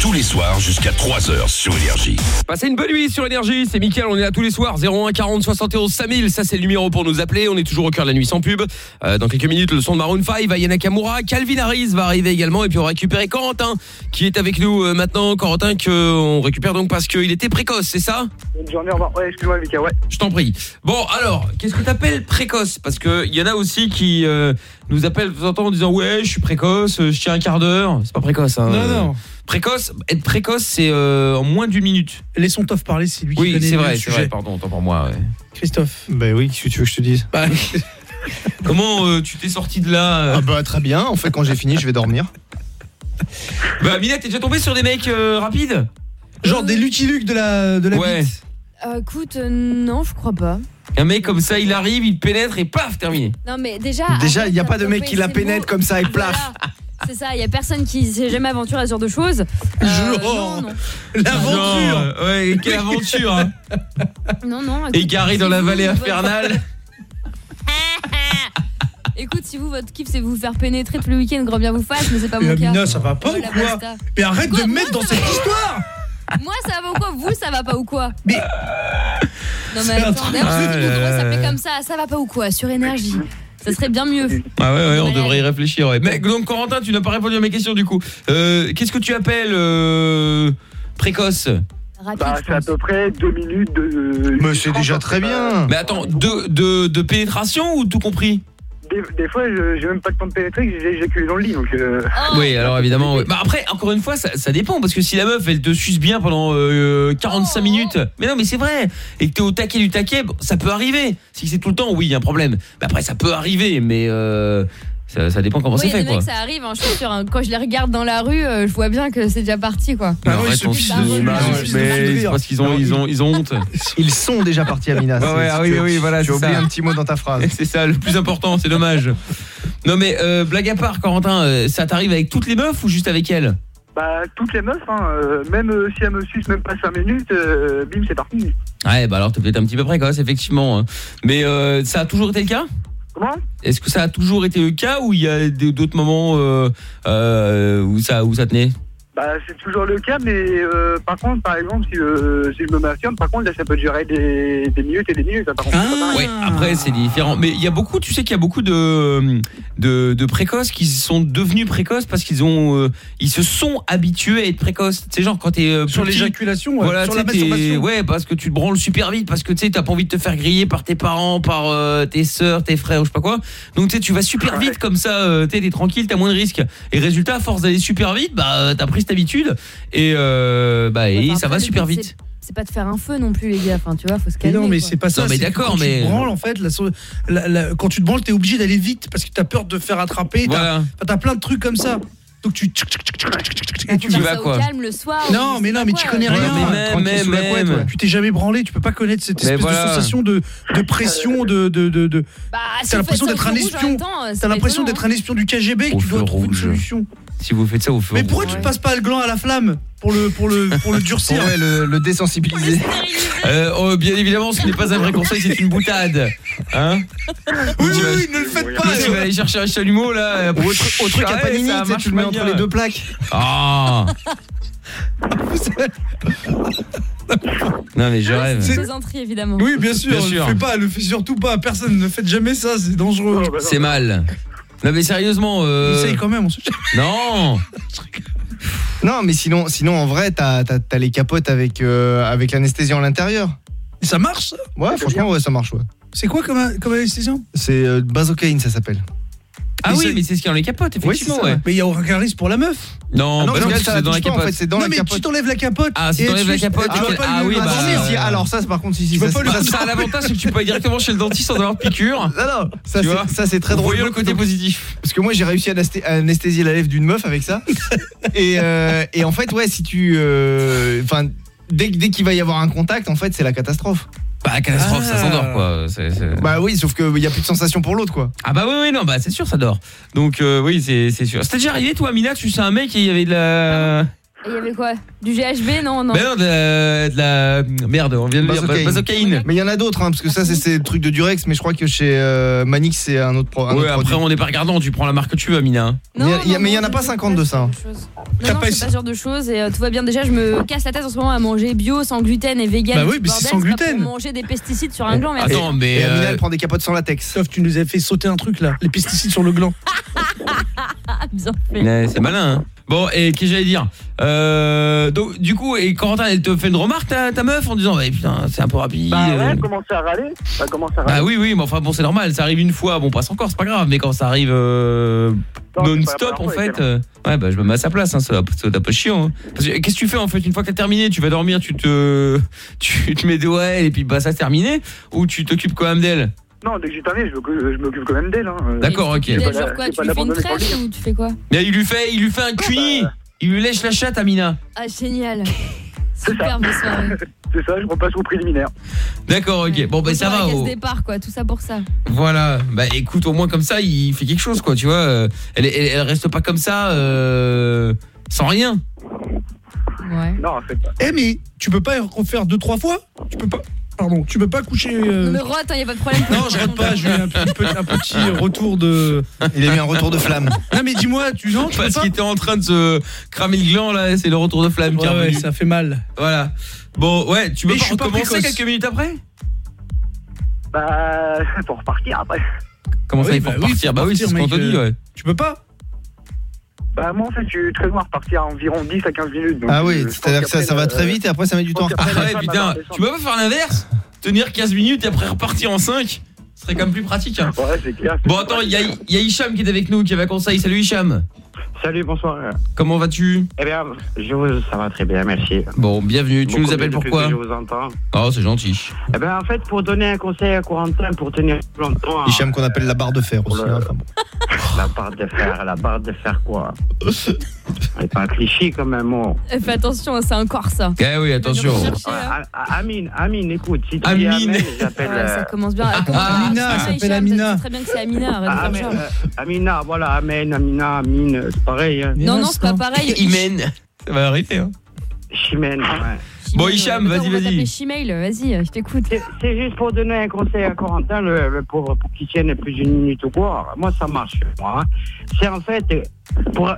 S8: tous les soirs jusqu'à 3h sur Énergie.
S4: Passez une bonne nuit sur Énergie, c'est Mickaël, on est là tous les soirs 01 40 71 5000, ça c'est le numéro pour nous appeler, on est toujours au cœur de la nuit sans pub. Euh, dans quelques minutes le son de Maroon 5, Aya Nakamura, Calvin Harris va arriver également et puis on va récupérer Corentin qui est avec nous euh, maintenant, Corentin que on récupère donc parce qu'il était précoce, c'est ça?
S25: Bonne journée, au revoir. Ouais, excuse-moi, Mika, ouais.
S4: Je t'en prie. Bon, alors, qu'est-ce que t'appelles précoce? Parce que il y en a aussi qui euh, nous appellent de temps en temps en disant ouais, je suis précoce, euh, je tiens un quart d'heure. C'est pas précoce. Hein.
S10: Non, non.
S4: Précoce, être précoce, c'est euh, en moins d'une minute.
S10: Laissons Toff parler, c'est lui qui
S4: Oui,
S10: connaît
S4: c'est vrai, c'est vrai. Pardon, autant pour moi. Ouais.
S10: Christophe.
S17: Bah oui, qu'est-ce que tu veux que je te dise?
S10: Bah,
S4: Comment euh, tu t'es sorti de là euh?
S17: Ah bah très bien, en fait quand j'ai fini, je vais dormir.
S4: Bah Amina, t'es déjà tombé sur des mecs euh, rapides?
S10: Genre des Lucky Luke de la de la
S4: Ouais.
S10: bite?
S5: Euh, écoute, euh, non, je crois pas.
S4: Un mec comme ça, il arrive, il pénètre et paf, terminé.
S5: Non, mais déjà.
S17: Déjà, il y a pas de mec qui la pénètre comme ça et plaf.
S5: Voilà. C'est ça, il y a personne qui s'est jamais aventuré à ce genre de choses. Euh, non, non.
S10: L'aventure
S4: Genre, Ouais, quelle aventure hein.
S5: Non, non. écoute,
S4: Égaré dans la
S5: vous,
S4: vallée
S5: votre-
S4: infernale.
S5: Écoute, si vous, votre kiff, c'est vous faire pénétrer tous les week-ends, grand bien vous fasse, mais c'est pas
S10: Mais
S5: mon cas.
S10: Amina, ça va pas ou
S5: Voilà,
S10: quoi
S5: basta.
S10: Mais arrête
S5: Quoi,
S10: de me mettre dans cette histoire
S5: Moi, ça va ou quoi Vous, ça va pas ou quoi
S10: Mais.
S5: Non, mais attends, d'ailleurs,
S4: Ah
S5: s'appeler
S4: là.
S5: comme ça, ça va pas ou quoi Sur énergie. Ça serait bien mieux.
S4: Ah ouais, ouais, on devrait y réfléchir. Ouais. Mais donc Corentin, tu n'as pas répondu à mes questions du coup. Euh, Qu'est-ce que tu appelles euh, précoce
S36: Bah, c'est à peu près deux minutes de.
S17: Mais c'est déjà très bien.
S4: Mais attends, de, de, de pénétration ou tout compris
S36: Des, des fois, je- j'ai même pas le temps de pénétrer, que j'ai j'éjacule dans le lit, donc. euh,
S4: Oui, alors évidemment. Bah après, encore une fois, ça, ça dépend parce que si la meuf elle te suce bien pendant euh, 45 minutes, mais non, mais c'est vrai, et que t'es au taquet du taquet, bon, ça peut arriver. Si c'est tout le temps, oui, il y a un problème. Mais après, ça peut arriver, mais euh, ça, ça dépend comment
S5: Oui,
S4: c'est fait quoi.
S5: mecs, ça arrive, hein, je suis sûre. hein. Quand je les regarde dans la rue, euh, je vois bien que c'est déjà parti, quoi.
S4: Mais c'est parce qu'ils ont, ils ont, ils ont honte.
S17: Ils sont déjà partis Amina.
S4: Ouais, ouais, ah oui, oui, voilà,
S17: Tu as oublié un petit mot dans ta phrase.
S4: C'est ça, le plus important, c'est dommage. Non mais euh, blague à part, Corentin, euh, ça t'arrive avec toutes les meufs ou juste avec elles?
S36: Bah, toutes les meufs, hein, euh, même euh, si elles me sucent même pas 5 minutes, euh, bim, c'est parti.
S4: Ouais, bah alors t'es peut-être un petit peu précoce, effectivement. Mais euh, ça a toujours été le cas? Est-ce que ça a toujours été le cas ou il y a d'autres moments euh, euh, où ça où ça tenait?
S36: Bah, c'est toujours le cas, mais euh, par contre, par exemple, si, euh, si je me masturbe, par contre, là, ça peut durer des, des minutes et des minutes. hein, par contre, pareil.
S4: Ouais, après c'est différent. Mais il y a beaucoup, tu sais qu'il y a beaucoup de, de de précoces qui sont devenus précoces parce qu'ils ont euh, ils se sont habitués à être précoces. C'est genre quand t'es euh,
S10: Sur l'éjaculation, ouais,
S4: voilà,
S10: sur la masturbation.
S4: Ouais, parce que tu te branles super vite parce que tu sais t'as pas envie de te faire griller par tes parents, par euh, tes sœurs, tes frères ou je sais pas quoi. Donc tu sais tu vas super vite comme ça, euh, tu sais, t'es tranquille, t'as moins de risques. Et résultat, à force d'aller super vite, bah t'as pris cette habitude et euh, bah et
S5: Enfin,
S4: ça va super vite.
S5: c'est- pas de faire un feu non plus, les gars. Enfin, tu vois, faut se
S10: Mais
S5: calmer.
S10: non, mais
S5: quoi.
S10: c'est pas ça.
S4: Non, mais d'accord,
S10: quand
S4: mais-
S10: Tu te branles, en fait, la, la- la- quand tu te branles, t'es obligé d'aller vite parce que t'as peur de te faire attraper. t'as-
S4: Voilà.
S10: plein de trucs comme ça. Donc tu. Et tu
S5: Faut
S10: vas
S5: calme le soir.
S10: Non, mais non, mais
S5: quoi,
S10: tu connais
S5: euh.
S10: rien.
S4: mais
S10: ouais. Tu t'es jamais branlé, tu peux pas connaître cette
S4: Mais
S10: espèce
S4: voilà.
S10: de sensation de, de pression, de. de, de, de-
S5: Bah, si
S10: T'as l'impression d'être un espion.
S5: euh,
S10: T'as l'impression d'être un espion du KGB et que tu dois trouver une solution.
S4: Si vous faites ça au feu
S10: Mais pourquoi tu te passes pas le gland à la flamme pour le pour le pour le durcir
S17: Ouais, le, le désensibiliser.
S4: Euh, oh, bien évidemment, ce n'est pas un vrai conseil, c'est une boutade. Hein
S10: Oui, oui, oui, ne le faites pas.
S4: Tu vas aller chercher un chalumeau là
S17: Ou au, au truc à panini,
S4: ça
S17: tu sais,
S4: marche
S17: tu le mets entre
S4: bien.
S17: les deux plaques.
S4: Ah Non mais je rêve.
S5: C'est plaisanterie, évidemment.
S10: Oui, bien sûr,
S4: Bien
S10: ne
S4: sûr.
S10: le fais pas, le fais surtout pas, personne ne faites jamais ça, c'est dangereux.
S4: C'est mal. Non mais sérieusement euh...
S10: Essaye quand même, on se
S4: Non
S17: Non, mais sinon, sinon en vrai, t'as as, les capotes avec, euh, avec l'anesthésie à l'intérieur.
S10: Et ça marche ça?
S17: Ouais, franchement, ouais, ça marche, ouais.
S10: C'est quoi comme, comme anesthésiant?
S17: C'est euh, basocaïne, ça s'appelle.
S4: Ah oui, mais c'est ce qui est dans les capotes, effectivement,
S17: Oui,
S4: ouais.
S10: Mais il y a aucun risque pour la meuf.
S4: Non,
S17: Ah non,
S4: parce que c'est dans la
S17: pas, en
S4: capote.
S17: fait, c'est dans
S10: non
S17: la
S10: mais
S17: capote.
S10: tu t'enlèves la capote.
S4: Ah, si t'enlèves la capote,
S10: tu vas
S4: tu-
S10: pas
S4: ah oui,
S10: bah,
S17: Si, alors ça, par contre, si, si,
S10: Tu
S17: ça, ça,
S4: l'avantage, c'est que tu peux aller directement chez le dentiste sans avoir de piqûre.
S17: Non, non, ça c'est-
S4: vois
S17: ça c'est très drôle.
S4: Voyons le côté positif.
S17: Parce que moi j'ai réussi à anesthésier, à anesthésier la lèvre d'une meuf avec ça. et, euh, et en fait, ouais, si tu. euh, Enfin, dès, dès qu'il va y avoir un contact, en fait, c'est la catastrophe.
S4: Bah, catastrophe, ça
S10: Ah.
S4: s'endort, quoi. C'est- c'est-
S17: Bah oui, sauf qu'il n'y a plus de sensation pour l'autre, quoi.
S4: Ah bah oui, oui, non, bah c'est sûr, ça dort. Donc euh, oui, c'est c'est sûr. C'était déjà arrivé, toi, Mina, tu sais un mec et il y avait de la...
S5: Et il y avait quoi? Du GHB Non, non.
S4: Mais non, de la... de la- Merde, on vient de le dire.
S17: Mais il y en a d'autres, hein, parce que ça, c'est ces trucs de Durex, mais je crois que chez euh, Manix, c'est un autre, pro, un
S4: Ouais,
S17: autre
S4: après,
S17: produit.
S4: on n'est pas regardant, tu prends la marque que tu veux, Mina.
S17: Mais il y a- mais il y en a pas 50 de ça. hein.
S5: Non, non, c'est pas ce genre de choses et euh, tout va bien. Déjà, je me casse la tête en ce moment à manger bio, sans gluten et vegan.
S10: Bah
S5: et
S10: oui,
S5: tout
S10: mais
S5: le
S10: c'est
S5: bordel,
S10: sans
S5: pas
S10: gluten.
S5: Pour manger des pesticides sur un gland, merci.
S4: Attends, mais...
S17: Et Amina,
S4: euh,
S17: elle prend des capotes sans latex.
S10: Sauf tu nous as fait sauter un truc là, les pesticides sur le gland.
S5: Ah, bien fait.
S4: Ouais, c'est malin. Hein. Bon, et qu'est-ce que j'allais dire euh, Donc, du coup, et Corentin, elle te fait une remarque, ta, ta meuf, en disant, bah, putain, c'est un peu rapide.
S36: Bah ouais,
S4: euh.
S36: elle commence à râler. Elle commence à râler.
S4: Bah oui, oui, mais enfin bon, c'est normal, ça arrive une fois, bon, passe encore, c'est pas grave, mais quand ça arrive euh, non-stop, en fait, euh, ouais, bah je me mets à sa place, hein, ça va pas chiant. hein. Qu'est-ce que tu fais en fait une fois que t'as terminé Tu vas dormir, tu te, tu te mets de ouais, et puis bah ça c'est terminé, ou tu t'occupes quand même d'elle?
S11: Non, dès que j'ai terminé, je m'occupe je m'occupe quand même d'elle. Hein.
S4: D'accord, ok.
S5: Genre quoi Tu lui fais une ou tu fais quoi
S4: Mais il lui fait, il lui fait un cuit. Il lui lèche la chatte, Amina.
S5: Ah, génial. Superbe soirée.
S11: C'est ça, je repasse au préliminaire.
S4: D'accord, ok. Bon, bah ça va.
S5: caisse
S4: oh.
S5: départ, quoi. Tout ça pour ça.
S4: Voilà. Bah écoute, au moins comme ça, il fait quelque chose, quoi. Tu vois. euh, Elle, elle, elle reste pas comme ça, euh, sans rien.
S5: Ouais.
S11: Non, en fait pas.
S10: Eh mais tu peux pas refaire deux trois fois? Tu peux pas? Pardon, tu peux pas coucher euh,
S5: rote, il y a pas de problème.
S10: Non, je rate pas, j'ai eu un un petit retour de
S17: Il a eu un retour de flamme.
S10: Non mais dis-moi, tu non, tu
S4: Parce qu'il était en train de se cramer le gland, là. C'est le retour de flamme
S10: Ouais, ouais, ça fait mal.
S4: Voilà. Bon, ouais, tu peux
S10: Mais
S4: pas recommencer quelques minutes après
S11: Bah, pour repartir après.
S4: Comment ça,
S10: Oui,
S4: il faut
S10: bah oui,
S4: repartir
S10: faut
S4: Bah oui, c'est ce qu'on te dit,
S10: euh,
S4: ouais.
S10: Tu peux pas
S11: Bah, moi, en fait, je suis très loin à repartir à environ 10 à 15 minutes. donc,
S17: Ah oui, c'est-à-dire que ça, ça va très vite et après ça met du temps.
S4: Ah ouais, putain, tu peux pas faire l'inverse Tenir 15 minutes et après repartir en 5 Ce serait quand même plus pratique. Hein.
S11: Ouais, c'est clair.
S4: Bon, attends, il y a, il y a Hicham qui est avec nous, qui avait un conseil. Salut Hicham.
S47: Salut, bonsoir.
S4: Comment vas-tu
S47: Eh bien, je vous, ça va très bien, merci.
S4: Bon, bienvenue. Tu
S47: Beaucoup
S4: nous appelles pourquoi
S47: Je vous entends.
S4: Oh, c'est gentil.
S47: Eh bien, en fait, pour donner un conseil à Corentin pour tenir plus longtemps.
S17: Hicham qu'on appelle la barre de fer aussi. hein, enfin bon.
S47: La barre de fer, la barre de fer quoi C'est pas un cliché quand même, oh.
S5: Eh, Fais attention, c'est encore ça.
S4: Eh oui, attention.
S47: Amine, Amine, écoute, si tu dis
S4: Amine.
S47: Amine, j'appelle.
S5: Ouais, ça
S47: euh,
S5: commence bien.
S10: Amina,
S5: Ah,
S10: ça
S5: Hicham,
S10: s'appelle Amina.
S5: très bien que c'est Amina. arrête de
S47: Ah,
S5: faire
S47: mais,
S5: genre.
S47: euh, Amina, voilà, Amen, Amina, Amine, c'est pareil. Hein.
S5: Non, non, c'est pas pareil.
S4: Imen. Ça va arrêter, hein.
S47: Chimène, ouais.
S4: Bon, Hicham, vas-y, vas-y.
S5: Shimail, vas-y, je t'écoute.
S47: C'est- juste pour donner un conseil à Corentin, le, le pauvre, pour qu'il tienne plus d'une minute ou quoi. Moi, ça marche, moi. hein. C'est en fait, pour,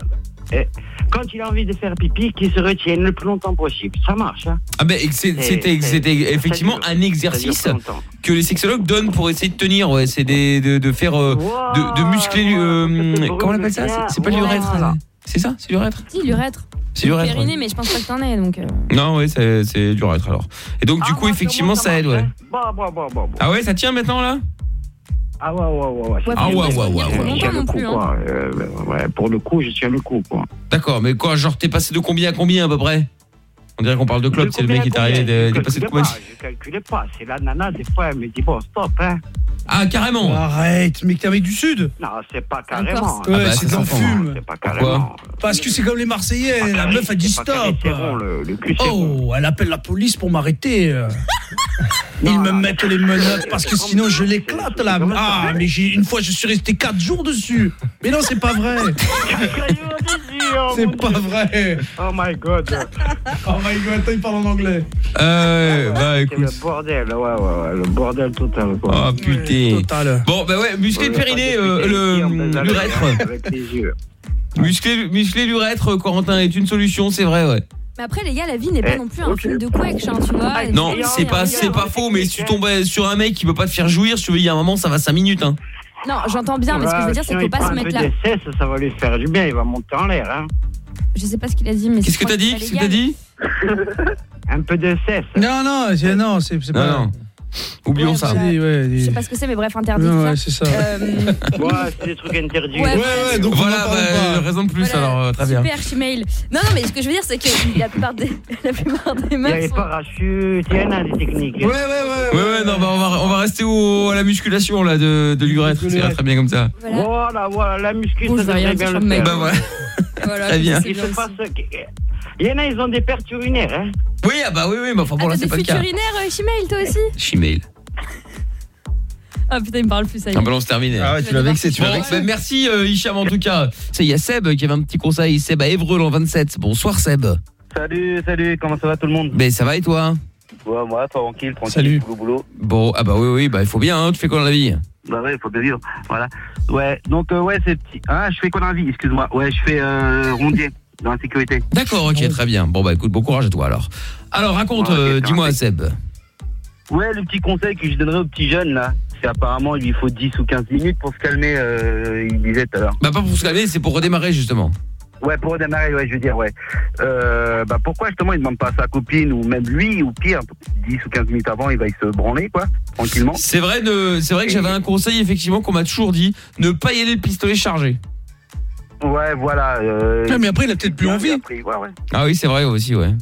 S47: euh, quand il a envie de faire pipi, qu'il se retienne le plus longtemps possible. Ça marche, hein.
S4: Ah ben c'était effectivement un exercice que les sexologues donnent pour essayer de tenir ouais, c'est de, de faire euh, de, de muscler euh, comment on appelle ça? C'est- pas l'urètre
S47: Voilà.
S4: hein. c'est ça? C'est l'urètre
S5: Si, l'urètre.
S4: C'est l'urètre,
S5: Périnée,
S4: ouais.
S5: mais je pense pas que t'en aies, donc. euh,
S4: non ouais c'est l'urètre alors et donc du
S47: Ah,
S4: coup effectivement ça aide ouais
S47: Bon, bon, bon, bon, bon.
S4: ah ouais ça tient maintenant là?
S47: Ah ouais, ouais, ouais. ouais.
S5: Ouais,
S4: Ah ouais, ouais, ouais, ouais.
S47: Je tiens
S5: longtemps
S47: le
S5: non
S47: coup,
S5: plus, hein.
S47: quoi. Euh, ouais, pour le coup, je tiens le coup, quoi.
S4: d'accord mais quoi genre t'es passé de combien à combien à peu près? On dirait qu'on parle de club
S47: De
S4: c'est le mec qui est arrivé de,
S47: Je
S4: de
S47: pas, Je calculais pas. C'est la nana, des fois, elle me dit, bon, stop, hein.
S4: ah carrément
S10: Arrête, mais t'es mec du sud
S47: Non, c'est pas carrément.
S4: Ah
S10: Ouais,
S4: bah,
S10: c'est fume.
S47: C'est pas
S4: Pourquoi
S47: carrément.
S10: Parce que c'est comme les Marseillais, la meuf a dit stop
S47: le, le.
S10: Oh, elle appelle la police pour m'arrêter. Ils me mettent les menottes parce que sinon je l'éclate là. Ah, mais j'ai une fois je suis resté 4 jours dessus. Mais non, c'est pas vrai. C'est pas vrai.
S47: Oh my god.
S10: Oh my god, attends, il parle en anglais.
S4: euh, bah
S47: C'est
S4: écoute
S47: le bordel, ouais, ouais, ouais, le bordel total, quoi.
S4: oh putain
S10: Total.
S4: bon bah ouais muscler le périnée euh, le l'urètre
S47: Avec les yeux.
S4: muscler muscler l'urètre Corentin est une solution c'est vrai ouais
S5: Mais après, les gars, la vie n'est pas
S47: Eh,
S5: non plus un film de couecs, hein, tu vois.
S4: Non, c'est pas, c'est pas faux, mais si tu tombes sur un mec qui peut pas te faire jouir, si tu veux, il y a un moment, ça va 5 minutes, hein.
S5: Non, j'entends bien, mais ce que je veux dire, c'est qu'il
S47: il
S5: faut pas se
S47: un
S5: mettre
S47: peu
S5: là.
S47: ça, ça va lui faire du bien, il va monter en l'air, hein.
S5: Je sais pas ce qu'il a dit, mais.
S4: Qu'est-ce que t'as dit Qu'est-ce que t'as dit
S47: Un peu de cesse.
S10: Non, non, c'est non, c'est c'est pas.
S4: Non, non. Oublions
S5: Ouais,
S4: ça.
S5: voilà.
S10: Ouais.
S5: Je sais pas ce que c'est, mais bref, interdit. Ça.
S10: ouais, c'est ça.
S5: Euh,
S47: Ouais, c'est des trucs interdits.
S5: Ouais,
S10: Ouais, ouais, donc
S4: Voilà, bah, raison de plus,
S5: voilà,
S4: alors, euh, très bien.
S5: Super, Shimail. Non, non, mais ce que je veux dire, c'est que la plupart des, la plupart des
S47: Il y a les
S5: meufs sont.
S47: parachutes, il y en a des techniques.
S10: Ouais, ouais, ouais.
S4: Ouais, ouais, non, bah, on va, on va rester au, à la musculation, là, de, de l'urètre. C'est très bien comme ça.
S5: Voilà.
S47: Voilà, voilà, la muscu,
S5: je
S47: ça devrait bien le faire.
S4: Bah, voilà.
S5: Voilà,
S4: Très bien.
S47: Il se
S5: aussi.
S47: passe... Il y en a, ils ont des pertes urinaires, hein.
S4: Oui, ah bah oui, oui, mais enfin bon,
S5: Ah,
S4: là, c'est pas le cas.
S5: futurinaires, euh, Shimail, toi aussi
S4: Chimail.
S5: Ah putain, il me parle plus, ça y est.
S4: Un ballon terminé.
S17: Ah ouais, tu l'as vexé, tu
S4: Bon,
S17: l'as
S4: bah,
S17: vexé.
S4: merci euh, Hicham en tout cas. Il y a Seb qui avait un petit conseil. Seb à Évreux en 27. Bonsoir Seb.
S25: Salut, salut, comment ça va tout le monde?
S4: Ben ça va et toi?
S25: Ouais, moi, tranquille, tranquille,
S10: Salut.
S25: boulot, boulot.
S4: Bon, ah bah oui, oui, bah il faut bien, hein, tu fais quoi dans la vie?
S25: Bah ouais, faut bien vivre, voilà. Ouais, donc, euh, ouais, c'est petit. Ah, je fais quoi dans la vie, excuse-moi. Ouais, je fais euh, rondier dans la sécurité.
S4: D'accord, ok, très bien. Bon bah écoute, bon courage à toi alors. Alors raconte,
S25: Ouais,
S4: euh, dis-moi. Seb.
S25: Ouais, le petit conseil que je donnerais aux petits jeunes, là, c'est apparemment, il lui faut 10 ou 15 minutes pour se calmer, euh, il disait tout à l'heure.
S4: Bah pas pour se calmer, c'est pour redémarrer justement.
S25: Ouais, pour redémarrer, ouais, je veux dire, ouais. Euh, bah pourquoi justement il demande pas à sa copine ou même lui ou pire, 10 ou 15 minutes avant, il va y se branler, quoi, tranquillement.
S4: C'est vrai, ne- c'est vrai que j'avais un conseil effectivement qu'on m'a toujours dit, ne pas y aller le pistolet chargé.
S25: Ouais, voilà. Euh,
S10: Ah, mais après, il a peut-être plus envie.
S25: après, ouais, ouais.
S4: Ah oui, c'est vrai aussi, ouais.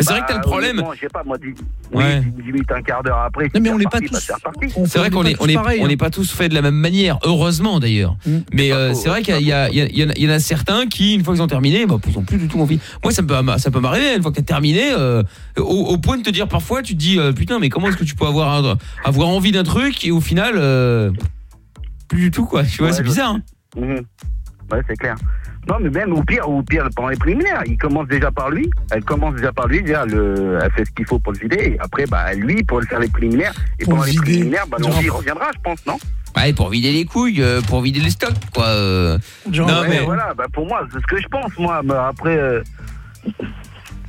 S4: C'est vrai que t'as le problème.
S25: Bah, Je sais pas, moi, 10,
S4: Ouais.
S25: oui, 10 minutes, un quart d'heure après.
S10: Non, mais on l'est pas
S25: bah,
S10: tous-
S25: c'est
S4: vrai qu'on est on est on n'est pas tous faits de la même manière, heureusement d'ailleurs. Mais euh, c'est vrai qu'il y, a- il y, en a- il y en a certains qui une fois qu'ils ont terminé, bah, ils ont plus du tout envie. Moi ça peut ça peut m'arriver une fois que t'as terminé euh, au, au point de te dire parfois tu te dis euh, putain mais comment est-ce que tu peux avoir un- avoir envie d'un truc et au final euh, plus du tout quoi. Tu vois,
S25: Ouais,
S4: c'est bizarre. hein.
S25: Mhm. Ouais, c'est clair. Non, mais même au pire, au pire, pendant les préliminaires, il commence déjà par lui. Elle commence déjà par lui, déjà, le, elle fait ce qu'il faut pour le vider. Et après, bah, lui, pour le faire les préliminaires. Et
S4: Pour
S25: pendant les
S4: vider,
S25: préliminaires, bah, l'envie
S4: genre-
S25: reviendra, je pense, non?
S4: Ouais, pour vider les couilles, euh, pour vider les stocks quoi. euh. non
S25: Ouais,
S4: mais
S25: Voilà, bah, pour moi, c'est ce que je pense, moi. Bah, après. euh,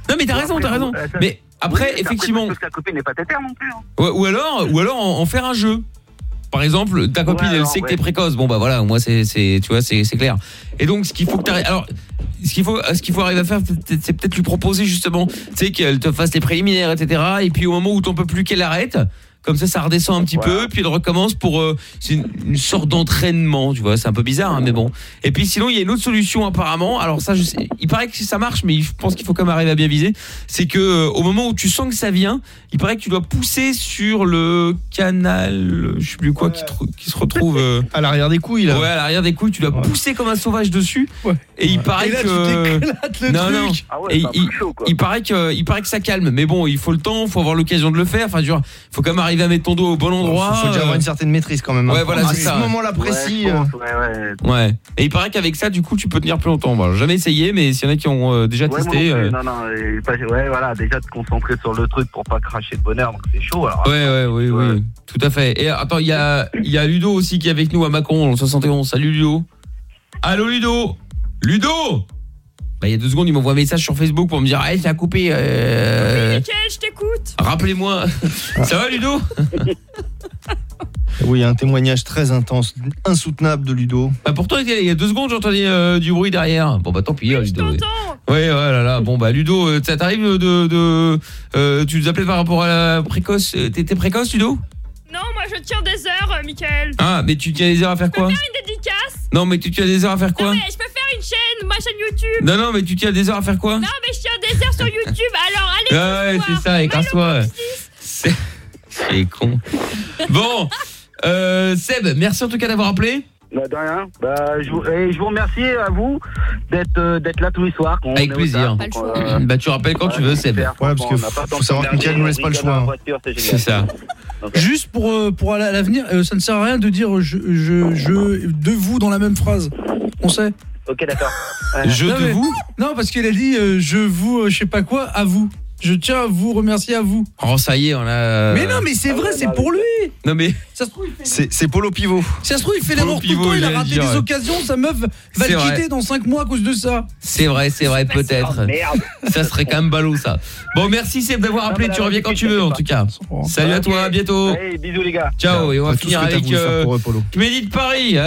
S4: Non mais t'as raison, t'as raison.
S25: euh, ça-
S4: Mais après
S25: Oui,
S4: effectivement
S25: parce que ta copine n'est pas ta terre non plus. hein.
S4: Ouais, ou alors, ou alors en, en faire un jeu. Par exemple, ta copine,
S25: Ouais,
S4: elle sait que t'es précoce. Bon bah voilà, moi c'est, c'est, tu vois, c'est, c'est clair. Et donc, ce qu'il faut que t'arrives, alors, ce qu'il faut, ce qu'il faut arriver à faire, c'est c'est peut-être lui proposer justement, tu sais, qu'elle te fasse les préliminaires, etc. Et puis au moment où t'en peux plus, qu'elle arrête. Comme ça, ça redescend un petit peu, puis elle recommence pour euh, c'est une, une sorte d'entraînement, tu vois. C'est un peu bizarre, hein, mais bon. Et puis sinon, il y a une autre solution apparemment. Alors ça, je sais, il paraît que ça marche, mais je pense qu'il faut quand même arriver à bien viser. C'est que euh, au moment où tu sens que ça vient, il paraît que tu dois pousser sur le canal, je sais plus quoi, qui, se retrouve euh,
S17: à l'arrière des couilles. Là.
S4: Ouais, à l'arrière des couilles, tu dois pousser comme un sauvage dessus. Et il paraît
S10: Et là, tu
S4: que
S10: t'éclates le
S4: non non,
S10: truc. Ah ouais,
S4: Et
S10: c'est un peu
S4: il,
S10: chaud,
S4: il paraît que il paraît que ça calme, mais bon, il faut le temps, il faut avoir l'occasion de le faire. Enfin, il faut quand même arriver à mettre ton dos au bon endroit.
S17: Faut déjà avoir
S4: euh,
S17: une certaine maîtrise quand même. hein.
S4: Ouais, voilà, c'est ça.
S17: ce moment-là précis. euh,
S4: Ouais. Et il paraît qu'avec ça, du coup, tu peux tenir plus longtemps. Bon, j'ai jamais essayé, mais s'il y en a qui ont euh, déjà
S25: Ouais,
S4: testé.
S25: non,
S4: euh,
S25: non, non, et pas- ouais, voilà, déjà te concentrer sur le truc pour pas cracher de bonheur, donc c'est chaud. Alors,
S4: Ouais, ouais, oui, oui, tout à fait. Et attends, il y a, il y a Ludo aussi qui est avec nous à Macron, en 71. Salut Ludo. Allô Ludo Ludo Bah, il y a deux secondes, il m'envoie un message sur Facebook pour me dire, ah, ça a coupé. euh,
S5: Nickel, je t'écoute.
S4: Rappelez-moi. ça va Ludo?
S17: Oui, un témoignage très intense, insoutenable de Ludo.
S4: Bah pourtant il y a deux secondes j'entendais euh, du bruit derrière. Bon bah tant pis hein, Ludo. Ouais ouais là là bon bah Ludo euh, ça t'arrive de, de euh, tu nous appelais par rapport à la précoce t'étais précoce Ludo?
S5: Non, moi je tiens des heures, euh, Michael.
S4: Ah mais tu tiens des heures à faire quoi?
S5: Faire une dédicace.
S4: Non mais tu tiens des heures à faire quoi
S5: Non, mais je peux faire une chaîne, ma chaîne YouTube.
S4: Non non mais tu tiens des heures à faire quoi
S5: Non, mais je tiens des heures sur YouTube. Alors, allez.
S4: Ah ouais c'est ça écrase-toi. C'est c'est con. Bon euh, Seb merci en tout cas d'avoir appelé.
S25: Bah, de rien. Bah, je, vous, et je vous remercie à vous d'être euh, d'être là tous les soirs. on
S4: Avec
S25: est au
S4: plaisir.
S25: taf, donc, euh,
S4: Bah tu rappelles quand tu veux Seb.
S25: on n'a pas tant
S17: faut savoir que Mickaël nous laisse pas le choix, hein.
S25: voiture, c'est génial.
S4: C'est ça.
S10: Juste pour, euh, pour à l'avenir, euh, ça ne sert à rien de dire je, je, je, de vous dans la même phrase. On sait
S25: Ok, d'accord.
S4: Je
S10: Non,
S4: de
S10: mais-
S4: vous
S10: Non, parce qu'elle a dit euh, je vous, euh, je sais pas quoi, à vous. Je tiens à vous remercier à vous.
S4: Oh ça y est on a
S10: Mais non, mais c'est vrai, c'est pour lui.
S4: Non mais
S10: Ça se trouve, il fait,
S17: C'est c'est Polo Pivot.
S10: ça se trouve, il fait
S4: Polo
S10: l'amour tout le
S4: pivot,
S10: temps, il a raté
S4: dire,
S10: des
S4: ouais.
S10: occasions, sa meuf va le quitter dans 5 mois à cause de ça.
S4: C'est vrai, c'est vrai, peut-être.
S25: merde.
S4: Ça serait quand même ballot, ça. Bon, merci Seb d'avoir appelé. Tu reviens quand tu veux, en tout cas. Salut à toi, à bientôt.
S25: Allez, bisous les gars.
S4: Ciao, et on va finir avec
S17: faire
S4: euh,
S17: pour eux, Polo.
S4: Mehdi de Paris.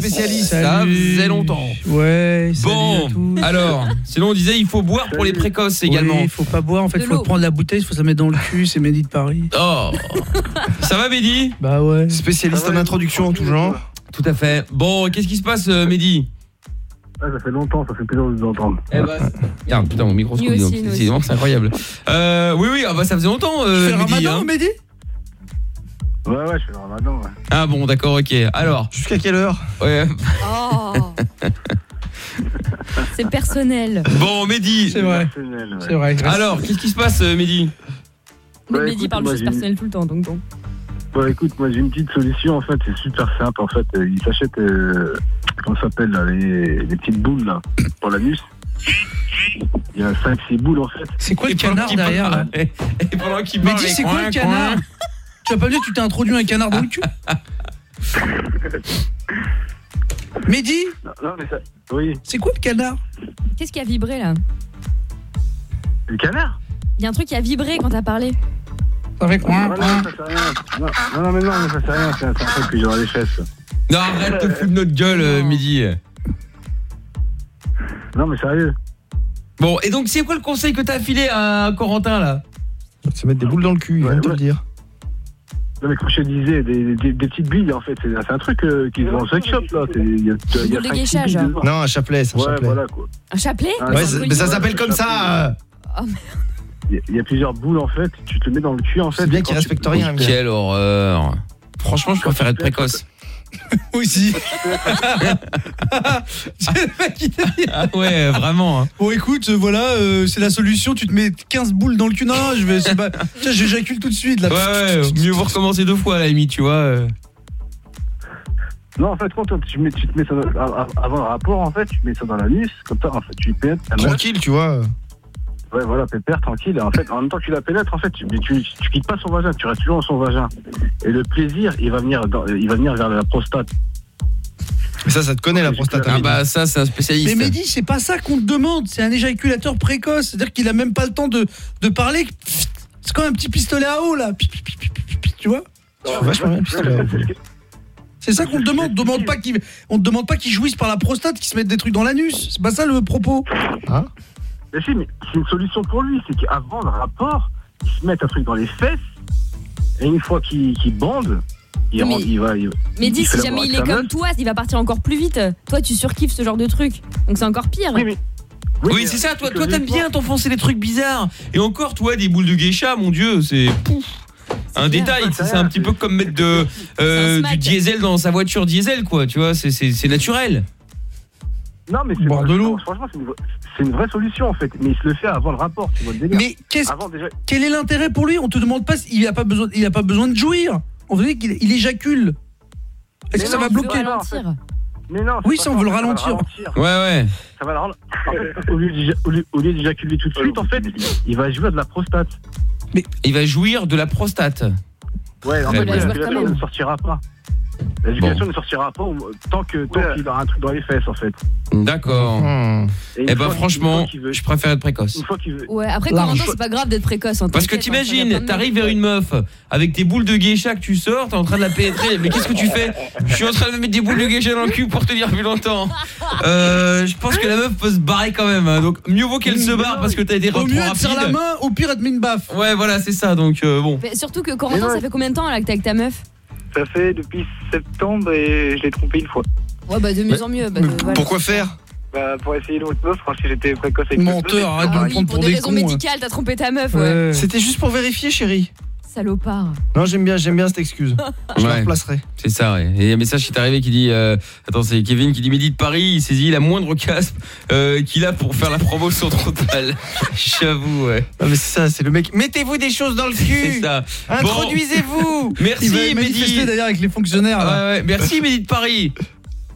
S17: Spécialiste.
S4: Ça faisait longtemps.
S10: Ouais,
S4: Bon, alors, sinon on disait il faut boire pour les précoces également.
S10: Oui, il faut pas boire, en fait, il faut prendre la bouteille, il faut se la mettre dans le cul, c'est Mehdi de Paris.
S4: Oh, ça va Mehdi?
S10: Bah ouais.
S17: Spécialiste en introduction en tout genre.
S4: Tout à fait. Bon, qu'est-ce qui se passe, euh, Mehdi?
S48: Ah, ça fait longtemps, ça fait plaisir de vous entendre.
S4: Eh ben, Regarde, putain, mon micro se c'est incroyable. Euh, oui, oui, ah bah, ça faisait longtemps,
S10: Tu
S4: euh, Mehdi.
S10: ramadan,
S4: hein.
S10: Mehdi?
S48: Ouais, ouais, je fais le ramadan, ouais.
S4: Ah bon, d'accord, ok. Alors,
S17: Jusqu'à quelle heure?
S4: Ouais.
S5: Oh. C'est personnel.
S4: Bon, Mehdi.
S10: C'est vrai,
S48: Personnel, ouais.
S10: c'est vrai.
S4: Alors, qu'est-ce qui se passe, euh, Mehdi?
S5: Mais
S48: Bah,
S5: Mehdi
S48: écoute,
S5: parle de
S48: moi,
S5: choses
S48: j'ai-
S5: personnelles tout le temps, donc bon.
S48: Bah écoute, moi j'ai une petite solution en fait, c'est super simple en fait. Euh, Il s'achète, euh, comment ça s'appelle là, les, les petites boules là, pour l'anus. Il y a 5-6 boules en fait.
S10: C'est quoi le canard derrière là
S4: Et et pendant qu'il parle,
S10: Mehdi,
S4: les
S10: c'est quoi
S4: coins,
S10: le canard?
S4: coins.
S10: Tu vas pas me dire que tu t'es introduit un canard dans le cul Mehdi,
S48: Non, non, mais ça. Oui,
S10: c'est quoi le canard
S5: Qu'est-ce qui a vibré là
S48: le canard
S5: Il y a un truc qui a vibré quand t'as parlé.
S10: Ça fait
S48: Non,
S10: quoi
S48: non, ça c'est rien. Non, non, non, mais non, mais ça c'est rien, c'est un truc que dans les fesses.
S4: Non, arrête de foutre notre gueule, euh,
S5: Non.
S4: Mehdi.
S48: Non, mais sérieux.
S4: Bon, et donc, c'est quoi le conseil que t'as filé à Corentin, là
S17: Se mettre des boules dans le cul, il vient de te le dire.
S48: Non, mais comme je te disais, des, des, des petites billes, en fait, c'est un truc euh, qu'ils ont en sex shop, là. C'est- Il y a, y
S5: de
S48: billes.
S17: Non, un chapelet, c'est un
S48: Ouais,
S17: chapelet.
S48: voilà, quoi.
S5: Un chapelet
S48: Ah,
S17: Ouais, mais ça s'appelle comme ça. euh.
S5: Oh, merde.
S48: Il y y, a plusieurs boules, en fait. Tu te mets dans le cul, en fait.
S17: C'est bien
S48: et
S17: qu'il
S48: quand tu-
S17: respecte rien.
S4: Quelle horreur. Franchement, je préfère être précoce.
S10: Aussi. C'est le mec qui t'a dit.
S4: Ah ouais, vraiment. hein.
S10: Bon écoute, euh, voilà, euh, c'est la solution, tu te mets 15 boules dans le cul. Non, je vais c'est pas Tiens, j'éjacule tout de suite là.
S4: Ouais, ouais, mieux vous recommencer deux fois à la limite, tu vois. euh.
S48: Non, en fait, quand toi, tu, mets, tu te mets ça dans- a- a- avant le rapport, en fait, tu mets ça dans la nuit, comme ça, en fait, tu ta meuf.
S17: Tranquille, tu vois.
S48: Ouais, voilà, pépère, tranquille. Et en fait, en même temps que tu la pénètres, en fait, tu, mais tu, tu quittes pas son vagin, tu restes toujours dans son vagin. Et le plaisir, il va venir, dans- il va venir vers la prostate.
S17: Mais ça, ça te connaît la prostate.
S4: Ah bah ça, c'est un spécialiste.
S10: Mais Mehdi, c'est pas ça qu'on te demande, c'est un éjaculateur précoce, c'est-à-dire qu'il a même pas le temps de, de parler. C'est comme un petit pistolet à eau là. Tu vois
S17: Vachement bien, pistolet à eau.
S10: C'est ça qu'on te demande, on te demande pas qu'il on te demande pas qu'il jouisse par la prostate, qu'il se mette des trucs dans l'anus. C'est pas ça le propos.
S17: Hein?
S48: Mais si, mais c'est une solution pour lui, c'est qu'avant le rapport, il se met un truc dans les fesses, et une fois qu'il bande, il,
S5: Mais-
S48: rentre- il va. Il,
S5: Mais dis,
S48: il
S5: si jamais il est comme toi, il va partir encore plus vite. Toi, tu surkiffes ce genre de truc. Donc c'est encore pire.
S48: Oui, mais.
S4: Oui, c'est ça, toi, toi t'aimes bien t'enfoncer des trucs bizarres. Et encore, toi, des boules de geisha, mon dieu, c'est pouf. Un détail, c'est un petit peu comme mettre de, euh, du diesel dans sa voiture diesel, quoi, tu vois, c'est naturel.
S48: Non, mais c'est
S10: Boire de l'eau.
S48: Franchement, c'est une, vraie- c'est une vraie solution en fait. Mais il se le fait avant le rapport, tu vois le délire.
S10: Mais qu'est-ce
S48: Avant déjà.
S10: quel est l'intérêt pour lui? On te demande pas il a pas besoin il a pas besoin de jouir. On veut dire qu'il il éjacule. Est-ce
S48: Mais
S10: que ça va bloquer.
S48: Mais non.
S10: Oui, ça, on veut le ralentir.
S4: Ouais, ouais.
S48: Ça va le ralentir. En fait, au lieu d'éjaculer tout de suite, en fait, il va jouer de la prostate.
S4: Il va jouir de la prostate.
S48: Ouais, en fait, l'éjaculation ne sortira pas. L'éjaculation ne sortira pas tant que tant qu'il aura un truc dans les fesses, en fait.
S4: D'accord.
S17: Hmm.
S48: Et
S4: Eh ben franchement,
S48: veut-
S4: je préfère être précoce.
S48: Une fois qu'il veut.
S5: Ouais, après. Corentin, c'est pas grave d'être précoce. hein,
S4: Parce que
S5: hein,
S4: t'imagines, t'arrives vers une meuf avec tes boules de geisha que tu sors, t'es en train de la pénétrer, mais qu'est-ce que tu fais? Je suis en train de me mettre des boules de geisha dans le cul pour tenir plus longtemps. Euh, je pense que la meuf peut se barrer quand même, hein. donc mieux vaut qu'elle se barre parce que t'as été
S10: Au
S4: trop
S10: mieux, elle te serre la
S4: rapide.
S10: main, au pire, elle te met une baffe.
S4: Ouais, voilà, c'est ça, donc euh, bon.
S5: Mais surtout que Corentin,
S25: ouais.
S5: ça fait combien de temps là que t'es avec ta meuf?
S25: Ça fait depuis septembre et je l'ai trompé une fois.
S5: Ouais, bah de mieux en mieux. Bah, de- voilà.
S17: Pourquoi faire?
S25: Bah, pour essayer une autre meuf, parce que j'étais précoce avec
S10: Menteur, arrête de
S5: Ah
S10: me
S5: oui,
S10: prendre
S5: pour
S10: pour
S5: des
S10: des
S5: raisons
S10: cons. hein.
S5: médicales, t'as trompé ta meuf, ouais.
S17: C'était juste pour vérifier, chérie.
S5: Salopard.
S17: Non, j'aime bien, j'aime bien cette excuse. Je la replacerai.
S4: C'est ça, ouais. Et il y a un message qui est arrivé qui dit euh, Attends, c'est Kevin qui dit Mehdi de Paris, il saisit la moindre caspe euh, qu'il a pour faire la promotion totale. J'avoue, ouais.
S17: Non, mais c'est ça, c'est le mec. Mettez-vous des choses dans le cul.
S4: C'est ça.
S17: Introduisez-vous.
S4: Merci,
S10: Il va
S4: Mehdi.
S10: manifester d'ailleurs avec les fonctionnaires.
S4: ouais. Merci, Mehdi de Paris.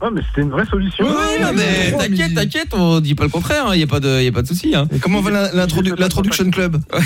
S48: Ouais, mais c'était une vraie solution.
S4: Oui, oui, non, mais t'inquiète, t'inquiète, on dit pas le contraire, il y a pas de, y a pas de souci. Hein.
S17: Comment va l'introduction club?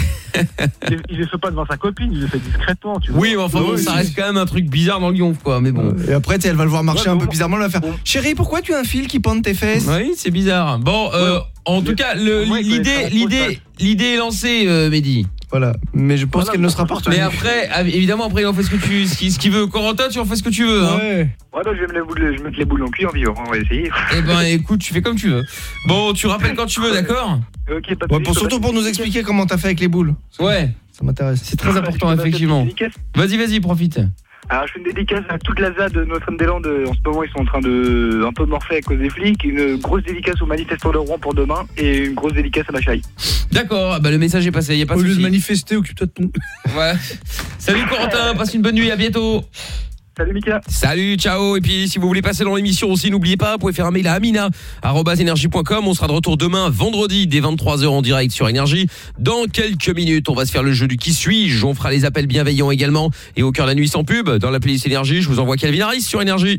S48: Il, il le fait pas devant sa copine, il le fait discrètement, tu vois.
S4: Oui, mais enfin bon, ça reste quand même un truc bizarre dans le lion, quoi. Mais bon.
S17: Et après, tu sais, elle va le voir marcher
S48: Ouais,
S17: un peu bizarrement, elle va faire Chérie, pourquoi tu as un fil qui pend de tes fesses?
S4: Oui, c'est bizarre. Bon, euh, en tout cas, l'idée, l'idée, l'idée est lancée, euh, Mehdi.
S17: Voilà, mais je pense
S48: Voilà,
S17: qu'elle ne sera pas retenue.
S4: Mais après, ah, évidemment, après, il en fait ce que tu, ce qu'il ce qu'il veut. Corentin, tu en fais ce que tu veux. Hein.
S10: Ouais.
S25: Je vais me les boules, je mettre les boules le cul en vivant, on va essayer.
S4: Eh ben, écoute, tu fais comme tu veux. Bon, tu rappelles quand tu veux, d'accord
S25: Ok, pas de
S17: Ouais, pour, surtout pour nous expliquer comment t'as fait avec les boules.
S4: Ouais,
S17: Ça m'intéresse.
S4: c'est très important,
S25: peux passer
S4: effectivement. Vas-y, vas-y, profite.
S25: Alors, je fais une dédicace à toute la ZAD de Notre-Dame-des-Landes. En ce moment, ils sont en train de un peu morfler à cause des flics. Une grosse dédicace aux manifestants de Rouen pour demain et une grosse dédicace à ma chérie.
S4: D'accord, bah, le message est passé, y a pas
S10: Au
S4: de
S10: lieu de manifester, occupe-toi de ton.
S4: Ouais. Salut Corentin, passe une bonne nuit, à bientôt.
S25: Salut Mika.
S4: Salut, ciao. Et puis si vous voulez passer dans l'émission aussi, n'oubliez pas, vous pouvez faire un mail à amina@energie.com. On sera de retour demain vendredi dès 23h en direct sur énergie. Dans quelques minutes, on va se faire le jeu du qui suis-je. On fera les appels bienveillants également et au cœur de la nuit sans pub dans la playlist énergie, je vous envoie Calvin Harris sur énergie.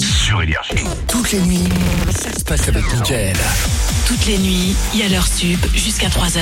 S8: Sur Énergie.
S16: Toutes les nuits, ça se passe avec Mickaël.
S9: Toutes les nuits, il y a l'heure sup jusqu'à 3h.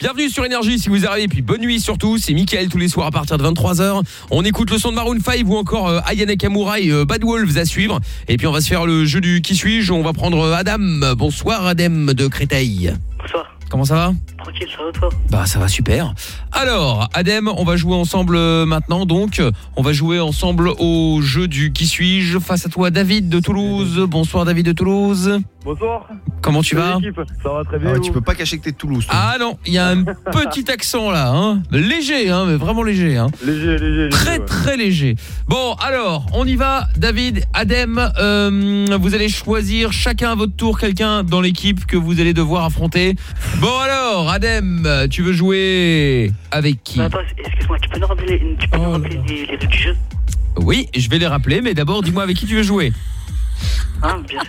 S4: Bienvenue sur Énergie si vous arrivez, puis bonne nuit surtout, c'est Mickaël tous les soirs à partir de 23h. On écoute le son de Maroon 5 ou encore euh, Ayane Kamura et euh, Bad Wolves à suivre. Et puis on va se faire le jeu du qui suis-je, on va prendre euh, Adam. Bonsoir Adam de Créteil.
S46: Bonsoir.
S4: Comment ça va
S46: Tranquille, ça va toi
S4: Bah ça va super. Alors, Adem, on va jouer ensemble euh, maintenant donc. On va jouer ensemble au jeu du qui suis-je face à toi David de Toulouse. Bonsoir David de Toulouse.
S48: Bonsoir.
S4: Comment tu vas
S48: Ça va très bien.
S17: Ah ouais, tu peux pas cacher que t'es de Toulouse. toi.
S4: Ah non, il y a un petit accent là hein. Léger hein, mais vraiment léger hein.
S48: Léger, léger, léger.
S4: Très
S48: ouais.
S4: très léger. Bon, alors, on y va David, Adem, euh, vous allez choisir chacun à votre tour quelqu'un dans l'équipe que vous allez devoir affronter. Bon alors, Adem, tu veux jouer avec qui
S46: Attends, excuse-moi, tu peux nous rappeler, tu peux nous rappeler les, les jeu?
S4: Oui, je vais les rappeler, mais d'abord, dis-moi avec qui tu veux jouer.
S46: Hein, bien.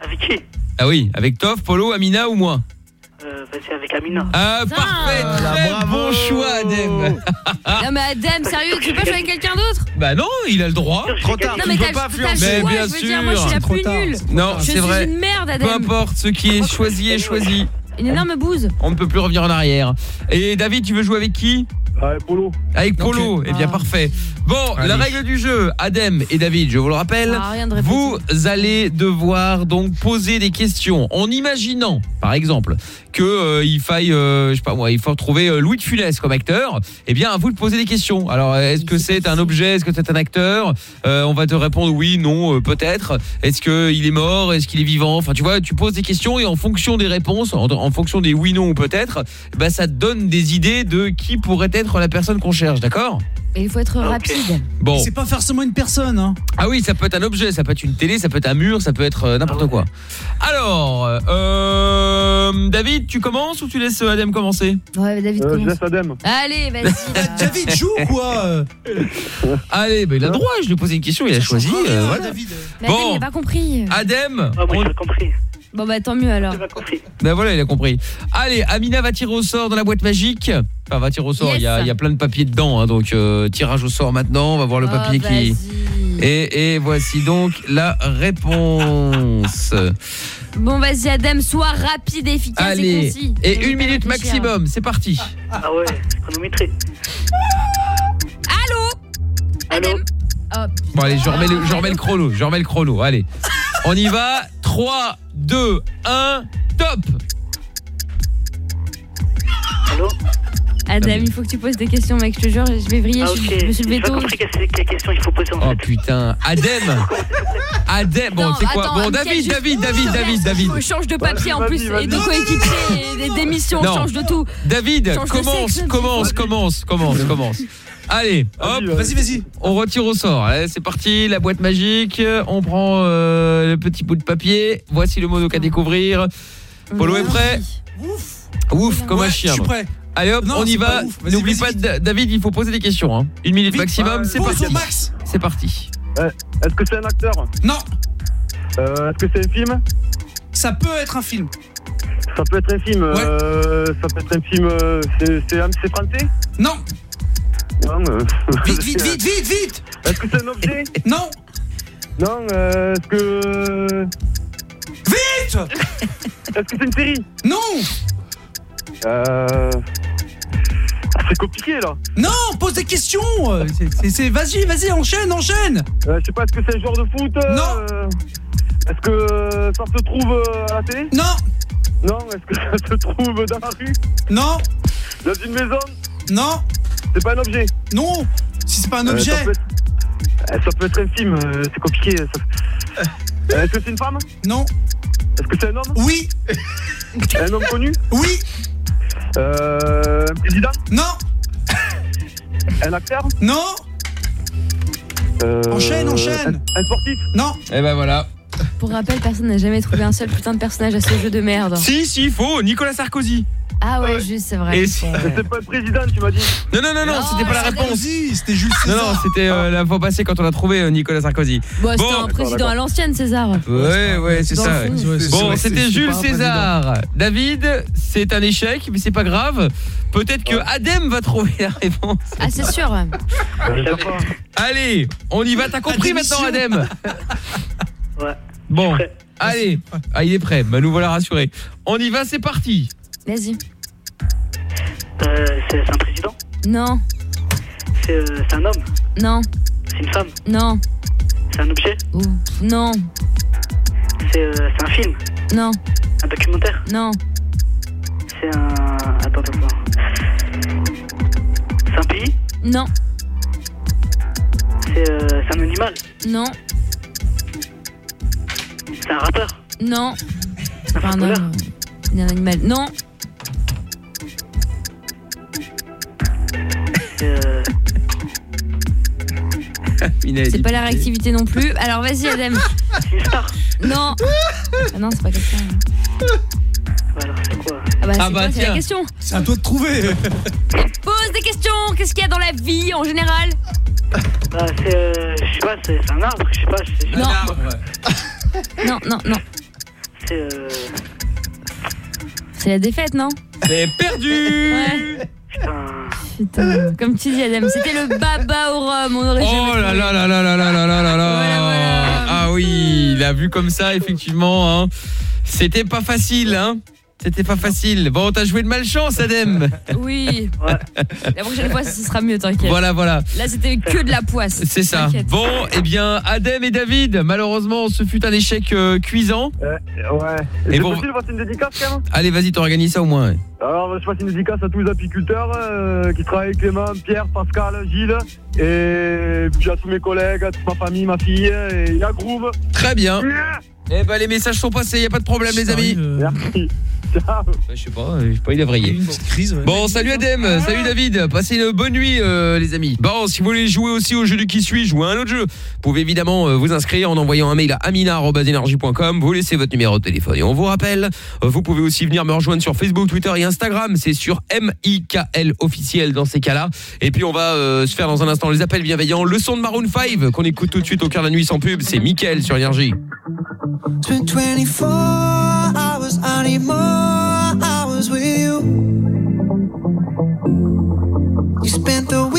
S46: avec qui
S4: Ah oui, avec Toff, Polo, Amina ou moi
S46: euh, Vas-y, avec Amina.
S4: Ah, parfait, très bon choix, Adem.
S5: Non mais Adem, sérieux, tu peux pas jouer avec quelqu'un d'autre?
S4: Bah non, il a le droit.
S5: Trop tard, Non, tu mais peux t'as- pas influencer.
S4: Mais bien
S5: je veux
S4: sûr.
S5: dire, moi, je suis la plus
S4: tard.
S5: nulle.
S4: Non,
S5: Je
S4: c'est
S5: suis
S4: vrai.
S5: une merde, Adem.
S4: Peu importe, ce qui est choisi est choisi.
S5: Une énorme bouse.
S4: On ne peut plus revenir en arrière. Et David, tu veux jouer avec qui?
S48: Avec Polo.
S4: Avec Polo,
S48: Ok.
S4: eh bien
S48: Ah.
S4: parfait. Bon,
S48: Allez.
S4: la règle du jeu, Adem et David, je vous le rappelle,
S5: Ah,
S4: vous allez devoir donc poser des questions en imaginant, par exemple, que euh, il faille, euh, je sais pas moi, il faut trouver euh, Louis de Funès comme acteur. Eh bien, à vous de poser des questions. Alors, est-ce que c'est un objet? Est-ce que c'est un acteur? Euh, On va te répondre oui, non, euh, peut-être. Est-ce que il est mort? Est-ce qu'il est vivant? Enfin, tu vois, tu poses des questions et en fonction des réponses, en, en fonction des oui, non ou peut-être, bah ça te donne des idées de qui pourrait être la personne qu'on cherche, d'accord
S5: Et il faut être rapide.
S4: Bon.
S10: C'est pas forcément une personne. Hein.
S4: Ah oui, ça peut être un objet, ça peut être une télé, ça peut être un mur, ça peut être euh, n'importe quoi. Alors, euh, David, tu commences ou tu laisses Adem commencer
S5: Ouais, David
S48: Euh, je
S5: commence.
S48: laisse Adem.
S5: Allez, vas-y.
S10: David joue quoi
S4: Allez, bah, il a le droit, je lui ai posé une question, il a choisi. euh, voilà.
S5: Mais Adem, il
S4: Bon,
S5: a pas compris.
S4: Adem,
S46: Ah, moi,
S4: on-
S46: j'ai compris.
S5: Bon bah tant mieux alors.
S4: ben voilà, il a compris. Allez, Amina va tirer au sort dans la boîte magique. Enfin, va tirer au sort, il y, a, il y a plein de papiers dedans, hein, donc euh, tirage au sort maintenant, on va voir le
S5: Oh,
S4: papier qui... Et, et voici donc la réponse.
S5: Bon vas-y Adem, sois rapide et efficace et
S4: Allez,
S5: concis.
S4: et
S5: J'ai
S4: une minute
S5: réfléchir.
S4: maximum, c'est parti.
S46: Ah ouais, chronométré.
S5: Allô
S46: Allô
S5: Oh,
S4: Bon allez, je remets le, je remets le chrono, je remets le chrono. Allez. On y va. 3 2 1 top.
S46: Allô
S5: Adem, il faut que tu poses des questions mec, je te jure, je vais vriller,
S46: Ah,
S5: je,
S46: ok.
S5: je me suis levé tôt.
S46: quelle, question il faut poser en
S4: Oh
S46: fait.
S4: putain, Adem. Adem, bon, c'est quoi?
S5: attends,
S4: Bon, David, David, David, David, David.
S5: Je change de papier en plus et de coéquipier et des- d'émissions,
S4: Non.
S5: change de tout.
S4: David, commence, commence, commence, commence, commence. Allez, hop.
S10: Vas-y, vas-y.
S4: On retire au sort. Allez, c'est parti, la boîte magique. On prend euh, le petit bout de papier. Voici le mot qu'à découvrir. Polo est prêt Ouf, comme
S10: Ouais,
S4: un chien.
S10: Je suis prêt.
S4: Allez hop,
S10: Non,
S4: on y
S10: c'est
S4: va.
S10: ouf.
S4: N'oublie pas, Da- David, il faut poser des questions. Hein. Une minute
S10: Vite.
S4: maximum, c'est
S10: Pose
S4: parti.
S10: max.
S4: C'est parti.
S48: Euh, Est-ce que c'est un acteur?
S10: Non,
S48: Euh, Est-ce que c'est un film?
S10: Ça peut être un film.
S49: Ça peut être un film. euh, ça peut être un film. euh, c'est c'est c'est français?
S10: Non.
S49: Non. euh,
S10: Vite, vite, vite, vite, vite
S49: Est-ce que c'est un objet
S10: Non.
S49: Non. euh, Est-ce que.
S10: Vite
S49: Est-ce que c'est une série?
S10: Non.
S49: Euh. ah, C'est compliqué là.
S10: Non, pose des questions. euh, c'est- Vas-y, vas-y, enchaîne, enchaîne.
S49: Euh, je sais pas, est-ce que c'est un joueur de foot euh,
S10: Non.
S49: euh, Est-ce que euh, ça se trouve euh, à la télé?
S10: Non.
S49: Non, est-ce que ça se trouve dans la rue?
S10: Non.
S49: Dans une maison?
S10: Non.
S49: C'est pas un objet
S10: Non. Si c'est pas un
S49: Euh,
S10: objet.
S49: ça, peut être... euh, ça peut être un film, euh, c'est compliqué. ça- Euh, Est-ce que c'est une femme
S10: Non.
S49: Est-ce que c'est un homme
S10: Oui.
S49: Un homme connu
S10: Oui.
S49: Euh, un président
S10: Non.
S49: Un acteur
S10: Non.
S49: Euh,
S10: Enchaîne, enchaîne.
S49: Un, un sportif
S10: Non.
S4: Et ben voilà.
S5: Pour rappel, personne n'a jamais trouvé un seul putain de personnage à ce jeu de merde.
S4: Si, si, faux, Nicolas Sarkozy.
S5: Ah ouais, juste, c'est vrai.
S4: Et si-
S49: C'est pas un président, tu m'as dit
S4: Non, non, non, non,
S5: Non,
S4: c'était pas la
S5: c'était
S4: réponse.
S10: C'était Jules
S4: Non, non, c'était euh, la fois passée quand on a trouvé euh, Nicolas Sarkozy.
S5: Bon, c'était un président à l'ancienne, César.
S4: Ouais, ouais, c'est
S5: Dans
S4: ça.
S5: le fond.
S4: ouais.
S10: c'est
S4: Bon, c'était Jules César. David, c'est un échec, mais c'est pas grave. Peut-être que Adem va trouver la réponse.
S5: Ah, c'est sûr.
S4: Allez, on y va. T'as compris maintenant, Adem
S46: Ouais.
S4: Bon, allez. Ah, il est prêt. Bah, nous voilà rassurés. On y va, c'est parti.
S5: Vas-y.
S46: Euh, c'est un président?
S5: Non,
S46: C'est euh, un homme?
S5: Non,
S46: C'est une femme?
S5: Non,
S46: C'est un objet?
S5: Ouh, non,
S46: C'est euh, un film?
S5: Non,
S46: Un documentaire?
S5: Non,
S46: C'est un... Attends, attends, attends. C'est un pays?
S5: Non,
S46: C'est euh, c'est un animal?
S5: Non,
S46: C'est un rappeur?
S5: Non. Un euh, un animal. Non,
S46: C'est euh,
S5: c'est pas la réactivité non plus. Alors vas-y,
S46: star
S5: Non. Ah non, c'est pas quelqu'un.
S46: Alors c'est quoi
S5: Ah bah,
S4: Ah
S5: c'est
S4: bah,
S5: quoi, c'est la question.
S10: C'est à toi de trouver.
S5: Pose des questions. Qu'est-ce qu'il y a dans la vie en général
S46: Bah c'est... euh, je sais pas, c'est un arbre, je sais pas. c'est-
S5: Non. Non, non, non.
S46: C'est... euh,
S5: C'est la défaite, non
S4: C'est perdu.
S5: Ouais. Putain. Comme tu dis, Adem, c'était le baba au rhum. On aurait
S4: Oh
S5: jamais
S4: là
S5: trouvé.
S4: là là là là là là là là là Ah oui, il a vu comme ça effectivement hein. C'était pas facile hein. C'était pas facile. Bon, t'as joué de malchance Adem.
S5: Oui. La prochaine fois, ce sera mieux, t'inquiète.
S4: Voilà voilà.
S5: Là, c'était que de la poisse.
S4: C'est ça. Bon, eh bien Adem et David, malheureusement, ce fut un échec euh, cuisant.
S49: Euh, Ouais.
S4: Et bon-
S49: possible de passer une dédicace quand même
S4: Allez, vas-y, t'organises ça au moins.
S49: Alors, je passe une dédicace à tous les apiculteurs euh, qui travaillent avec Clément, Pierre, Pascal, Gilles, et puis à tous mes collègues, à toute ma famille, ma fille, et la Groove.
S4: Très bien. Eh ben les messages sont passés, y a pas de problème les amis.
S49: Merci. Ciao.
S4: Je sais pas, euh, je sais pas, il a vrillé. Bon, salut Adem, salut David, passez une bonne nuit euh, les amis. Bon, si vous voulez jouer aussi au jeu de qui suis, jouer à un autre jeu, vous pouvez évidemment euh, vous inscrire en envoyant un mail à amina@energie.com, vous laissez votre numéro de téléphone et on vous rappelle. Euh, Vous pouvez aussi venir me rejoindre sur Facebook, Twitter et Instagram, c'est sur MIKL officiel dans ces cas-là. Et puis on va euh, se faire dans un instant les appels bienveillants, le son de Maroon 5 qu'on écoute tout de suite au cœur de la nuit sans pub, c'est Mickaël sur Énergie.
S23: Been 24 hours, I need more hours with you. You spent the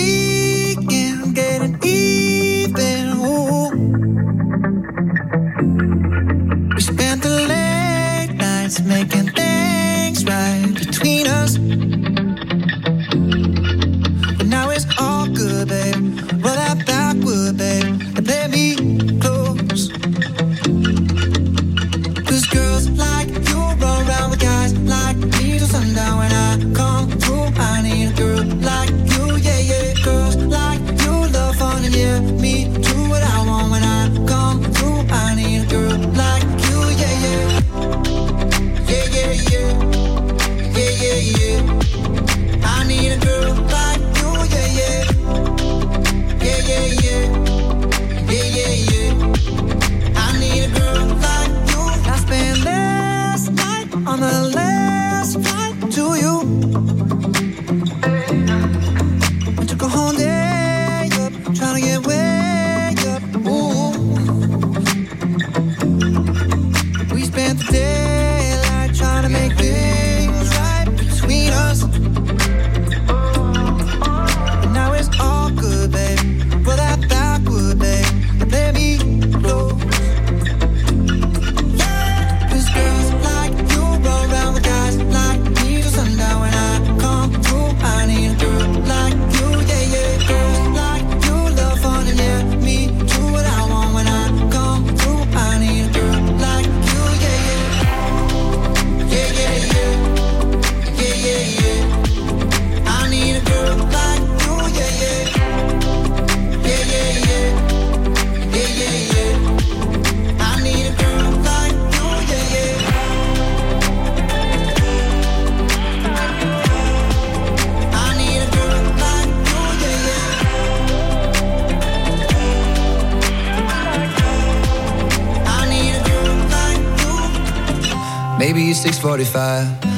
S23: 45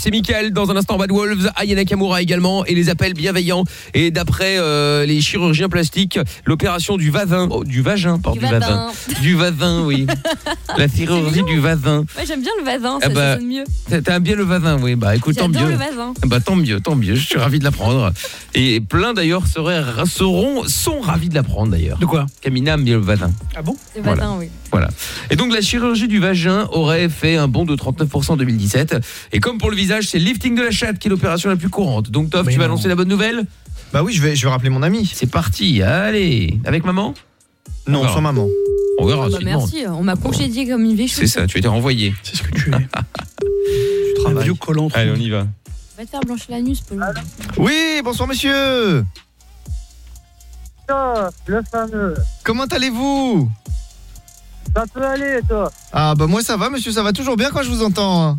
S50: c'est
S4: Mickaël dans un instant Bad Wolves, Ayana Kamura également et les appels bienveillants et d'après euh, les chirurgiens plastiques, l'opération du vagin, oh, du vagin, pardon,
S5: Du
S4: du vagin,
S5: vagin.
S4: du vagin, oui. La chirurgie du vagin.
S5: Ouais, j'aime bien le vagin,
S4: Ah
S5: ça,
S4: bah,
S5: ça sonne mieux.
S4: T'aimes bien le vagin, oui. Bah écoute, tant mieux.
S5: le vagin.
S4: Bah tant mieux, tant mieux. Je suis ravi de l'apprendre. Et plein d'ailleurs seraient, seront, sont ravis de l'apprendre d'ailleurs.
S10: De quoi?
S4: Camina aime bien le vagin.
S10: Ah bon?
S5: Le
S4: Voilà.
S5: vagin, oui.
S4: Et donc la chirurgie du vagin aurait fait un bond de 39% en 2017. Et comme pour le visage, c'est le lifting de la chatte qui est l'opération la plus courante. Donc Toff,
S17: Mais
S4: tu vas annoncer la bonne nouvelle?
S17: Bah oui, je vais, je vais rappeler mon ami.
S4: C'est parti, allez. Avec maman?
S17: Non,
S4: On verra.
S17: sans maman.
S4: On verra
S5: Ah bah merci, on m'a congédié comme une vieille
S4: C'est ça, tu été renvoyé.
S10: C'est ce que tu es.
S17: Tu
S10: Un
S17: travailles.
S10: vieux collant.
S4: Allez, on y va.
S5: Va te faire blancher l'anus, Paul.
S17: Oui, bonsoir monsieur.
S51: Toi, le fameux.
S17: Comment allez-vous?
S51: Ça peut aller, toi.
S17: Ah bah moi ça va monsieur, ça va toujours bien quand je vous entends. hein.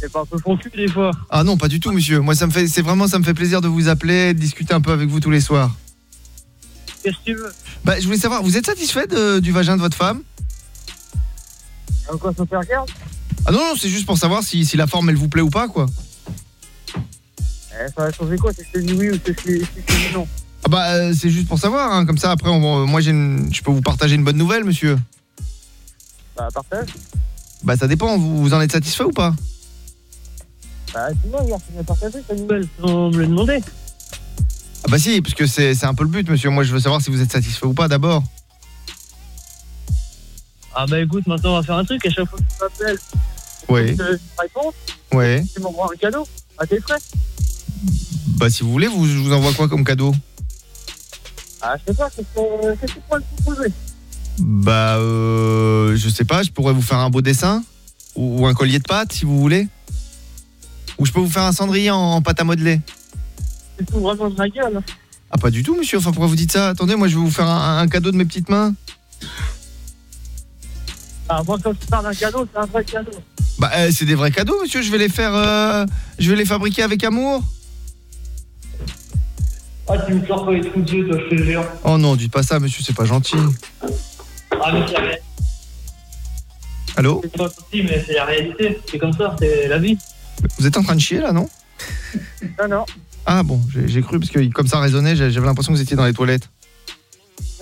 S51: C'est pas un peu foncu des fois.
S17: Ah non, pas du tout monsieur. Moi ça me fait c'est vraiment ça me fait plaisir de vous appeler, de discuter un peu avec vous tous les soirs.
S51: Qu'est-ce que tu veux?
S17: Bah je voulais savoir, vous êtes satisfait de- du vagin de votre femme?
S51: En quoi ça fait regarde
S17: Ah non non, c'est juste pour savoir si, si la forme elle vous plaît ou pas quoi.
S51: eh, Ça va changer quoi? Si je te dis oui ou si je te si je te dis non
S17: Ah bah euh, c'est juste pour savoir hein. comme ça après on- moi j'ai une- je peux vous partager une bonne nouvelle monsieur.
S51: Bah, partage.
S17: Bah ça dépend, vous, vous en êtes satisfait ou pas?
S51: Bah, sinon, regarde, tu m'as partagé ta nouvelle sans me le demander.
S17: Ah bah si, parce que c'est c'est un peu le but monsieur. Moi je veux savoir si vous êtes satisfait ou pas d'abord.
S51: Ah, bah, écoute, maintenant, on va faire un truc. À chaque fois que tu m'appelles,
S17: Oui.
S51: tu réponds,
S17: Ouais.
S51: tu m'envoies un cadeau à tes frais.
S17: Bah si vous voulez, vous, je vous envoie quoi comme cadeau?
S51: Ah, je sais pas, qu'est-ce que qu'est-ce proposer
S17: Bah euh, je sais pas, je pourrais vous faire un beau dessin ou, ou un collier de pâte si vous voulez. Ou je peux vous faire un cendrier en, en pâte à modeler.
S51: Te fous vraiment de ma gueule.
S17: Ah pas du tout monsieur, enfin pourquoi vous dites ça? Attendez, moi je vais vous faire un, un cadeau de mes petites mains.
S51: Ah, moi, quand tu parles d'un cadeau, c'est un vrai cadeau.
S17: Bah euh, c'est des vrais cadeaux monsieur, je vais les faire euh, je vais les fabriquer avec amour.
S51: Ah, tu me sors pas les trous de Dieu, toi, je te jure.
S17: Oh non, dites pas ça monsieur, c'est pas gentil.
S51: Ah, mais c'est la réalité.
S17: Allô
S51: C'est pas gentil, mais c'est la réalité. C'est comme ça, c'est la vie.
S17: Vous êtes en train de chier là, non
S51: Non, non.
S17: Ah bon, j'ai j'ai cru parce que comme ça résonnait, j'ai- j'avais l'impression que vous étiez dans les toilettes.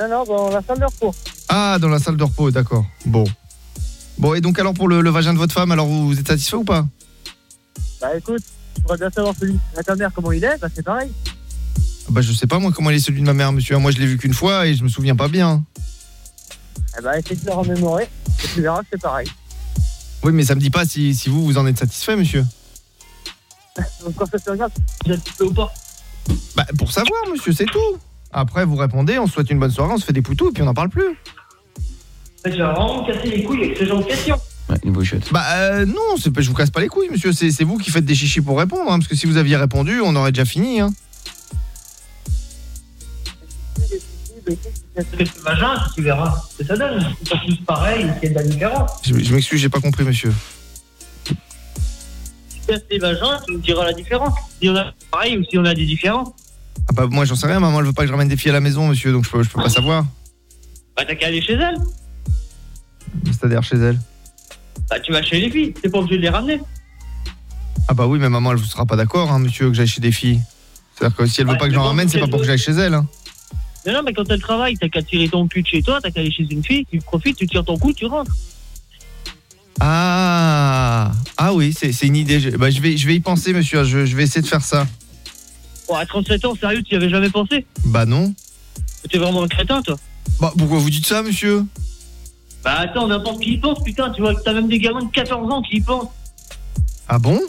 S51: Non, non, dans la salle de repos.
S17: Ah, dans la salle de repos, d'accord. Bon. Bon, et donc alors pour le, le vagin de votre femme, alors vous, vous êtes satisfait ou pas
S51: Bah, écoute, tu pourrais bien savoir celui à ta mère comment il est, bah, c'est pareil.
S17: Ah Bah je sais pas moi comment il est celui de ma mère, monsieur. Moi je l'ai vu qu'une fois et je me souviens pas bien.
S51: Eh bah, essaye de le remémorer, et tu verras que c'est pareil.
S17: Oui, mais ça me dit pas si, si vous, vous en êtes satisfait, monsieur.
S51: Donc, quand ça te regarde, tu satisfait ou pas
S17: Bah pour savoir, monsieur, c'est tout. Après, vous répondez, on se souhaite une bonne soirée, on se fait des poutous et puis on n'en parle plus.
S51: Tu vas vraiment me casser les couilles avec ce genre de questions.
S4: Ouais, une bouchette.
S17: Bah euh, non, je vous casse pas les couilles, monsieur. C'est c'est vous qui faites des chichis pour répondre, hein, parce que si vous aviez répondu, on aurait déjà fini. Hein.
S51: Vagin, tu verras ce que ça donne. C'est pas tous pareil, il y a de la différence.
S17: Je, je m'excuse, j'ai pas compris, monsieur.
S51: Tu casses les vagins, tu me diras la différence. Si on a pareil ou si on a des différences.
S17: Ah bah moi j'en sais rien, maman elle veut pas que je ramène des filles à la maison, monsieur, donc je peux, je peux pas savoir.
S51: Bah, t'as qu'à aller chez elle.
S17: C'est-à-dire chez elle
S51: Bah, tu vas chez les filles, t'es pas obligé de les ramener.
S17: Ah bah oui, mais maman, elle ne sera pas d'accord, hein, monsieur, que j'aille chez des filles. C'est-à-dire que si elle veut
S51: Ouais,
S17: pas que
S51: mais
S17: j'en
S51: bon,
S17: ramène, c'est
S51: si
S17: pas pour que j'aille chez elle. hein.
S51: Mais non, mais quand elle travaille, t'as qu'à tirer ton cul de chez toi, t'as qu'à aller chez une fille, tu profites, tu tires ton coup, tu rentres.
S17: Ah, ah oui, c'est c'est une idée. Je, bah, je, vais, je vais y penser, monsieur. Je, je vais essayer de faire ça.
S51: Bon, à 37 ans, sérieux, tu y avais jamais pensé?
S17: Bah non.
S51: T'es vraiment un crétin, toi.
S17: Bah pourquoi vous dites ça, monsieur?
S51: Bah attends, n'importe qui y pense, putain, tu vois que t'as même des gamins de 14 ans qui y pensent.
S17: Ah bon?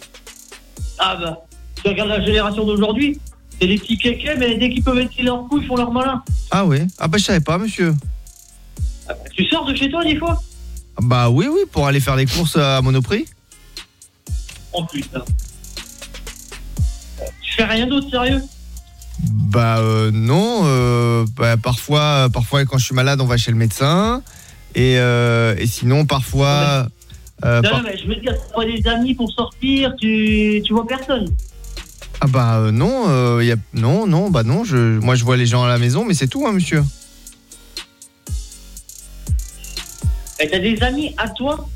S51: Ah bah, tu regardes la génération d'aujourd'hui, c'est des petits kékés, mais dès qu'ils peuvent mettre leur coups, ils font leur malin.
S17: Ah oui. Ah bah je savais pas, monsieur.
S51: Tu sors de chez toi des fois?
S17: Bah oui, oui, pour aller faire les courses à Monoprix.
S51: Oh putain. Tu fais rien d'autre, sérieux?
S17: Bah euh, non. euh, bah, parfois, parfois quand je suis malade, on va chez le médecin. Et, euh, et sinon, parfois. euh,
S51: Non,
S17: par-
S51: mais je veux dire, t'as pas des amis pour sortir, tu, tu vois personne.
S17: Ah bah euh, non, euh, y a... non, non, bah non. Je... Moi, je vois les gens à la maison, mais c'est tout, hein, monsieur.
S51: Et t'as des amis à toi,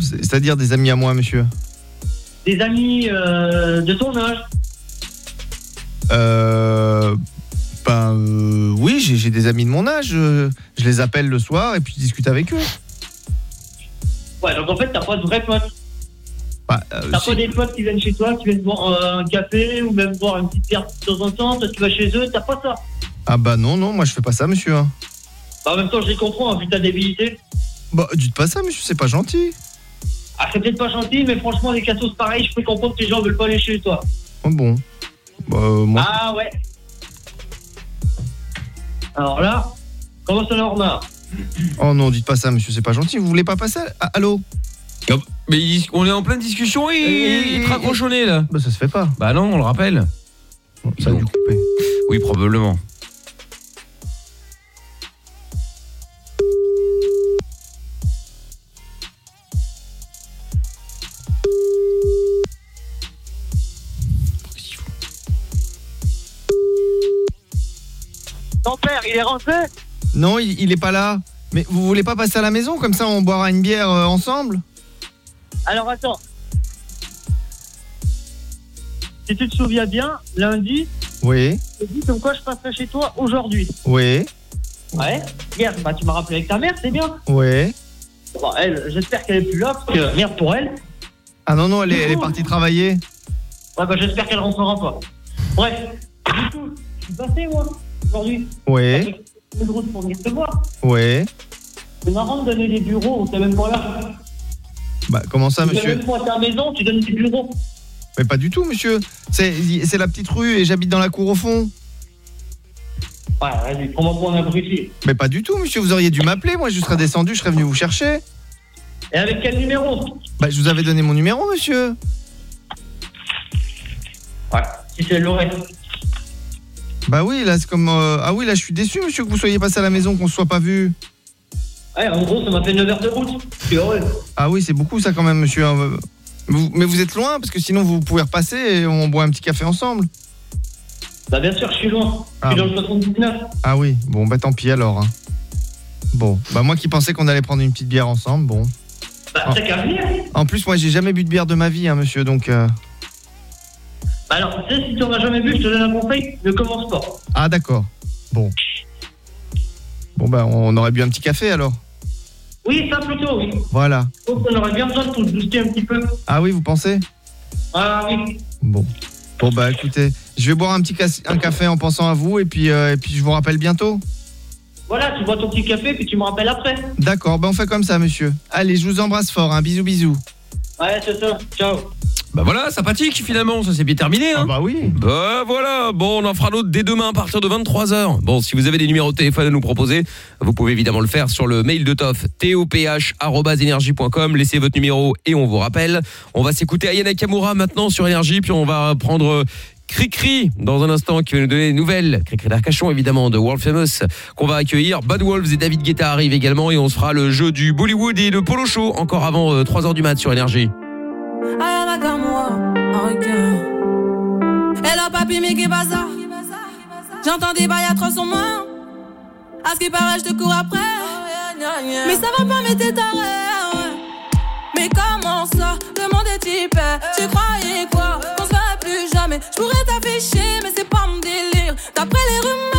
S17: C'est- C'est-à-dire des amis à moi, monsieur?
S51: des amis euh, de ton âge?
S17: Euh, ben oui, j'ai j'ai des amis de mon âge. je les appelle le soir et puis je discute avec eux.
S51: Ouais, donc en fait, t'as pas de vrais potes.
S17: Bah, euh,
S51: T'as
S17: si.
S51: pas des potes qui viennent chez toi, qui viennent boire euh, un café ou même boire une petite bière de temps en temps, toi tu vas chez eux, t'as pas ça.
S17: Ah bah non, non, moi je fais pas ça, monsieur. hein.
S51: Bah, en même temps, je les comprends, hein, vu ta débilité.
S17: Bah dites pas ça, monsieur, c'est pas gentil.
S51: Ah, c'est peut-être pas gentil, mais franchement, des cassos pareils, je peux comprendre que les gens veulent pas aller chez toi.
S17: Oh, bon. Bah, euh, moi.
S51: Ah ouais. Alors là, comment ça leur marre
S17: Oh non, dites pas ça, monsieur, c'est pas gentil. Vous voulez pas passer? À- ah, Allô?
S4: Mais il- on est en pleine discussion et il te raccroche au nez là.
S17: Bah ça se fait pas.
S4: Bah non, on le rappelle.
S17: Ça a dû couper.
S4: Oui, probablement.
S51: Ton père, il est rentré?
S17: Non, il, il est pas là. Mais vous voulez pas passer à la maison? Comme ça on boira une bière euh, ensemble?
S51: Alors attends. Si tu te souviens bien, lundi,
S17: Oui,
S51: je dit comme quoi je passerai chez toi aujourd'hui.
S17: oui,
S51: Ouais. Hier, bah, tu m'as rappelé avec ta mère, c'est bien.
S17: oui.
S51: Bon, elle, j'espère qu'elle est plus là, parce que merde pour elle.
S17: Ah non, non, elle est, elle est partie travailler.
S51: Ouais, bah j'espère qu'elle rentrera pas. Bref, du coup, je suis passé, moi, aujourd'hui.
S17: Oui,
S51: Le gros pour venir te voir.
S17: oui.
S51: C'est marrant de donner des bureaux, on t'es même pas là.
S17: Bah comment ça,
S51: Tu
S17: monsieur
S51: à ta maison, tu donnes des bureaux.
S17: Mais pas du tout, monsieur. C'est la petite rue et j'habite dans la cour au fond.
S51: Ouais, vas-y, prends-moi pour un abruti.
S17: Mais pas du tout, monsieur. Vous auriez dû m'appeler. Moi, je serais descendu, je serais venu vous chercher.
S51: Et avec quel numéro
S17: Bah, je vous avais donné mon numéro, monsieur.
S51: Ouais, si c'est l'aurait.
S17: Bah oui, là, c'est comme. euh, Ah oui, là, je suis déçu, monsieur, que vous soyez passé à la maison, qu'on se soit pas vu.
S51: Ouais, en gros, ça m'a fait 9 heures de route. Je suis heureux.
S17: Ah oui, c'est beaucoup, ça, quand même, monsieur. hein. Vous- mais vous êtes loin, parce que sinon, vous pouvez repasser et on boit un petit café ensemble.
S51: Bah, bien sûr, je suis loin. Je
S17: Ah
S51: suis dans le 79.
S17: Ah oui, bon, bah tant pis alors. hein. Bon, bah moi qui pensais qu'on allait prendre une petite bière ensemble, bon.
S51: Bah, t'as qu'à venir.
S17: En plus, moi, j'ai jamais bu de bière de ma vie, hein, monsieur, donc. euh,
S51: Bah, alors, tu sais, si tu en as jamais vu, je te donne un conseil, ne commence pas.
S17: Ah, d'accord. Bon. Bon, bah, on aurait bu un petit café alors.
S51: Oui, ça plutôt, oui.
S17: Voilà.
S51: Donc, on aurait bien besoin de te booster un petit peu.
S17: Ah oui, vous pensez?
S51: Ah oui.
S17: Bon. Bon, bah, écoutez, je vais boire un petit un café en pensant à vous et puis, euh, et puis je vous rappelle bientôt.
S51: Voilà, tu bois ton petit café, puis tu me rappelles après.
S17: D'accord, bah, on fait comme ça, monsieur. Allez, je vous embrasse fort, hein. Bisous, bisous.
S51: Ouais, c'est ça. Ciao.
S4: Bah voilà, sympathique finalement, ça s'est bien terminé. Hein
S17: bah oui.
S4: Bah voilà, bon, on en fera d'autres dès demain à partir de 23h. Bon, si vous avez des numéros de téléphone à nous proposer, vous pouvez évidemment le faire sur le mail de Toff, toph.energie.com. Laissez votre numéro et on vous rappelle. On va s'écouter Ayana Kamura maintenant sur Énergie, puis on va prendre... euh, Cricri dans un instant qui va nous donner des nouvelles Cricri d'Arcachon évidemment de World Famous qu'on va accueillir Bad Wolves et David Guetta arrivent également et on se fera le jeu du Bollywood et le Polo Show encore avant 3h du mat sur Énergie
S45: J'entends des bails atroces sur moi. À ce qui paraît, je te cours après. Mais ça va pas, mais t'es taré. ouais. Mais comment ça? Le monde est. Tu Je pourrais t'afficher, mais c'est pas mon délire. D'après les rumeurs,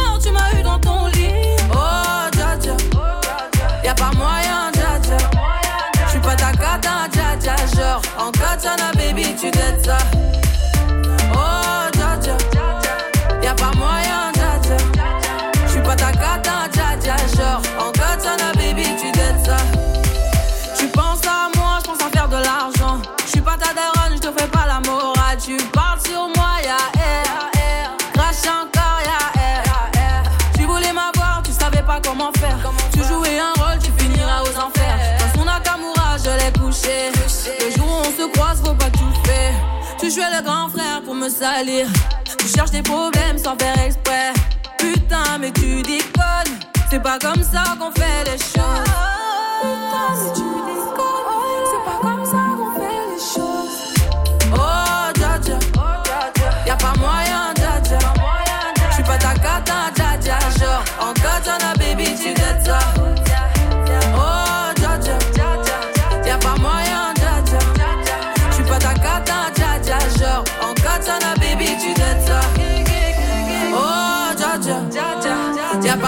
S45: le grand frère pour me salir. Tu cherches des problèmes sans faire exprès. Putain, mais tu déconnes. C'est pas comme ça qu'on fait les choses. Putain, mais tu déconnes. C'est pas comme ça qu'on fait les choses. Oh,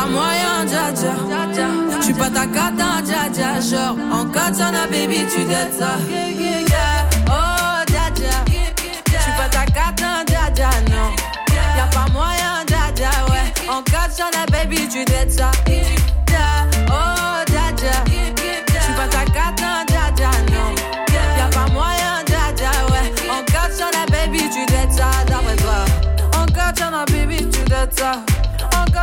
S45: pas moyen, dja dja. J'suis pas ta cata, dja dja. Genre, en katana, baby, tu t'aides ça. Oh, dja dja. J'suis pas ta cata, dja dja, non. Y'a pas moyen, dja dja, ouais. En katana, baby, tu t'aides ça. Oh, dja dja. J'suis pas ta cata, dja dja, non. Y'a pas moyen, dja dja, ouais. En katana, baby, tu t'aides ça, d'après toi. En katana, baby, tu t'aides ça.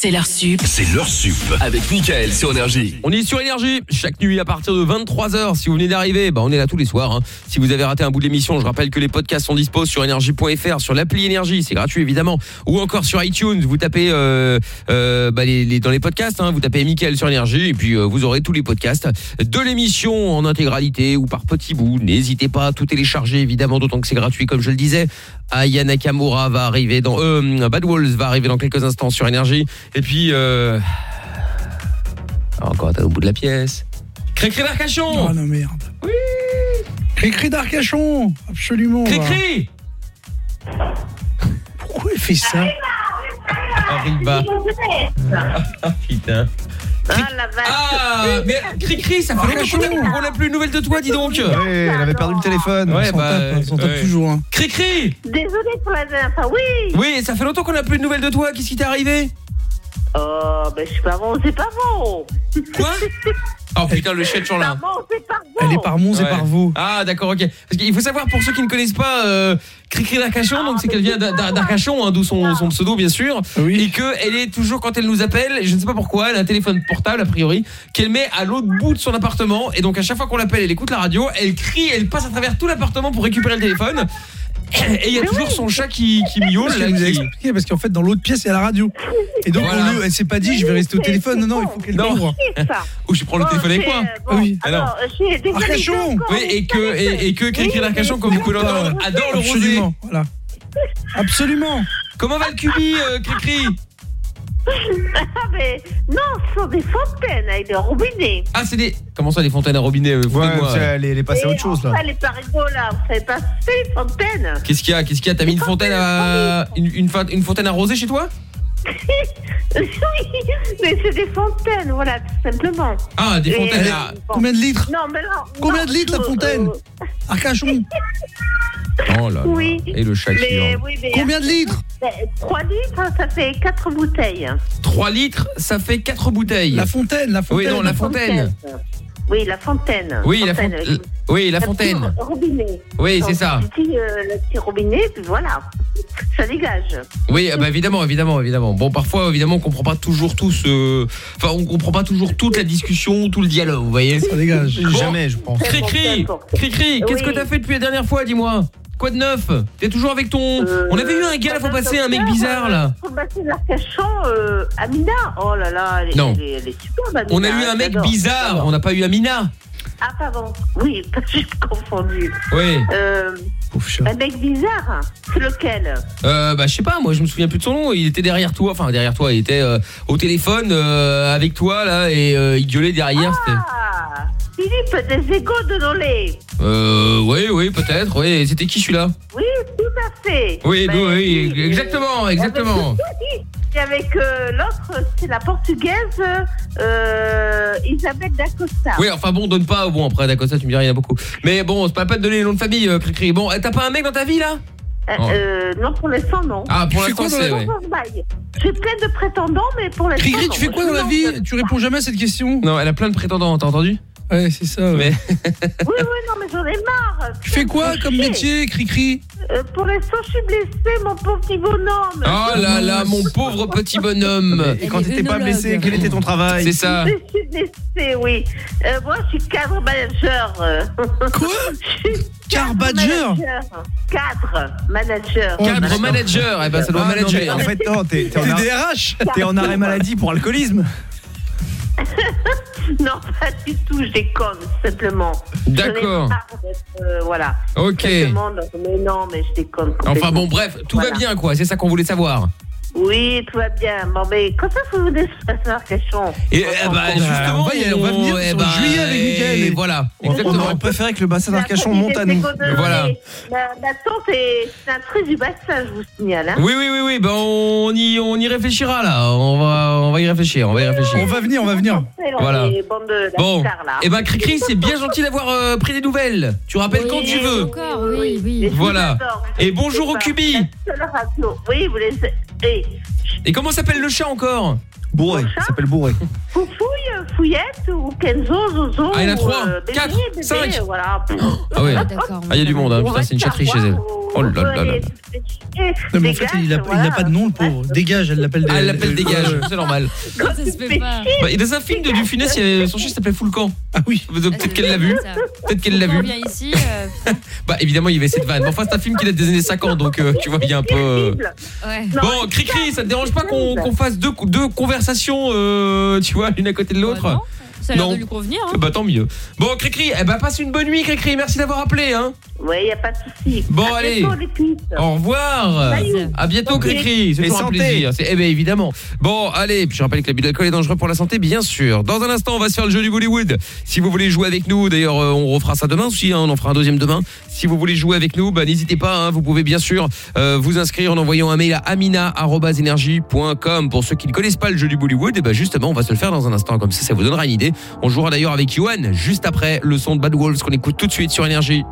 S9: C'est leur sup.
S16: C'est leur sup. Avec Michael sur Énergie.
S4: On est sur Énergie, chaque nuit à partir de 23h. Si vous venez d'arriver, bah on est là tous les soirs. hein. Si vous avez raté un bout de l'émission, je rappelle que les podcasts sont dispo sur énergie.fr, sur l'appli Énergie, c'est gratuit évidemment, ou encore sur iTunes. Vous tapez euh, euh, bah, les, les- dans les podcasts, hein, vous tapez Mickaël sur Énergie et puis euh, vous aurez tous les podcasts de l'émission en intégralité ou par petits bouts. N'hésitez pas à tout télécharger évidemment, d'autant que c'est gratuit comme je le disais. Aya Nakamura va arriver dans euh, Bad Walls va arriver dans quelques instants sur Énergie. Et puis euh, encore t'as au bout de la pièce. Cricri d'Arcachon
S10: Oh non, merde. Oui Cricri d'Arcachon Absolument.
S4: Cricri
S10: Pourquoi il fait ça?
S4: Arriba. Ah putain. Ah, mais Cricri, ça fait longtemps qu'on a- n'a plus de nouvelles de toi, dis donc.
S17: Ouais, elle avait perdu le téléphone.
S4: Ouais,
S17: On s'en
S4: bah,
S17: tape, on s'en tape
S4: ouais.
S17: toujours. hein.
S4: Cricri
S52: Désolée pour la dernière fois, oui
S4: Oui, ça fait longtemps qu'on n'a plus de nouvelles de toi. Qu'est-ce qui t'est arrivé?
S52: Oh, ben je suis pas bon, c'est pas bon
S4: Quoi Oh putain, le chien de là.
S52: C'est
S10: Elle est par Mons et
S4: Ouais.
S10: par vous.
S4: Ah d'accord, ok. Parce qu'il faut savoir pour ceux qui ne connaissent pas euh, Cricri d'Arcachon, donc c'est qu'elle vient d'Ar- d'Ar- d'Arcachon, hein, d'où son, son pseudo bien sûr, et que elle est toujours quand elle nous appelle, je ne sais pas pourquoi, elle a un téléphone portable a priori, qu'elle met à l'autre bout de son appartement, et donc à chaque fois qu'on l'appelle, elle écoute la radio, elle crie, elle passe à travers tout l'appartement pour récupérer le téléphone, et il y a toujours son chat qui, qui miaule.
S10: Parce
S4: là,
S10: qu'elle nous a
S4: qui-
S10: expliqué, parce qu'en fait, dans l'autre pièce, il y a la radio. Et donc,
S4: Voilà.
S10: on lui- elle s'est pas dit, je vais rester au téléphone. Non, non, il faut qu'elle
S4: Non.
S10: l'ouvre.
S4: Ou je prends le téléphone avec moi.
S10: Ah oui.
S4: Alors,
S10: Arcachon
S4: oui, et que et, et que Cricri d'Arcachon, comme vous pouvez l'entendre, adore le rosé.
S10: Absolument. Absolument.
S4: Comment va le cubi, euh, Cricri?
S52: Ah, mais non, ce sont des fontaines avec des robinets.
S4: Ah, c'est des comment ça des fontaines à robinet euh, moi,
S17: c'est-
S4: ouais.
S17: elle est- elle est passée à autre chose là.
S52: Ça, les parigots, là, vous savez pas, c'est les fontaines
S4: Qu'est-ce qu'il y a Qu'est-ce qu'il y a? T'as mis une fontaine à une, une, fa- une fontaine arrosée chez toi?
S52: Oui, mais c'est des fontaines, voilà, tout simplement.
S4: Ah, des fontaines
S52: bon.
S10: Combien de litres
S52: Non, mais non.
S10: Combien
S52: non,
S10: de litres la
S52: euh,
S10: fontaine
S52: euh,
S10: Arcachon
S4: Oh là là.
S52: Oui.
S4: Et le chat
S52: Mais, oui, mais-
S10: Combien de litres
S52: 3 litres, ça fait 4 bouteilles.
S4: 3 litres, ça fait 4 bouteilles.
S10: La fontaine, la
S4: Oui,
S10: fontaine.
S4: non, la fontaine.
S52: Oui, la fontaine.
S4: Oui, la
S52: Fontaine,
S4: Oui, la fontaine.
S52: robinet.
S4: Oui, c'est ça.
S52: Le petit, euh, le petit robinet, puis voilà. Ça dégage.
S4: Oui, ah bah évidemment, évidemment, évidemment. Bon, parfois, évidemment, on comprend pas toujours tout ce... Enfin, on comprend pas toujours toute la discussion, tout le dialogue, vous voyez
S10: Ça dégage.
S4: Bon.
S17: Jamais, je pense.
S4: Cri-cri, cri-cri, qu'est-ce que t'as fait depuis la dernière fois, dis-moi? Quoi de neuf? T'es toujours avec ton... On avait eu un gars la fois passée, un mec bizarre là.
S52: Passer l'Arcachon, euh, Amina. Oh là là, elle, est-
S4: Non.
S52: elle est, elle est superbe, Amina.
S4: On a eu un mec bizarre, on n'a pas eu Amina.
S52: Ah, pardon. Oui, j'ai confondu.
S4: Oui.
S52: Euh, un mec bizarre. C'est lequel?
S4: Euh, bah je sais pas, moi je me souviens plus de son nom, il était derrière toi, enfin derrière toi, il était euh, au téléphone euh, avec toi là et euh, il gueulait derrière, c'était...
S52: Ah, Philippe des égaux de Nolay.
S4: Euh, oui, oui, peut-être, oui, c'était qui celui-là?
S52: Oui, tout à fait.
S4: Oui,
S52: Ben,
S4: oui, oui, exactement, exactement.
S52: Et avec euh, l'autre, c'est la portugaise euh, Isabelle Dacosta.
S4: Oui, enfin bon, donne pas, bon après d'accord ça tu me diras il y en a beaucoup. Mais bon, c'est pas la peine de donner les noms de famille, euh, Cricri. Bon, euh, t'as pas un mec dans ta vie là?
S52: Euh,
S4: Oh.
S52: euh, non, pour l'instant, non.
S4: Ah, pour
S10: Tu fais
S4: l'instant
S10: quoi dans
S4: c'est... ouais.
S52: J'ai plein de prétendants, mais pour l'instant.
S10: Cricri,
S52: non.
S10: tu fais quoi dans la vie? Tu réponds jamais à cette question?
S4: Non, elle a plein de prétendants, t'as entendu?
S10: Ouais, c'est ça. ouais.
S4: Mais...
S52: Oui, oui, non, mais j'en ai marre.
S10: Tu fais quoi comme métier, Cricri
S52: Euh, Pour l'instant, je suis blessée, mon pauvre petit bonhomme.
S4: Oh là là, mon pauvre petit bonhomme
S17: Et quand t'étais pas blessé, quel était ton travail
S4: C'est ça.
S52: Je suis blessée, oui. Euh, moi, je suis cadre manager.
S10: Quoi
S52: Cadre
S10: manager
S52: Cadre manager.
S4: Cadre manager, eh ben ça doit
S17: Ah, non, mais
S4: manager.
S17: en fait, non, t'es t'es en, en arrêt maladie pour alcoolisme.
S52: Non, pas du tout, je déconne, simplement.
S4: D'accord.
S52: Euh, voilà.
S4: Ok.
S52: Simplement, non, mais non, mais je déconne.
S4: Enfin bon, bref, tout va bien quoi, c'est ça qu'on voulait savoir.
S52: Oui, tout va bien. Bon, mais quand est-ce que vous venez se passer Arcachon
S4: Et eh ben, justement,
S10: on va y aller, on va venir
S4: eh
S10: sur
S4: ben,
S10: juillet avec Mickaël.
S4: et Voilà,
S17: On
S4: exactement.
S17: aurait préféré que le bassin d'Arcachon monte à nous.
S4: Voilà.
S52: La, la tante est c'est un truc du bassin, je vous signale. Hein.
S4: Oui, oui, oui, oui, ben on y, on y réfléchira là. On va, on va y réfléchir, on va y réfléchir.
S10: On va venir, on va venir.
S52: On
S4: Voilà. Bon, et ben Cricri, c'est bien gentil d'avoir euh, pris des nouvelles. Tu rappelles quand tu veux.
S5: Encore, oui, oui.
S4: Voilà. Et bonjour au Cubi.
S52: Oui, vous les... Et
S4: comment s'appelle le chat encore?
S17: Bourré, ça s'appelle Bourré.
S52: Foufouille, Fouillette ou Kenzo, Zozo
S4: Ah, il y en a trois,
S52: euh, bébé,
S4: quatre,
S52: bébé,
S4: cinq.
S52: Voilà.
S4: Ah ouais.
S5: D'accord.
S4: Ah, il y a du monde, hein. putain, c'est une chatterie chez elle. Oh là là là.
S10: Non, mais en fait, il a, il a pas de nom, le pauvre. Dégage, elle l'appelle
S4: Ah, elle
S10: euh,
S4: l'appelle dégage, c'est normal.
S5: Ça se fait pas.
S4: Bah, et dans un film de Dufunès, son chien s'appelait Foulcan.
S10: Ah oui.
S4: Peut-être qu'elle l'a vu. Peut-être qu'elle l'a vu.
S5: vient ici, euh,
S4: Bah évidemment, il y avait cette vanne. Enfin, c'est un film qui date des années 50, donc euh, tu vois, il y a un peu. euh,
S5: ouais.
S4: Bon, Cricri, ça te dérange pas qu'on fasse deux, deux euh, tu vois, l'une à côté de l'autre
S5: Ça a l'air
S4: Non.
S5: de lui convenir. hein.
S4: Bah tant mieux. Bon, Cricri, eh ben passe une bonne nuit, Cricri. Merci d'avoir appelé, hein.
S52: Oui, il n'y a pas de souci.
S4: Bon,
S52: À
S4: allez.
S52: bientôt, les petites.
S4: Au revoir.
S52: Salut.
S4: À bientôt. Cricri. C'est toujours un
S17: santé.
S4: plaisir. C'est- Eh ben évidemment. Bon, allez. Puis je rappelle que l'abus d'alcool est dangereux pour la santé, bien sûr. Dans un instant, on va se faire le jeu du Bollywood. Si vous voulez jouer avec nous, d'ailleurs, euh, on refera ça demain aussi. hein, on en fera un deuxième demain. Si vous voulez jouer avec nous, bah n'hésitez pas. hein, vous pouvez bien sûr euh, vous inscrire en envoyant un mail à amina@energie.com. Pour ceux qui ne connaissent pas le jeu du Bollywood, et ben justement, on va se le faire dans un instant. Comme ça, ça vous donnera une idée. On jouera d'ailleurs avec Yohan juste après le son de Bad Wolves qu'on écoute tout de suite sur énergie.